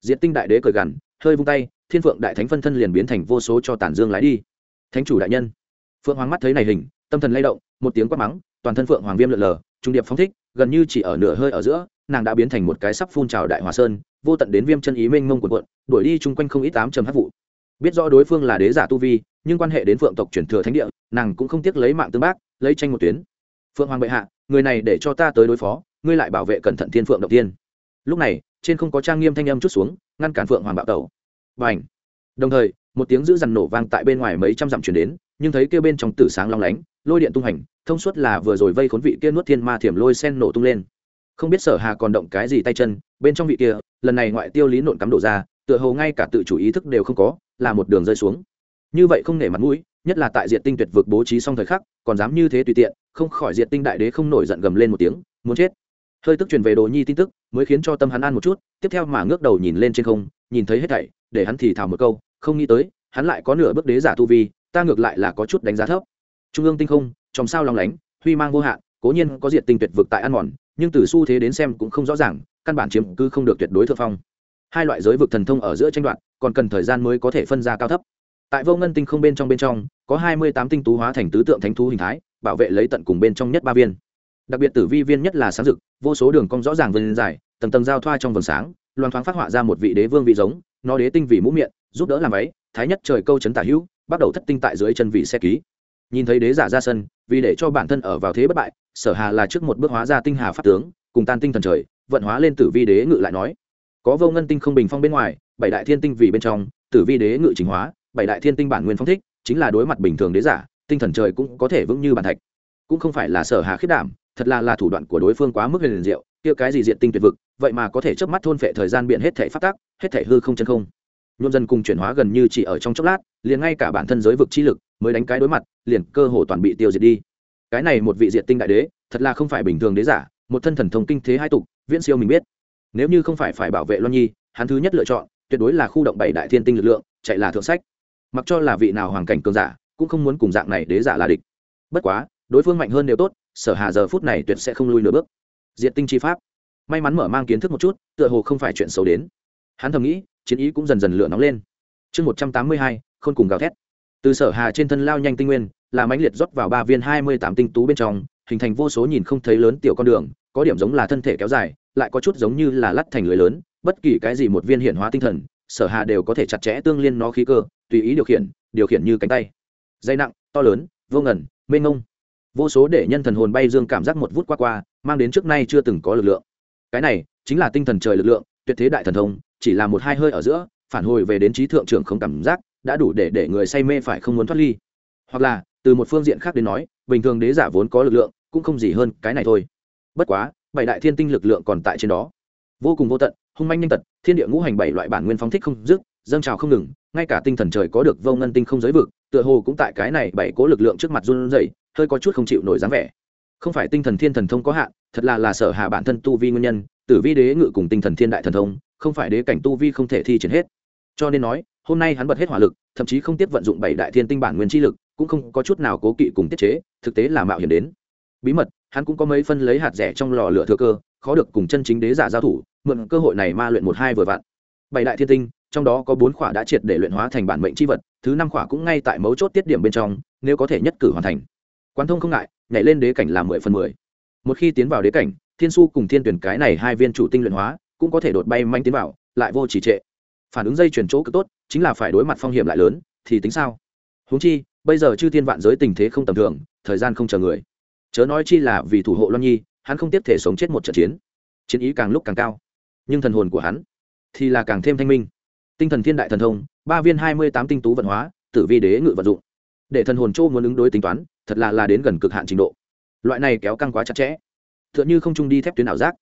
[SPEAKER 1] Diện tinh đại đế cười gằn, hơi vung tay, thiên phượng đại thánh phân thân liền biến thành vô số cho tản dương lái đi. Thánh chủ đại nhân. Phượng hoàng mắt thấy này hình, tâm thần lay động, một tiếng quát mắng toàn thân phượng hoàng viêm lượn lờ, trung điệp phóng thích, gần như chỉ ở nửa hơi ở giữa, nàng đã biến thành một cái sắp phun trào đại hòa sơn, vô tận đến viêm chân ý mênh mông quần quận đuổi đi chung quanh không ít tám trầm hát vụ. Biết rõ đối phương là đế giả tu vi, nhưng quan hệ đến phượng tộc chuyển thừa thánh địa, nàng cũng không tiếc lấy mạng tương bác, lấy tranh một tuyến. Phượng hoàng bệ hạ, người này để cho ta tới đối phó, ngươi lại bảo vệ cẩn thận thiên phượng đầu tiên. Lúc này, trên không có trang nghiêm thanh âm chút xuống, ngăn cản phượng hoàng bạo tẩu. Và ảnh đồng thời, một tiếng giữ dằn nổ vang tại bên ngoài mấy trăm dặm chuyển đến, nhưng thấy kêu bên trong tử sáng long lánh lôi điện tung hành, thông suốt là vừa rồi vây khốn vị kia nuốt thiên ma thiểm lôi sen nổ tung lên. Không biết sở hà còn động cái gì tay chân, bên trong vị kia, lần này ngoại tiêu lý nộn cắm đổ ra, tựa hồ ngay cả tự chủ ý thức đều không có, là một đường rơi xuống. Như vậy không nể mặt mũi, nhất là tại diện tinh tuyệt vực bố trí xong thời khắc, còn dám như thế tùy tiện, không khỏi diện tinh đại đế không nổi giận gầm lên một tiếng, muốn chết. Hơi tức truyền về đồ nhi tin tức, mới khiến cho tâm hắn ăn một chút, tiếp theo mà ngước đầu nhìn lên trên không, nhìn thấy hết thảy, để hắn thì thào một câu, không nghĩ tới, hắn lại có nửa bước đế giả tu vi, ta ngược lại là có chút đánh giá thấp trung ương tinh không chòm sao long lánh, huy mang vô hạn, cố nhiên có diệt tinh tuyệt vực tại ăn mòn, nhưng từ xu thế đến xem cũng không rõ ràng, căn bản chiếm cứ không được tuyệt đối thượng phong. Hai loại giới vực thần thông ở giữa tranh đoạn còn cần thời gian mới có thể phân ra cao thấp. Tại vô ngân tinh không bên trong bên trong, có hai mươi tám tinh tú hóa thành tứ tượng thánh thú hình thái, bảo vệ lấy tận cùng bên trong nhất ba viên. Đặc biệt tử vi viên nhất là sáng rực, vô số đường cong rõ ràng vân dài, tầng tầng giao thoa trong vầng sáng loan thoáng phát họa ra một vị đế vương vị giống, nó đế tinh vì mũ miệng, giúp đỡ làm ấy thái nhất trời câu chấn tả hữu, bắt đầu thất tinh tại dưới chân vị xe ký nhìn thấy đế giả ra sân, vì để cho bản thân ở vào thế bất bại, sở hà là trước một bước hóa ra tinh hà pháp tướng, cùng tan tinh thần trời, vận hóa lên tử vi đế ngự lại nói. Có vô ngân tinh không bình phong bên ngoài, bảy đại thiên tinh vì bên trong, tử vi đế ngự chính hóa, bảy đại thiên tinh bản nguyên phong thích, chính là đối mặt bình thường đế giả, tinh thần trời cũng có thể vững như bàn thạch. Cũng không phải là sở hà khiết đảm, thật là là thủ đoạn của đối phương quá mức huyền diệu, kia cái gì diện tinh tuyệt vực, vậy mà có thể chớp mắt thôn phệ thời gian biện hết thể phát tác hết thể hư không chân không. Nhôm dân cùng chuyển hóa gần như chỉ ở trong chốc lát, liền ngay cả bản thân giới vực chi lực mới đánh cái đối mặt, liền cơ hồ toàn bị tiêu diệt đi. Cái này một vị diệt tinh đại đế, thật là không phải bình thường đế giả, một thân thần thông kinh thế hai tục, viễn siêu mình biết. Nếu như không phải phải bảo vệ loan nhi, hắn thứ nhất lựa chọn, tuyệt đối là khu động bảy đại thiên tinh lực lượng, chạy là thượng sách. Mặc cho là vị nào hoàng cảnh cường giả, cũng không muốn cùng dạng này đế giả là địch. Bất quá, đối phương mạnh hơn đều tốt, sở hà giờ phút này tuyệt sẽ không lui nửa bước. Diệt tinh chi pháp. May mắn mở mang kiến thức một chút, tựa hồ không phải chuyện xấu đến. Hắn thầm nghĩ, chiến ý cũng dần dần lửa nóng lên. Chương một trăm tám mươi hai không cùng gào thét từ sở hà trên thân lao nhanh tinh nguyên, là mãnh liệt rót vào ba viên hai mươi tám tinh tú bên trong, hình thành vô số nhìn không thấy lớn tiểu con đường, có điểm giống là thân thể kéo dài, lại có chút giống như là lắt thành lưới lớn, bất kỳ cái gì một viên hiện hóa tinh thần, sở hà đều có thể chặt chẽ tương liên nó khí cơ, tùy ý điều khiển điều khiển như cánh tay. Dây nặng, to lớn, vô ngẩn mênh ngông vô số để nhân thần hồn bay dương cảm giác một vút qua qua, mang đến trước nay chưa từng có lực lượng. Cái này, chính là tinh thần trời lực lượng, tuyệt thế đại thần thông, chỉ là một hai hơi ở giữa, phản hồi về đến trí thượng trưởng không cảm giác đã đủ để để người say mê phải không muốn thoát ly. Hoặc là, từ một phương diện khác đến nói, bình thường đế giả vốn có lực lượng, cũng không gì hơn cái này thôi. Bất quá, bảy đại thiên tinh lực lượng còn tại trên đó. Vô cùng vô tận, hung manh nhanh tật, thiên địa ngũ hành bảy loại bản nguyên phóng thích không dứt, dâng trào không ngừng, ngay cả tinh thần trời có được vô ngân tinh không giới vực, tựa hồ cũng tại cái này bảy cố lực lượng trước mặt run rẩy, hơi có chút không chịu nổi dáng vẻ. Không phải tinh thần thiên thần thông có hạn, thật là là sở hạ bản thân tu vi nguyên nhân, tử vi đế ngự cùng tinh thần thiên đại thần thông, không phải đế cảnh tu vi không thể thi triển hết. Cho nên nói hôm nay hắn bật hết hỏa lực, thậm chí không tiếp vận dụng bảy đại thiên tinh bản nguyên chi lực, cũng không có chút nào cố kỵ cùng tiết chế, thực tế là mạo hiểm đến. Bí mật, hắn cũng có mấy phân lấy hạt rẻ trong lò lửa thừa cơ, khó được cùng chân chính đế giả giao thủ, mượn cơ hội này ma luyện một hai vừa vặn. Bảy đại thiên tinh, trong đó có bốn khỏa đã triệt để luyện hóa thành bản mệnh c h i vật, thứ năm khỏa cũng ngay tại mấu chốt tiết điểm bên trong, nếu có thể nhất cử hoàn thành. Quan thông không ngại, nhảy lên đế cảnh là mười phần mười. Một khi tiến vào đế cảnh, thiên su cùng thiên tuyển cái này hai viên chủ tinh luyện hóa, cũng có thể đột bay manh tiến vào, lại vô trì trệ phản ứng dây chuyển chỗ cực tốt, chính là phải đối mặt phong hiểm lại lớn, thì tính sao? Húng chi, bây giờ chư thiên vạn giới tình thế không tầm thường, thời gian không chờ người. Chớ nói chi là vì thủ hộ loan nhi, hắn không tiếp thể sống chết một trận chiến. Chiến ý càng lúc càng cao. Nhưng thần hồn của hắn thì là càng thêm thanh minh. Tinh thần thiên đại thần thông, ba viên hai mươi tám tinh tú vận hóa, tử vi đế ngự vận dụng. Để thần hồn châu muốn ứng đối tính toán, thật là là đến gần cực hạn trình độ. Loại này kéo căng quá chặt chẽ. T h ư ợ n h ư không trung đi thép tuyến ảo giác.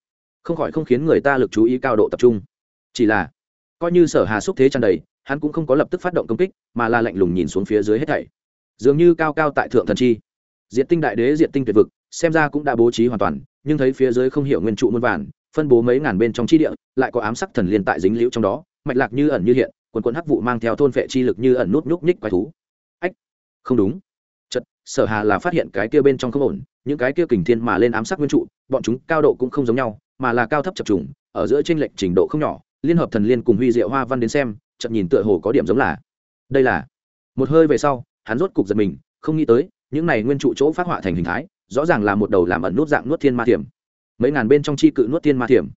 [SPEAKER 1] Không khỏi không khiến người ta lực chú ý cao độ tập trung. Chỉ là coi như sở hà xúc thế tràn đầy, hắn cũng không có lập tức phát động công kích, mà là lạnh lùng nhìn xuống phía dưới hết thảy. Dường như cao cao tại thượng thần chi. Diện tinh đại đế diện tinh tuyệt vực, xem ra cũng đã bố trí hoàn toàn, nhưng thấy phía dưới không hiểu nguyên trụ muôn vàn, phân bố mấy ngàn bên trong chi địa, lại có ám sắc thần liên tại dính liễu trong đó, mạch lạc như ẩn như hiện, quần quần hắc vụ mang theo thôn phệ chi lực như ẩn nút nhúc nhích quái thú. Ách, không đúng. Chật sở hà là phát hiện cái kia bên trong không ổn, những cái kia kình thiên mà lên ám sắc nguyên trụ, bọn chúng cao độ cũng không giống nhau, mà là cao thấp chập trùng, ở giữa trên lệnh trình độ không nhỏ liên hợp thần liên cùng huy diệu hoa văn đến xem chậm nhìn tựa hồ có điểm giống là, đây là, một hơi về sau, hắn rốt cục giật mình, không nghĩ tới, những này nguyên trụ chỗ phát họa thành hình thái, rõ ràng là một đầu làm ẩn nút dạng nuốt thiên ma thiểm. Mấy ngàn bên trong chi cự nuốt thiên ma thiểm.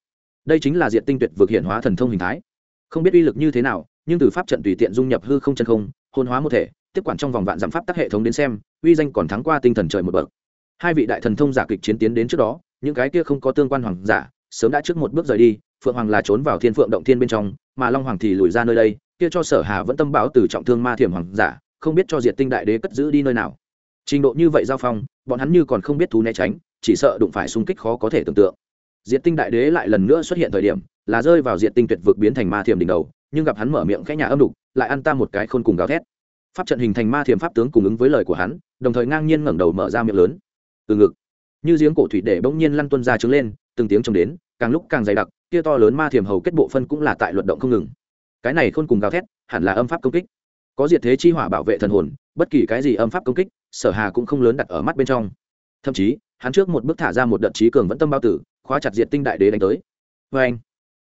[SPEAKER 1] Đây chính là diện tinh tuyệt vực hiện hóa thần thông hình thái. Không biết uy lực như thế nào, nhưng từ pháp trận tùy tiện dung nhập hư không chân không, hôn hóa một thể, tiếp quản trong vòng vạn giảm pháp tắc hệ thống đến xem, uy danh còn thắng qua tinh thần trời một bậc. Hai vị đại thần thông giả kịch chiến tiến đến trước đó, những cái kia không có tương quan hoàng giả, sớm đã trước một bước rời đi phượng hoàng là trốn vào thiên phượng động thiên bên trong, mà long hoàng thì lùi ra nơi đây, kia cho sở hà vẫn tâm báo từ trọng thương ma thiểm hoàng giả, không biết cho diệt tinh đại đế cất giữ đi nơi nào. Trình độ như vậy giao phong, bọn hắn như còn không biết thú né tránh, chỉ sợ đụng phải xung kích khó có thể tưởng tượng. Diệt tinh đại đế lại lần nữa xuất hiện thời điểm, là rơi vào diệt tinh tuyệt vực biến thành ma Thiểm đỉnh đầu, nhưng gặp hắn mở miệng khẽ nhà âm đục, lại ăn ta một cái khôn cùng gào thét. Pháp trận hình thành ma Thiểm pháp tướng cùng ứng với lời của hắn, đồng thời ngang nhiên ngẩng đầu mở ra miệng lớn. Từ ngực, như giếng cổ thủy để bỗng nhiên lăn tuân ra trứng lên, từng tiếng trông đến, càng lúc càng dày đặc kia to lớn ma thiềm hầu kết bộ phân cũng là tại luận động không ngừng. Cái này khôn cùng gào thét, hẳn là âm pháp công kích. Có diệt thế chi hỏa bảo vệ thần hồn, bất kỳ cái gì âm pháp công kích, sở hà cũng không lớn đặt ở mắt bên trong. Thậm chí, hắn trước một bước thả ra một đợt trí cường vẫn tâm bao tử, khóa chặt diệt tinh đại đế đánh tới. Vê anh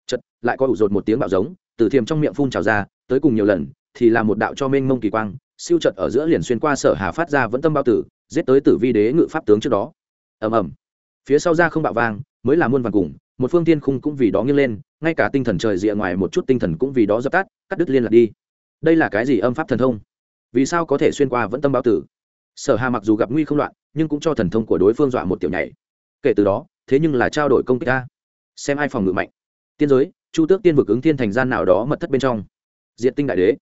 [SPEAKER 1] chật lại có ủ rột một tiếng bạo giống, từ thiềm trong miệng phun trào ra, tới cùng nhiều lần, thì là một đạo cho mênh mông kỳ quang, siêu chật ở giữa liền xuyên qua sở hà phát ra vẫn tâm bao tử, giết tới tử vi đế ngự pháp tướng trước đó. Ầm ầm. Phía sau ra không bạo vang mới là muôn vàng cùng, một phương tiên khung cũng vì đó nghiêng lên, ngay cả tinh thần trời rìa ngoài một chút tinh thần cũng vì đó dập tắt, cắt đứt liên lạc đi. Đây là cái gì âm pháp thần thông? Vì sao có thể xuyên qua vẫn tâm báo tử? Sở hà mặc dù gặp nguy không loạn, nhưng cũng cho thần thông của đối phương dọa một tiểu nhảy. Kể từ đó, thế nhưng là trao đổi công kích ta. Xem ai phòng ngự mạnh. Tiên giới, chu tước tiên vực ứng thiên thành gian nào đó mật thất bên trong. Diện tinh đại đế.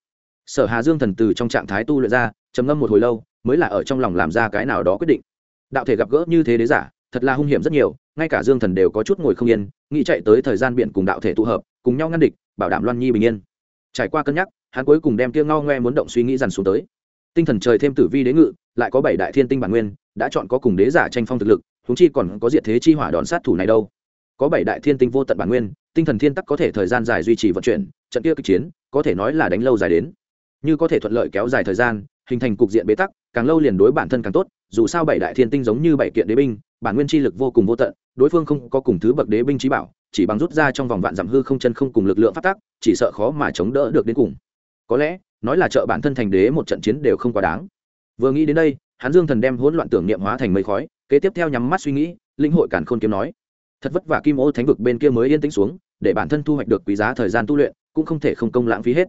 [SPEAKER 1] Sở hà dương thần từ trong trạng thái tu luyện ra, trầm ngâm một hồi lâu, mới là ở trong lòng làm ra cái nào đó quyết định. Đạo thể gặp gỡ như thế đế giả, thật là hung hiểm rất nhiều ngay cả dương thần đều có chút ngồi không yên, nghĩ chạy tới thời gian biển cùng đạo thể tụ hợp, cùng nhau ngăn địch, bảo đảm loan nhi bình yên. Trải qua cân nhắc, hắn cuối cùng đem kia ngao ngoe muốn động suy nghĩ dằn xuống tới. Tinh thần trời thêm tử vi đế ngự, lại có bảy đại thiên tinh bản nguyên, đã chọn có cùng đế giả tranh phong thực lực húng chi còn có diện thế chi hỏa đòn sát thủ này đâu. Có bảy đại thiên tinh vô tận bản nguyên, tinh thần thiên tắc có thể thời gian dài duy trì vận chuyển, trận kia kịch chiến, có thể nói là đánh lâu dài đến. Như có thể thuận lợi kéo dài thời gian, hình thành cục diện bế tắc, càng lâu liền đối bản thân càng tốt, dù sao bảy đại thiên tinh giống như bảy kiện đế binh, bản nguyên chi lực vô cùng vô tận đối phương không có cùng thứ bậc đế binh trí bảo, chỉ bằng rút ra trong vòng vạn dặm hư không chân không cùng lực lượng phát tác, chỉ sợ khó mà chống đỡ được đến cùng. Có lẽ, nói là trợ bản thân thành đế một trận chiến đều không quá đáng. Vừa nghĩ đến đây hắn dương thần đem hỗn loạn tưởng niệm hóa thành mây khói, kế tiếp theo nhắm mắt suy nghĩ, linh hội cản khôn kiếm nói, thật vất vả kim ô thánh vực bên kia mới yên tĩnh xuống, để bản thân thu hoạch được quý giá thời gian tu luyện, cũng không thể không công lãng phí hết.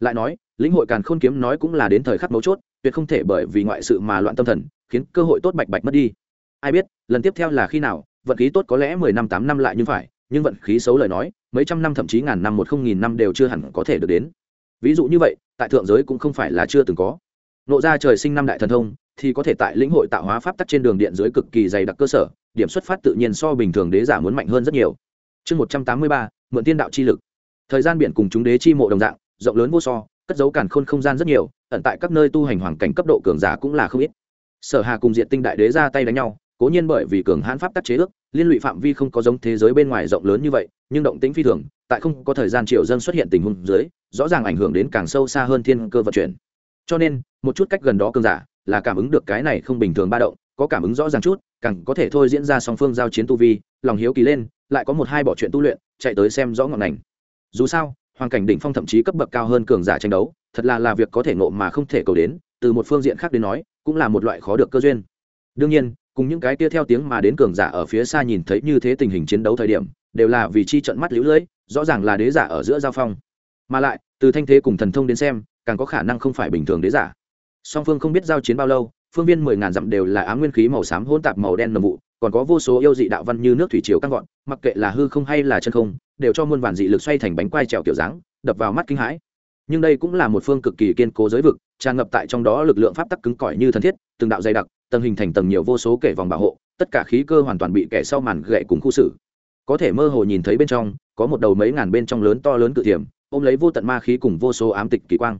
[SPEAKER 1] Lại nói lĩnh hội càn khôn kiếm nói cũng là đến thời khắc mấu chốt, tuyệt không thể bởi vì ngoại sự mà loạn tâm thần, khiến cơ hội tốt bạch bạch mất đi. Ai biết, lần tiếp theo là khi nào vận khí tốt có lẽ mười năm tám năm lại nhưng phải, nhưng vận khí xấu lời nói, mấy trăm năm thậm chí ngàn năm một không nghìn năm đều chưa hẳn có thể được đến. Ví dụ như vậy, tại thượng giới cũng không phải là chưa từng có. Nộ ra trời sinh năm đại thần thông, thì có thể tại lĩnh hội tạo hóa pháp tắc trên đường điện dưới cực kỳ dày đặc cơ sở, điểm xuất phát tự nhiên so bình thường đế giả muốn mạnh hơn rất nhiều. Chương một trăm tám mươi ba, mượn tiên đạo chi lực. Thời gian biển cùng chúng đế chi mộ đồng dạng, rộng lớn vô so, cất dấu càn khôn không gian rất nhiều, ẩn tại các nơi tu hành hoàn cảnh cấp độ cường giả cũng là không ít. Sở hà cùng diện tinh đại đế ra tay đánh nhau cố nhiên bởi vì cường hãn pháp tắc chế ước, liên lụy phạm vi không có giống thế giới bên ngoài rộng lớn như vậy, nhưng động tĩnh phi thường, tại không có thời gian triệu dân xuất hiện tình huống dưới, rõ ràng ảnh hưởng đến càng sâu xa hơn thiên cơ vận chuyển. Cho nên, một chút cách gần đó cơn giả, là cảm ứng được cái này không bình thường ba động, có cảm ứng rõ ràng chút, càng có thể thôi diễn ra song phương giao chiến tu vi, lòng hiếu kỳ lên, lại có một hai bỏ chuyện tu luyện, chạy tới xem rõ ngọn ngành. Dù sao, hoàn cảnh đỉnh phong thậm chí cấp bậc cao hơn cường giả tranh đấu, thật là là việc có thể ngộ mà không thể cầu đến, từ một phương diện khác đến nói, cũng là một loại khó được cơ duyên. Đương nhiên cùng những cái kia theo tiếng mà đến cường giả ở phía xa nhìn thấy như thế tình hình chiến đấu thời điểm, đều là vì chi trận mắt lũ lưỡi rõ ràng là đế giả ở giữa giao phong. Mà lại, từ thanh thế cùng thần thông đến xem, càng có khả năng không phải bình thường đế giả. Song phương không biết giao chiến bao lâu, phương viên mười ngàn dặm đều là á nguyên khí màu xám hỗn tạp màu đen nồng vụ, còn có vô số yêu dị đạo văn như nước thủy triều căng gọn, mặc kệ là hư không hay là chân không, đều cho muôn vàn dị lực xoay thành bánh quai trèo kiểu dáng, đập vào mắt kinh hãi. Nhưng đây cũng là một phương cực kỳ kiên cố giới vực, tràn ngập tại trong đó lực lượng pháp tắc cứng cỏi như thân thiết, từng đạo dày đặc tầng hình thành tầng nhiều vô số kể vòng bảo hộ, tất cả khí cơ hoàn toàn bị kẻ sau màn gậy cùng khu xử. Có thể mơ hồ nhìn thấy bên trong, có một đầu mấy ngàn bên trong lớn to lớn cự thiểm, ôm lấy vô tận ma khí cùng vô số ám tịch kỳ quang.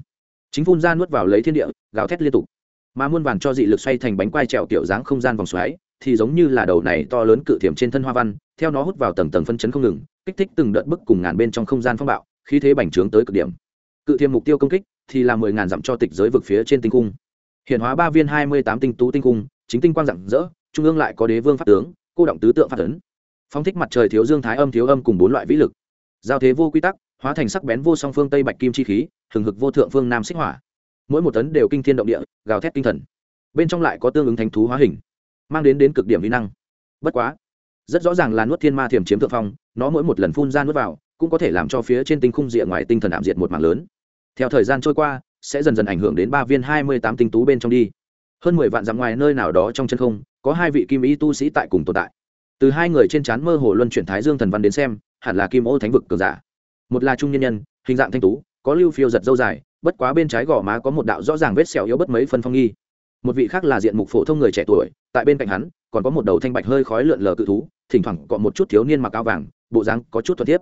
[SPEAKER 1] Chính phun ra nuốt vào lấy thiên địa, gào thét liên tục. Mà muôn vàn cho dị lực xoay thành bánh quai trèo kiểu dáng không gian vòng xoáy, thì giống như là đầu này to lớn cự thiểm trên thân hoa văn, theo nó hút vào tầng tầng phân chấn không ngừng, kích thích từng đợt bức cùng ngàn bên trong không gian phong bạo, khí thế bành trướng tới cực điểm. Cự thiểm mục tiêu công kích thì là mười ngàn dặm cho tịch giới vực phía trên tinh cung hiện hóa ba viên hai mươi tám tinh tú tinh cung, chính tinh quang rạng rỡ, trung ương lại có đế vương pháp tướng, cô động tứ tượng phát ấn. Phong thích mặt trời thiếu dương thái âm thiếu âm cùng bốn loại vĩ lực. Giao thế vô quy tắc, hóa thành sắc bén vô song phương tây bạch kim chi khí, hừng hực vô thượng phương nam xích hỏa. Mỗi một tấn đều kinh thiên động địa, gào thét tinh thần. Bên trong lại có tương ứng thánh thú hóa hình, mang đến đến cực điểm vi năng. Bất quá, rất rõ ràng là nuốt thiên ma thiểm chiếm thượng phong, nó mỗi một lần phun ra nuốt vào, cũng có thể làm cho phía trên tinh khung rìa ngoài tinh thần ảm diệt một mảng lớn. Theo thời gian trôi qua sẽ dần dần ảnh hưởng đến ba viên hai mươi tám tinh tú bên trong đi. Hơn mười vạn dặm ngoài nơi nào đó trong chân không, có hai vị kim y tu sĩ tại cùng tồn tại. Từ hai người trên trán mơ hồ luân chuyển thái dương thần văn đến xem, hẳn là kim ô thánh vực cường giả. Một là trung nhân nhân, hình dạng thanh tú, có lưu phiêu giật dâu dài, bất quá bên trái gò má có một đạo rõ ràng vết sẹo yếu bất mấy phân phong nghi. Một vị khác là diện mục phổ thông người trẻ tuổi, tại bên cạnh hắn, còn có một đầu thanh bạch hơi khói lượn lờ cự thú, thỉnh thoảng có một chút thiếu niên mặc áo vàng, bộ dáng có chút thuật thiếp.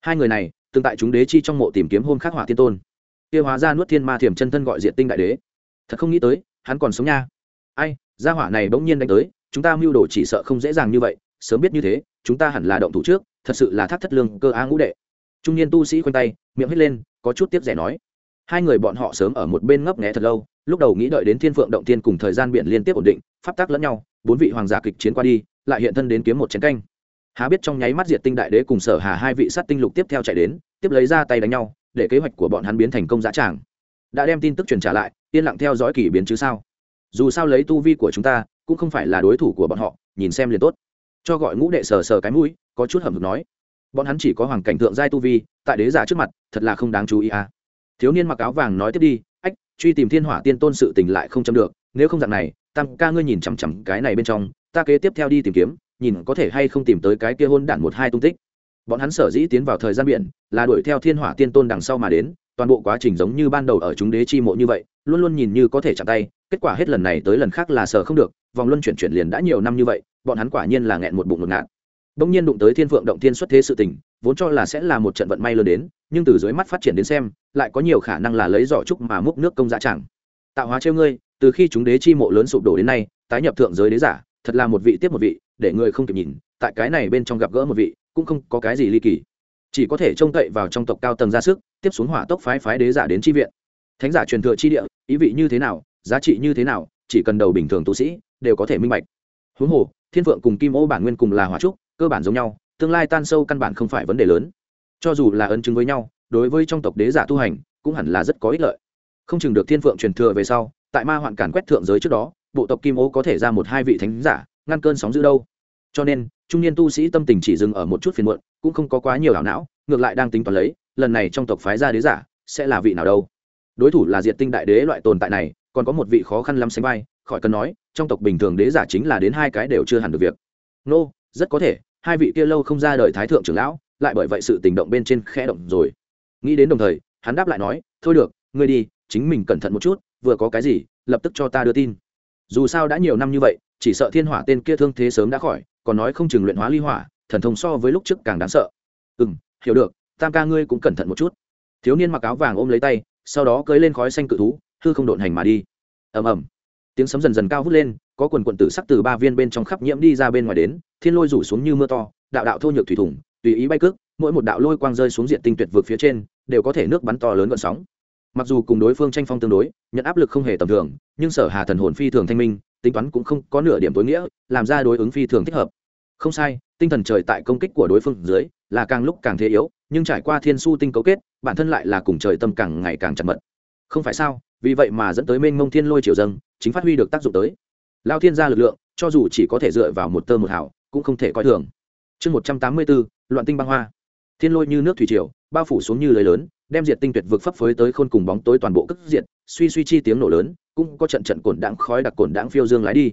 [SPEAKER 1] Hai người này từng tại chúng đế chi trong mộ tìm kiếm hôm khắc hỏa tiên tôn kia hóa ra nuốt thiên ma thiểm chân thân gọi diện tinh đại đế. Thật không nghĩ tới, hắn còn sống nha. Ai, gia hỏa này bỗng nhiên đánh tới, chúng ta mưu đồ chỉ sợ không dễ dàng như vậy, sớm biết như thế, chúng ta hẳn là động thủ trước, thật sự là thác thất lương cơ á ngũ đệ. Trung niên tu sĩ khoanh tay, miệng hít lên, có chút tiếp rẻ nói. Hai người bọn họ sớm ở một bên ngấp nghé thật lâu, lúc đầu nghĩ đợi đến thiên phượng động tiên cùng thời gian biển liên tiếp ổn định, pháp tác lẫn nhau, bốn vị hoàng giả kịch chiến qua đi, lại hiện thân đến kiếm một chiến canh. Há biết trong nháy mắt diệt tinh đại đế cùng sở hà hai vị sát tinh lục tiếp theo chạy đến, tiếp lấy ra tay đánh nhau để kế hoạch của bọn hắn biến thành công dã tràng. Đã đem tin tức truyền trả lại, yên lặng theo dõi kỳ biến chứ sao? Dù sao lấy tu vi của chúng ta, cũng không phải là đối thủ của bọn họ, nhìn xem liền tốt. Cho gọi ngũ đệ sờ sờ cái mũi, có chút hầm hực nói. Bọn hắn chỉ có hoàng cảnh thượng giai tu vi, tại đế giả trước mặt, thật là không đáng chú ý à. Thiếu niên mặc áo vàng nói tiếp đi, ách, truy tìm thiên hỏa tiên tôn sự tình lại không chấm được, nếu không dạng này, tam ca ngươi nhìn chằm chằm cái này bên trong, ta kế tiếp theo đi tìm kiếm, nhìn có thể hay không tìm tới cái kia hôn đản một hai tung tích bọn hắn sở dĩ tiến vào thời gian biển là đuổi theo thiên hỏa tiên tôn đằng sau mà đến, toàn bộ quá trình giống như ban đầu ở chúng đế chi mộ như vậy, luôn luôn nhìn như có thể chạm tay, kết quả hết lần này tới lần khác là sợ không được, vòng luân chuyển chuyển liền đã nhiều năm như vậy, bọn hắn quả nhiên là nghẹn một bụng ngột ngạt. Bỗng nhiên đụng tới thiên phượng động thiên xuất thế sự tình, vốn cho là sẽ là một trận vận may lớn đến, nhưng từ dưới mắt phát triển đến xem, lại có nhiều khả năng là lấy giỏ trúc mà múc nước công dạ chẳng. Tạo hóa trêu ngươi, từ khi chúng đế chi mộ lớn sụp đổ đến nay, tái nhập thượng giới đế giả, thật là một vị tiếp một vị, để người không kịp nhìn tại cái này bên trong gặp gỡ một vị, cũng không có cái gì ly kỳ. Chỉ có thể trông cậy vào trong tộc cao tầng ra sức, tiếp xuống hỏa tốc phái phái đế giả đến tri viện. Thánh giả truyền thừa chi địa, ý vị như thế nào, giá trị như thế nào, chỉ cần đầu bình thường tu sĩ, đều có thể minh bạch. Huống hồ, thiên vượng cùng kim ô bản nguyên cùng là hỏa trúc, cơ bản giống nhau, tương lai tan sâu căn bản không phải vấn đề lớn. Cho dù là ấn chứng với nhau, đối với trong tộc đế giả tu hành, cũng hẳn là rất có ích lợi. Không chừng được thiên phượng truyền thừa về sau, tại ma hoạn càn quét thượng giới trước đó, bộ tộc kim ô có thể ra một hai vị thánh giả, ngăn cơn sóng giữ đâu. Cho nên trung niên tu sĩ tâm tình chỉ dừng ở một chút phiền muộn, cũng không có quá nhiều ảo não, ngược lại đang tính toán lấy, lần này trong tộc phái ra đế giả sẽ là vị nào đâu. Đối thủ là diệt tinh đại đế loại tồn tại này, còn có một vị khó khăn lắm sánh vai, khỏi cần nói, trong tộc bình thường đế giả chính là đến hai cái đều chưa hẳn được việc. Nô, rất có thể, hai vị kia lâu không ra đời thái thượng trưởng lão, lại bởi vậy sự tình động bên trên khẽ động rồi. Nghĩ đến đồng thời, hắn đáp lại nói, thôi được, ngươi đi, chính mình cẩn thận một chút, vừa có cái gì, lập tức cho ta đưa tin. Dù sao đã nhiều năm như vậy, chỉ sợ thiên hỏa tên kia thương thế sớm đã khỏi còn nói không chừng luyện hóa ly hỏa, thần thông so với lúc trước càng đáng sợ. Ừ m hiểu được, tam ca ngươi cũng cẩn thận một chút. Thiếu niên mặc áo vàng ôm lấy tay, sau đó cưới lên khói xanh cự thú, hư không độn hành mà đi. Ầm ầm. Tiếng sấm dần dần cao vút lên, có quần quận tử sắc từ ba viên bên trong khắp nhiễm đi ra bên ngoài đến, thiên lôi rủ xuống như mưa to, đạo đạo thô nhược thủy thủng, tùy ý bay cước, mỗi một đạo lôi quang rơi xuống diện tinh tuyệt vực phía trên, đều có thể nước bắn to lớn gọn sóng. Mặc dù cùng đối phương tranh phong tương đối, nhận áp lực không hề tầm thường, nhưng sở hà thần hồn phi thường thanh minh tính toán cũng không có nửa điểm tối nghĩa, làm ra đối ứng phi thường thích hợp. Không sai, tinh thần trời tại công kích của đối phương dưới là càng lúc càng thế yếu, nhưng trải qua thiên su tinh cấu kết, bản thân lại là cùng trời tâm càng ngày càng chặt mật. Không phải sao, vì vậy mà dẫn tới mênh mông thiên lôi triều dâng, chính phát huy được tác dụng tới. Lao thiên gia lực lượng, cho dù chỉ có thể dựa vào một tơ một hảo cũng không thể coi thường. Chương một trăm tám mươi bốn, loạn tinh băng hoa. Thiên lôi như nước thủy triều, bao phủ xuống như lưới lớn, đem diệt tinh tuyệt vực phấp phới tới khôn cùng bóng tối toàn bộ cất diệt suy suy chi tiếng nổ lớn, cũng có trận trận cồn đãng khói đặc cồn đãng phiêu dương lái đi.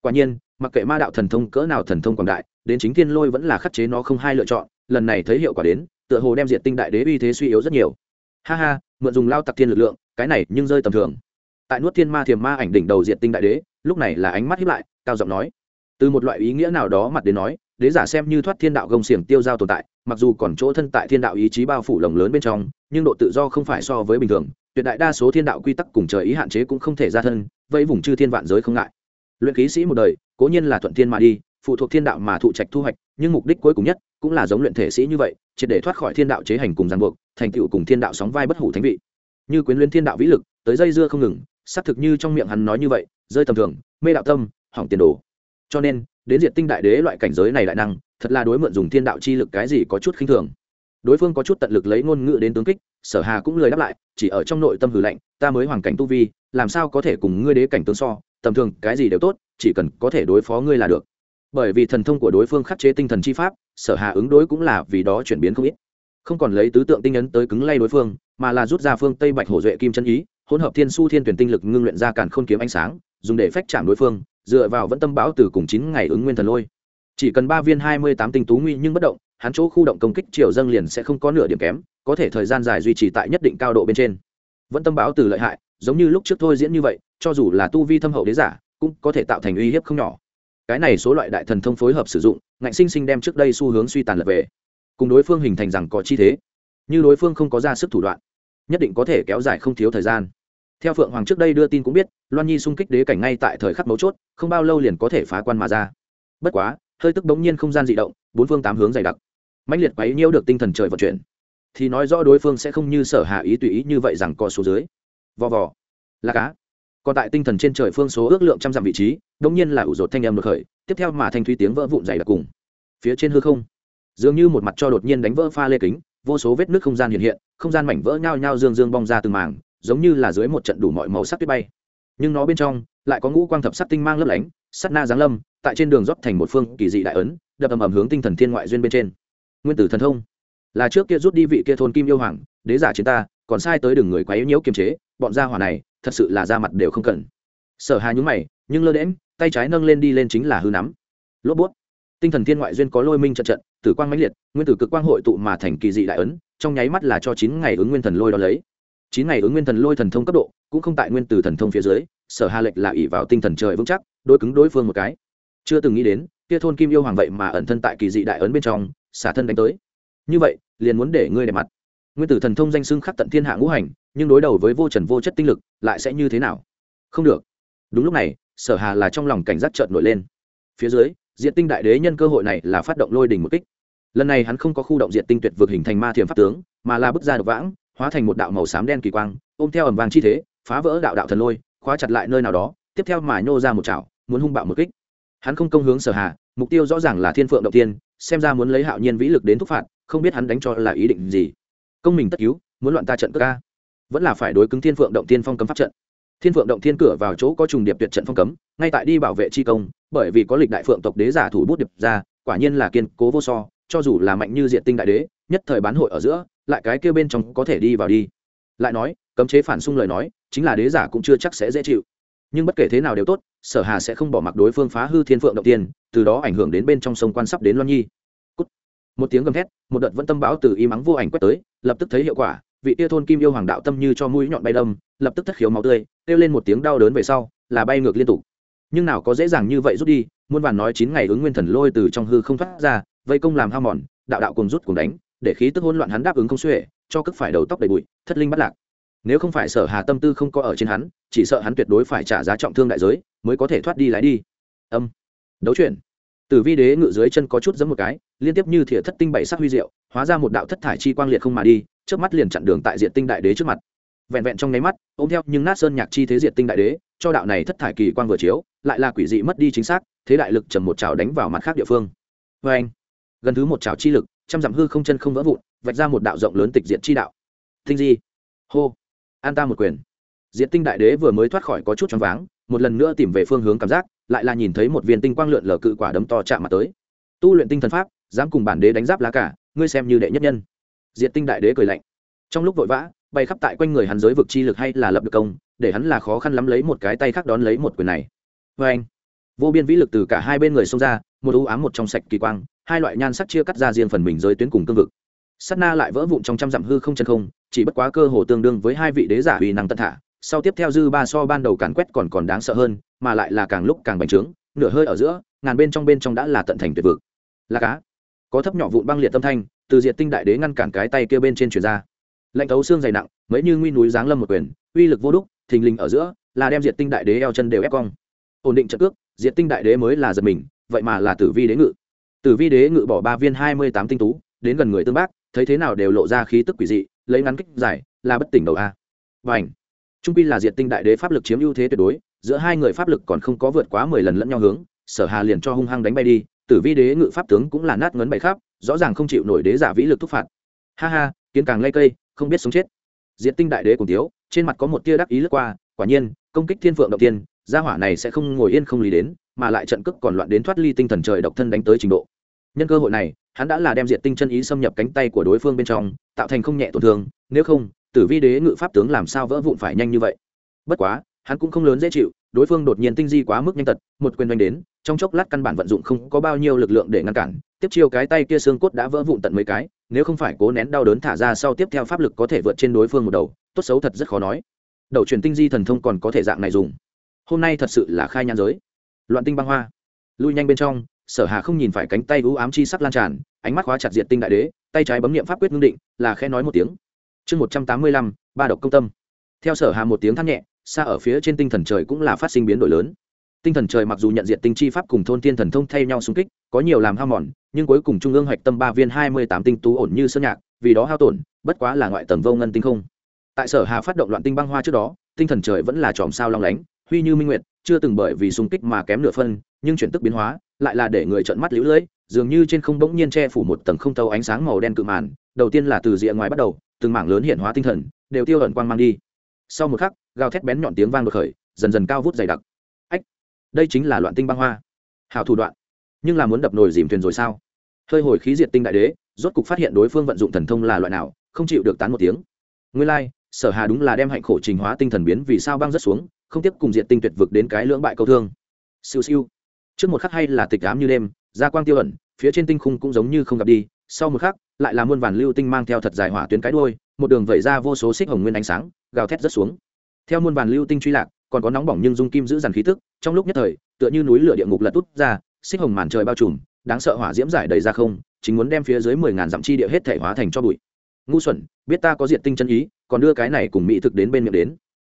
[SPEAKER 1] Quả nhiên, mặc kệ ma đạo thần thông cỡ nào thần thông quảng đại, đến chính thiên lôi vẫn là khắc chế nó không hai lựa chọn, lần này thấy hiệu quả đến, tựa hồ đem diệt tinh đại đế uy thế suy yếu rất nhiều. Ha ha, mượn dùng lao tặc thiên lực lượng, cái này nhưng rơi tầm thường. Tại nuốt thiên ma thiềm ma ảnh đỉnh đầu diệt tinh đại đế, lúc này là ánh mắt hiếp lại, cao giọng nói. Từ một loại ý nghĩa nào đó mặt đến nói, đế giả xem như thoát thiên đạo gông xiềng tiêu giao tồn tại, mặc dù còn chỗ thân tại thiên đạo ý chí bao phủ lồng lớn bên trong, nhưng độ tự do không phải so với bình thường tuyệt đại đa số thiên đạo quy tắc cùng trời ý hạn chế cũng không thể ra thân, vẫy vùng chư thiên vạn giới không ngại. Luyện khí sĩ một đời, cố nhiên là thuận thiên mà đi, phụ thuộc thiên đạo mà thụ trạch thu hoạch, nhưng mục đích cuối cùng nhất cũng là giống luyện thể sĩ như vậy, triệt để thoát khỏi thiên đạo chế hành cùng giàn buộc, thành tựu cùng thiên đạo sóng vai bất hủ thánh vị. Như quyến luyến thiên đạo vĩ lực, tới dây dưa không ngừng, xác thực như trong miệng hắn nói như vậy, rơi tầm thường, mê đạo tâm, hỏng tiền đồ. Cho nên, đến diện tinh đại đế loại cảnh giới này đại năng, thật là đối mượn dùng thiên đạo chi lực cái gì có chút khinh thường. Đối phương có chút tận lực lấy ngôn ngữ đến tướng kích sở hà cũng lời đáp lại, chỉ ở trong nội tâm hử lạnh, ta mới hoàn cảnh tu vi, làm sao có thể cùng ngươi đế cảnh tướng so, tầm thường, cái gì đều tốt, chỉ cần có thể đối phó ngươi là được. Bởi vì thần thông của đối phương khắc chế tinh thần chi pháp, sở hà ứng đối cũng là vì đó chuyển biến không ít. Không còn lấy tứ tượng tinh ấn tới cứng lay đối phương, mà là rút ra phương tây bạch hổ duệ kim chân ý, hỗn hợp thiên su thiên tuyển tinh lực ngưng luyện ra càn khôn kiếm ánh sáng, dùng để phách chạm đối phương, dựa vào vẫn tâm báo từ cùng chín ngày ứng nguyên thần lôi. Chỉ cần ba viên hai mươi tám tinh tú nguy nhưng bất động, hắn chỗ khu động công kích triều dâng liền sẽ không có nửa điểm kém có thể thời gian dài duy trì tại nhất định cao độ bên trên. Vẫn tâm báo từ lợi hại, giống như lúc trước thôi diễn như vậy, cho dù là tu vi thâm hậu đế giả, cũng có thể tạo thành uy hiếp không nhỏ. Cái này số loại đại thần thông phối hợp sử dụng, ngạnh sinh sinh đem trước đây xu hướng suy tàn lật về. Cùng đối phương hình thành rằng có chi thế. Như đối phương không có ra sức thủ đoạn, nhất định có thể kéo dài không thiếu thời gian. Theo phượng hoàng trước đây đưa tin cũng biết, loan nhi xung kích đế cảnh ngay tại thời khắc mấu chốt, không bao lâu liền có thể phá quan mà ra. Bất quá, hơi tức bỗng nhiên không gian dị động, bốn phương tám hướng dày đặc. Mạnh liệt quấy nhiễu được tinh thần trời vận chuyển thì nói rõ đối phương sẽ không như sở hạ ý tùy ý như vậy rằng co số dưới. Vò vò. Là cá. Còn tại tinh thần trên trời phương số ước lượng trăm dặm vị trí, đông nhiên là ủ rột thanh âm được khởi, tiếp theo mà thanh thúy tiếng vỡ vụn dày đặc cùng. Phía trên hư không. Dường như một mặt cho đột nhiên đánh vỡ pha lê kính, vô số vết nước không gian hiện hiện, không gian mảnh vỡ nhao nhao dương dương bong ra từng mảng, giống như là dưới một trận đủ mọi màu sắc tuyết bay. Nhưng nó bên trong, lại có ngũ quang thập sắc tinh mang lấp lánh, sắt na giáng lâm, tại trên đường dốc thành một phương kỳ dị đại ấn, đập ầm ầm hướng tinh thần thiên ngoại duyên bên trên. Nguyên tử thần thông là trước kia rút đi vị kia thôn kim yêu hoàng, đế giả chiến ta, còn sai tới đường người quá yếu nhiễu kiềm chế, bọn gia hỏa này, thật sự là ra mặt đều không cần. Sở hà nhúng mày, nhưng lơ đễm tay trái nâng lên đi lên chính là hư nắm. Lốp bút. Tinh thần thiên ngoại duyên có lôi minh trận trận, tử quang mãnh liệt, nguyên tử cực quang hội tụ mà thành kỳ dị đại ấn, trong nháy mắt là cho chín ngày ứng nguyên thần lôi đó lấy. Chín ngày ứng nguyên thần lôi thần thông cấp độ, cũng không tại nguyên tử thần thông phía dưới, sở hà lệch là ỷ vào tinh thần trời vững chắc, đối cứng đối phương một cái. Chưa từng nghĩ đến, kia thôn kim yêu hoàng vậy mà ẩn thân tại kỳ dị đại ấn bên trong, xả thân đánh tới. Như vậy liền muốn để ngươi đẹp mặt. Nguyên tử thần thông danh xưng khắc tận thiên hạ ngũ hành, nhưng đối đầu với vô trần vô chất tinh lực, lại sẽ như thế nào? Không được. Đúng lúc này, sở hà là trong lòng cảnh giác trợn nổi lên. Phía dưới diện tinh đại đế nhân cơ hội này là phát động lôi đình một kích. Lần này hắn không có khu động diện tinh tuyệt vực hình thành ma thiềm pháp tướng, mà là bức ra độc vãng, hóa thành một đạo màu xám đen kỳ quang, ôm theo ẩm vàng chi thế, phá vỡ đạo đạo thần lôi, khóa chặt lại nơi nào đó, tiếp theo mà nhô ra một chảo, muốn hung bạo một kích hắn không công hướng sở hà, mục tiêu rõ ràng là thiên phượng động tiên, xem ra muốn lấy hạo nhiên vĩ lực đến thúc phạt, không biết hắn đánh cho là ý định gì. Công mình tất cứu, muốn loạn ta trận cơ ca. Vẫn là phải đối cứng thiên phượng động tiên phong cấm pháp trận. Thiên phượng động thiên cửa vào chỗ có trùng điệp tuyệt trận phong cấm, ngay tại đi bảo vệ chi công, bởi vì có lịch đại phượng tộc đế giả thủ bút điệp ra, quả nhiên là kiên cố vô so, cho dù là mạnh như diện tinh đại đế, nhất thời bán hội ở giữa, lại cái kêu bên trong có thể đi vào đi. Lại nói, cấm chế phản xung lời nói, chính là đế giả cũng chưa chắc sẽ dễ chịu nhưng bất kể thế nào đều tốt, sở hà sẽ không bỏ mặc đối phương phá hư thiên phượng động tiên, từ đó ảnh hưởng đến bên trong sông quan sắp đến loan nhi. Cút. một tiếng gầm thét, một đợt vẫn tâm báo từ y mắng vô ảnh quét tới, lập tức thấy hiệu quả, vị tia thôn kim yêu hoàng đạo tâm như cho mũi nhọn bay đâm, lập tức thất khiếu máu tươi, kêu lên một tiếng đau đớn về sau, là bay ngược liên tục. Nhưng nào có dễ dàng như vậy rút đi, muôn vàn nói chín ngày ứng nguyên thần lôi từ trong hư không thoát ra, vây công làm hao mòn, đạo đạo cùng rút cùng đánh, để khí tức hỗn loạn hắn đáp ứng không xuể, cho cức phải đầu tóc đầy bụi, thất linh bắt lạc nếu không phải sở hà tâm tư không có ở trên hắn, chỉ sợ hắn tuyệt đối phải trả giá trọng thương đại giới, mới có thể thoát đi lái đi. Âm. Đấu chuyển. Tử vi đế ngự dưới chân có chút giấm một cái, liên tiếp như thìa thất tinh bảy sắc huy diệu, hóa ra một đạo thất thải chi quang liệt không mà đi trước mắt liền chặn đường tại diện tinh đại đế trước mặt. Vẹn vẹn trong nháy mắt, ôm theo nhưng nát sơn nhạc chi thế diện tinh đại đế, cho đạo này thất thải kỳ quang vừa chiếu, lại là quỷ dị mất đi chính xác, thế đại lực trầm một trào đánh vào mặt khác địa phương. Vê anh. Gần thứ một trào chi lực, trăm dặm hư không chân không vỡ vụn, vạch ra một đạo rộng lớn tịch diện chi đạo. Tinh di. Hô an ta một quyền. Diện tinh đại đế vừa mới thoát khỏi có chút choáng váng, một lần nữa tìm về phương hướng cảm giác, lại là nhìn thấy một viên tinh quang lượn lờ cự quả đấm to chạm mặt tới. Tu luyện tinh thần pháp, dám cùng bản đế đánh giáp lá cả, ngươi xem như đệ nhất nhân. Diện tinh đại đế cười lạnh. Trong lúc vội vã, bay khắp tại quanh người hắn giới vực chi lực hay là lập được công, để hắn là khó khăn lắm lấy một cái tay khác đón lấy một quyền này. Vê anh, vô biên vĩ lực từ cả hai bên người xông ra, một ưu ám một trong sạch kỳ quang, hai loại nhan sắc chia cắt ra riêng phần mình giới tuyến cùng cương vực sắt na lại vỡ vụn trong trăm dặm hư không chân không, chỉ bất quá cơ hồ tương đương với hai vị đế giả uy năng tận thả. Sau tiếp theo dư ba so ban đầu càn quét còn còn đáng sợ hơn, mà lại là càng lúc càng bành trướng, nửa hơi ở giữa, ngàn bên trong bên trong đã là tận thành tuyệt vực. Là cá. Có thấp nhỏ vụn băng liệt tâm thanh, từ diệt tinh đại đế ngăn cản cái tay kia bên trên truyền ra. Lạnh thấu xương dày nặng, mấy như nguy núi giáng lâm một quyền, uy lực vô đúc, thình lình ở giữa, là đem diệt tinh đại đế eo chân đều ép cong. Ổn định trận cước, diệt tinh đại đế mới là giật mình, vậy mà là tử vi đế ngự. Tử vi đế ngự bỏ ba viên hai mươi tám tinh tú, đến gần người tương bác thấy thế nào đều lộ ra khí tức quỷ dị, lấy ngắn kích giải là bất tỉnh đầu a. Và ảnh trung pi là diệt tinh đại đế pháp lực chiếm ưu thế tuyệt đối, giữa hai người pháp lực còn không có vượt quá mười lần lẫn nhau hướng, sở hà liền cho hung hăng đánh bay đi, tử vi đế ngự pháp tướng cũng là nát ngấn bày khắp, rõ ràng không chịu nổi đế giả vĩ lực thúc phạt. Ha ha, kiến càng lây cây, không biết sống chết. Diệt tinh đại đế cùng tiếu, trên mặt có một tia đắc ý lướt qua, quả nhiên, công kích thiên phượng động tiên, gia hỏa này sẽ không ngồi yên không lý đến, mà lại trận cước còn loạn đến thoát ly tinh thần trời độc thân đánh tới trình độ. Nhân cơ hội này hắn đã là đem diệt tinh chân ý xâm nhập cánh tay của đối phương bên trong, tạo thành không nhẹ tổn thương, nếu không, tử vi đế ngự pháp tướng làm sao vỡ vụn phải nhanh như vậy? Bất quá, hắn cũng không lớn dễ chịu, đối phương đột nhiên tinh di quá mức nhanh tật, một quyền đánh đến, trong chốc lát căn bản vận dụng không có bao nhiêu lực lượng để ngăn cản, tiếp chiêu cái tay kia xương cốt đã vỡ vụn tận mấy cái, nếu không phải cố nén đau đớn thả ra sau tiếp theo pháp lực có thể vượt trên đối phương một đầu, tốt xấu thật rất khó nói. Đầu truyền tinh di thần thông còn có thể dạng này dùng. Hôm nay thật sự là khai nhan giới. Loạn tinh băng hoa. Lui nhanh bên trong sở hà không nhìn phải cánh tay u ám chi sắc lan tràn, ánh mắt khóa chặt diệt tinh đại đế, tay trái bấm niệm pháp quyết ngưng định, là khẽ nói một tiếng. Chương một trăm tám mươi lăm, ba độc công tâm. Theo sở hà một tiếng thắt nhẹ, xa ở phía trên tinh thần trời cũng là phát sinh biến đổi lớn. Tinh thần trời mặc dù nhận diện tinh chi pháp cùng thôn tiên thần thông thay nhau xung kích, có nhiều làm hao mòn, nhưng cuối cùng trung ương hoạch tâm ba viên hai mươi tám tinh tú ổn như sơn nhạc, vì đó hao tổn, bất quá là ngoại tầng vô ngân tinh không. Tại sở hà phát động loạn tinh băng hoa trước đó, tinh thần trời vẫn là chòm sao long lánh, huy như minh nguyệt chưa từng bởi vì xung kích mà kém nửa phân nhưng chuyển tức biến hóa lại là để người trợn mắt liễu lưỡi dường như trên không bỗng nhiên che phủ một tầng không tấu ánh sáng màu đen cự màn đầu tiên là từ rìa ngoài bắt đầu từng mảng lớn hiện hóa tinh thần đều tiêu ẩn quang mang đi. Sau một khắc gào thét bén nhọn tiếng vang đột khởi dần dần cao vút dày đặc. Ách đây chính là loạn tinh băng hoa. Hảo thủ đoạn. Nhưng là muốn đập nồi dìm thuyền rồi sao? Hơi hồi khí diệt tinh đại đế rốt cục phát hiện đối phương vận dụng thần thông là loại nào không chịu được tán một tiếng. Nguyên lai、like, sở hà đúng là đem hạnh khổ trình hóa tinh thần biến vì sao băng rất xuống không tiếp cùng diện tinh tuyệt vực đến cái lưỡng bại câu thương. Siêu siêu. Trước một khắc hay là tịch ám như đêm gia quang tiêu ẩn, phía trên tinh khung cũng giống như không gặp đi, sau một khắc, lại là muôn vàn lưu tinh mang theo thật dài hỏa tuyến cái đuôi, một đường vẩy ra vô số xích hồng nguyên ánh sáng, gào thét rất xuống. Theo muôn vàn lưu tinh truy lạc, còn có nóng bỏng nhưng dung kim giữ dàn khí tức, trong lúc nhất thời, tựa như núi lửa địa ngục lật tút ra, xích hồng màn trời bao trùm, đáng sợ hỏa diễm giải đầy ra không, chính muốn đem phía dưới mười ngàn dặm chi địa hết thể hóa thành cho bụi. Ngu xuẩn, biết ta có diện tinh chân ý, còn đưa cái này cùng mỹ thực đến bên miệng đến.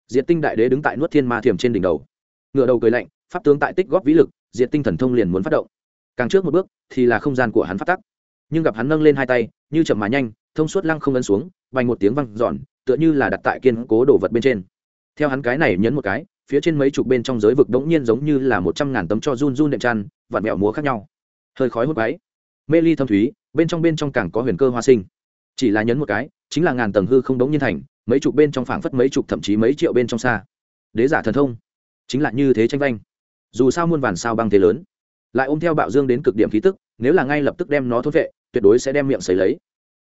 [SPEAKER 1] Diệt tinh đại đế đứng tại nuốt thiên ma thiềm trên đỉnh đầu. Ngựa đầu cười lạnh, pháp tướng tại tích góp vĩ lực, Diệt tinh thần thông liền muốn phát động. Càng trước một bước, thì là không gian của hắn phát tắc. Nhưng gặp hắn nâng lên hai tay, như chậm mà nhanh, thông suốt lăng không ấn xuống, vành một tiếng văng giòn tựa như là đặt tại kiên cố đồ vật bên trên. Theo hắn cái này nhấn một cái, phía trên mấy chục bên trong giới vực đống nhiên giống như là một trăm ngàn tấm cho run run đệm chăn, vặn mẹo múa khác nhau. Hơi khói hút váy. Mê ly thâm thúy, bên trong bên trong càng có huyền cơ hoa sinh. Chỉ là nhấn một cái, chính là ngàn tầng hư không đống nhiên thành mấy chục bên trong phảng phất mấy chục thậm chí mấy triệu bên trong xa. Đế giả thần thông, chính là như thế tranh vanh. Dù sao muôn vàn sao băng thế lớn, lại ôm theo bạo dương đến cực điểm khí tức, nếu là ngay lập tức đem nó thốt vệ, tuyệt đối sẽ đem miệng xấy lấy.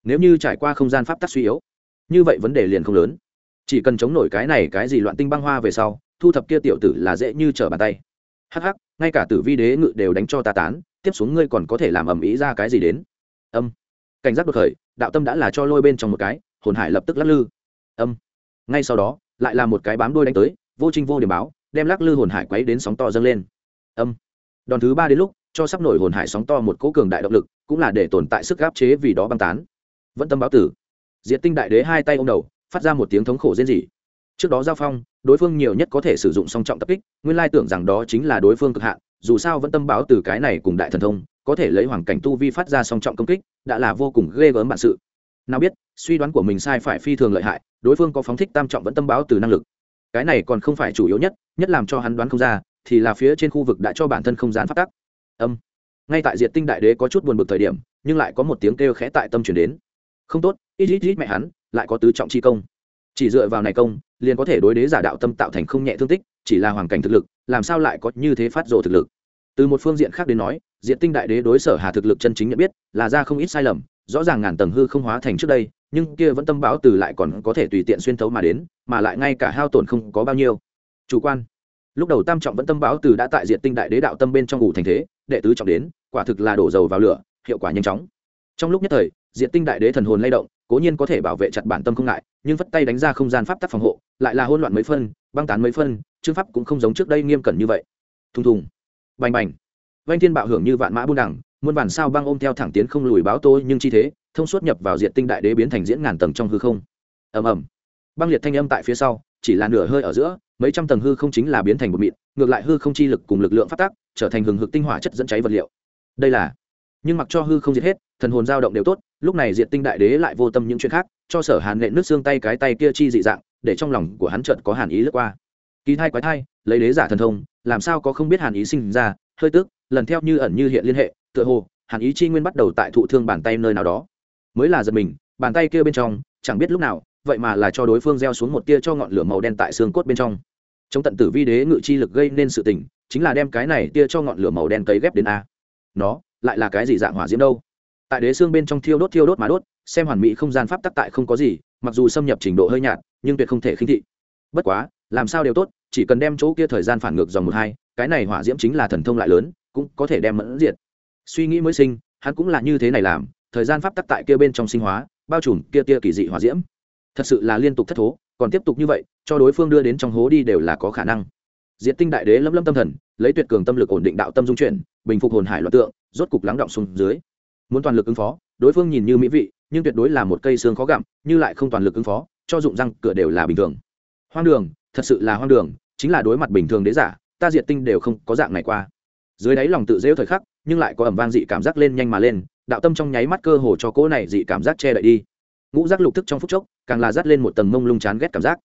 [SPEAKER 1] Nếu như trải qua không gian pháp tắc suy yếu, như vậy vấn đề liền không lớn. Chỉ cần chống nổi cái này cái gì loạn tinh băng hoa về sau, thu thập kia tiểu tử là dễ như trở bàn tay. Hắc hắc, ngay cả tử vi đế ngự đều đánh cho ta tán, tiếp xuống ngươi còn có thể làm ầm ĩ ra cái gì đến. Âm. Cảnh giác đột khởi, đạo tâm đã là cho lôi bên trong một cái, hồn hải lập tức lắc lư âm. Ngay sau đó, lại là một cái bám đôi đánh tới, vô trinh vô điểm báo, đem lắc lư hồn hải quấy đến sóng to dâng lên. Âm. Đòn thứ ba đến lúc, cho sắp nổi hồn hải sóng to một cỗ cường đại động lực, cũng là để tồn tại sức gáp chế vì đó băng tán. Vẫn tâm báo tử. Diệt tinh đại đế hai tay ô m đầu, phát ra một tiếng thống khổ rên rỉ. Trước đó giao phong, đối phương nhiều nhất có thể sử dụng song trọng tập kích, nguyên lai tưởng rằng đó chính là đối phương cực hạn, dù sao vẫn tâm báo từ cái này cùng đại thần thông, có thể lấy hoàng cảnh tu vi phát ra song trọng công kích, đã là vô cùng ghê gớm bản sự nào biết, suy đoán của mình sai phải phi thường lợi hại, đối phương có phóng thích tam trọng vẫn tâm báo từ năng lực. Cái này còn không phải chủ yếu nhất nhất làm cho hắn đoán không ra, thì là phía trên khu vực đã cho bản thân không gian phát tắc. Âm. Ngay tại diện tinh đại đế có chút buồn bực thời điểm, nhưng lại có một tiếng kêu khẽ tại tâm chuyển đến. Không tốt, ít ít ít mẹ hắn, lại có tứ trọng chi công. Chỉ dựa vào này công, liền có thể đối đế giả đạo tâm tạo thành không nhẹ thương tích, chỉ là hoàn cảnh thực lực, làm sao lại có như thế phát rồ thực lực. Từ một phương diện khác đến nói diện tinh đại đế đối sở hà thực lực chân chính nhận biết, là ra không ít sai lầm, rõ ràng ngàn tầng hư không hóa thành trước đây, nhưng kia vẫn tâm báo từ lại còn có thể tùy tiện xuyên thấu mà đến, mà lại ngay cả hao tổn không có bao nhiêu. Chủ quan. Lúc đầu tam trọng vẫn tâm báo từ đã tại diện tinh đại đế đạo tâm bên trong ngủ thành thế, đệ tứ trọng đến, quả thực là đổ dầu vào lửa, hiệu quả nhanh chóng. Trong lúc nhất thời diện tinh đại đế thần hồn lay động, cố nhiên có thể bảo vệ chặt bản tâm không ngại, nhưng vất tay đánh ra không gian pháp tắc phòng hộ, lại là hỗn loạn mấy phân, băng tán mấy phân, chương pháp cũng không giống trước đây nghiêm cẩn như vậy. Thùng thùng. Bành bành vanh thiên bạo hưởng như vạn mã buôn đẳng muôn bản sao băng ôm theo thẳng tiến không lùi báo tôi nhưng chi thế, thông suốt nhập vào diện tinh đại đế biến thành diễn ngàn tầng trong hư không. Ầm ầm. Băng liệt thanh âm tại phía sau, chỉ là nửa hơi ở giữa, mấy trăm tầng hư không chính là biến thành một mịn, ngược lại hư không chi lực cùng lực lượng phát tác, trở thành hừng hực tinh hỏa chất dẫn cháy vật liệu. Đây là nhưng mặc cho hư không diệt hết, thần hồn dao động đều tốt, lúc này diệt tinh đại đế lại vô tâm những chuyện khác, cho sở hàn nện nước xương tay cái tay kia chi dị dạng, để trong lòng của hắn chợt có hàn ý lướt qua. Kỳ thai quái thai, lấy đế giả thần thông, làm sao có không biết hàn ý sinh ra, hơi tức lần theo như ẩn như hiện liên hệ, tựa hồ, hàn ý chi nguyên bắt đầu tại thụ thương bàn tay nơi nào đó. Mới là giật mình, bàn tay kia bên trong, chẳng biết lúc nào, vậy mà là cho đối phương gieo xuống một tia cho ngọn lửa màu đen tại xương cốt bên trong. Chống tận tử vi đế ngự chi lực gây nên sự tình, chính là đem cái này tia cho ngọn lửa màu đen cấy ghép đến a. Nó, lại là cái gì dạng hỏa diễm đâu? Tại đế xương bên trong thiêu đốt thiêu đốt mà đốt, xem hoàn mỹ không gian pháp tắc tại không có gì, mặc dù xâm nhập trình độ hơi nhạt, nhưng tuyệt không thể khinh thị. Bất quá, làm sao đều tốt, chỉ cần đem chỗ kia thời gian phản ngược dòng một hai, cái này hỏa diễm chính là thần thông lại lớn cũng có thể đem mẫn diệt. Suy nghĩ mới sinh, hắn cũng là như thế này làm, thời gian pháp tắc tại kia bên trong sinh hóa, bao trùm kia kia kỳ dị hỏa diễm. Thật sự là liên tục thất thố, còn tiếp tục như vậy, cho đối phương đưa đến trong hố đi đều là có khả năng. Diệt tinh đại đế lâm lâm tâm thần, lấy tuyệt cường tâm lực ổn định đạo tâm dung chuyển, bình phục hồn hải loạn tượng, rốt cục lắng động xuống dưới. Muốn toàn lực ứng phó, đối phương nhìn như mỹ vị, nhưng tuyệt đối là một cây xương khó gặm, như lại không toàn lực ứng phó, cho dụng răng, cửa đều là bình thường. Hoang đường, thật sự là hoang đường, chính là đối mặt bình thường đế giả, ta diệt tinh đều không có dạng này qua dưới đáy lòng tự rêu thời khắc, nhưng lại có ẩm vang dị cảm giác lên nhanh mà lên, đạo tâm trong nháy mắt cơ hồ cho cỗ này dị cảm giác che đậy đi. Ngũ giác lục thức trong phút chốc, càng là dắt lên một tầng mông lung chán ghét cảm giác.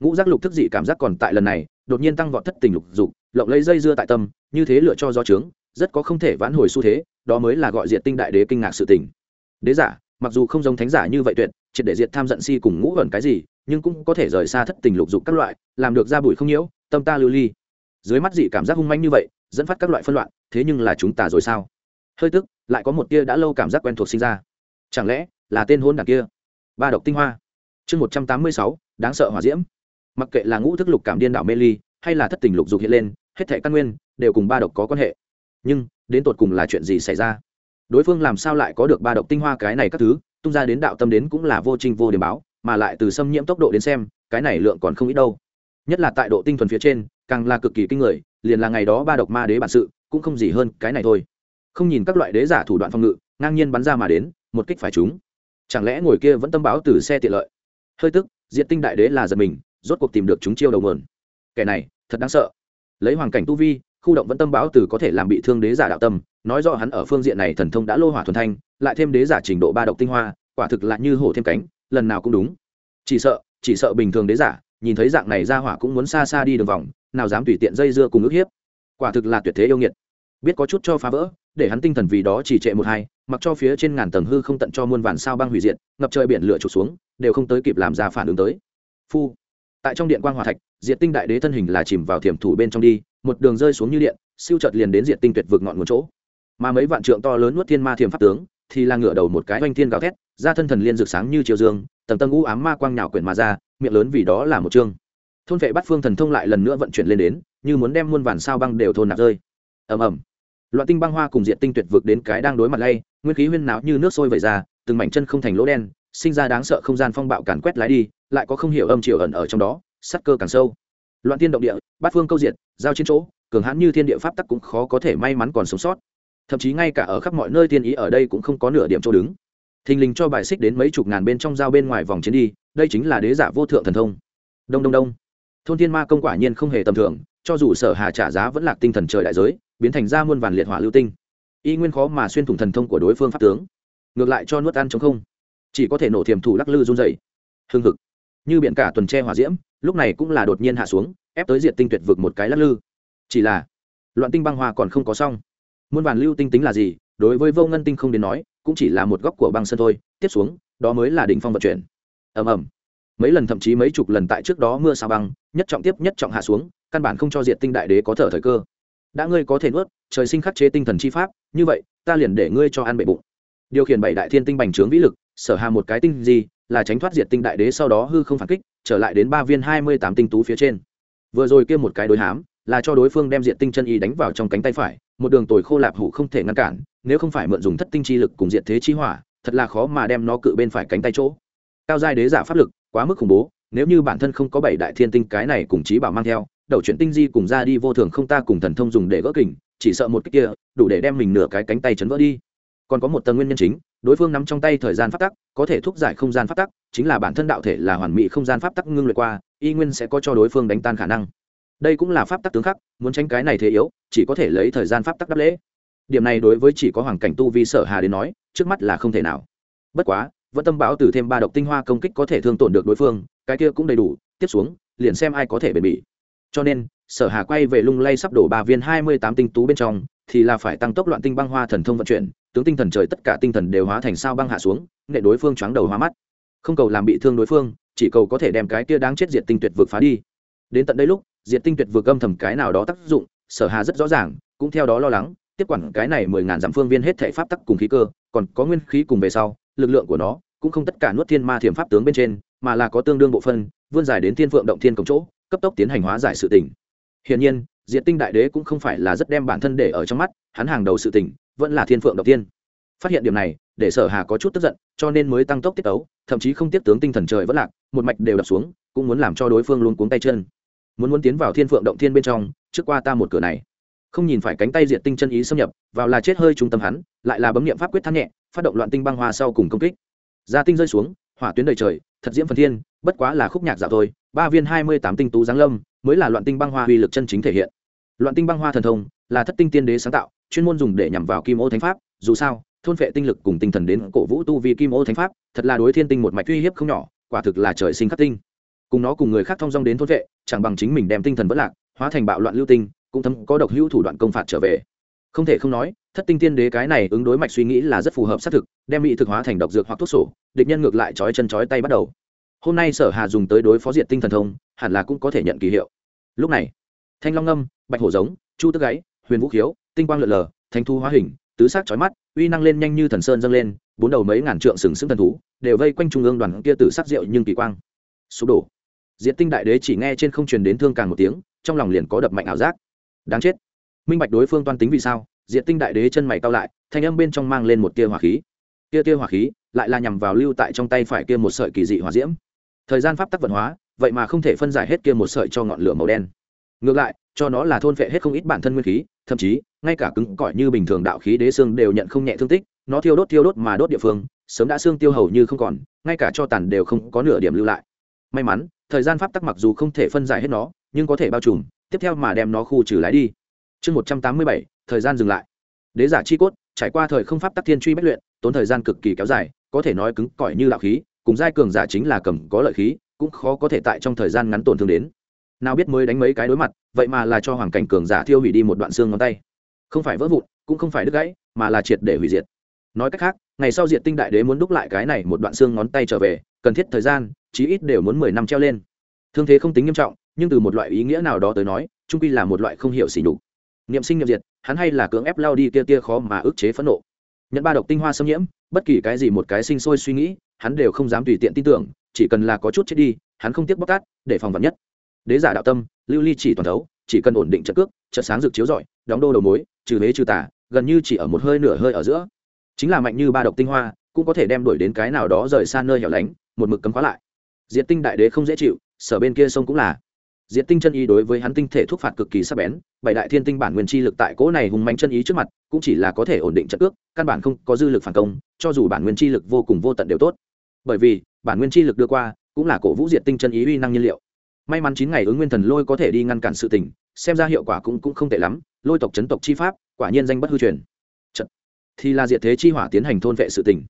[SPEAKER 1] Ngũ giác lục thức dị cảm giác còn tại lần này, đột nhiên tăng vọt thất tình lục dục, lộng lấy dây dưa tại tâm, như thế lựa cho do trướng rất có không thể vãn hồi xu thế, đó mới là gọi diệt tinh đại đế kinh ngạc sự tình. Đế giả, mặc dù không giống thánh giả như vậy tuyệt, triệt để diệt tham giận si cùng ngũ gần cái gì, nhưng cũng có thể rời xa thất tình lục dục các loại, làm được ra bụi không nhiễu, tâm ta lưu ly dưới mắt dị cảm giác hung manh như vậy, dẫn phát các loại phân loạn, thế nhưng là chúng ta rồi sao? Hơi tức, lại có một tia đã lâu cảm giác quen thuộc sinh ra. Chẳng lẽ là tên hôn đảng kia? Ba độc tinh hoa. Chương một trăm tám mươi sáu, đáng sợ hỏa diễm. Mặc kệ là ngũ thức lục cảm điên đảo mê ly, hay là thất tình lục dục hiện lên, hết thẻ căn nguyên đều cùng ba độc có quan hệ. Nhưng, đến tột cùng là chuyện gì xảy ra? Đối phương làm sao lại có được ba độc tinh hoa cái này các thứ, tung ra đến đạo tâm đến cũng là vô trình vô điểm báo, mà lại từ xâm nhiễm tốc độ đến xem, cái này lượng còn không ít đâu. Nhất là tại độ tinh thuần phía trên càng là cực kỳ kinh người, liền là ngày đó ba độc ma đế bản sự, cũng không gì hơn cái này thôi. Không nhìn các loại đế giả thủ đoạn phòng ngự, ngang nhiên bắn ra mà đến, một kích phải chúng chẳng lẽ ngồi kia vẫn tâm báo từ xe tiện lợi? Hơi tức diện tinh đại đế là giật mình, rốt cuộc tìm được chúng chiêu đầu mườn kẻ này, thật đáng sợ. Lấy hoàn cảnh tu vi, khu động vẫn tâm báo từ có thể làm bị thương đế giả đạo tâm, nói rõ hắn ở phương diện này thần thông đã lô hỏa thuần thanh, lại thêm đế giả trình độ ba độc tinh hoa, quả thực là như hổ thêm cánh, lần nào cũng đúng. Chỉ sợ chỉ sợ bình thường đế giả, nhìn thấy dạng này ra hỏa cũng muốn xa xa đi đường vòng nào dám tùy tiện dây dưa cùng ức hiếp. Quả thực là tuyệt thế yêu nghiệt. Biết có chút cho phá vỡ, để hắn tinh thần vì đó chỉ trệ một hai, mặc cho phía trên ngàn tầng hư không tận cho muôn vàn sao băng hủy diệt, ngập trời biển lửa trục xuống, đều không tới kịp làm ra phản ứng tới. Phu, tại trong điện quang hòa thạch, diệt tinh đại đế thân hình là chìm vào thiểm thủ bên trong đi, một đường rơi xuống như điện, siêu chợt liền đến diệt tinh tuyệt vực ngọn một chỗ. Mà mấy vạn trượng to lớn nuốt thiên ma thiềm pháp tướng, thì là ngựa đầu một cái oanh thiên gào thét ra thân thần liên rực sáng như chiều dương, tầng tầng u ám ma quang nhào quyển mà ra, miệng lớn vì đó là một chương thôn vệ bắt phương thần thông lại lần nữa vận chuyển lên đến, như muốn đem muôn vàn sao băng đều thôn nạp rơi. Ầm ầm. Loạn tinh băng hoa cùng diệt tinh tuyệt vực đến cái đang đối mặt lay, nguyên khí huyên náo như nước sôi vẩy ra, từng mảnh chân không thành lỗ đen, sinh ra đáng sợ không gian phong bạo càn quét lái đi, lại có không hiểu âm triều ẩn ở trong đó, sắc cơ càng sâu. Loạn tiên động địa bát phương câu diệt, giao chiến chỗ, cường hãn như thiên địa pháp tắc cũng khó có thể may mắn còn sống sót. Thậm chí ngay cả ở khắp mọi nơi tiên ý ở đây cũng không có nửa điểm chỗ đứng. Thình lình cho bài xích đến mấy chục ngàn bên trong giao bên ngoài vòng chiến đi, đây chính là đế giả vô thượng thần thông. Đông đông đông thôn thiên ma công quả nhiên không hề tầm thường, cho dù sở hà trả giá vẫn lạc tinh thần trời đại giới, biến thành ra muôn vàn liệt hỏa lưu tinh. Y nguyên khó mà xuyên thủng thần thông của đối phương pháp tướng, ngược lại cho nuốt ăn chống không. Chỉ có thể nổ thiềm thủ lắc lư run dày hưng hực. Như biển cả tuần tre hỏa diễm, lúc này cũng là đột nhiên hạ xuống, ép tới diệt tinh tuyệt vực một cái lắc lư. Chỉ là, loạn tinh băng hoa còn không có xong. Muôn vàn lưu tinh tính là gì, đối với vô ngân tinh không đến nói, cũng chỉ là một góc của băng sân thôi, tiếp xuống, đó mới là đỉnh phong vận chuyển. Ầm ầm mấy lần thậm chí mấy chục lần tại trước đó mưa sao băng, nhất trọng tiếp nhất trọng hạ xuống, căn bản không cho diệt tinh đại đế có thở thời cơ. Đã ngươi có thể nuốt, trời sinh khắc chế tinh thần chi pháp, như vậy, ta liền để ngươi cho ăn bệ bụng. Điều khiển bảy đại thiên tinh bành trướng vĩ lực, sở hà một cái tinh gì, là tránh thoát diệt tinh đại đế sau đó hư không phản kích, trở lại đến ba viên hai mươi tám tinh tú phía trên. Vừa rồi kia một cái đối hám, là cho đối phương đem diệt tinh chân y đánh vào trong cánh tay phải, một đường tồi khô lạp hủ không thể ngăn cản, nếu không phải mượn dùng thất tinh chi lực cùng diệt thế chi hỏa, thật là khó mà đem nó cự bên phải cánh tay chỗ. Cao giai đế giả pháp lực quá mức khủng bố, nếu như bản thân không có bảy đại thiên tinh cái này cùng chí bảo mang theo, đầu chuyển tinh di cùng ra đi vô thường không ta cùng thần thông dùng để gỡ kình, chỉ sợ một cái kia, đủ để đem mình nửa cái cánh tay chấn vỡ đi. Còn có một tầng nguyên nhân chính, đối phương nắm trong tay thời gian pháp tắc, có thể thúc giải không gian pháp tắc, chính là bản thân đạo thể là hoàn mỹ không gian pháp tắc ngưng luyện qua, y nguyên sẽ có cho đối phương đánh tan khả năng. Đây cũng là pháp tắc tướng khắc, muốn tránh cái này thế yếu, chỉ có thể lấy thời gian pháp tắc đắp lễ. Điểm này đối với chỉ có hoàng cảnh tu vi sở hà đến nói, trước mắt là không thể nào. Bất quá vẫn tâm bão từ thêm ba độc tinh hoa công kích có thể thương tổn được đối phương, cái kia cũng đầy đủ, tiếp xuống, liền xem ai có thể bền bỉ. Cho nên, sở hà quay về lung lay sắp đổ ba viên hai mươi tám tinh tú bên trong, thì là phải tăng tốc loạn tinh băng hoa thần thông vận chuyển, tướng tinh thần trời tất cả tinh thần đều hóa thành sao băng hạ xuống để đối phương choáng đầu hóa mắt. Không cầu làm bị thương đối phương, chỉ cầu có thể đem cái kia đáng chết diệt tinh tuyệt vực phá đi. Đến tận đây lúc, diệt tinh tuyệt vực âm thầm cái nào đó tác dụng, sở hà rất rõ ràng, cũng theo đó lo lắng, tiếp quản cái này mười ngàn dặm phương viên hết thể pháp tắc cùng khí cơ còn có nguyên khí cùng về sau, lực lượng của nó cũng không tất cả nuốt thiên ma thiểm pháp tướng bên trên, mà là có tương đương bộ phân, vươn dài đến thiên phượng động thiên cổng chỗ, cấp tốc tiến hành hóa giải sự tỉnh hiển nhiên, diệt tinh đại đế cũng không phải là rất đem bản thân để ở trong mắt, hắn hàng đầu sự tỉnh vẫn là thiên phượng động thiên. Phát hiện điểm này, để sở hà có chút tức giận, cho nên mới tăng tốc tiết tấu, thậm chí không tiếp tướng tinh thần trời vẫn lạc, một mạch đều đập xuống, cũng muốn làm cho đối phương luôn cuống tay chân. Muốn muốn tiến vào thiên phượng động thiên bên trong, trước qua ta một cửa này không nhìn phải cánh tay diện tinh chân ý xâm nhập, vào là chết hơi trung tâm hắn, lại là bấm nghiệm pháp quyết thắng nhẹ, phát động loạn tinh băng hoa sau cùng công kích. Gia tinh rơi xuống, hỏa tuyến đầy trời, thật diễm phần thiên, bất quá là khúc nhạc dạo thôi, ba viên hai mươi tám tinh tú giáng lâm, mới là loạn tinh băng hoa uy lực chân chính thể hiện. Loạn tinh băng hoa thần thông, là thất tinh tiên đế sáng tạo, chuyên môn dùng để nhằm vào kim ô thánh pháp, dù sao, thôn phệ tinh lực cùng tinh thần đến cổ vũ tu vì kim ô thánh pháp, thật là đối thiên tinh một mạch uy hiếp không nhỏ, quả thực là trời sinh khắc tinh. Cùng nó cùng người khác thông dong đến thôn vệ chẳng bằng chính mình đem tinh thần vất lạc, hóa thành bạo loạn lưu tinh cũng thấm có độc hữu thủ đoạn công phạt trở về. Không thể không nói, thất tinh tiên đế cái này ứng đối mạch suy nghĩ là rất phù hợp xác thực, đem bị thực hóa thành độc dược hoặc thuốc sổ, địch nhân ngược lại trói chân trói tay bắt đầu. Hôm nay sở hà dùng tới đối phó diệt tinh thần thông, hẳn là cũng có thể nhận kỳ hiệu. Lúc này, thanh long ngâm, bạch hổ giống, chu tức gáy, huyền vũ khiếu, tinh quang lượn lờ thanh thu hóa hình, tứ sắc chói mắt, uy năng lên nhanh như thần sơn dâng lên, bốn đầu mấy ngàn trượng sừng sững thần thú, đều vây quanh trung ương đoàn kia tử sắc rượu nhưng kỳ quang. Sụp đổ. Diệt tinh đại đế chỉ nghe trên không truyền đến thương càng một tiếng, trong lòng liền có đập mạnh ảo giác đáng chết. Minh bạch đối phương toan tính vì sao? Diệt tinh đại đế chân mày cao lại, thanh âm bên trong mang lên một tia hỏa khí. Tia tia hỏa khí lại là nhằm vào lưu tại trong tay phải kia một sợi kỳ dị hỏa diễm. Thời gian pháp tắc vận hóa, vậy mà không thể phân giải hết kia một sợi cho ngọn lửa màu đen. Ngược lại, cho nó là thôn phệ hết không ít bản thân nguyên khí, thậm chí, ngay cả cứng cỏi như bình thường đạo khí đế xương đều nhận không nhẹ thương tích, nó thiêu đốt thiêu đốt mà đốt địa phương, sớm đã xương tiêu hầu như không còn, ngay cả cho tàn đều không có nửa điểm lưu lại. May mắn, thời gian pháp tắc mặc dù không thể phân giải hết nó, nhưng có thể bao trùm tiếp theo mà đem nó khu trừ lái đi. Chương một trăm tám mươi bảy, thời gian dừng lại. Đế giả chi cốt, trải qua thời không pháp tắc thiên truy bất luyện, tốn thời gian cực kỳ kéo dài, có thể nói cứng cỏi như đạo khí, cùng giai cường giả chính là cầm có lợi khí, cũng khó có thể tại trong thời gian ngắn tổn thương đến. Nào biết mới đánh mấy cái đối mặt, vậy mà là cho hoàng cảnh cường giả thiêu hủy đi một đoạn xương ngón tay. Không phải vỡ vụn, cũng không phải đứt gãy, mà là triệt để hủy diệt. Nói cách khác, ngày sau diệt tinh đại đế muốn đúc lại cái này một đoạn xương ngón tay trở về, cần thiết thời gian, chí ít đều muốn mười năm treo lên. Thương thế không tính nghiêm trọng nhưng từ một loại ý nghĩa nào đó tới nói, trung quy là một loại không hiểu xỉ nhục. Niệm sinh niệm diệt, hắn hay là cưỡng ép lao đi kia tia khó mà ức chế phẫn nộ. Nhận ba độc tinh hoa xâm nhiễm, bất kỳ cái gì một cái sinh sôi suy nghĩ, hắn đều không dám tùy tiện tin tưởng, chỉ cần là có chút chết đi, hắn không tiếc bóc tát, để phòng vật nhất. Đế giả đạo tâm, lưu ly chỉ toàn thấu, chỉ cần ổn định trận cước, trận sáng rực chiếu rọi, đóng đô đầu mối, trừ huế trừ tả gần như chỉ ở một hơi nửa hơi ở giữa. Chính là mạnh như ba độc tinh hoa, cũng có thể đem đuổi đến cái nào đó rời xa nơi hẻo lánh, một mực cấm khóa lại. Diệt tinh đại đế không dễ chịu, sở bên kia sông cũng là diệt tinh chân ý đối với hắn tinh thể thuốc phạt cực kỳ sắc bén, bảy đại thiên tinh bản nguyên chi lực tại cỗ này hùng mạnh chân ý trước mặt, cũng chỉ là có thể ổn định trận cước căn bản không có dư lực phản công, cho dù bản nguyên chi lực vô cùng vô tận đều tốt. Bởi vì, bản nguyên chi lực đưa qua, cũng là cổ vũ diệt tinh chân ý uy năng nhiên liệu. May mắn chín ngày ứng nguyên thần lôi có thể đi ngăn cản sự tình, xem ra hiệu quả cũng cũng không tệ lắm, lôi tộc chấn tộc chi pháp, quả nhiên danh bất hư truyền. Chật. thì là diệt thế chi hỏa tiến hành thôn vệ sự tình.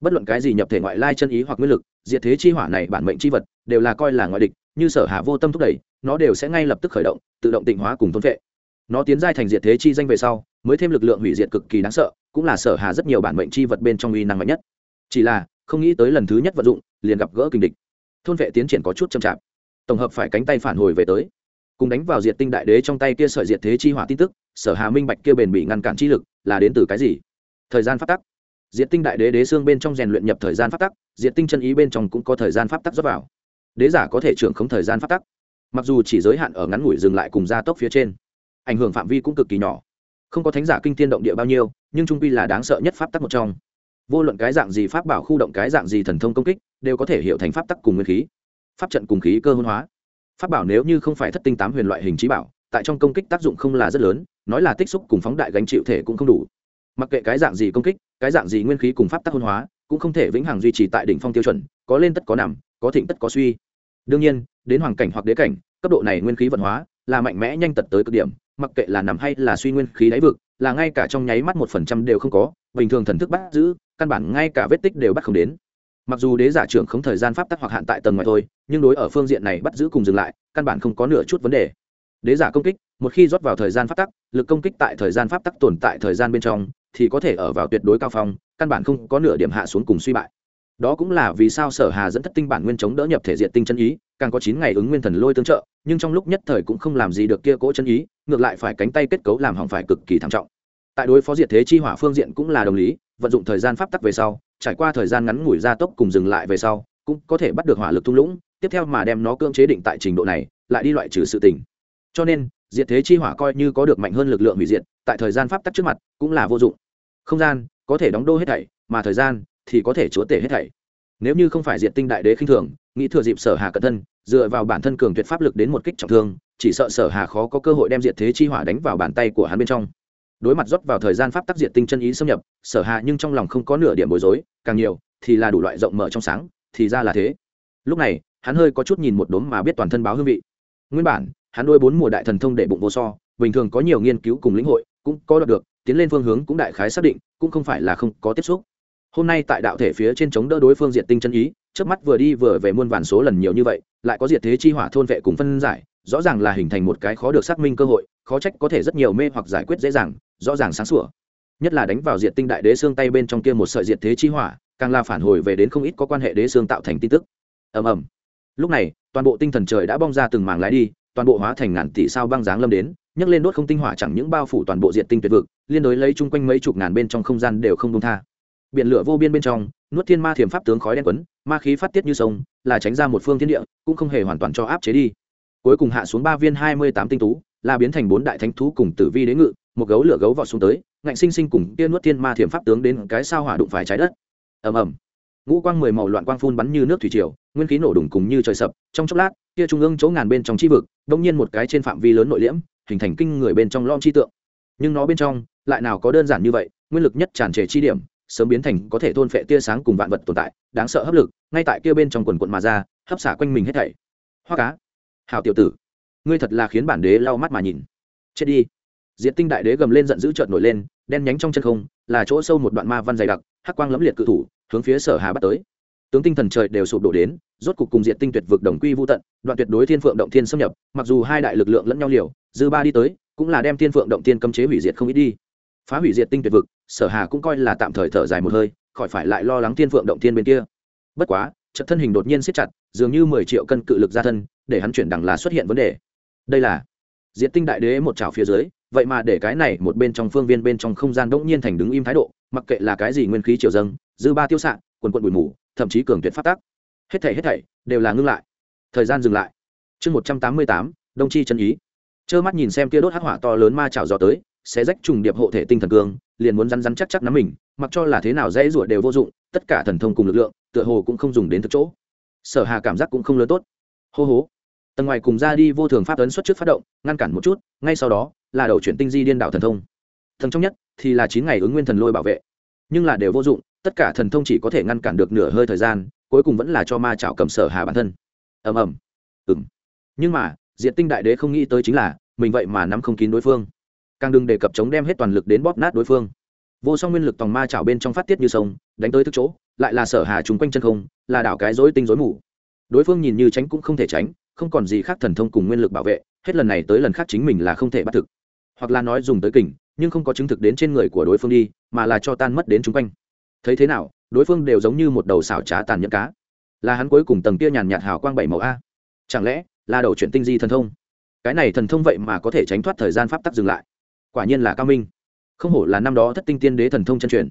[SPEAKER 1] Bất luận cái gì nhập thể ngoại lai chân ý hoặc nguyên lực, diệt thế chi hỏa này bản mệnh chi vật, đều là coi là ngoại địch, như sở hạ vô tâm thúc đẩy nó đều sẽ ngay lập tức khởi động, tự động tịnh hóa cùng thôn vệ. Nó tiến giai thành diệt thế chi danh về sau, mới thêm lực lượng hủy diệt cực kỳ đáng sợ, cũng là sở hà rất nhiều bản mệnh chi vật bên trong uy năng mạnh nhất. Chỉ là, không nghĩ tới lần thứ nhất vận dụng, liền gặp gỡ kinh địch. Thôn vệ tiến triển có chút chậm chạp. Tổng hợp phải cánh tay phản hồi về tới. Cùng đánh vào diệt tinh đại đế trong tay kia sợi diệt thế chi hỏa tin tức, sở hà minh bạch kia bền bị ngăn cản chi lực là đến từ cái gì? Thời gian phát tắc. Diệt tinh đại đế đế xương bên trong rèn luyện nhập thời gian phát tắc, diệt tinh chân ý bên trong cũng có thời gian pháp tắc dốc vào. Đế giả có thể trưởng không thời gian pháp tắc mặc dù chỉ giới hạn ở ngắn ngủi dừng lại cùng gia tốc phía trên, ảnh hưởng phạm vi cũng cực kỳ nhỏ. Không có thánh giả kinh tiên động địa bao nhiêu, nhưng trung quy là đáng sợ nhất pháp tắc một trong. Vô luận cái dạng gì pháp bảo khu động, cái dạng gì thần thông công kích, đều có thể hiểu thành pháp tắc cùng nguyên khí. Pháp trận cùng khí cơ hôn hóa. Pháp bảo nếu như không phải thất tinh tám huyền loại hình trí bảo, tại trong công kích tác dụng không là rất lớn, nói là tích xúc cùng phóng đại gánh chịu thể cũng không đủ. Mặc kệ cái dạng gì công kích, cái dạng gì nguyên khí cùng pháp tắc hôn hóa, cũng không thể vĩnh hằng duy trì tại đỉnh phong tiêu chuẩn, có lên tất có nằm, có thịnh tất có suy đương nhiên, đến hoàng cảnh hoặc đế cảnh, cấp độ này nguyên khí vận hóa là mạnh mẽ nhanh tật tới cực điểm, mặc kệ là nằm hay là suy nguyên khí đáy vực, là ngay cả trong nháy mắt một phần trăm đều không có, bình thường thần thức bắt giữ, căn bản ngay cả vết tích đều bắt không đến. Mặc dù đế giả trưởng không thời gian pháp tắc hoặc hạn tại tầng ngoài thôi, nhưng đối ở phương diện này bắt giữ cùng dừng lại, căn bản không có nửa chút vấn đề. Đế giả công kích, một khi rót vào thời gian pháp tắc, lực công kích tại thời gian pháp tắc tồn tại thời gian bên trong, thì có thể ở vào tuyệt đối cao phong, căn bản không có nửa điểm hạ xuống cùng suy bại đó cũng là vì sao sở hà dẫn thất tinh bản nguyên chống đỡ nhập thể diện tinh chân ý, càng có chín ngày ứng nguyên thần lôi tương trợ, nhưng trong lúc nhất thời cũng không làm gì được kia cỗ chân ý, ngược lại phải cánh tay kết cấu làm hỏng phải cực kỳ thảm trọng. Tại đối phó diệt thế chi hỏa phương diện cũng là đồng lý, vận dụng thời gian pháp tắc về sau, trải qua thời gian ngắn ngủi gia tốc cùng dừng lại về sau, cũng có thể bắt được hỏa lực thung lũng, tiếp theo mà đem nó cưỡng chế định tại trình độ này, lại đi loại trừ sự tình. Cho nên, diệt thế chi hỏa coi như có được mạnh hơn lực lượng hủy diệt, tại thời gian pháp tắc trước mặt cũng là vô dụng. Không gian có thể đóng đô hết thảy, mà thời gian thì có thể chúa tể hết thảy. Nếu như không phải diệt tinh đại đế khinh thường, nghĩ thừa dịp sở hà cận thân, dựa vào bản thân cường tuyệt pháp lực đến một kích trọng thương, chỉ sợ sở hà khó có cơ hội đem diệt thế chi hỏa đánh vào bàn tay của hắn bên trong. Đối mặt rót vào thời gian pháp tắc diệt tinh chân ý xâm nhập, sở hà nhưng trong lòng không có nửa điểm bối rối, càng nhiều, thì là đủ loại rộng mở trong sáng, thì ra là thế. Lúc này, hắn hơi có chút nhìn một đốm mà biết toàn thân báo hương vị. Nguyên bản, hắn đôi bốn mùa đại thần thông để bụng vô so, bình thường có nhiều nghiên cứu cùng lĩnh hội, cũng có được, tiến lên phương hướng cũng đại khái xác định, cũng không phải là không có tiếp xúc hôm nay tại đạo thể phía trên chống đỡ đối phương diệt tinh chân ý, trước mắt vừa đi vừa về muôn vàn số lần nhiều như vậy, lại có diệt thế chi hỏa thôn vệ cùng phân giải, rõ ràng là hình thành một cái khó được xác minh cơ hội, khó trách có thể rất nhiều mê hoặc giải quyết dễ dàng, rõ ràng sáng sủa. Nhất là đánh vào diệt tinh đại đế xương tay bên trong kia một sợi diệt thế chi hỏa, càng là phản hồi về đến không ít có quan hệ đế xương tạo thành tin tức. Ầm ầm. Lúc này, toàn bộ tinh thần trời đã bong ra từng mảng lái đi, toàn bộ hóa thành ngàn tỷ sao băng dáng lâm đến, nhấc lên đốt không tinh hỏa chẳng những bao phủ toàn bộ diện tinh tuyệt vực, liên đối lấy chung quanh mấy chục ngàn bên trong không gian đều không đông tha biển lửa vô biên bên trong, nuốt thiên ma thiểm pháp tướng khói đen quấn, ma khí phát tiết như sông, là tránh ra một phương thiên địa, cũng không hề hoàn toàn cho áp chế đi. Cuối cùng hạ xuống ba viên hai mươi tám tinh tú, là biến thành bốn đại thánh thú cùng tử vi đế ngự, một gấu lửa gấu vọt xuống tới, ngạnh sinh sinh cùng kia nuốt thiên ma thiểm pháp tướng đến cái sao hỏa đụng phải trái đất. Ầm ầm. Ngũ quang mười màu loạn quang phun bắn như nước thủy triều, nguyên khí nổ đùng cùng như trời sập, trong chốc lát, kia trung ương chỗ ngàn bên trong chi vực đông nhiên một cái trên phạm vi lớn nội liễm, hình thành kinh người bên trong lom chi tượng. Nhưng nó bên trong, lại nào có đơn giản như vậy, nguyên lực nhất tràn trề chi điểm sớm biến thành có thể thôn phệ tia sáng cùng vạn vật tồn tại, đáng sợ hấp lực, ngay tại kia bên trong quần quận mà ra, hấp xả quanh mình hết thảy. Hoa cá. Hào tiểu tử, ngươi thật là khiến bản đế lau mắt mà nhìn. Chết đi. Diện tinh đại đế gầm lên giận dữ trợn nổi lên, đen nhánh trong chân không, là chỗ sâu một đoạn ma văn dày đặc, hắc quang lẫm liệt cự thủ, hướng phía sở hà bắt tới. Tướng tinh thần trời đều sụp đổ đến, rốt cục cùng diện tinh tuyệt vực đồng quy vô tận, đoạn tuyệt đối thiên phượng động thiên xâm nhập, mặc dù hai đại lực lượng lẫn nhau liều, dư ba đi tới, cũng là đem thiên phượng động thiên cấm chế hủy diệt không ít đi phá hủy diệt tinh tuyệt vực, sở hà cũng coi là tạm thời thở dài một hơi, khỏi phải lại lo lắng thiên phượng động thiên bên kia. Bất quá, trận thân hình đột nhiên siết chặt, dường như mười triệu cân cự lực ra thân, để hắn chuyển đằng là xuất hiện vấn đề. Đây là diệt tinh đại đế một trào phía dưới, vậy mà để cái này một bên trong phương viên bên trong không gian đỗng nhiên thành đứng im thái độ, mặc kệ là cái gì nguyên khí triều dâng, dư ba tiêu xạ quần quận bụi mù, thậm chí cường tuyệt phát tác hết thảy hết thảy đều là ngưng lại. Thời gian dừng lại. Chương một trăm tám mươi tám, đông chi chân ý. Trơ mắt nhìn xem kia đốt hắc hỏa to lớn ma chảo gió tới sẽ rách trùng điệp hộ thể tinh thần cương, liền muốn rắn rắn chắc chắc nắm mình, mặc cho là thế nào dễ rủa đều vô dụng, tất cả thần thông cùng lực lượng, tựa hồ cũng không dùng đến thực chỗ. Sở hà cảm giác cũng không lớn tốt. Hô hố tầng ngoài cùng ra đi vô thường pháp ấn xuất trước phát động, ngăn cản một chút, ngay sau đó là đầu chuyển tinh di điên đảo thần thông. Thần trong nhất thì là chín ngày ứng nguyên thần lôi bảo vệ. Nhưng là đều vô dụng, tất cả thần thông chỉ có thể ngăn cản được nửa hơi thời gian, cuối cùng vẫn là cho ma chảo cầm sở hà bản thân. Ầm ầm. Ừng nhưng mà diện tinh đại đế không nghĩ tới chính là, mình vậy mà nắm không kín đối phương càng đừng đề cập chống đem hết toàn lực đến bóp nát đối phương. Vô song nguyên lực tòng ma chảo bên trong phát tiết như sông, đánh tới thức chỗ, lại là sở hà chung quanh chân không, là đảo cái rối tinh rối mù. Đối phương nhìn như tránh cũng không thể tránh, không còn gì khác thần thông cùng nguyên lực bảo vệ, hết lần này tới lần khác chính mình là không thể bắt thực. Hoặc là nói dùng tới kình, nhưng không có chứng thực đến trên người của đối phương đi, mà là cho tan mất đến chung quanh. Thấy thế nào, đối phương đều giống như một đầu xảo trá tàn nhẫn cá. Là hắn cuối cùng tầng kia nhàn nhạt hào quang bảy màu a. Chẳng lẽ là đầu chuyển tinh di thần thông? Cái này thần thông vậy mà có thể tránh thoát thời gian pháp tắc dừng lại? Quả nhiên là cao minh. Không hổ là năm đó thất tinh tiên đế thần thông chân truyền.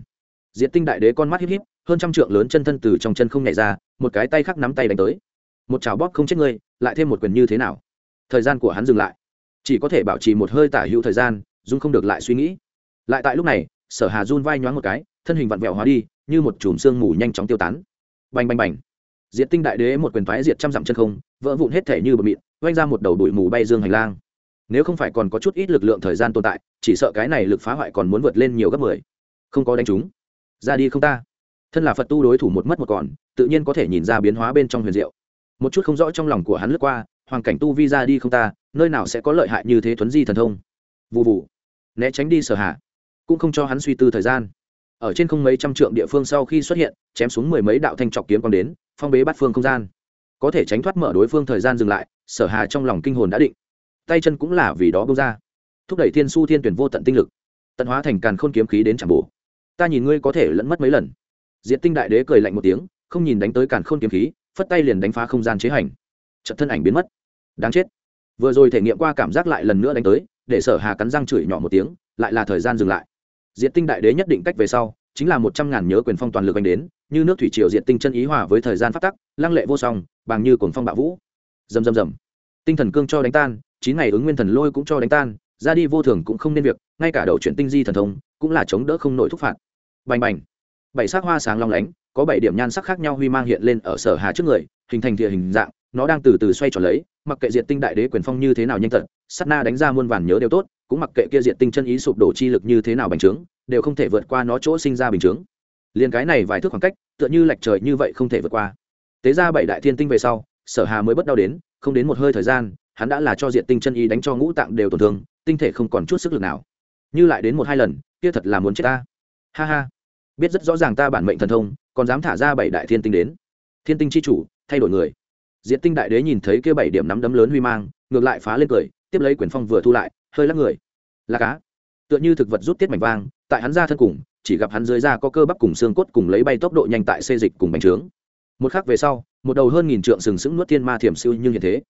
[SPEAKER 1] Diện tinh đại đế con mắt híp híp, hơn trăm trượng lớn chân thân từ trong chân không nhảy ra, một cái tay khác nắm tay đánh tới. Một chảo bóp không chết ngươi lại thêm một quyền như thế nào? Thời gian của hắn dừng lại. Chỉ có thể bảo trì một hơi tả hữu thời gian dung không được lại suy nghĩ. Lại tại lúc này, sở hà run vai nhoáng một cái, thân hình vặn vẹo hóa đi, như một chùm sương mù nhanh chóng tiêu tán. Bành bành bành. Diệt tinh đại đế một quyền thoái diệt trăm dặm chân không, vỡ vụn hết thể như bờ mịn oanh ra một đầu bụi mù bay dương hành lang nếu không phải còn có chút ít lực lượng thời gian tồn tại, chỉ sợ cái này lực phá hoại còn muốn vượt lên nhiều gấp mười. Không có đánh chúng. Ra đi không ta. Thân là phật tu đối thủ một mất một còn, tự nhiên có thể nhìn ra biến hóa bên trong huyền diệu. Một chút không rõ trong lòng của hắn lướt qua, hoàn cảnh tu vi ra đi không ta, nơi nào sẽ có lợi hại như thế thuấn di thần thông. Vụ vụ né tránh đi sở hạ. Cũng không cho hắn suy tư thời gian. Ở trên không mấy trăm trượng địa phương sau khi xuất hiện, chém xuống mười mấy đạo thanh trọc kiếm còn đến, phong bế bắt phương không gian. Có thể tránh thoát mở đối phương thời gian dừng lại, sở hà trong lòng kinh hồn đã định tay chân cũng là vì đó bông ra. Thúc đẩy thiên su thiên tuyển vô tận tinh lực, tận hóa thành càn khôn kiếm khí đến chẳng bổ ta nhìn ngươi có thể lẫn mất mấy lần. Diện tinh đại đế cười lạnh một tiếng, không nhìn đánh tới càn khôn kiếm khí, phất tay liền đánh phá không gian chế hành. Trận thân ảnh biến mất. Đáng chết. Vừa rồi thể nghiệm qua cảm giác lại lần nữa đánh tới, để sở hà cắn răng chửi nhỏ một tiếng, lại là thời gian dừng lại. Diện tinh đại đế nhất định cách về sau, chính là một trăm ngàn nhớ quyền phong toàn lực anh đến, như nước thủy triều diện tinh chân ý hòa với thời gian phát tắc, lăng lệ vô song, bằng như cồn phong bạo vũ. Dầm dầm dầm tinh thần cương cho đánh tan chín ngày ứng nguyên thần lôi cũng cho đánh tan ra đi vô thường cũng không nên việc ngay cả đầu chuyển tinh di thần thông cũng là chống đỡ không nổi thúc phạt. Bành bành. Bảy sắc hoa sáng long lánh có bảy điểm nhan sắc khác nhau huy mang hiện lên ở sở hà trước người hình thành địa hình dạng nó đang từ từ xoay tròn lấy mặc kệ diện tinh đại đế quyền phong như thế nào nhanh thật, sát na đánh ra muôn vàn nhớ đều tốt cũng mặc kệ kia diện tinh chân ý sụp đổ chi lực như thế nào bành trướng đều không thể vượt qua nó chỗ sinh ra bình trướng. Liền cái này vài thước khoảng cách tựa như lạch trời như vậy không thể vượt qua. Tế ra bảy đại thiên tinh về sau sở hà mới bất đau đến không đến một hơi thời gian, hắn đã là cho diện tinh chân y đánh cho ngũ tạng đều tổn thương, tinh thể không còn chút sức lực nào. Như lại đến một hai lần, kia thật là muốn chết ta. Ha ha. Biết rất rõ ràng ta bản mệnh thần thông, còn dám thả ra bảy đại thiên tinh đến. Thiên tinh chi chủ, thay đổi người. Diện tinh đại đế nhìn thấy kia bảy điểm nắm đấm lớn huy mang, ngược lại phá lên cười, tiếp lấy quyền phong vừa thu lại, hơi lắc người. Là cá. Tựa như thực vật rút tiết mảnh vang, tại hắn ra thân cùng, chỉ gặp hắn dưới da có cơ bắp cùng xương cốt cùng lấy bay tốc độ nhanh tại xê dịch cùng bành trướng một khắc về sau, một đầu hơn nghìn trượng sừng sững nuốt thiên ma thiểm siêu như hiện thế.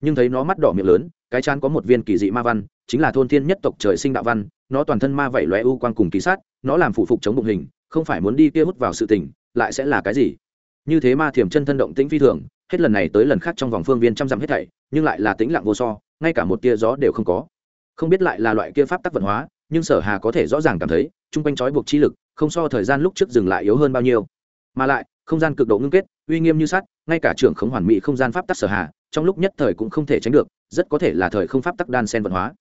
[SPEAKER 1] Nhưng thấy nó mắt đỏ miệng lớn, cái chán có một viên kỳ dị ma văn, chính là thôn thiên nhất tộc trời sinh đạo văn, nó toàn thân ma vẩy lóe u quang cùng kỳ sát, nó làm phụ phục chống bụng hình, không phải muốn đi kia hút vào sự tình, lại sẽ là cái gì? Như thế ma thiểm chân thân động tĩnh phi thường, hết lần này tới lần khác trong vòng phương viên trăm dặm hết thảy, nhưng lại là tĩnh lặng vô so, ngay cả một tia gió đều không có. Không biết lại là loại kia pháp tắc vận hóa, nhưng sở hà có thể rõ ràng cảm thấy, chung quanh trói buộc chi lực, không so thời gian lúc trước dừng lại yếu hơn bao nhiêu. Mà lại không gian cực độ ngưng kết, uy nghiêm như sắt, ngay cả trưởng khống hoàn mỹ không gian pháp tắc sở hà trong lúc nhất thời cũng không thể tránh được, rất có thể là thời không pháp tắc đan sen vận hóa.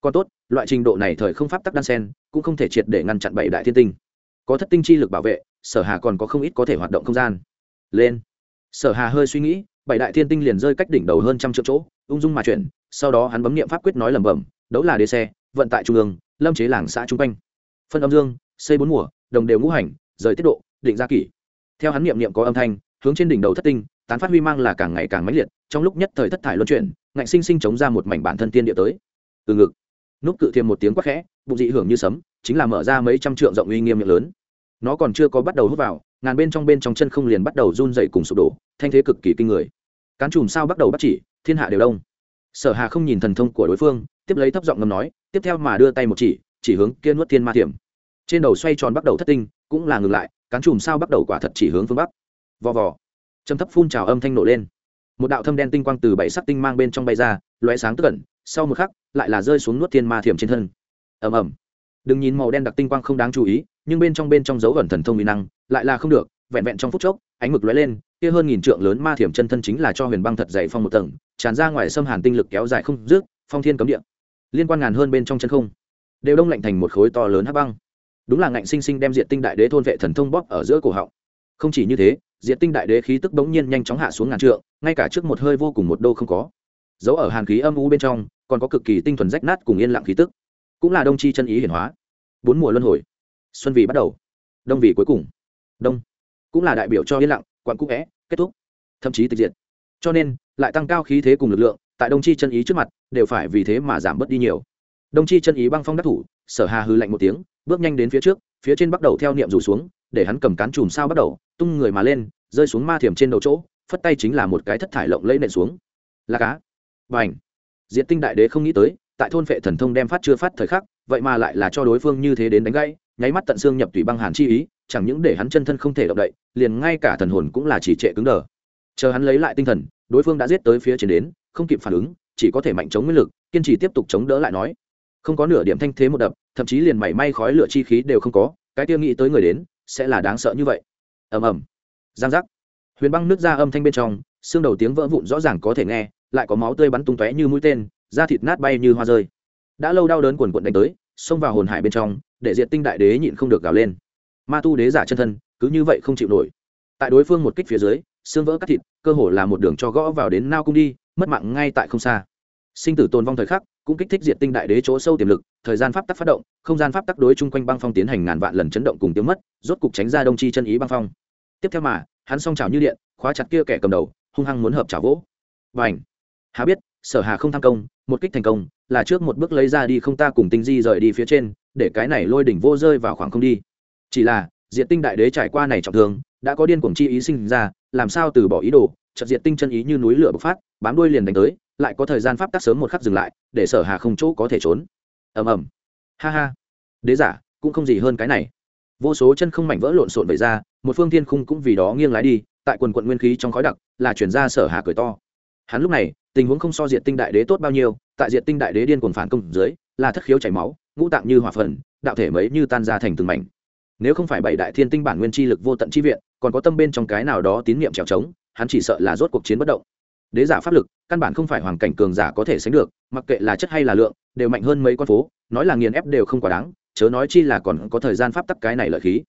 [SPEAKER 1] Còn tốt, loại trình độ này thời không pháp tắc đan sen cũng không thể triệt để ngăn chặn bảy đại thiên tinh. Có thất tinh chi lực bảo vệ, sở hà còn có không ít có thể hoạt động không gian. Lên. Sở hà hơi suy nghĩ, bảy đại thiên tinh liền rơi cách đỉnh đầu hơn trăm triệu chỗ, ung dung mà chuyển, sau đó hắn bấm niệm pháp quyết nói lẩm bẩm, đấu là đế xe, vận tại trung ương, lâm chế làng xã trung quanh. Phân âm dương, xây bốn mùa, đồng đều ngũ hành, rời tiết độ, định gia kỷ theo hắn niệm niệm có âm thanh, hướng trên đỉnh đầu thất tinh, tán phát huy mang là càng ngày càng mãnh liệt, trong lúc nhất thời thất thải luân chuyển, ngạnh sinh sinh chống ra một mảnh bản thân tiên địa tới. Từ ngực nút cự thiềm một tiếng quát khẽ, bụng dị hưởng như sấm, chính là mở ra mấy trăm trượng rộng uy nghiêm miệng lớn. Nó còn chưa có bắt đầu hút vào, ngàn bên trong bên trong chân không liền bắt đầu run dậy cùng sụp đổ, thanh thế cực kỳ kinh người. Cán chùm sao bắt đầu bắt chỉ, thiên hạ đều đông. Sở hà không nhìn thần thông của đối phương, tiếp lấy thấp giọng ngầm nói, tiếp theo mà đưa tay một chỉ chỉ hướng kia nuốt thiên ma thiểm. Trên đầu xoay tròn bắt đầu thất tinh, cũng là ngừng lại cán chùm sao bắt đầu quả thật chỉ hướng phương bắc. Vò vò. Châm thấp phun trào âm thanh nổ lên. Một đạo thâm đen tinh quang từ bảy sắc tinh mang bên trong bay ra loé sáng tức cẩn sau một khắc, lại là rơi xuống nuốt thiên ma thiểm trên thân. Ầm ầm. Đừng nhìn màu đen đặc tinh quang không đáng chú ý, nhưng bên trong bên trong dấu ẩn thần thông mỹ năng, lại là không được, vẹn vẹn trong phút chốc, ánh mực lóe lên, kia hơn nghìn trượng lớn ma thiểm chân thân chính là cho huyền băng thật dày phong một tầng, tràn ra ngoài xâm hàn tinh lực kéo dài không rước phong thiên cấm địa. Liên quan ngàn hơn bên trong chân không, đều đông lạnh thành một khối to lớn hắc băng đúng là ngạnh sinh sinh đem diện tinh đại đế thôn vệ thần thông bóp ở giữa cổ họng. Không chỉ như thế diện tinh đại đế khí tức bỗng nhiên nhanh chóng hạ xuống ngàn trượng, ngay cả trước một hơi vô cùng một đô không có. Dấu ở hàn khí âm u bên trong, còn có cực kỳ tinh thuần rách nát cùng yên lặng khí tức. Cũng là đông chi chân ý hiển hóa. Bốn mùa luân hồi. Xuân vì bắt đầu. Đông vì cuối cùng. Đông. Cũng là đại biểu cho yên lặng, quặn cũ vẽ, kết thúc. Thậm chí tịch diệt. Cho nên, lại tăng cao khí thế cùng lực lượng, tại đông chi chân ý trước mặt, đều phải vì thế mà giảm bớt đi nhiều. Đông chi chân ý băng phong đắc thủ, sở hà hư lạnh một tiếng bước nhanh đến phía trước, phía trên bắt đầu theo niệm rủ xuống, để hắn cầm cán chùm sao bắt đầu, tung người mà lên, rơi xuống ma thiểm trên đầu chỗ, phất tay chính là một cái thất thải lộng lẫy nện xuống. Là cá. Và ảnh diện tinh đại đế không nghĩ tới, tại thôn phệ thần thông đem phát chưa phát thời khắc, vậy mà lại là cho đối phương như thế đến đánh gãy, nháy mắt tận xương nhập tùy băng hàn chi ý, chẳng những để hắn chân thân không thể động đậy, liền ngay cả thần hồn cũng là chỉ trệ cứng đờ. Chờ hắn lấy lại tinh thần, đối phương đã giết tới phía trên đến, không kịp phản ứng, chỉ có thể mạnh chống nguyên lực, kiên trì tiếp tục chống đỡ lại nói không có nửa điểm thanh thế một đập, thậm chí liền mảy may khói lửa chi khí đều không có, cái tiêu nghĩ tới người đến, sẽ là đáng sợ như vậy. Ầm ầm. Giang giác. Huyền băng nước ra âm thanh bên trong, xương đầu tiếng vỡ vụn rõ ràng có thể nghe, lại có máu tươi bắn tung tóe như mũi tên, da thịt nát bay như hoa rơi. Đã lâu đau đớn quần quận đánh tới, xông vào hồn hải bên trong, để diệt tinh đại đế nhịn không được gào lên. Ma tu đế giả chân thân, cứ như vậy không chịu nổi. Tại đối phương một kích phía dưới, xương vỡ cắt thịt, cơ hồ là một đường cho gõ vào đến nao cung đi, mất mạng ngay tại không xa. Sinh tử tồn vong thời khắc cũng kích thích diệt tinh đại đế chỗ sâu tiềm lực, thời gian pháp tắc phát động, không gian pháp tắc đối chung quanh băng phong tiến hành ngàn vạn lần chấn động cùng tiếng mất, rốt cục tránh ra đông chi chân ý băng phong. Tiếp theo mà, hắn song trào như điện, khóa chặt kia kẻ cầm đầu, hung hăng muốn hợp trả vỗ. Và ảnh hà biết, sở hà không tham công, một kích thành công, là trước một bước lấy ra đi không ta cùng tinh di rời đi phía trên, để cái này lôi đỉnh vô rơi vào khoảng không đi. Chỉ là, diệt tinh đại đế trải qua này trọng thương, đã có điên cuồng chi ý sinh ra, làm sao từ bỏ ý đồ, chợt diệt tinh chân ý như núi lửa bộc phát, bám đuôi liền đánh tới lại có thời gian pháp tắc sớm một khắc dừng lại, để sở hà không chỗ có thể trốn. Ầm ầm. Ha ha. Đế giả, cũng không gì hơn cái này. Vô số chân không mảnh vỡ lộn xộn vậy ra, một phương thiên khung cũng vì đó nghiêng lái đi, tại quần quận nguyên khí trong khói đặc, là chuyển ra sở hà cười to. Hắn lúc này, tình huống không so diệt tinh đại đế tốt bao nhiêu, tại diệt tinh đại đế điên cuồng phản công dưới, là thất khiếu chảy máu, ngũ tạng như hỏa phần, đạo thể mấy như tan ra thành từng mảnh. Nếu không phải bảy đại thiên tinh bản nguyên chi lực vô tận chi viện, còn có tâm bên trong cái nào đó tín niệm trèo trống, hắn chỉ sợ là rốt cuộc chiến bất động đế giả pháp lực, căn bản không phải hoàn cảnh cường giả có thể sánh được, mặc kệ là chất hay là lượng, đều mạnh hơn mấy con phố, nói là nghiền ép đều không quá đáng, chớ nói chi là còn có thời gian pháp tắc cái này lợi khí.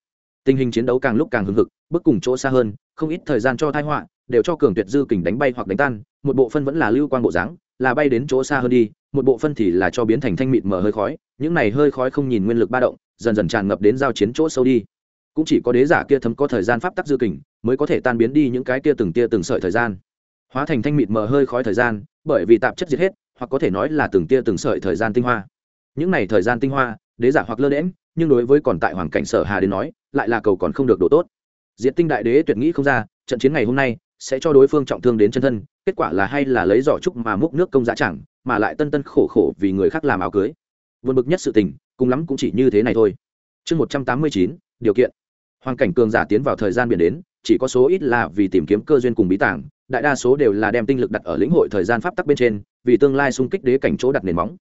[SPEAKER 1] Tình hình chiến đấu càng lúc càng hưng hực, bước cùng chỗ xa hơn, không ít thời gian cho thai họa, đều cho cường tuyệt dư kình đánh bay hoặc đánh tan, một bộ phân vẫn là lưu quan bộ dáng, là bay đến chỗ xa hơn đi, một bộ phân thì là cho biến thành thanh mịt mở hơi khói, những này hơi khói không nhìn nguyên lực ba động, dần dần tràn ngập đến giao chiến chỗ sâu đi. Cũng chỉ có đế giả kia thấm có thời gian pháp tắc dư kình, mới có thể tan biến đi những cái kia từng tia từng sợi thời gian hóa thành thanh mịt mờ hơi khói thời gian, bởi vì tạp chất diệt hết, hoặc có thể nói là từng tia từng sợi thời gian tinh hoa. Những này thời gian tinh hoa, đế giả hoặc lơ đễm nhưng đối với còn tại hoàn cảnh sở hà đến nói, lại là cầu còn không được độ tốt. Diện tinh đại đế tuyệt nghĩ không ra, trận chiến ngày hôm nay sẽ cho đối phương trọng thương đến chân thân, kết quả là hay là lấy giỏ trúc mà múc nước công giá chẳng, mà lại tân tân khổ khổ vì người khác làm áo cưới. Vượt bực nhất sự tình, cùng lắm cũng chỉ như thế này thôi. Chương một trăm tám mươi chín, điều kiện. Hoàn cảnh cường giả tiến vào thời gian biển đến chỉ có số ít là vì tìm kiếm cơ duyên cùng bí tàng đại đa số đều là đem tinh lực đặt ở lĩnh hội thời gian pháp tắc bên trên, vì tương lai xung kích đế cảnh chỗ đặt nền móng.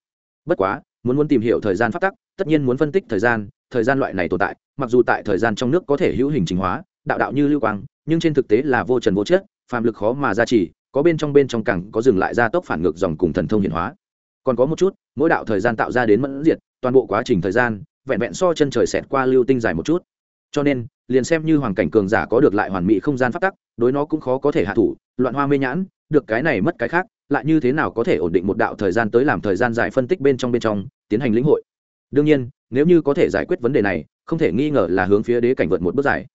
[SPEAKER 1] Bất quá, muốn muốn tìm hiểu thời gian pháp tắc, tất nhiên muốn phân tích thời gian thời gian loại này tồn tại, mặc dù tại thời gian trong nước có thể hữu hình trình hóa, đạo đạo như lưu quang, nhưng trên thực tế là vô trần vô chất, phàm lực khó mà ra chỉ có bên trong bên trong cẳng có dừng lại gia tốc phản ngược dòng cùng thần thông hiển hóa. Còn có một chút, mỗi đạo thời gian tạo ra đến mẫn diệt, toàn bộ quá trình thời gian, vẹn vẹn so chân trời xẹt qua lưu tinh dài một chút. Cho nên liền xem như hoàng cảnh cường giả có được lại hoàn mỹ không gian phát tắc, đối nó cũng khó có thể hạ thủ, loạn hoa mê nhãn, được cái này mất cái khác, lại như thế nào có thể ổn định một đạo thời gian tới làm thời gian dài phân tích bên trong bên trong, tiến hành lĩnh hội. Đương nhiên, nếu như có thể giải quyết vấn đề này, không thể nghi ngờ là hướng phía đế cảnh vượt một bước dài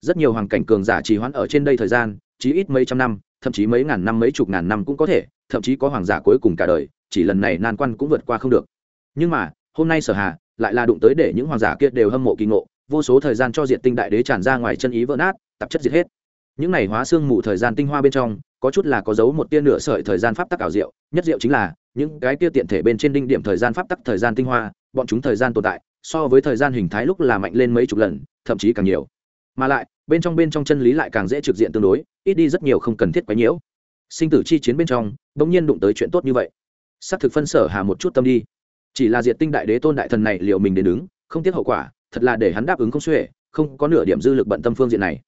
[SPEAKER 1] rất nhiều hoàng cảnh cường giả trì hoãn ở trên đây thời gian, chí ít mấy trăm năm, thậm chí mấy ngàn năm, mấy chục ngàn năm cũng có thể, thậm chí có hoàng giả cuối cùng cả đời, chỉ lần này nan quan cũng vượt qua không được. Nhưng mà, hôm nay sở hà lại là đụng tới để những hoàng giả kia đều hâm mộ kỳ ngộ vô số thời gian cho diện tinh đại đế tràn ra ngoài chân ý vỡ nát, tạp chất diệt hết. Những này hóa xương mù thời gian tinh hoa bên trong, có chút là có dấu một tia nửa sợi thời gian pháp tắc ảo diệu, nhất diệu chính là, những cái tia tiện thể bên trên đinh điểm thời gian pháp tắc thời gian tinh hoa, bọn chúng thời gian tồn tại, so với thời gian hình thái lúc là mạnh lên mấy chục lần, thậm chí càng nhiều. Mà lại, bên trong bên trong chân lý lại càng dễ trực diện tương đối, ít đi rất nhiều không cần thiết quấy nhiễu. Sinh tử chi chiến bên trong, bỗng nhiên đụng tới chuyện tốt như vậy. Xác thực phân sở hà một chút tâm đi. Chỉ là diệt tinh đại đế tôn đại thần này liệu mình đến đứng, không tiếc hậu quả thật là để hắn đáp ứng không xuể, không có nửa điểm dư lực bận tâm phương diện này.